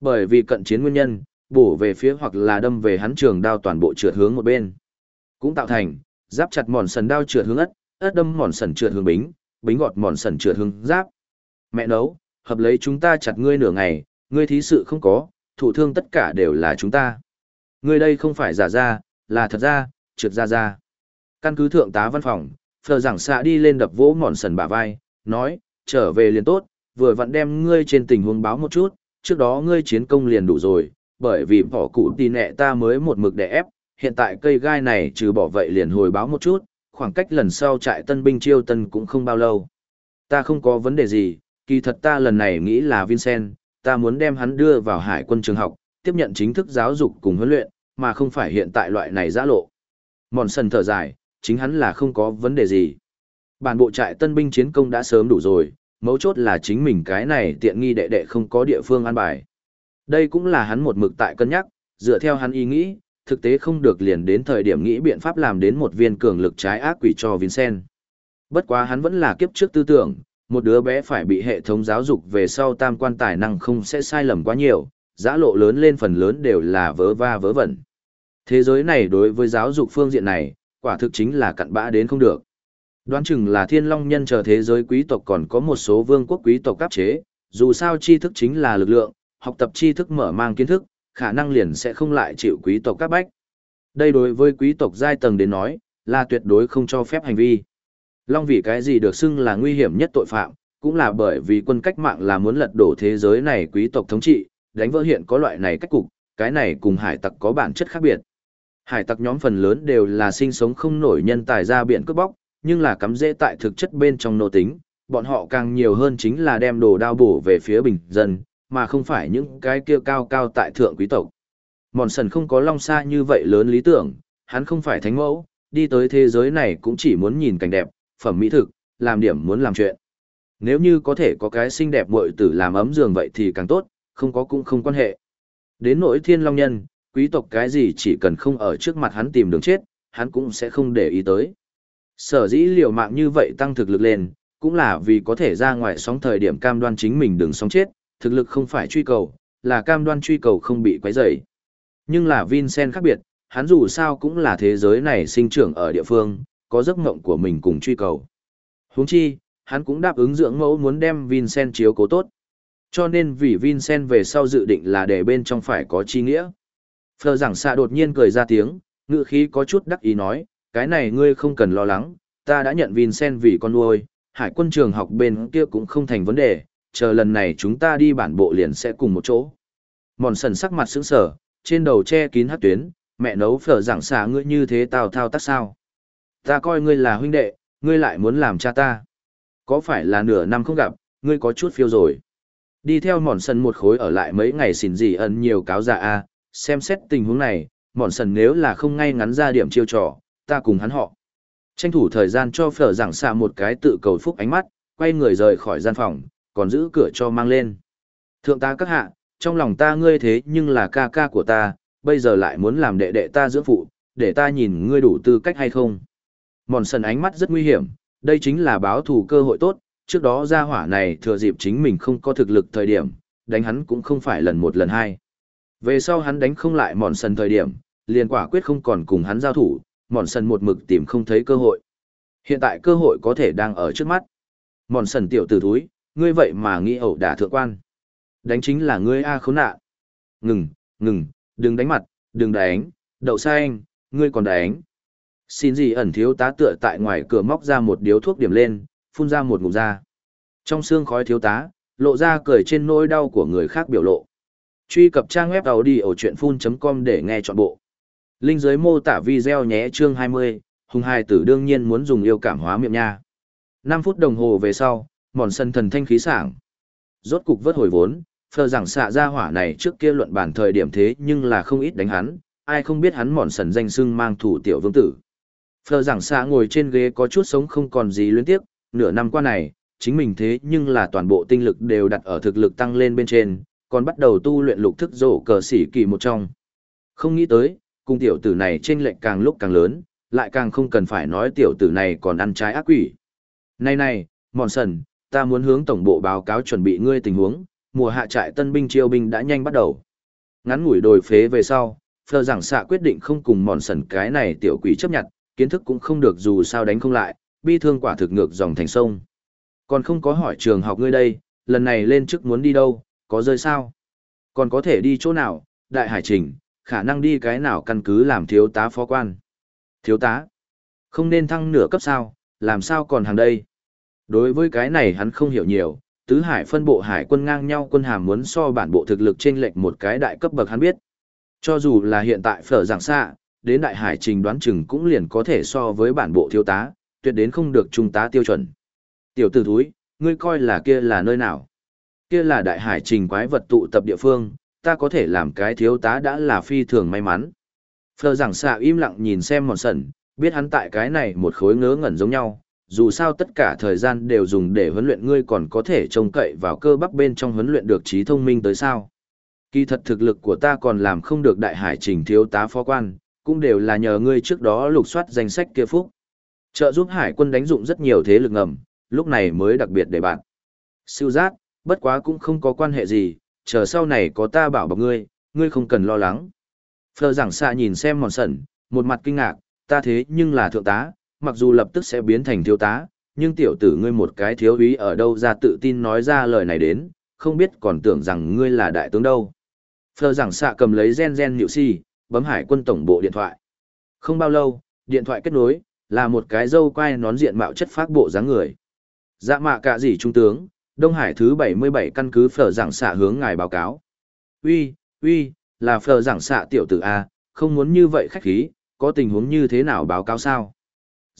Bởi vì cận chiến nguyên nhân, bổ về phía hoặc là đâm về hắn trường đao toàn bộ trượt hướng một bên. Cũng tạo thành, giáp chặt mòn sần đao trượt hướng ất, ất đâm mòn sần trượt hướng bính, bính gọt mòn sần trượt hứng giáp. Mẹ nấu, hợp lấy chúng ta chặt ngươi nửa ngày, ngươi thí sự không có, thủ thương tất cả đều là chúng ta. Ngươi đây không phải giả ra, là thật ra, trượt ra ra. Căn cứ thượng tá văn phòng, phờ giảng xạ đi lên đập vỗ mòn sần bả vai, nói, trở về liền tốt, vừa vặn đem ngươi trên tình huống báo một chút, trước đó ngươi chiến công liền đủ rồi, bởi vì bỏ cụ tì nẹ ta mới một mực đè ép, hiện tại cây gai này trừ bỏ vậy liền hồi báo một chút, khoảng cách lần sau trại tân binh chiêu tân cũng không bao lâu. Ta không có vấn đề gì, kỳ thật ta lần này nghĩ là Vincent, ta muốn đem hắn đưa vào hải quân trường học, tiếp nhận chính thức giáo dục cùng huấn luyện, mà không phải hiện tại loại này giã lộ. Mòn sần thở dài, chính hắn là không có vấn đề gì. Bản bộ trại tân binh chiến công đã sớm đủ rồi, mấu chốt là chính mình cái này tiện nghi đệ đệ không có địa phương an bài. Đây cũng là hắn một mực tại cân nhắc, dựa theo hắn ý nghĩ, thực tế không được liền đến thời điểm nghĩ biện pháp làm đến một viên cường lực trái ác quỷ cho Vincent. Bất quá hắn vẫn là kiếp trước tư tưởng, một đứa bé phải bị hệ thống giáo dục về sau tam quan tài năng không sẽ sai lầm quá nhiều, giã lộ lớn lên phần lớn đều là vớ va vớ vẩn. Thế giới này đối với giáo dục phương diện này, quả thực chính là cặn bã đến không được. Đoán chừng là thiên long nhân chờ thế giới quý tộc còn có một số vương quốc quý tộc áp chế, dù sao tri thức chính là lực lượng, học tập tri thức mở mang kiến thức, khả năng liền sẽ không lại chịu quý tộc các bách. Đây đối với quý tộc giai tầng đến nói, là tuyệt đối không cho phép hành vi. Long vì cái gì được xưng là nguy hiểm nhất tội phạm, cũng là bởi vì quân cách mạng là muốn lật đổ thế giới này quý tộc thống trị, đánh vỡ hiện có loại này cách cục, cái này cùng hải tặc có bản chất khác biệt. Hải tặc nhóm phần lớn đều là sinh sống không nổi nhân tài ra biển cướp bóc, nhưng là cắm dễ tại thực chất bên trong nô tính, bọn họ càng nhiều hơn chính là đem đồ đao bổ về phía bình dân, mà không phải những cái kia cao cao tại thượng quý tộc. Mòn sần không có long xa như vậy lớn lý tưởng, hắn không phải thánh mẫu, đi tới thế giới này cũng chỉ muốn nhìn cảnh đẹp, phẩm mỹ thực, làm điểm muốn làm chuyện. Nếu như có thể có cái xinh đẹp muội tử làm ấm giường vậy thì càng tốt, không có cũng không quan hệ. Đến nỗi thiên long nhân, quý tộc cái gì chỉ cần không ở trước mặt hắn tìm đường chết, hắn cũng sẽ không để ý tới. Sở dĩ liều mạng như vậy tăng thực lực lên, cũng là vì có thể ra ngoài sóng thời điểm cam đoan chính mình đừng sống chết, thực lực không phải truy cầu, là cam đoan truy cầu không bị quấy rầy. Nhưng là Vincent khác biệt, hắn dù sao cũng là thế giới này sinh trưởng ở địa phương, có giấc mộng của mình cùng truy cầu. Huống chi, hắn cũng đáp ứng dưỡng mẫu muốn đem Vincent chiếu cố tốt. Cho nên vì Vincent về sau dự định là để bên trong phải có chi nghĩa. Phờ giảng xạ đột nhiên cười ra tiếng, ngự khí có chút đắc ý nói, cái này ngươi không cần lo lắng, ta đã nhận Vincent vì con nuôi, hải quân trường học bên kia cũng không thành vấn đề, chờ lần này chúng ta đi bản bộ liền sẽ cùng một chỗ. Mòn sần sắc mặt sững sờ, trên đầu che kín hát tuyến, mẹ nấu phở giảng xà ngươi như thế tào thao tác sao. Ta coi ngươi là huynh đệ, ngươi lại muốn làm cha ta. Có phải là nửa năm không gặp, ngươi có chút phiêu rồi. Đi theo mòn sần một khối ở lại mấy ngày xỉn gì ẩn nhiều cáo giả a xem xét tình huống này, mòn sần nếu là không ngay ngắn ra điểm chiêu trò, ta cùng hắn họ. Tranh thủ thời gian cho phở giảng xạ một cái tự cầu phúc ánh mắt, quay người rời khỏi gian phòng, còn giữ cửa cho mang lên. Thượng ta các hạ, trong lòng ta ngươi thế nhưng là ca ca của ta, bây giờ lại muốn làm đệ đệ ta dưỡng phụ, để ta nhìn ngươi đủ tư cách hay không. Mòn sần ánh mắt rất nguy hiểm, đây chính là báo thù cơ hội tốt, trước đó ra hỏa này thừa dịp chính mình không có thực lực thời điểm, đánh hắn cũng không phải lần một lần hai. Về sau hắn đánh không lại mòn sần thời điểm, liền quả quyết không còn cùng hắn giao thủ, mòn sần một mực tìm không thấy cơ hội. Hiện tại cơ hội có thể đang ở trước mắt. Mòn sần tiểu tử thúi, ngươi vậy mà nghĩ ẩu đả thượng quan. Đánh chính là ngươi A khốn nạn. Ngừng, ngừng, đừng đánh mặt, đừng đánh, đậu sai anh, ngươi còn đánh. Xin gì ẩn thiếu tá tựa tại ngoài cửa móc ra một điếu thuốc điểm lên, phun ra một ngụm ra. Trong xương khói thiếu tá, lộ ra cười trên nỗi đau của người khác biểu lộ. Truy cập trang web đầu đi ở chuyện full.com để nghe trọn bộ. Linh dưới mô tả video nhé chương 20, hùng hai tử đương nhiên muốn dùng yêu cảm hóa miệng nha. 5 phút đồng hồ về sau, mòn sân thần thanh khí sảng. Rốt cục vớt hồi vốn, phờ rằng xạ ra hỏa này trước kia luận bản thời điểm thế nhưng là không ít đánh hắn, ai không biết hắn mòn sần danh sưng mang thủ tiểu vương tử. Phờ rằng xạ ngồi trên ghế có chút sống không còn gì luyến tiếp, nửa năm qua này, chính mình thế nhưng là toàn bộ tinh lực đều đặt ở thực lực tăng lên bên trên, còn bắt đầu tu luyện lục thức rổ cờ xỉ kỳ một trong. Không nghĩ tới, cung tiểu tử này chênh lệch càng lúc càng lớn, lại càng không cần phải nói tiểu tử này còn ăn trái ác quỷ. Này này, Mòn Sần, ta muốn hướng tổng bộ báo cáo chuẩn bị ngươi tình huống, mùa hạ trại tân binh chiêu binh đã nhanh bắt đầu. Ngắn ngủi đổi phế về sau, Phờ giảng xạ quyết định không cùng Mòn Sần cái này tiểu quỷ chấp nhận, kiến thức cũng không được dù sao đánh không lại, bi thương quả thực ngược dòng thành sông. Còn không có hỏi trường học ngươi đây, lần này lên chức muốn đi đâu, có rơi sao? Còn có thể đi chỗ nào, đại hải trình, khả năng đi cái nào căn cứ làm thiếu tá phó quan. Thiếu tá? Không nên thăng nửa cấp sao, làm sao còn hàng đây? Đối với cái này hắn không hiểu nhiều, tứ hải phân bộ hải quân ngang nhau quân hàm muốn so bản bộ thực lực trên lệch một cái đại cấp bậc hắn biết. Cho dù là hiện tại phở giảng xạ, đến đại hải trình đoán chừng cũng liền có thể so với bản bộ thiếu tá, tuyệt đến không được trung tá tiêu chuẩn. Tiểu tử thúi, ngươi coi là kia là nơi nào? Kia là đại hải trình quái vật tụ tập địa phương, ta có thể làm cái thiếu tá đã là phi thường may mắn. Phờ giảng xạ im lặng nhìn xem mòn sần, biết hắn tại cái này một khối ngớ ngẩn giống nhau, dù sao tất cả thời gian đều dùng để huấn luyện ngươi còn có thể trông cậy vào cơ bắp bên trong huấn luyện được trí thông minh tới sao. Kỳ thật thực lực của ta còn làm không được đại hải trình thiếu tá phó quan, cũng đều là nhờ ngươi trước đó lục soát danh sách kia phúc. Trợ giúp hải quân đánh dụng rất nhiều thế lực ngầm, lúc này mới đặc biệt để bạn. Siêu giác, bất quá cũng không có quan hệ gì, chờ sau này có ta bảo bọc ngươi, ngươi không cần lo lắng. Phờ giảng xạ nhìn xem mòn sẩn, một mặt kinh ngạc, ta thế nhưng là thượng tá, mặc dù lập tức sẽ biến thành thiếu tá, nhưng tiểu tử ngươi một cái thiếu úy ở đâu ra tự tin nói ra lời này đến, không biết còn tưởng rằng ngươi là đại tướng đâu. Phờ giảng xạ cầm lấy gen gen nhịu si, bấm hải quân tổng bộ điện thoại. Không bao lâu, điện thoại kết nối, là một cái dâu quai nón diện mạo chất phác bộ dáng người. Dạ mạ cả gì trung tướng, Đông Hải thứ 77 căn cứ phở giảng xạ hướng ngài báo cáo. Uy, uy, là phở giảng xạ tiểu tử A, không muốn như vậy khách khí, có tình huống như thế nào báo cáo sao?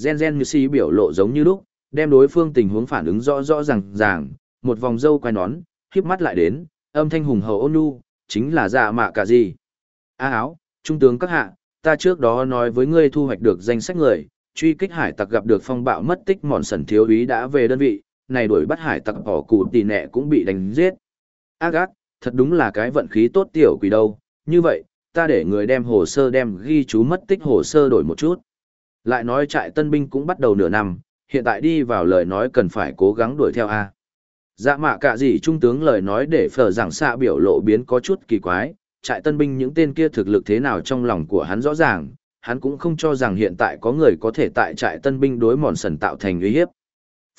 Gen Gen như si biểu lộ giống như lúc, đem đối phương tình huống phản ứng rõ rõ ràng ràng, một vòng dâu quai nón, híp mắt lại đến, âm thanh hùng hậu ôn nhu, chính là dạ mạ cả gì. A áo, trung tướng các hạ, ta trước đó nói với ngươi thu hoạch được danh sách người, truy kích hải tặc gặp được phong bạo mất tích mòn sần thiếu úy đã về đơn vị, này đuổi bắt hải tặc bỏ cụ tỷ nẹ cũng bị đánh giết. Ác ác, thật đúng là cái vận khí tốt tiểu quỷ đâu, như vậy, ta để người đem hồ sơ đem ghi chú mất tích hồ sơ đổi một chút. Lại nói trại tân binh cũng bắt đầu nửa năm, hiện tại đi vào lời nói cần phải cố gắng đuổi theo A. Dạ mạ cả gì trung tướng lời nói để phở giảng xạ biểu lộ biến có chút kỳ quái, trại tân binh những tên kia thực lực thế nào trong lòng của hắn rõ ràng, hắn cũng không cho rằng hiện tại có người có thể tại trại tân binh đối mòn sần tạo thành uy hiếp.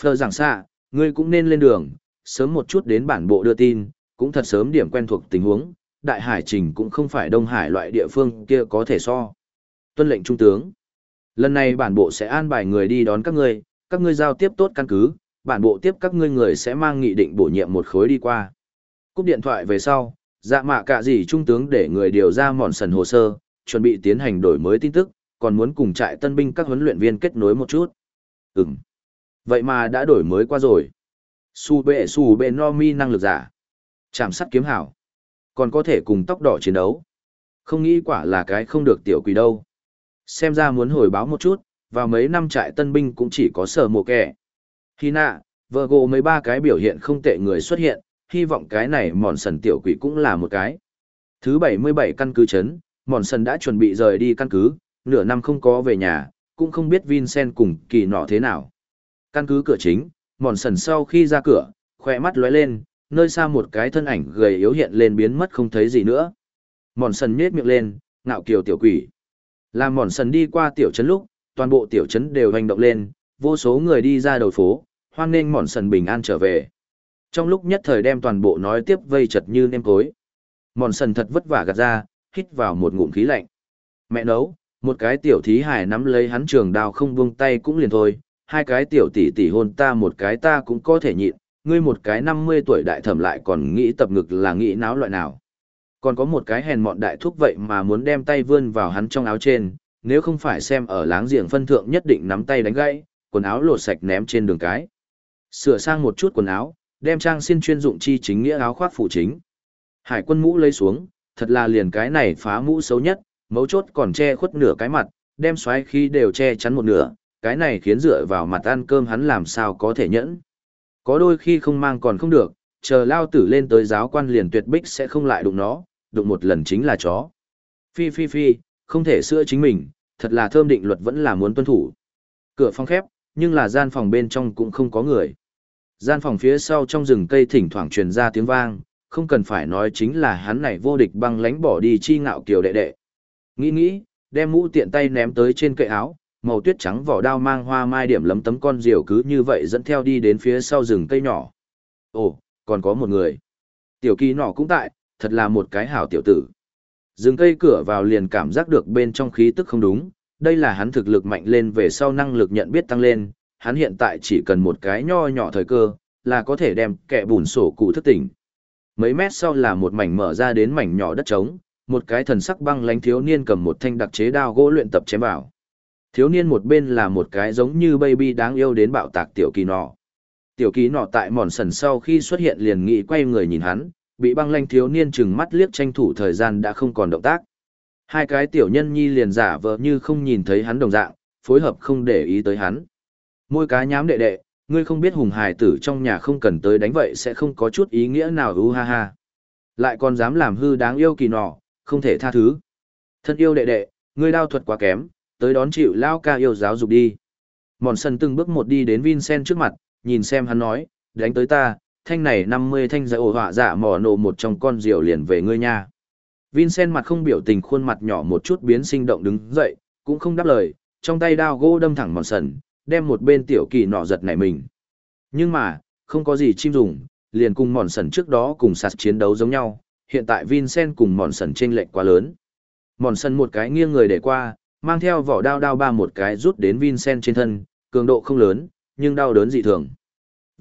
Phở giảng xạ, ngươi cũng nên lên đường, sớm một chút đến bản bộ đưa tin, cũng thật sớm điểm quen thuộc tình huống, đại hải trình cũng không phải đông hải loại địa phương kia có thể so. Tuân lệnh trung tướng. Lần này bản bộ sẽ an bài người đi đón các ngươi, các ngươi giao tiếp tốt căn cứ, bản bộ tiếp các ngươi người sẽ mang nghị định bổ nhiệm một khối đi qua. Cúp điện thoại về sau, dạ mạ cả gì trung tướng để người điều ra mòn sần hồ sơ, chuẩn bị tiến hành đổi mới tin tức, còn muốn cùng trại tân binh các huấn luyện viên kết nối một chút. Ừm. Vậy mà đã đổi mới qua rồi. Su bệ su bệ no mi năng lực giả. Chạm sắt kiếm hảo. Còn có thể cùng tóc đỏ chiến đấu. Không nghĩ quả là cái không được tiểu quỷ đâu. Xem ra muốn hồi báo một chút, vào mấy năm trại tân binh cũng chỉ có sở mộ kẻ. Khi nạ, vợ gộ mấy ba cái biểu hiện không tệ người xuất hiện, hy vọng cái này mòn sần tiểu quỷ cũng là một cái. Thứ 77 căn cứ chấn, mòn sần đã chuẩn bị rời đi căn cứ, nửa năm không có về nhà, cũng không biết Vincent cùng kỳ nọ thế nào. Căn cứ cửa chính, mòn sần sau khi ra cửa, khỏe mắt lóe lên, nơi xa một cái thân ảnh gầy yếu hiện lên biến mất không thấy gì nữa. Mòn sần nhếch miệng lên, ngạo kiều tiểu quỷ. Làm mòn sần đi qua tiểu trấn lúc, toàn bộ tiểu trấn đều hành động lên, vô số người đi ra đầu phố, hoan nghênh mòn sần bình an trở về. Trong lúc nhất thời đem toàn bộ nói tiếp vây chật như nêm cối. Mòn sần thật vất vả gạt ra, hít vào một ngụm khí lạnh. Mẹ nấu, một cái tiểu thí hải nắm lấy hắn trường đào không buông tay cũng liền thôi, hai cái tiểu tỷ tỷ hôn ta một cái ta cũng có thể nhịn, ngươi một cái 50 tuổi đại thẩm lại còn nghĩ tập ngực là nghĩ náo loại nào. Còn có một cái hèn mọn đại thúc vậy mà muốn đem tay vươn vào hắn trong áo trên, nếu không phải xem ở láng giềng phân thượng nhất định nắm tay đánh gãy, quần áo lột sạch ném trên đường cái. Sửa sang một chút quần áo, đem trang xin chuyên dụng chi chính nghĩa áo khoác phụ chính. Hải quân mũ lấy xuống, thật là liền cái này phá mũ xấu nhất, mấu chốt còn che khuất nửa cái mặt, đem xoáy khí đều che chắn một nửa, cái này khiến dựa vào mặt ăn cơm hắn làm sao có thể nhẫn. Có đôi khi không mang còn không được, chờ lao tử lên tới giáo quan liền tuyệt bích sẽ không lại đụng nó, đụng một lần chính là chó. Phi phi phi, không thể sửa chính mình, thật là thơm định luật vẫn là muốn tuân thủ. Cửa phòng khép, nhưng là gian phòng bên trong cũng không có người. Gian phòng phía sau trong rừng cây thỉnh thoảng truyền ra tiếng vang, không cần phải nói chính là hắn này vô địch băng lánh bỏ đi chi ngạo kiều đệ đệ. Nghĩ nghĩ, đem mũ tiện tay ném tới trên cây áo, màu tuyết trắng vỏ đao mang hoa mai điểm lấm tấm con diều cứ như vậy dẫn theo đi đến phía sau rừng cây nhỏ. Ồ, còn có một người. Tiểu kỳ nọ cũng tại, thật là một cái hảo tiểu tử. Dừng cây cửa vào liền cảm giác được bên trong khí tức không đúng, đây là hắn thực lực mạnh lên về sau năng lực nhận biết tăng lên, hắn hiện tại chỉ cần một cái nho nhỏ thời cơ, là có thể đem kẻ bùn sổ cụ thức tỉnh. Mấy mét sau là một mảnh mở ra đến mảnh nhỏ đất trống, một cái thần sắc băng lánh thiếu niên cầm một thanh đặc chế đao gỗ luyện tập chém vào. Thiếu niên một bên là một cái giống như baby đáng yêu đến bạo tạc tiểu kỳ nọ. Tiểu kỳ nọ tại mòn sần sau khi xuất hiện liền nghị quay người nhìn hắn, bị băng lanh thiếu niên chừng mắt liếc tranh thủ thời gian đã không còn động tác. Hai cái tiểu nhân nhi liền giả vờ như không nhìn thấy hắn đồng dạng, phối hợp không để ý tới hắn. Môi cá nhám đệ đệ, ngươi không biết hùng hài tử trong nhà không cần tới đánh vậy sẽ không có chút ý nghĩa nào u ha ha. Lại còn dám làm hư đáng yêu kỳ nọ, không thể tha thứ. Thân yêu đệ đệ, ngươi đao thuật quá kém, tới đón chịu lao ca yêu giáo dục đi. Mòn sân từng bước một đi đến Vincent trước mặt, nhìn xem hắn nói, đánh tới ta, thanh này 50 thanh giải ổ họa giả mỏ nổ một trong con diều liền về ngươi nha. Vincent mặt không biểu tình khuôn mặt nhỏ một chút biến sinh động đứng dậy, cũng không đáp lời, trong tay đao gỗ đâm thẳng mòn sần, đem một bên tiểu kỳ nọ giật nảy mình. Nhưng mà, không có gì chim dùng, liền cùng mòn sần trước đó cùng sạt chiến đấu giống nhau, hiện tại Vincent cùng mòn sần chênh lệch quá lớn. Mòn sần một cái nghiêng người để qua, mang theo vỏ đao đao ba một cái rút đến Vincent trên thân, cường độ không lớn, nhưng đau đớn dị thường.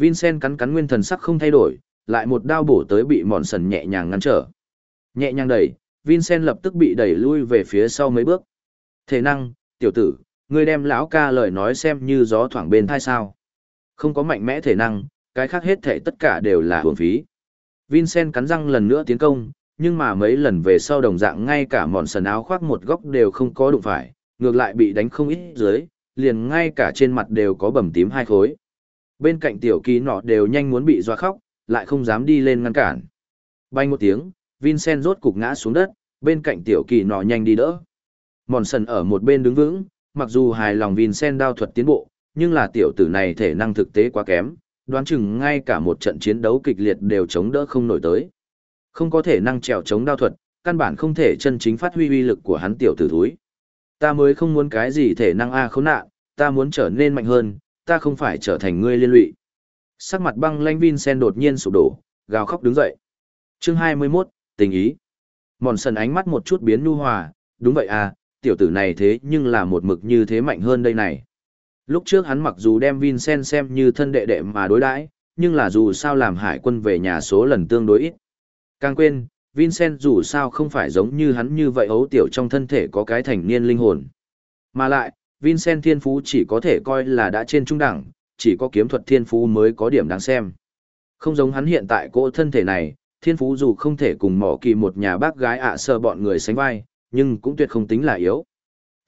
Vincent cắn cắn nguyên thần sắc không thay đổi, lại một đao bổ tới bị mòn sần nhẹ nhàng ngăn trở. Nhẹ nhàng đẩy, Vincent lập tức bị đẩy lui về phía sau mấy bước. Thể năng, tiểu tử, ngươi đem lão ca lời nói xem như gió thoảng bên thai sao. Không có mạnh mẽ thể năng, cái khác hết thể tất cả đều là hưởng phí. Vincent cắn răng lần nữa tiến công, nhưng mà mấy lần về sau đồng dạng ngay cả mòn sần áo khoác một góc đều không có đụng phải, ngược lại bị đánh không ít dưới, liền ngay cả trên mặt đều có bầm tím hai khối. Bên cạnh tiểu kỳ nọ đều nhanh muốn bị doa khóc, lại không dám đi lên ngăn cản. Bay một tiếng, Vincent rốt cục ngã xuống đất, bên cạnh tiểu kỳ nọ nhanh đi đỡ. Mòn sần ở một bên đứng vững, mặc dù hài lòng Vincent đao thuật tiến bộ, nhưng là tiểu tử này thể năng thực tế quá kém, đoán chừng ngay cả một trận chiến đấu kịch liệt đều chống đỡ không nổi tới. Không có thể năng trèo chống đao thuật, căn bản không thể chân chính phát huy uy lực của hắn tiểu tử thúi. Ta mới không muốn cái gì thể năng a khốn nạn, ta muốn trở nên mạnh hơn, ta không phải trở thành ngươi liên lụy. Sắc mặt băng lanh Vincent đột nhiên sụp đổ, gào khóc đứng dậy. Chương 21, tình ý. Mòn sần ánh mắt một chút biến nhu hòa, đúng vậy à, tiểu tử này thế nhưng là một mực như thế mạnh hơn đây này. Lúc trước hắn mặc dù đem Vincent xem như thân đệ đệ mà đối đãi, nhưng là dù sao làm hải quân về nhà số lần tương đối ít. Càng quên, Vincent dù sao không phải giống như hắn như vậy ấu tiểu trong thân thể có cái thành niên linh hồn. Mà lại, Vincent thiên phú chỉ có thể coi là đã trên trung đẳng, chỉ có kiếm thuật thiên phú mới có điểm đáng xem. Không giống hắn hiện tại cỗ thân thể này, thiên phú dù không thể cùng mỏ kỳ một nhà bác gái ạ sờ bọn người sánh vai, nhưng cũng tuyệt không tính là yếu.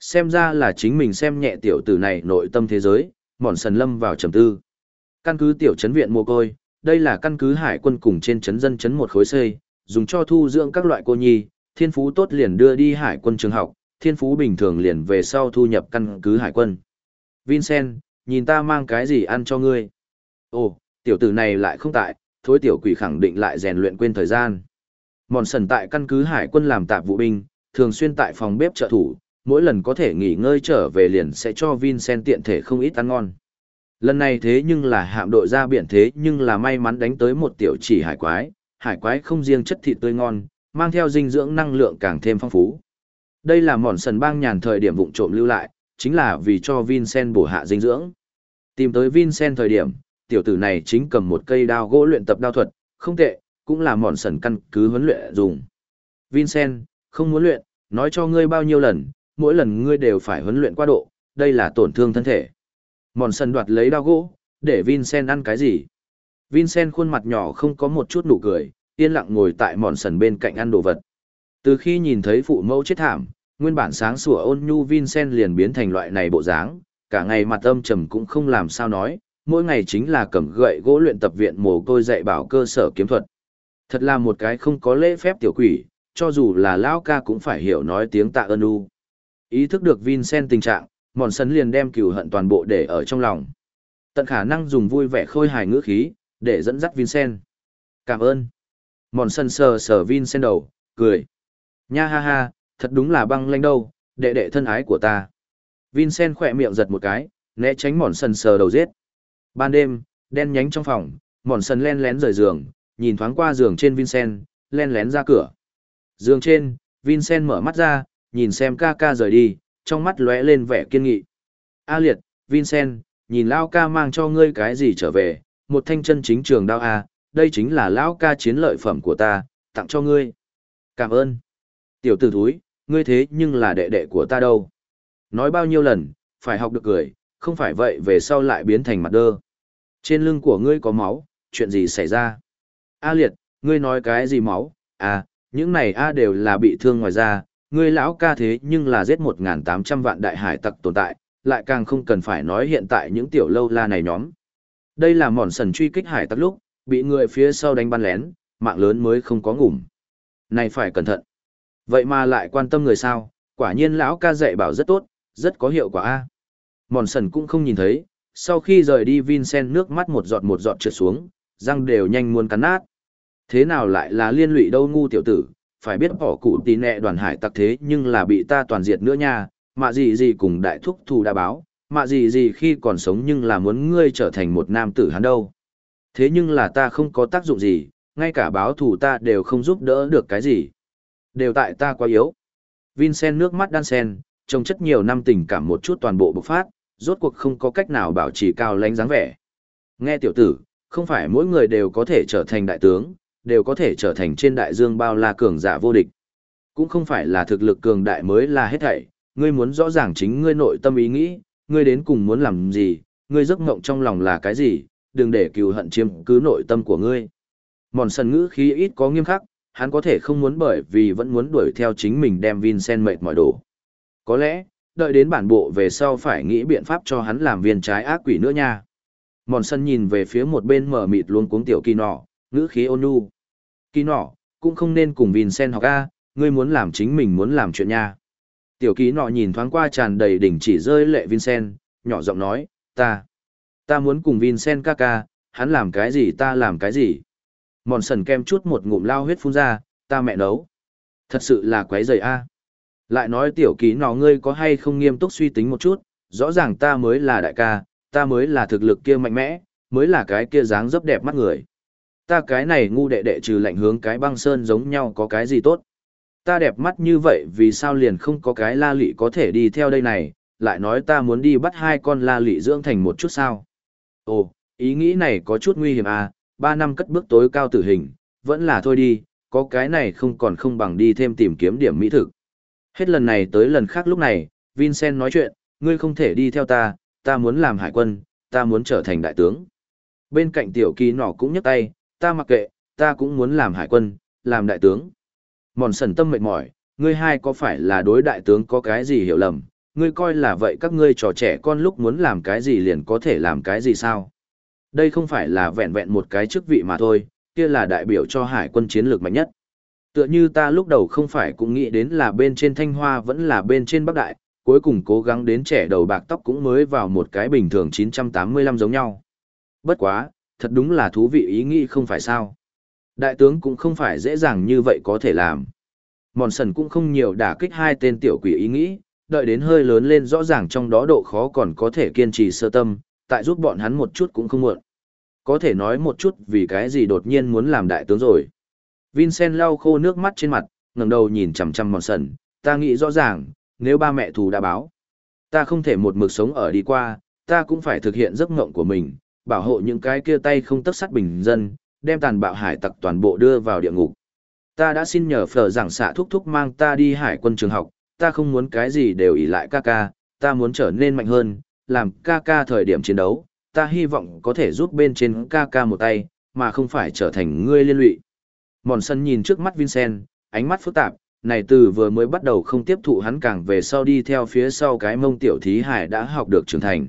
Xem ra là chính mình xem nhẹ tiểu tử này nội tâm thế giới, mòn sần lâm vào trầm tư. Căn cứ tiểu trấn viện mồ côi, đây là căn cứ hải quân cùng trên trấn dân trấn một khối xây, dùng cho thu dưỡng các loại cô nhi, thiên phú tốt liền đưa đi hải quân trường học, thiên phú bình thường liền về sau thu nhập căn cứ hải quân. Vincent, nhìn ta mang cái gì ăn cho ngươi? Ồ, tiểu tử này lại không tại, thối tiểu quỷ khẳng định lại rèn luyện quên thời gian. Mòn sần tại căn cứ hải quân làm tạp vụ binh, thường xuyên tại phòng bếp trợ thủ, mỗi lần có thể nghỉ ngơi trở về liền sẽ cho Vincent tiện thể không ít ăn ngon. Lần này thế nhưng là hạm đội ra biển thế nhưng là may mắn đánh tới một tiểu chỉ hải quái, hải quái không riêng chất thịt tươi ngon, mang theo dinh dưỡng năng lượng càng thêm phong phú. Đây là mòn sần bang nhàn thời điểm vụng trộm lưu lại, chính là vì cho Vincent bổ hạ dinh dưỡng. Tìm tới Vincent thời điểm, tiểu tử này chính cầm một cây đao gỗ luyện tập đao thuật, không tệ, cũng là mòn sần căn cứ huấn luyện dùng. Vincent, không muốn luyện, nói cho ngươi bao nhiêu lần, mỗi lần ngươi đều phải huấn luyện qua độ, đây là tổn thương thân thể. Mòn sần đoạt lấy đao gỗ, để Vincent ăn cái gì? Vincent khuôn mặt nhỏ không có một chút nụ cười, yên lặng ngồi tại mòn sần bên cạnh ăn đồ vật. Từ khi nhìn thấy phụ mẫu chết thảm, nguyên bản sáng sủa ôn nhu Vincent liền biến thành loại này bộ dáng, cả ngày mặt âm trầm cũng không làm sao nói, mỗi ngày chính là cầm gậy gỗ luyện tập viện mồ côi dạy bảo cơ sở kiếm thuật. Thật là một cái không có lễ phép tiểu quỷ, cho dù là lão ca cũng phải hiểu nói tiếng tạ ơn u. Ý thức được Vincent tình trạng, mòn sấn liền đem cừu hận toàn bộ để ở trong lòng. Tận khả năng dùng vui vẻ khôi hài ngữ khí, để dẫn dắt Vincent. Cảm ơn. Mòn Sân sờ sờ Vincent đầu, cười. Nha ha ha, thật đúng là băng lanh đâu, đệ đệ thân ái của ta. Vincent khỏe miệng giật một cái, né tránh mòn sần sờ đầu giết. Ban đêm, đen nhánh trong phòng, mòn sần len lén rời giường, nhìn thoáng qua giường trên Vincent, len lén ra cửa. Giường trên, Vincent mở mắt ra, nhìn xem ca ca rời đi, trong mắt lóe lên vẻ kiên nghị. A liệt, Vincent, nhìn Lao ca mang cho ngươi cái gì trở về, một thanh chân chính trường đao A, đây chính là Lão ca chiến lợi phẩm của ta, tặng cho ngươi. Cảm ơn. Tiểu tử thúi, ngươi thế nhưng là đệ đệ của ta đâu. Nói bao nhiêu lần, phải học được cười, không phải vậy về sau lại biến thành mặt đơ. Trên lưng của ngươi có máu, chuyện gì xảy ra? A liệt, ngươi nói cái gì máu? À, những này A đều là bị thương ngoài ra, ngươi lão ca thế nhưng là giết 1.800 vạn đại hải tặc tồn tại, lại càng không cần phải nói hiện tại những tiểu lâu la này nhóm. Đây là mòn sần truy kích hải tặc lúc, bị người phía sau đánh bắn lén, mạng lớn mới không có ngủm. Này phải cẩn thận. Vậy mà lại quan tâm người sao, quả nhiên lão ca dạy bảo rất tốt, rất có hiệu quả a. Mòn sần cũng không nhìn thấy, sau khi rời đi Vincent nước mắt một giọt một giọt trượt xuống, răng đều nhanh muốn cắn nát. Thế nào lại là liên lụy đâu ngu tiểu tử, phải biết bỏ cụ tí nẹ đoàn hải tặc thế nhưng là bị ta toàn diệt nữa nha, mạ gì gì cùng đại thúc thù đã báo, mạ gì gì khi còn sống nhưng là muốn ngươi trở thành một nam tử hắn đâu. Thế nhưng là ta không có tác dụng gì, ngay cả báo thù ta đều không giúp đỡ được cái gì. Đều tại ta quá yếu. Vincent nước mắt đan sen, trong chất nhiều năm tình cảm một chút toàn bộ bộc phát, rốt cuộc không có cách nào bảo trì cao lãnh dáng vẻ. Nghe tiểu tử, không phải mỗi người đều có thể trở thành đại tướng, đều có thể trở thành trên đại dương bao la cường giả vô địch. Cũng không phải là thực lực cường đại mới là hết thảy, ngươi muốn rõ ràng chính ngươi nội tâm ý nghĩ, ngươi đến cùng muốn làm gì, ngươi giấc mộng trong lòng là cái gì, đừng để cừu hận chiếm cứ nội tâm của ngươi. Mòn sần ngữ khí ít có nghiêm khắc, hắn có thể không muốn bởi vì vẫn muốn đuổi theo chính mình đem Vincent mệt mỏi đổ. Có lẽ, đợi đến bản bộ về sau phải nghĩ biện pháp cho hắn làm viên trái ác quỷ nữa nha. Mòn sân nhìn về phía một bên mở mịt luôn cuống tiểu kỳ nọ, ngữ khí ôn nhu. Kỳ nọ, cũng không nên cùng Vincent học A, ngươi muốn làm chính mình muốn làm chuyện nha. Tiểu kỳ nọ nhìn thoáng qua tràn đầy đỉnh chỉ rơi lệ Vincent, nhỏ giọng nói, ta, ta muốn cùng Vincent ca ca, hắn làm cái gì ta làm cái gì. Mòn sần kem chút một ngụm lao huyết phun ra, ta mẹ nấu. Thật sự là quấy rầy a. Lại nói tiểu ký nó ngươi có hay không nghiêm túc suy tính một chút, rõ ràng ta mới là đại ca, ta mới là thực lực kia mạnh mẽ, mới là cái kia dáng dấp đẹp mắt người. Ta cái này ngu đệ đệ trừ lạnh hướng cái băng sơn giống nhau có cái gì tốt. Ta đẹp mắt như vậy vì sao liền không có cái la lị có thể đi theo đây này, lại nói ta muốn đi bắt hai con la lị dưỡng thành một chút sao. Ồ, ý nghĩ này có chút nguy hiểm à, ba năm cất bước tối cao tử hình, vẫn là thôi đi, có cái này không còn không bằng đi thêm tìm kiếm điểm mỹ thực. Hết lần này tới lần khác lúc này, Vincent nói chuyện, ngươi không thể đi theo ta, ta muốn làm hải quân, ta muốn trở thành đại tướng. Bên cạnh tiểu kỳ nỏ cũng nhấc tay, ta mặc kệ, ta cũng muốn làm hải quân, làm đại tướng. Mòn sần tâm mệt mỏi, ngươi hai có phải là đối đại tướng có cái gì hiểu lầm, ngươi coi là vậy các ngươi trò trẻ con lúc muốn làm cái gì liền có thể làm cái gì sao? Đây không phải là vẹn vẹn một cái chức vị mà thôi, kia là đại biểu cho hải quân chiến lược mạnh nhất. Tựa như ta lúc đầu không phải cũng nghĩ đến là bên trên thanh hoa vẫn là bên trên bắc đại, cuối cùng cố gắng đến trẻ đầu bạc tóc cũng mới vào một cái bình thường 985 giống nhau. Bất quá, thật đúng là thú vị ý nghĩ không phải sao. Đại tướng cũng không phải dễ dàng như vậy có thể làm. Mòn sần cũng không nhiều đả kích hai tên tiểu quỷ ý nghĩ, đợi đến hơi lớn lên rõ ràng trong đó độ khó còn có thể kiên trì sơ tâm, tại giúp bọn hắn một chút cũng không muộn. Có thể nói một chút vì cái gì đột nhiên muốn làm đại tướng rồi. Vincent lau khô nước mắt trên mặt, ngẩng đầu nhìn chằm chằm mòn sần, ta nghĩ rõ ràng, nếu ba mẹ thù đã báo, ta không thể một mực sống ở đi qua, ta cũng phải thực hiện giấc mộng của mình, bảo hộ những cái kia tay không tất sắt bình dân, đem tàn bạo hải tặc toàn bộ đưa vào địa ngục. Ta đã xin nhờ phở giảng xạ thúc thúc mang ta đi hải quân trường học, ta không muốn cái gì đều ỷ lại ca ca, ta muốn trở nên mạnh hơn, làm ca ca thời điểm chiến đấu, ta hy vọng có thể giúp bên trên ca ca một tay, mà không phải trở thành ngươi liên lụy. Mòn sân nhìn trước mắt Vincent, ánh mắt phức tạp, này từ vừa mới bắt đầu không tiếp thụ hắn càng về sau đi theo phía sau cái mông tiểu thí hải đã học được trưởng thành.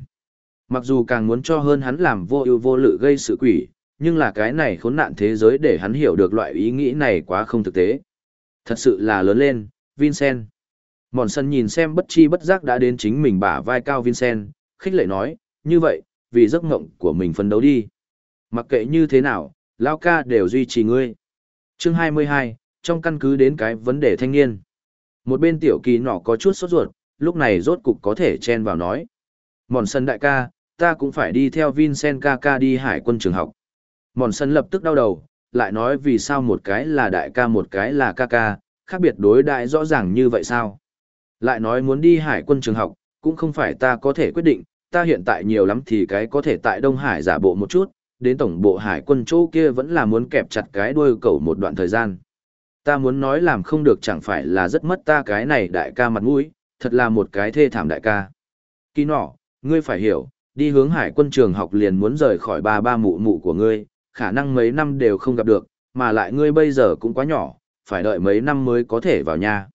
Mặc dù càng muốn cho hơn hắn làm vô ưu vô lự gây sự quỷ, nhưng là cái này khốn nạn thế giới để hắn hiểu được loại ý nghĩ này quá không thực tế. Thật sự là lớn lên, Vincent. Mòn sân nhìn xem bất chi bất giác đã đến chính mình bả vai cao Vincent, khích lệ nói, như vậy, vì giấc mộng của mình phấn đấu đi. Mặc kệ như thế nào, Lao ca đều duy trì ngươi. Chương 22, trong căn cứ đến cái vấn đề thanh niên. Một bên tiểu kỳ nọ có chút sốt ruột, lúc này rốt cục có thể chen vào nói. Mòn sân đại ca, ta cũng phải đi theo Vincent ca ca đi hải quân trường học. Mòn sân lập tức đau đầu, lại nói vì sao một cái là đại ca một cái là ca ca, khác biệt đối đại rõ ràng như vậy sao? Lại nói muốn đi hải quân trường học, cũng không phải ta có thể quyết định, ta hiện tại nhiều lắm thì cái có thể tại Đông Hải giả bộ một chút, đến tổng bộ hải quân chỗ kia vẫn là muốn kẹp chặt cái đuôi cẩu một đoạn thời gian. Ta muốn nói làm không được chẳng phải là rất mất ta cái này đại ca mặt mũi, thật là một cái thê thảm đại ca. Kỳ nọ, ngươi phải hiểu, đi hướng hải quân trường học liền muốn rời khỏi ba ba mụ mụ của ngươi, khả năng mấy năm đều không gặp được, mà lại ngươi bây giờ cũng quá nhỏ, phải đợi mấy năm mới có thể vào nhà.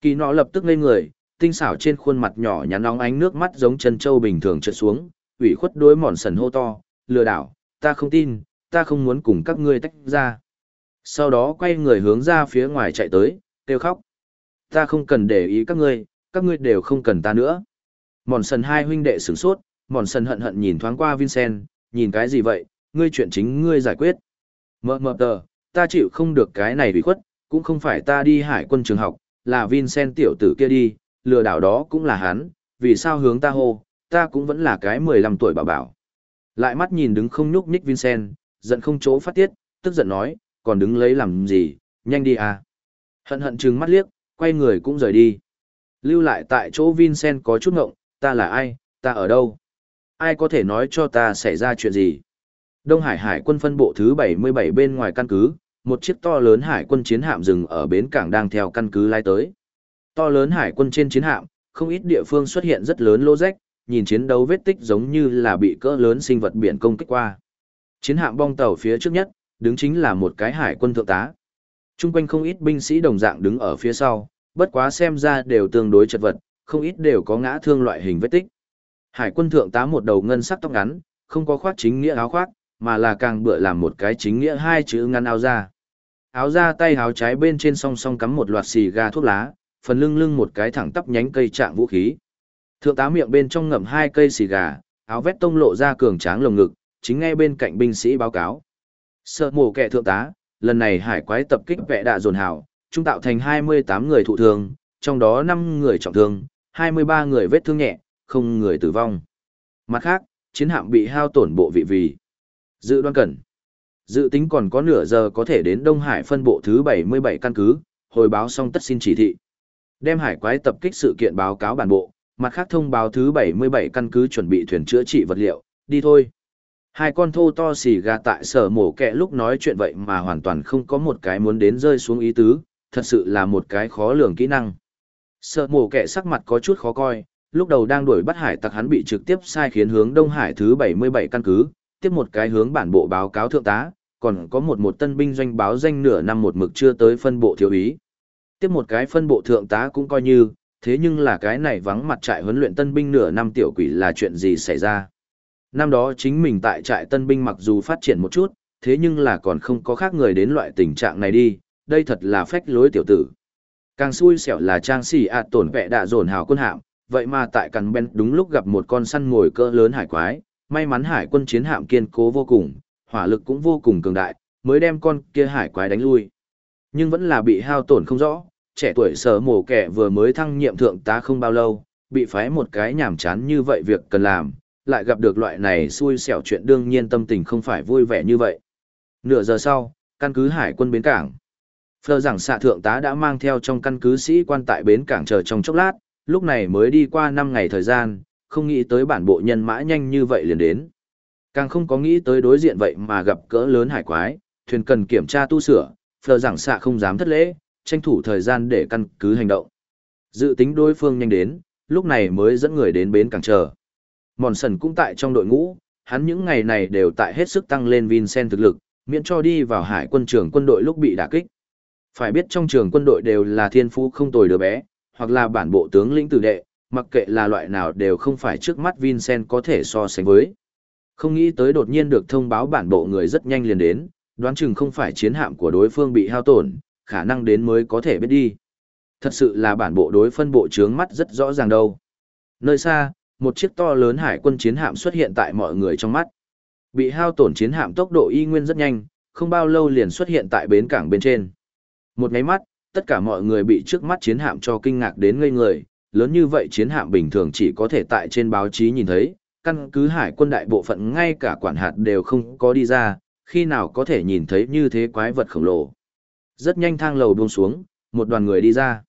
Kỳ nọ lập tức ngây người, tinh xảo trên khuôn mặt nhỏ nhắn nóng ánh nước mắt giống chân trâu bình thường trượt xuống, ủy khuất đối mòn sần hô to, lừa đảo, ta không tin, ta không muốn cùng các ngươi tách ra. Sau đó quay người hướng ra phía ngoài chạy tới, kêu khóc. Ta không cần để ý các ngươi, các ngươi đều không cần ta nữa. Mòn sần hai huynh đệ sửng sốt, mòn sần hận hận nhìn thoáng qua Vincent, nhìn cái gì vậy, ngươi chuyện chính ngươi giải quyết. Mờ mờ tờ, ta chịu không được cái này bị khuất, cũng không phải ta đi hải quân trường học, là Vincent tiểu tử kia đi, lừa đảo đó cũng là hắn, vì sao hướng ta hô, ta cũng vẫn là cái 15 tuổi bảo bảo. Lại mắt nhìn đứng không nhúc nhích Vincent, giận không chỗ phát tiết, tức giận nói, còn đứng lấy làm gì, nhanh đi à. Hận hận trừng mắt liếc, quay người cũng rời đi. Lưu lại tại chỗ Vincent có chút ngộng, ta là ai, ta ở đâu? Ai có thể nói cho ta xảy ra chuyện gì? Đông Hải Hải quân phân bộ thứ 77 bên ngoài căn cứ, một chiếc to lớn hải quân chiến hạm dừng ở bến cảng đang theo căn cứ lái tới. To lớn hải quân trên chiến hạm, không ít địa phương xuất hiện rất lớn lỗ rách, nhìn chiến đấu vết tích giống như là bị cỡ lớn sinh vật biển công kích qua. Chiến hạm bong tàu phía trước nhất, đứng chính là một cái hải quân thượng tá. Trung quanh không ít binh sĩ đồng dạng đứng ở phía sau, bất quá xem ra đều tương đối chật vật, không ít đều có ngã thương loại hình vết tích. Hải quân thượng tá một đầu ngân sắc tóc ngắn, không có khoác chính nghĩa áo khoác, mà là càng bựa làm một cái chính nghĩa hai chữ ngăn áo ra. Áo ra tay áo trái bên trên song song cắm một loạt xì gà thuốc lá, phần lưng lưng một cái thẳng tắp nhánh cây trạng vũ khí. Thượng tá miệng bên trong ngậm hai cây xì gà, áo vét tông lộ ra cường tráng lồng ngực, chính ngay bên cạnh binh sĩ báo cáo. Sợ mổ kẻ thượng tá, lần này hải quái tập kích vẽ đạ dồn hảo, trung tạo thành 28 người thụ thương, trong đó 5 người trọng thương, 23 người vết thương nhẹ, không người tử vong. Mặt khác, chiến hạm bị hao tổn bộ vị vì. Dự đoán cẩn. Dự tính còn có nửa giờ có thể đến Đông Hải phân bộ thứ 77 căn cứ, hồi báo xong tất xin chỉ thị. Đem hải quái tập kích sự kiện báo cáo bản bộ, mặt khác thông báo thứ 77 căn cứ chuẩn bị thuyền chữa trị vật liệu, đi thôi. Hai con thô to xì gà tại sở mổ kẹ lúc nói chuyện vậy mà hoàn toàn không có một cái muốn đến rơi xuống ý tứ, thật sự là một cái khó lường kỹ năng. Sở mổ kẹ sắc mặt có chút khó coi, lúc đầu đang đuổi bắt hải tặc hắn bị trực tiếp sai khiến hướng Đông Hải thứ 77 căn cứ, tiếp một cái hướng bản bộ báo cáo thượng tá, còn có một một tân binh doanh báo danh nửa năm một mực chưa tới phân bộ thiếu ý. Tiếp một cái phân bộ thượng tá cũng coi như, thế nhưng là cái này vắng mặt trại huấn luyện tân binh nửa năm tiểu quỷ là chuyện gì xảy ra. Năm đó chính mình tại trại tân binh mặc dù phát triển một chút, thế nhưng là còn không có khác người đến loại tình trạng này đi, đây thật là phách lối tiểu tử. Càng xui xẻo là trang sĩ ạt tổn vẹ đạ dồn hào quân hạm, vậy mà tại cằn bên đúng lúc gặp một con săn ngồi cỡ lớn hải quái, may mắn hải quân chiến hạm kiên cố vô cùng, hỏa lực cũng vô cùng cường đại, mới đem con kia hải quái đánh lui. Nhưng vẫn là bị hao tổn không rõ, trẻ tuổi sở mổ kẻ vừa mới thăng nhiệm thượng tá không bao lâu, bị phái một cái nhảm chán như vậy việc cần làm, lại gặp được loại này xui xẻo chuyện đương nhiên tâm tình không phải vui vẻ như vậy. Nửa giờ sau, căn cứ hải quân bến cảng. Phờ rằng xạ thượng tá đã mang theo trong căn cứ sĩ quan tại bến cảng chờ trong chốc lát, lúc này mới đi qua 5 ngày thời gian, không nghĩ tới bản bộ nhân mã nhanh như vậy liền đến. Càng không có nghĩ tới đối diện vậy mà gặp cỡ lớn hải quái, thuyền cần kiểm tra tu sửa, phờ rằng xạ không dám thất lễ, tranh thủ thời gian để căn cứ hành động. Dự tính đối phương nhanh đến, lúc này mới dẫn người đến bến cảng chờ. Mòn sần cũng tại trong đội ngũ, hắn những ngày này đều tại hết sức tăng lên Vincent thực lực, miễn cho đi vào hải quân trường quân đội lúc bị đả kích. Phải biết trong trường quân đội đều là thiên phú không tồi đứa bé, hoặc là bản bộ tướng lĩnh tử đệ, mặc kệ là loại nào đều không phải trước mắt Vincent có thể so sánh với. Không nghĩ tới đột nhiên được thông báo bản bộ người rất nhanh liền đến, đoán chừng không phải chiến hạm của đối phương bị hao tổn, khả năng đến mới có thể biết đi. Thật sự là bản bộ đối phân bộ trướng mắt rất rõ ràng đâu. Nơi xa, một chiếc to lớn hải quân chiến hạm xuất hiện tại mọi người trong mắt. Bị hao tổn chiến hạm tốc độ y nguyên rất nhanh, không bao lâu liền xuất hiện tại bến cảng bên trên. Một ngáy mắt, tất cả mọi người bị trước mắt chiến hạm cho kinh ngạc đến ngây người, lớn như vậy chiến hạm bình thường chỉ có thể tại trên báo chí nhìn thấy, căn cứ hải quân đại bộ phận ngay cả quản hạt đều không có đi ra, khi nào có thể nhìn thấy như thế quái vật khổng lồ. Rất nhanh thang lầu buông xuống, một đoàn người đi ra.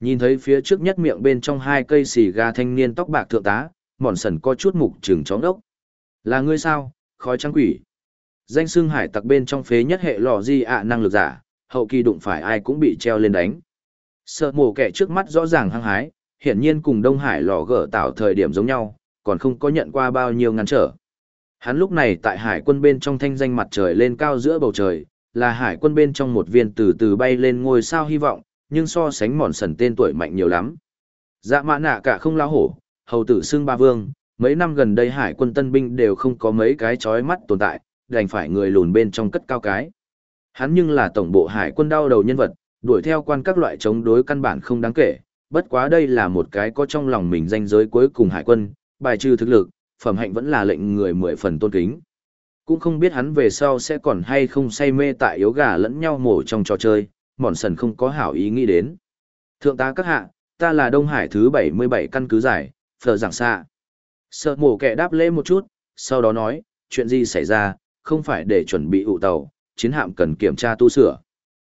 Nhìn thấy phía trước nhất miệng bên trong hai cây xì gà thanh niên tóc bạc thượng tá, mòn sần có chút mục trừng chóng đốc. Là ngươi sao, khói trắng quỷ. Danh xương hải tặc bên trong phế nhất hệ lò di ạ năng lực giả, hậu kỳ đụng phải ai cũng bị treo lên đánh. Sợ mổ kẻ trước mắt rõ ràng hăng hái, hiển nhiên cùng Đông Hải lò gở tạo thời điểm giống nhau, còn không có nhận qua bao nhiêu ngăn trở. Hắn lúc này tại hải quân bên trong thanh danh mặt trời lên cao giữa bầu trời, là hải quân bên trong một viên từ từ bay lên ngôi sao hy vọng, nhưng so sánh mòn sần tên tuổi mạnh nhiều lắm. Dạ mã nạ cả không lao hổ, hầu tử xưng ba vương, mấy năm gần đây hải quân tân binh đều không có mấy cái chói mắt tồn tại, đành phải người lùn bên trong cất cao cái. Hắn nhưng là tổng bộ hải quân đau đầu nhân vật, đuổi theo quan các loại chống đối căn bản không đáng kể, bất quá đây là một cái có trong lòng mình danh giới cuối cùng hải quân, bài trừ thực lực, phẩm hạnh vẫn là lệnh người mười phần tôn kính. Cũng không biết hắn về sau sẽ còn hay không say mê tại yếu gà lẫn nhau mổ trong trò chơi, mòn sần không có hảo ý nghĩ đến. Thượng tá các hạ, ta là Đông Hải thứ 77 căn cứ giải, phờ giảng xạ. Sợ mổ kẻ đáp lễ một chút, sau đó nói, chuyện gì xảy ra, không phải để chuẩn bị ụ tàu, chiến hạm cần kiểm tra tu sửa.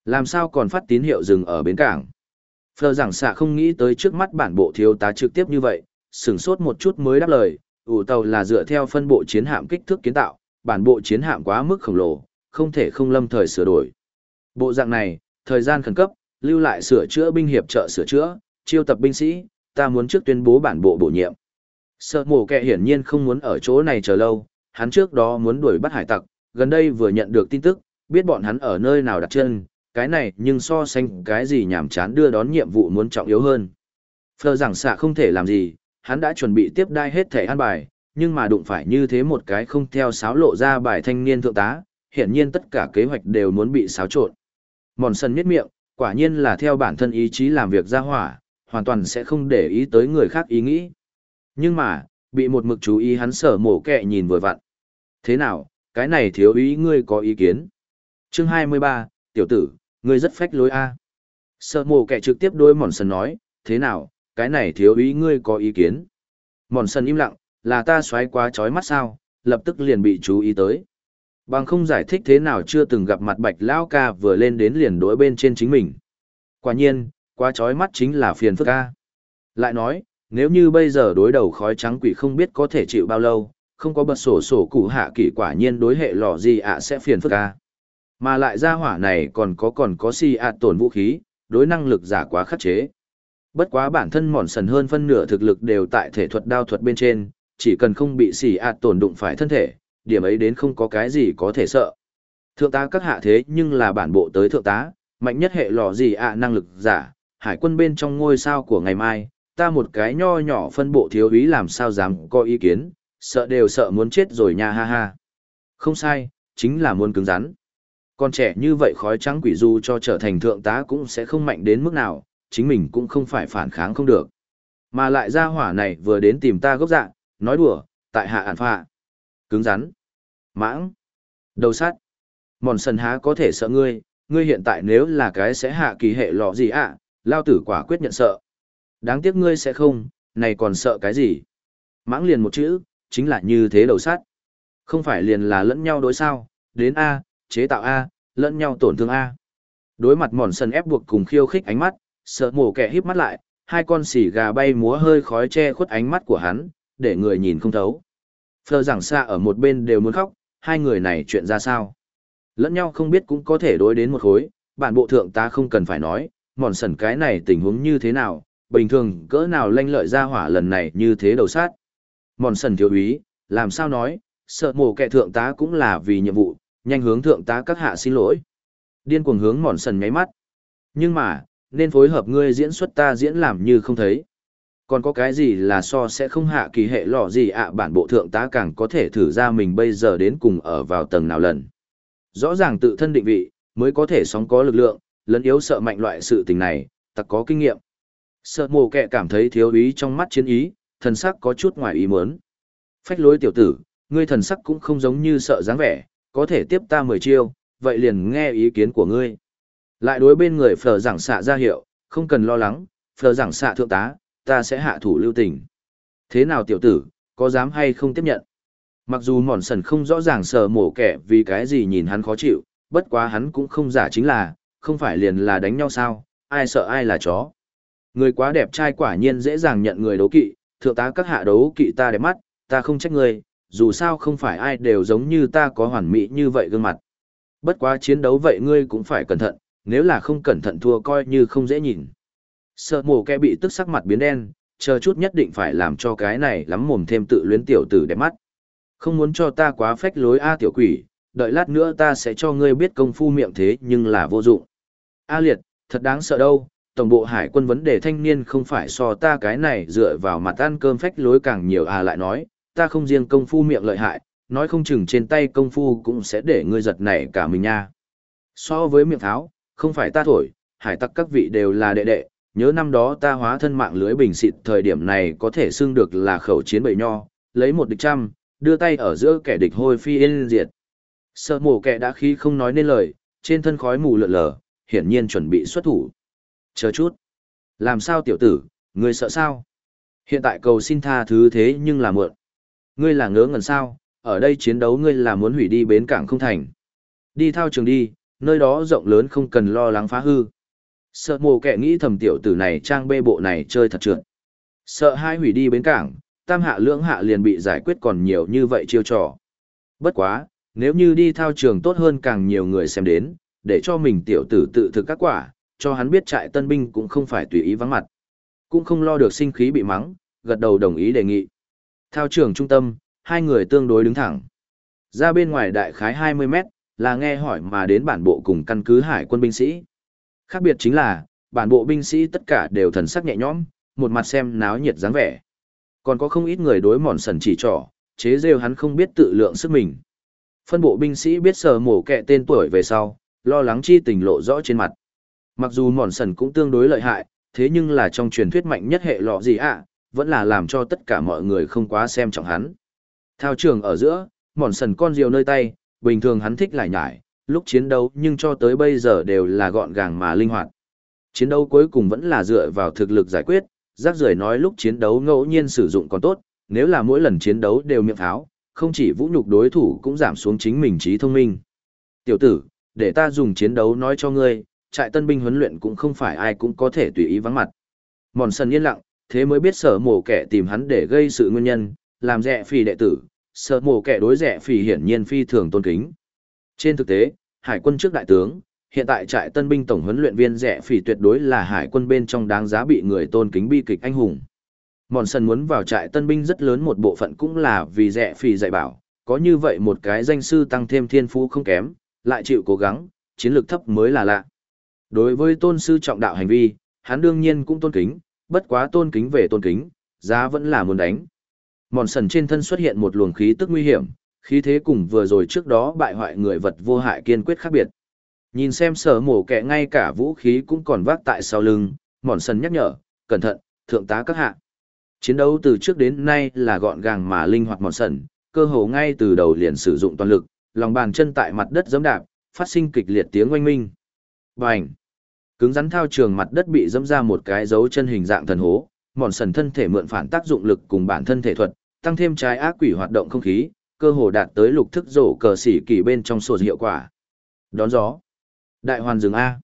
Làm sao còn phát tín hiệu dừng ở bến cảng? Phờ giảng xạ không nghĩ tới trước mắt bản bộ thiếu tá trực tiếp như vậy, sửng sốt một chút mới đáp lời, ủ tàu là dựa theo phân bộ chiến hạm kích thước kiến tạo, bản bộ chiến hạm quá mức khổng lồ, không thể không lâm thời sửa đổi. Bộ dạng này, thời gian khẩn cấp, lưu lại sửa chữa binh hiệp trợ sửa chữa, chiêu tập binh sĩ, ta muốn trước tuyên bố bản bộ bổ nhiệm. Sợ mổ kẹ hiển nhiên không muốn ở chỗ này chờ lâu, hắn trước đó muốn đuổi bắt hải tặc, gần đây vừa nhận được tin tức, biết bọn hắn ở nơi nào đặt chân, cái này nhưng so sánh cái gì nhảm chán đưa đón nhiệm vụ muốn trọng yếu hơn. Phờ giảng xạ không thể làm gì, hắn đã chuẩn bị tiếp đai hết thể an bài, nhưng mà đụng phải như thế một cái không theo sáo lộ ra bài thanh niên thượng tá, hiển nhiên tất cả kế hoạch đều muốn bị xáo trộn. Mòn sân miết miệng, quả nhiên là theo bản thân ý chí làm việc ra hỏa, hoàn toàn sẽ không để ý tới người khác ý nghĩ. Nhưng mà, bị một mực chú ý hắn sở mổ kẹ nhìn vừa vặn. Thế nào, cái này thiếu ý ngươi có ý kiến? Chương 23, tiểu tử, ngươi rất phách lối A. Sở mổ kẹ trực tiếp đôi mòn sân nói, thế nào, cái này thiếu ý ngươi có ý kiến? Mòn sân im lặng, là ta xoáy quá chói mắt sao, lập tức liền bị chú ý tới. Bằng không giải thích thế nào chưa từng gặp mặt bạch lão ca vừa lên đến liền đối bên trên chính mình. Quả nhiên, quá chói mắt chính là phiền phức ca. Lại nói, nếu như bây giờ đối đầu khói trắng quỷ không biết có thể chịu bao lâu, không có bật sổ sổ cụ hạ kỷ quả nhiên đối hệ lò gì ạ sẽ phiền phức ca. Mà lại ra hỏa này còn có còn có si ạ tổn vũ khí, đối năng lực giả quá khắc chế. Bất quá bản thân mòn sần hơn phân nửa thực lực đều tại thể thuật đao thuật bên trên, chỉ cần không bị xì ạt tổn đụng phải thân thể, điểm ấy đến không có cái gì có thể sợ. Thượng tá các hạ thế nhưng là bản bộ tới thượng tá, mạnh nhất hệ lò gì ạ năng lực giả, hải quân bên trong ngôi sao của ngày mai, ta một cái nho nhỏ phân bộ thiếu úy làm sao dám có ý kiến, sợ đều sợ muốn chết rồi nha ha ha. Không sai, chính là muốn cứng rắn. Con trẻ như vậy khói trắng quỷ du cho trở thành thượng tá cũng sẽ không mạnh đến mức nào, chính mình cũng không phải phản kháng không được. Mà lại ra hỏa này vừa đến tìm ta gốc dạng, nói đùa, tại hạ ản phạ. Cứng rắn. Mãng. Đầu sắt. Mòn sần há có thể sợ ngươi, ngươi hiện tại nếu là cái sẽ hạ kỳ hệ lọ gì ạ, lao tử quả quyết nhận sợ. Đáng tiếc ngươi sẽ không, này còn sợ cái gì? Mãng liền một chữ, chính là như thế đầu sắt. Không phải liền là lẫn nhau đối sao, đến A, chế tạo A, lẫn nhau tổn thương A. Đối mặt mòn sần ép buộc cùng khiêu khích ánh mắt, sợ mổ kẻ híp mắt lại, hai con xỉ gà bay múa hơi khói che khuất ánh mắt của hắn, để người nhìn không thấu. Phờ giảng xa ở một bên đều muốn khóc, hai người này chuyện ra sao. Lẫn nhau không biết cũng có thể đối đến một khối, bản bộ thượng ta không cần phải nói, mòn sần cái này tình huống như thế nào, bình thường cỡ nào lanh lợi ra hỏa lần này như thế đầu sát. Mòn sần thiếu úy, làm sao nói, sợ mổ kẻ thượng tá cũng là vì nhiệm vụ, nhanh hướng thượng tá các hạ xin lỗi. Điên cuồng hướng mòn sần nháy mắt. Nhưng mà, nên phối hợp ngươi diễn xuất ta diễn làm như không thấy. Còn có cái gì là so sẽ không hạ kỳ hệ lọ gì ạ bản bộ thượng tá càng có thể thử ra mình bây giờ đến cùng ở vào tầng nào lần. Rõ ràng tự thân định vị, mới có thể sóng có lực lượng, lấn yếu sợ mạnh loại sự tình này, tặc có kinh nghiệm. Sợ mồ kệ cảm thấy thiếu ý trong mắt chiến ý, thần sắc có chút ngoài ý muốn. Phách lối tiểu tử, ngươi thần sắc cũng không giống như sợ dáng vẻ, có thể tiếp ta mười chiêu, vậy liền nghe ý kiến của ngươi. Lại đối bên người phở giảng xạ ra hiệu, không cần lo lắng, phở giảng xạ thượng tá, ta sẽ hạ thủ lưu tình. Thế nào tiểu tử, có dám hay không tiếp nhận? Mặc dù mòn sần không rõ ràng sờ mổ kẻ vì cái gì nhìn hắn khó chịu, bất quá hắn cũng không giả chính là, không phải liền là đánh nhau sao, ai sợ ai là chó. Người quá đẹp trai quả nhiên dễ dàng nhận người đấu kỵ, thượng tá các hạ đấu kỵ ta đẹp mắt, ta không trách người, dù sao không phải ai đều giống như ta có hoàn mỹ như vậy gương mặt. Bất quá chiến đấu vậy ngươi cũng phải cẩn thận, nếu là không cẩn thận thua coi như không dễ nhìn. Sợ mổ kẻ bị tức sắc mặt biến đen, chờ chút nhất định phải làm cho cái này lắm mồm thêm tự luyến tiểu tử đẹp mắt. Không muốn cho ta quá phách lối A tiểu quỷ, đợi lát nữa ta sẽ cho ngươi biết công phu miệng thế nhưng là vô dụng. A liệt, thật đáng sợ đâu, tổng bộ hải quân vấn đề thanh niên không phải so ta cái này dựa vào mặt ăn cơm phách lối càng nhiều à lại nói, ta không riêng công phu miệng lợi hại, nói không chừng trên tay công phu cũng sẽ để ngươi giật nảy cả mình nha. So với miệng tháo, không phải ta thổi, hải tặc các vị đều là đệ đệ, nhớ năm đó ta hóa thân mạng lưới bình xịt thời điểm này có thể xưng được là khẩu chiến bầy nho, lấy một địch trăm, đưa tay ở giữa kẻ địch hôi phi yên diệt. Sợ mổ kẻ đã khí không nói nên lời, trên thân khói mù lượn lờ, hiển nhiên chuẩn bị xuất thủ. Chờ chút. Làm sao tiểu tử, ngươi sợ sao? Hiện tại cầu xin tha thứ thế nhưng là mượn. Ngươi là ngớ ngẩn sao, ở đây chiến đấu ngươi là muốn hủy đi bến cảng không thành. Đi thao trường đi, nơi đó rộng lớn không cần lo lắng phá hư. Sợ mồ kẻ nghĩ thầm tiểu tử này trang bê bộ này chơi thật trượt. Sợ hai hủy đi bến cảng, tam hạ lưỡng hạ liền bị giải quyết còn nhiều như vậy chiêu trò. Bất quá, nếu như đi thao trường tốt hơn càng nhiều người xem đến, để cho mình tiểu tử tự thực các quả, cho hắn biết trại tân binh cũng không phải tùy ý vắng mặt. Cũng không lo được sinh khí bị mắng, gật đầu đồng ý đề nghị. Thao trường trung tâm, hai người tương đối đứng thẳng. Ra bên ngoài đại khái 20 mét, là nghe hỏi mà đến bản bộ cùng căn cứ hải quân binh sĩ. Khác biệt chính là, bản bộ binh sĩ tất cả đều thần sắc nhẹ nhõm, một mặt xem náo nhiệt dáng vẻ. Còn có không ít người đối mòn sần chỉ trỏ, chế rêu hắn không biết tự lượng sức mình. Phân bộ binh sĩ biết sờ mổ kẹ tên tuổi về sau, lo lắng chi tình lộ rõ trên mặt. Mặc dù mòn sần cũng tương đối lợi hại, thế nhưng là trong truyền thuyết mạnh nhất hệ lọ gì ạ, vẫn là làm cho tất cả mọi người không quá xem trọng hắn. Thao trường ở giữa, mòn sần con diều nơi tay, bình thường hắn thích lại nhải, lúc chiến đấu nhưng cho tới bây giờ đều là gọn gàng mà linh hoạt. Chiến đấu cuối cùng vẫn là dựa vào thực lực giải quyết, rác rưởi nói lúc chiến đấu ngẫu nhiên sử dụng còn tốt, nếu là mỗi lần chiến đấu đều miệng pháo, không chỉ vũ nhục đối thủ cũng giảm xuống chính mình trí thông minh. Tiểu tử, để ta dùng chiến đấu nói cho ngươi, trại tân binh huấn luyện cũng không phải ai cũng có thể tùy ý vắng mặt. Mòn sần yên lặng, thế mới biết sở mổ kẻ tìm hắn để gây sự nguyên nhân, làm rẻ phì đệ tử, sở mổ kẻ đối rẻ phì hiển nhiên phi thường tôn kính. Trên thực tế, hải quân trước đại tướng, hiện tại trại tân binh tổng huấn luyện viên rẻ phỉ tuyệt đối là hải quân bên trong đáng giá bị người tôn kính bi kịch anh hùng. Mòn sần muốn vào trại tân binh rất lớn một bộ phận cũng là vì rẻ phỉ dạy bảo, có như vậy một cái danh sư tăng thêm thiên phú không kém, lại chịu cố gắng, chiến lược thấp mới là lạ. Đối với tôn sư trọng đạo hành vi, hắn đương nhiên cũng tôn kính, bất quá tôn kính về tôn kính, giá vẫn là muốn đánh. Mòn sần trên thân xuất hiện một luồng khí tức nguy hiểm, khí thế cùng vừa rồi trước đó bại hoại người vật vô hại kiên quyết khác biệt. Nhìn xem sở mổ kẹ ngay cả vũ khí cũng còn vác tại sau lưng, mòn sần nhắc nhở, cẩn thận, thượng tá các hạ. Chiến đấu từ trước đến nay là gọn gàng mà linh hoạt mòn sần, cơ hồ ngay từ đầu liền sử dụng toàn lực, lòng bàn chân tại mặt đất giẫm đạp, phát sinh kịch liệt tiếng oanh minh. Bành! Cứng rắn thao trường mặt đất bị dẫm ra một cái dấu chân hình dạng thần hố, mòn sần thân thể mượn phản tác dụng lực cùng bản thân thể thuật, tăng thêm trái ác quỷ hoạt động không khí, cơ hồ đạt tới lục thức rổ cờ xỉ kỳ bên trong sổ hiệu quả. Đón gió. Đại hoàn rừng A.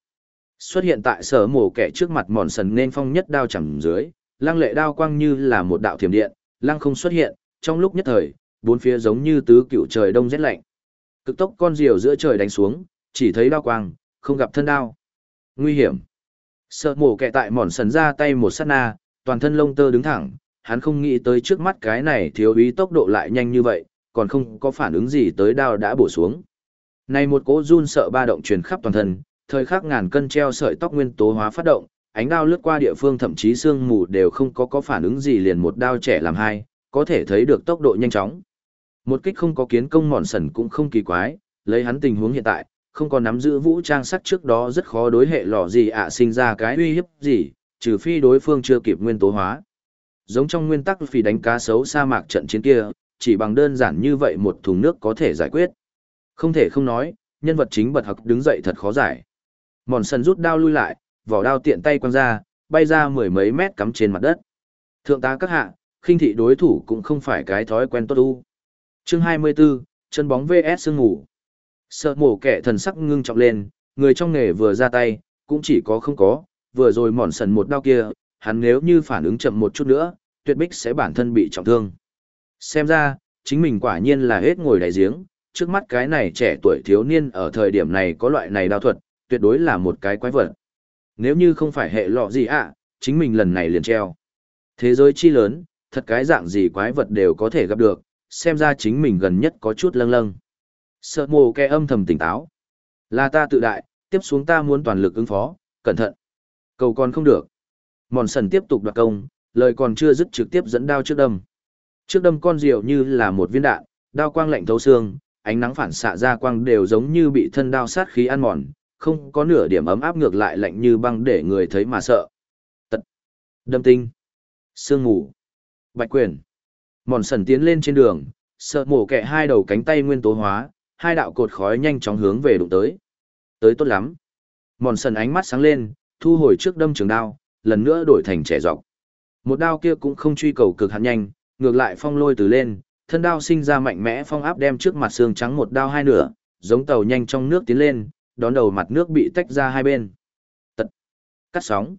Xuất hiện tại sở mổ kẻ trước mặt mòn sần nên phong nhất đao chẳng dưới, lăng lệ đao quang như là một đạo thiểm điện, lăng không xuất hiện, trong lúc nhất thời, bốn phía giống như tứ cựu trời đông rét lạnh. Cực tốc con diều giữa trời đánh xuống, chỉ thấy đao quang, không gặp thân đao. Nguy hiểm. Sợ mổ kẹ tại mòn sần ra tay một sát na, toàn thân lông tơ đứng thẳng, hắn không nghĩ tới trước mắt cái này thiếu ý tốc độ lại nhanh như vậy, còn không có phản ứng gì tới đao đã bổ xuống. Này một cỗ run sợ ba động truyền khắp toàn thân, thời khắc ngàn cân treo sợi tóc nguyên tố hóa phát động, ánh đao lướt qua địa phương thậm chí xương mù đều không có có phản ứng gì liền một đao trẻ làm hai, có thể thấy được tốc độ nhanh chóng. Một kích không có kiến công mòn sần cũng không kỳ quái, lấy hắn tình huống hiện tại, không có nắm giữ vũ trang sắc trước đó rất khó đối hệ lò gì ạ sinh ra cái uy hiếp gì, trừ phi đối phương chưa kịp nguyên tố hóa. Giống trong nguyên tắc phi đánh cá sấu sa mạc trận chiến kia, chỉ bằng đơn giản như vậy một thùng nước có thể giải quyết. Không thể không nói, nhân vật chính bật học đứng dậy thật khó giải. Mòn sần rút đao lui lại, vỏ đao tiện tay quăng ra, bay ra mười mấy mét cắm trên mặt đất. Thượng tá các hạ, khinh thị đối thủ cũng không phải cái thói quen tốt u. Chương 24, chân bóng VS sương ngủ. Sợ mổ kẻ thần sắc ngưng trọng lên, người trong nghề vừa ra tay, cũng chỉ có không có, vừa rồi mòn sần một đao kia, hắn nếu như phản ứng chậm một chút nữa, tuyệt bích sẽ bản thân bị trọng thương. Xem ra, chính mình quả nhiên là hết ngồi đại giếng, trước mắt cái này trẻ tuổi thiếu niên ở thời điểm này có loại này đao thuật, tuyệt đối là một cái quái vật. Nếu như không phải hệ lọ gì ạ, chính mình lần này liền treo. Thế giới chi lớn, thật cái dạng gì quái vật đều có thể gặp được, xem ra chính mình gần nhất có chút lâng lâng. Sợ mồ kẻ âm thầm tỉnh táo. Là ta tự đại, tiếp xuống ta muốn toàn lực ứng phó, cẩn thận. Cầu còn không được. Mòn sần tiếp tục đoạt công, lời còn chưa dứt trực tiếp dẫn đao trước đâm. Trước đâm con diều như là một viên đạn, đao quang lạnh thấu xương, ánh nắng phản xạ ra quang đều giống như bị thân đao sát khí ăn mòn, không có nửa điểm ấm áp ngược lại lạnh như băng để người thấy mà sợ. Tật. Đâm tinh. Sương mù. Bạch quyền. Mòn sần tiến lên trên đường, sợ mổ kẹ hai đầu cánh tay nguyên tố hóa, hai đạo cột khói nhanh chóng hướng về đụng tới. Tới tốt lắm. Mòn sần ánh mắt sáng lên, thu hồi trước đâm trường đao, lần nữa đổi thành trẻ dọc. Một đao kia cũng không truy cầu cực hạn nhanh, ngược lại phong lôi từ lên, thân đao sinh ra mạnh mẽ phong áp đem trước mặt xương trắng một đao hai nửa, giống tàu nhanh trong nước tiến lên, đón đầu mặt nước bị tách ra hai bên. Tật. Cắt sóng.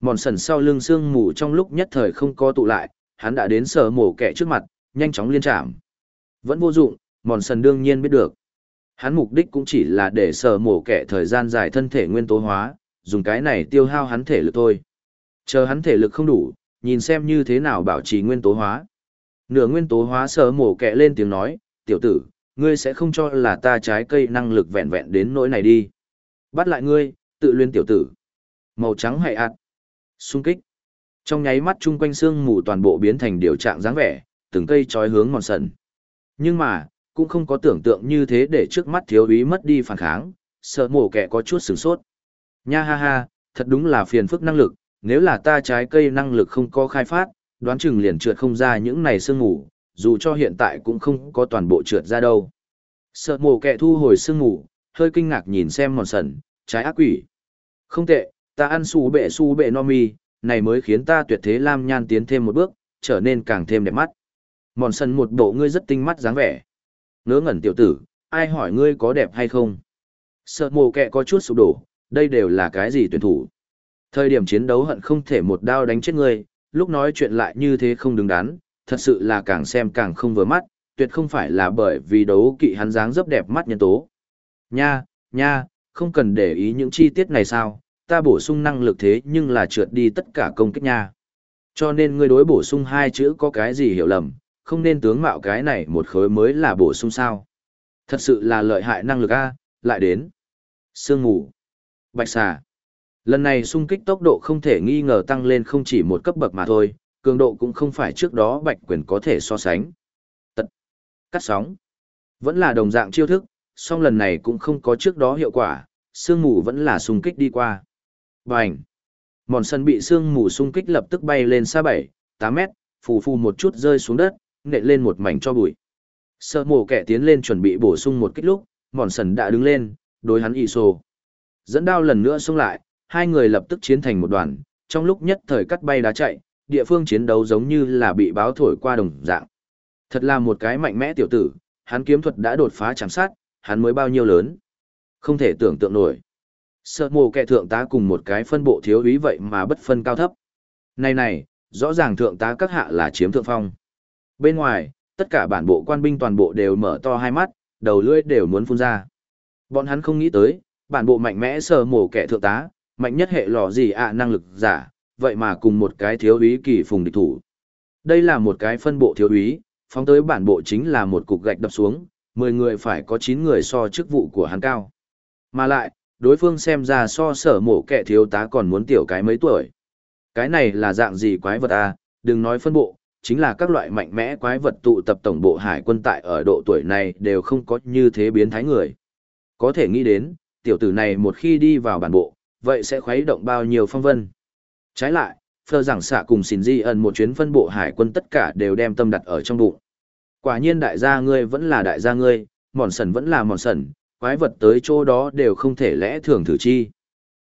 Mòn sần sau lưng xương mù trong lúc nhất thời không có tụ lại, hắn đã đến sở mổ kẻ trước mặt, nhanh chóng liên chạm Vẫn vô dụng, mòn sần đương nhiên biết được. Hắn mục đích cũng chỉ là để sở mổ kẻ thời gian dài thân thể nguyên tố hóa, dùng cái này tiêu hao hắn thể lực thôi. Chờ hắn thể lực không đủ, nhìn xem như thế nào bảo trì nguyên tố hóa. Nửa nguyên tố hóa sở mổ kẹ lên tiếng nói, tiểu tử, ngươi sẽ không cho là ta trái cây năng lực vẹn vẹn đến nỗi này đi. Bắt lại ngươi, tự luyên tiểu tử. Màu trắng hay ạt. Xung kích. Trong nháy mắt chung quanh xương mù toàn bộ biến thành điều trạng dáng vẻ, từng cây trói hướng ngọn sần. Nhưng mà, cũng không có tưởng tượng như thế để trước mắt thiếu úy mất đi phản kháng, sợ mổ kẻ có chút sửng sốt. Nha ha ha, thật đúng là phiền phức năng lực, nếu là ta trái cây năng lực không có khai phát, đoán chừng liền trượt không ra những này sương ngủ, dù cho hiện tại cũng không có toàn bộ trượt ra đâu. Sợ mồ kẹ thu hồi sương ngủ, hơi kinh ngạc nhìn xem mòn sần, trái ác quỷ. Không tệ, ta ăn su bệ su bệ no mi, này mới khiến ta tuyệt thế lam nhan tiến thêm một bước, trở nên càng thêm đẹp mắt. Mòn sần một bộ ngươi rất tinh mắt dáng vẻ. Ngớ ngẩn tiểu tử, ai hỏi ngươi có đẹp hay không? Sợ mồ kẹ có chút sụp đổ, đây đều là cái gì tuyển thủ. Thời điểm chiến đấu hận không thể một đao đánh chết ngươi, lúc nói chuyện lại như thế không đứng đắn, thật sự là càng xem càng không vừa mắt, tuyệt không phải là bởi vì đấu kỵ hắn dáng dấp đẹp mắt nhân tố. Nha, nha, không cần để ý những chi tiết này sao, ta bổ sung năng lực thế nhưng là trượt đi tất cả công kích nha. Cho nên ngươi đối bổ sung hai chữ có cái gì hiểu lầm, không nên tướng mạo cái này một khối mới là bổ sung sao. Thật sự là lợi hại năng lực A, lại đến. Sương ngủ. Bạch xà. Lần này xung kích tốc độ không thể nghi ngờ tăng lên không chỉ một cấp bậc mà thôi, cường độ cũng không phải trước đó bạch quyền có thể so sánh. Tật. Cắt sóng. Vẫn là đồng dạng chiêu thức, song lần này cũng không có trước đó hiệu quả, sương mù vẫn là xung kích đi qua. Bành! Mòn sân bị sương mù xung kích lập tức bay lên xa 7, 8 mét, phù phù một chút rơi xuống đất, nện lên một mảnh cho bụi. Sợ mổ kẻ tiến lên chuẩn bị bổ sung một kích lúc, mòn sần đã đứng lên, đối hắn y sô. Dẫn đao lần nữa xông lại, hai người lập tức chiến thành một đoàn, trong lúc nhất thời cắt bay đá chạy, địa phương chiến đấu giống như là bị báo thổi qua đồng dạng. Thật là một cái mạnh mẽ tiểu tử, hắn kiếm thuật đã đột phá chạm sát, hắn mới bao nhiêu lớn. Không thể tưởng tượng nổi. Sợ mồ kẻ thượng tá cùng một cái phân bộ thiếu úy vậy mà bất phân cao thấp. Này này, rõ ràng thượng tá các hạ là chiếm thượng phong. Bên ngoài, tất cả bản bộ quan binh toàn bộ đều mở to hai mắt, đầu lưỡi đều muốn phun ra. Bọn hắn không nghĩ tới, bản bộ mạnh mẽ sờ mổ kẻ thượng tá, mạnh nhất hệ lò gì ạ à, năng lực giả, vậy mà cùng một cái thiếu úy kỳ phùng địch thủ. Đây là một cái phân bộ thiếu úy, phóng tới bản bộ chính là một cục gạch đập xuống, 10 người phải có 9 người so chức vụ của hắn cao. Mà lại, đối phương xem ra so sở mổ kẻ thiếu tá còn muốn tiểu cái mấy tuổi. Cái này là dạng gì quái vật à, đừng nói phân bộ, chính là các loại mạnh mẽ quái vật tụ tập tổng bộ hải quân tại ở độ tuổi này đều không có như thế biến thái người. có thể nghĩ đến, tiểu tử này một khi đi vào bản bộ, vậy sẽ khuấy động bao nhiêu phong vân. Trái lại, phơ giảng xạ cùng xin di ẩn một chuyến phân bộ hải quân tất cả đều đem tâm đặt ở trong bụng. Quả nhiên đại gia ngươi vẫn là đại gia ngươi, mòn sần vẫn là mòn sần, quái vật tới chỗ đó đều không thể lẽ thường thử chi.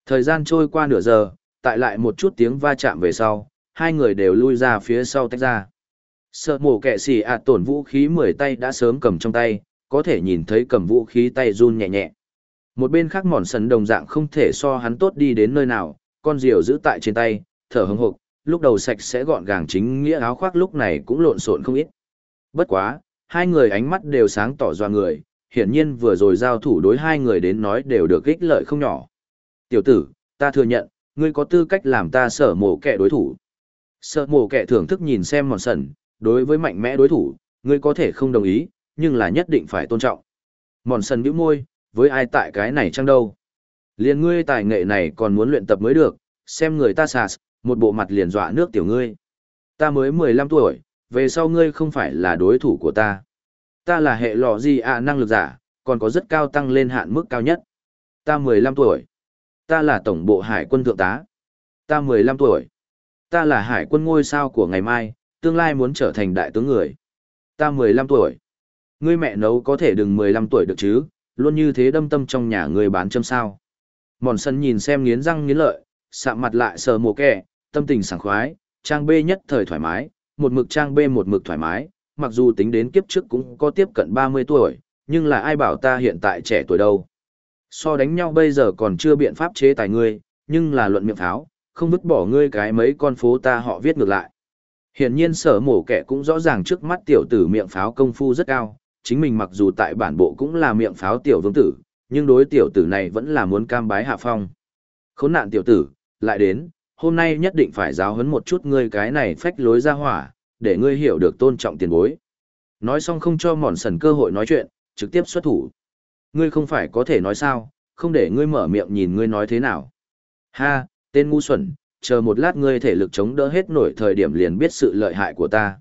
Thời gian trôi qua nửa giờ, tại lại một chút tiếng va chạm về sau, hai người đều lui ra phía sau tách ra. Sợ mổ kẻ xì ạt tổn vũ khí mười tay đã sớm cầm trong tay, có thể nhìn thấy cầm vũ khí tay run nhẹ nhẹ. Một bên khác mòn sần đồng dạng không thể so hắn tốt đi đến nơi nào, con diều giữ tại trên tay, thở hững hộc, lúc đầu sạch sẽ gọn gàng chính nghĩa áo khoác lúc này cũng lộn xộn không ít. Bất quá, hai người ánh mắt đều sáng tỏ doa người, hiển nhiên vừa rồi giao thủ đối hai người đến nói đều được ích lợi không nhỏ. Tiểu tử, ta thừa nhận, ngươi có tư cách làm ta sở mổ kẻ đối thủ. Sở mổ kẻ thưởng thức nhìn xem mòn sần, đối với mạnh mẽ đối thủ, ngươi có thể không đồng ý, nhưng là nhất định phải tôn trọng. Mòn sần bĩu môi, với ai tại cái này chăng đâu. Liền ngươi tài nghệ này còn muốn luyện tập mới được, xem người ta sạt, một bộ mặt liền dọa nước tiểu ngươi. Ta mới 15 tuổi, về sau ngươi không phải là đối thủ của ta. Ta là hệ lò gì ạ năng lực giả, còn có rất cao tăng lên hạn mức cao nhất. Ta 15 tuổi. Ta là tổng bộ hải quân thượng tá. Ta 15 tuổi. Ta là hải quân ngôi sao của ngày mai, tương lai muốn trở thành đại tướng người. Ta 15 tuổi. Ngươi mẹ nấu có thể đừng 15 tuổi được chứ, luôn như thế đâm tâm trong nhà người bán châm sao. Mòn sân nhìn xem nghiến răng nghiến lợi, sạm mặt lại sờ mồ kẻ, tâm tình sảng khoái, trang B nhất thời thoải mái, một mực trang B một mực thoải mái, mặc dù tính đến kiếp trước cũng có tiếp cận 30 tuổi, nhưng là ai bảo ta hiện tại trẻ tuổi đâu. So đánh nhau bây giờ còn chưa biện pháp chế tài ngươi, nhưng là luận miệng pháo, không vứt bỏ ngươi cái mấy con phố ta họ viết ngược lại. Hiển nhiên sở mổ kẻ cũng rõ ràng trước mắt tiểu tử miệng pháo công phu rất cao, chính mình mặc dù tại bản bộ cũng là miệng pháo tiểu vương tử, nhưng đối tiểu tử này vẫn là muốn cam bái hạ phong. Khốn nạn tiểu tử, lại đến, hôm nay nhất định phải giáo huấn một chút ngươi cái này phách lối ra hỏa, để ngươi hiểu được tôn trọng tiền bối. Nói xong không cho mòn sần cơ hội nói chuyện, trực tiếp xuất thủ. Ngươi không phải có thể nói sao, không để ngươi mở miệng nhìn ngươi nói thế nào. Ha, tên ngu xuẩn, chờ một lát ngươi thể lực chống đỡ hết nổi thời điểm liền biết sự lợi hại của ta.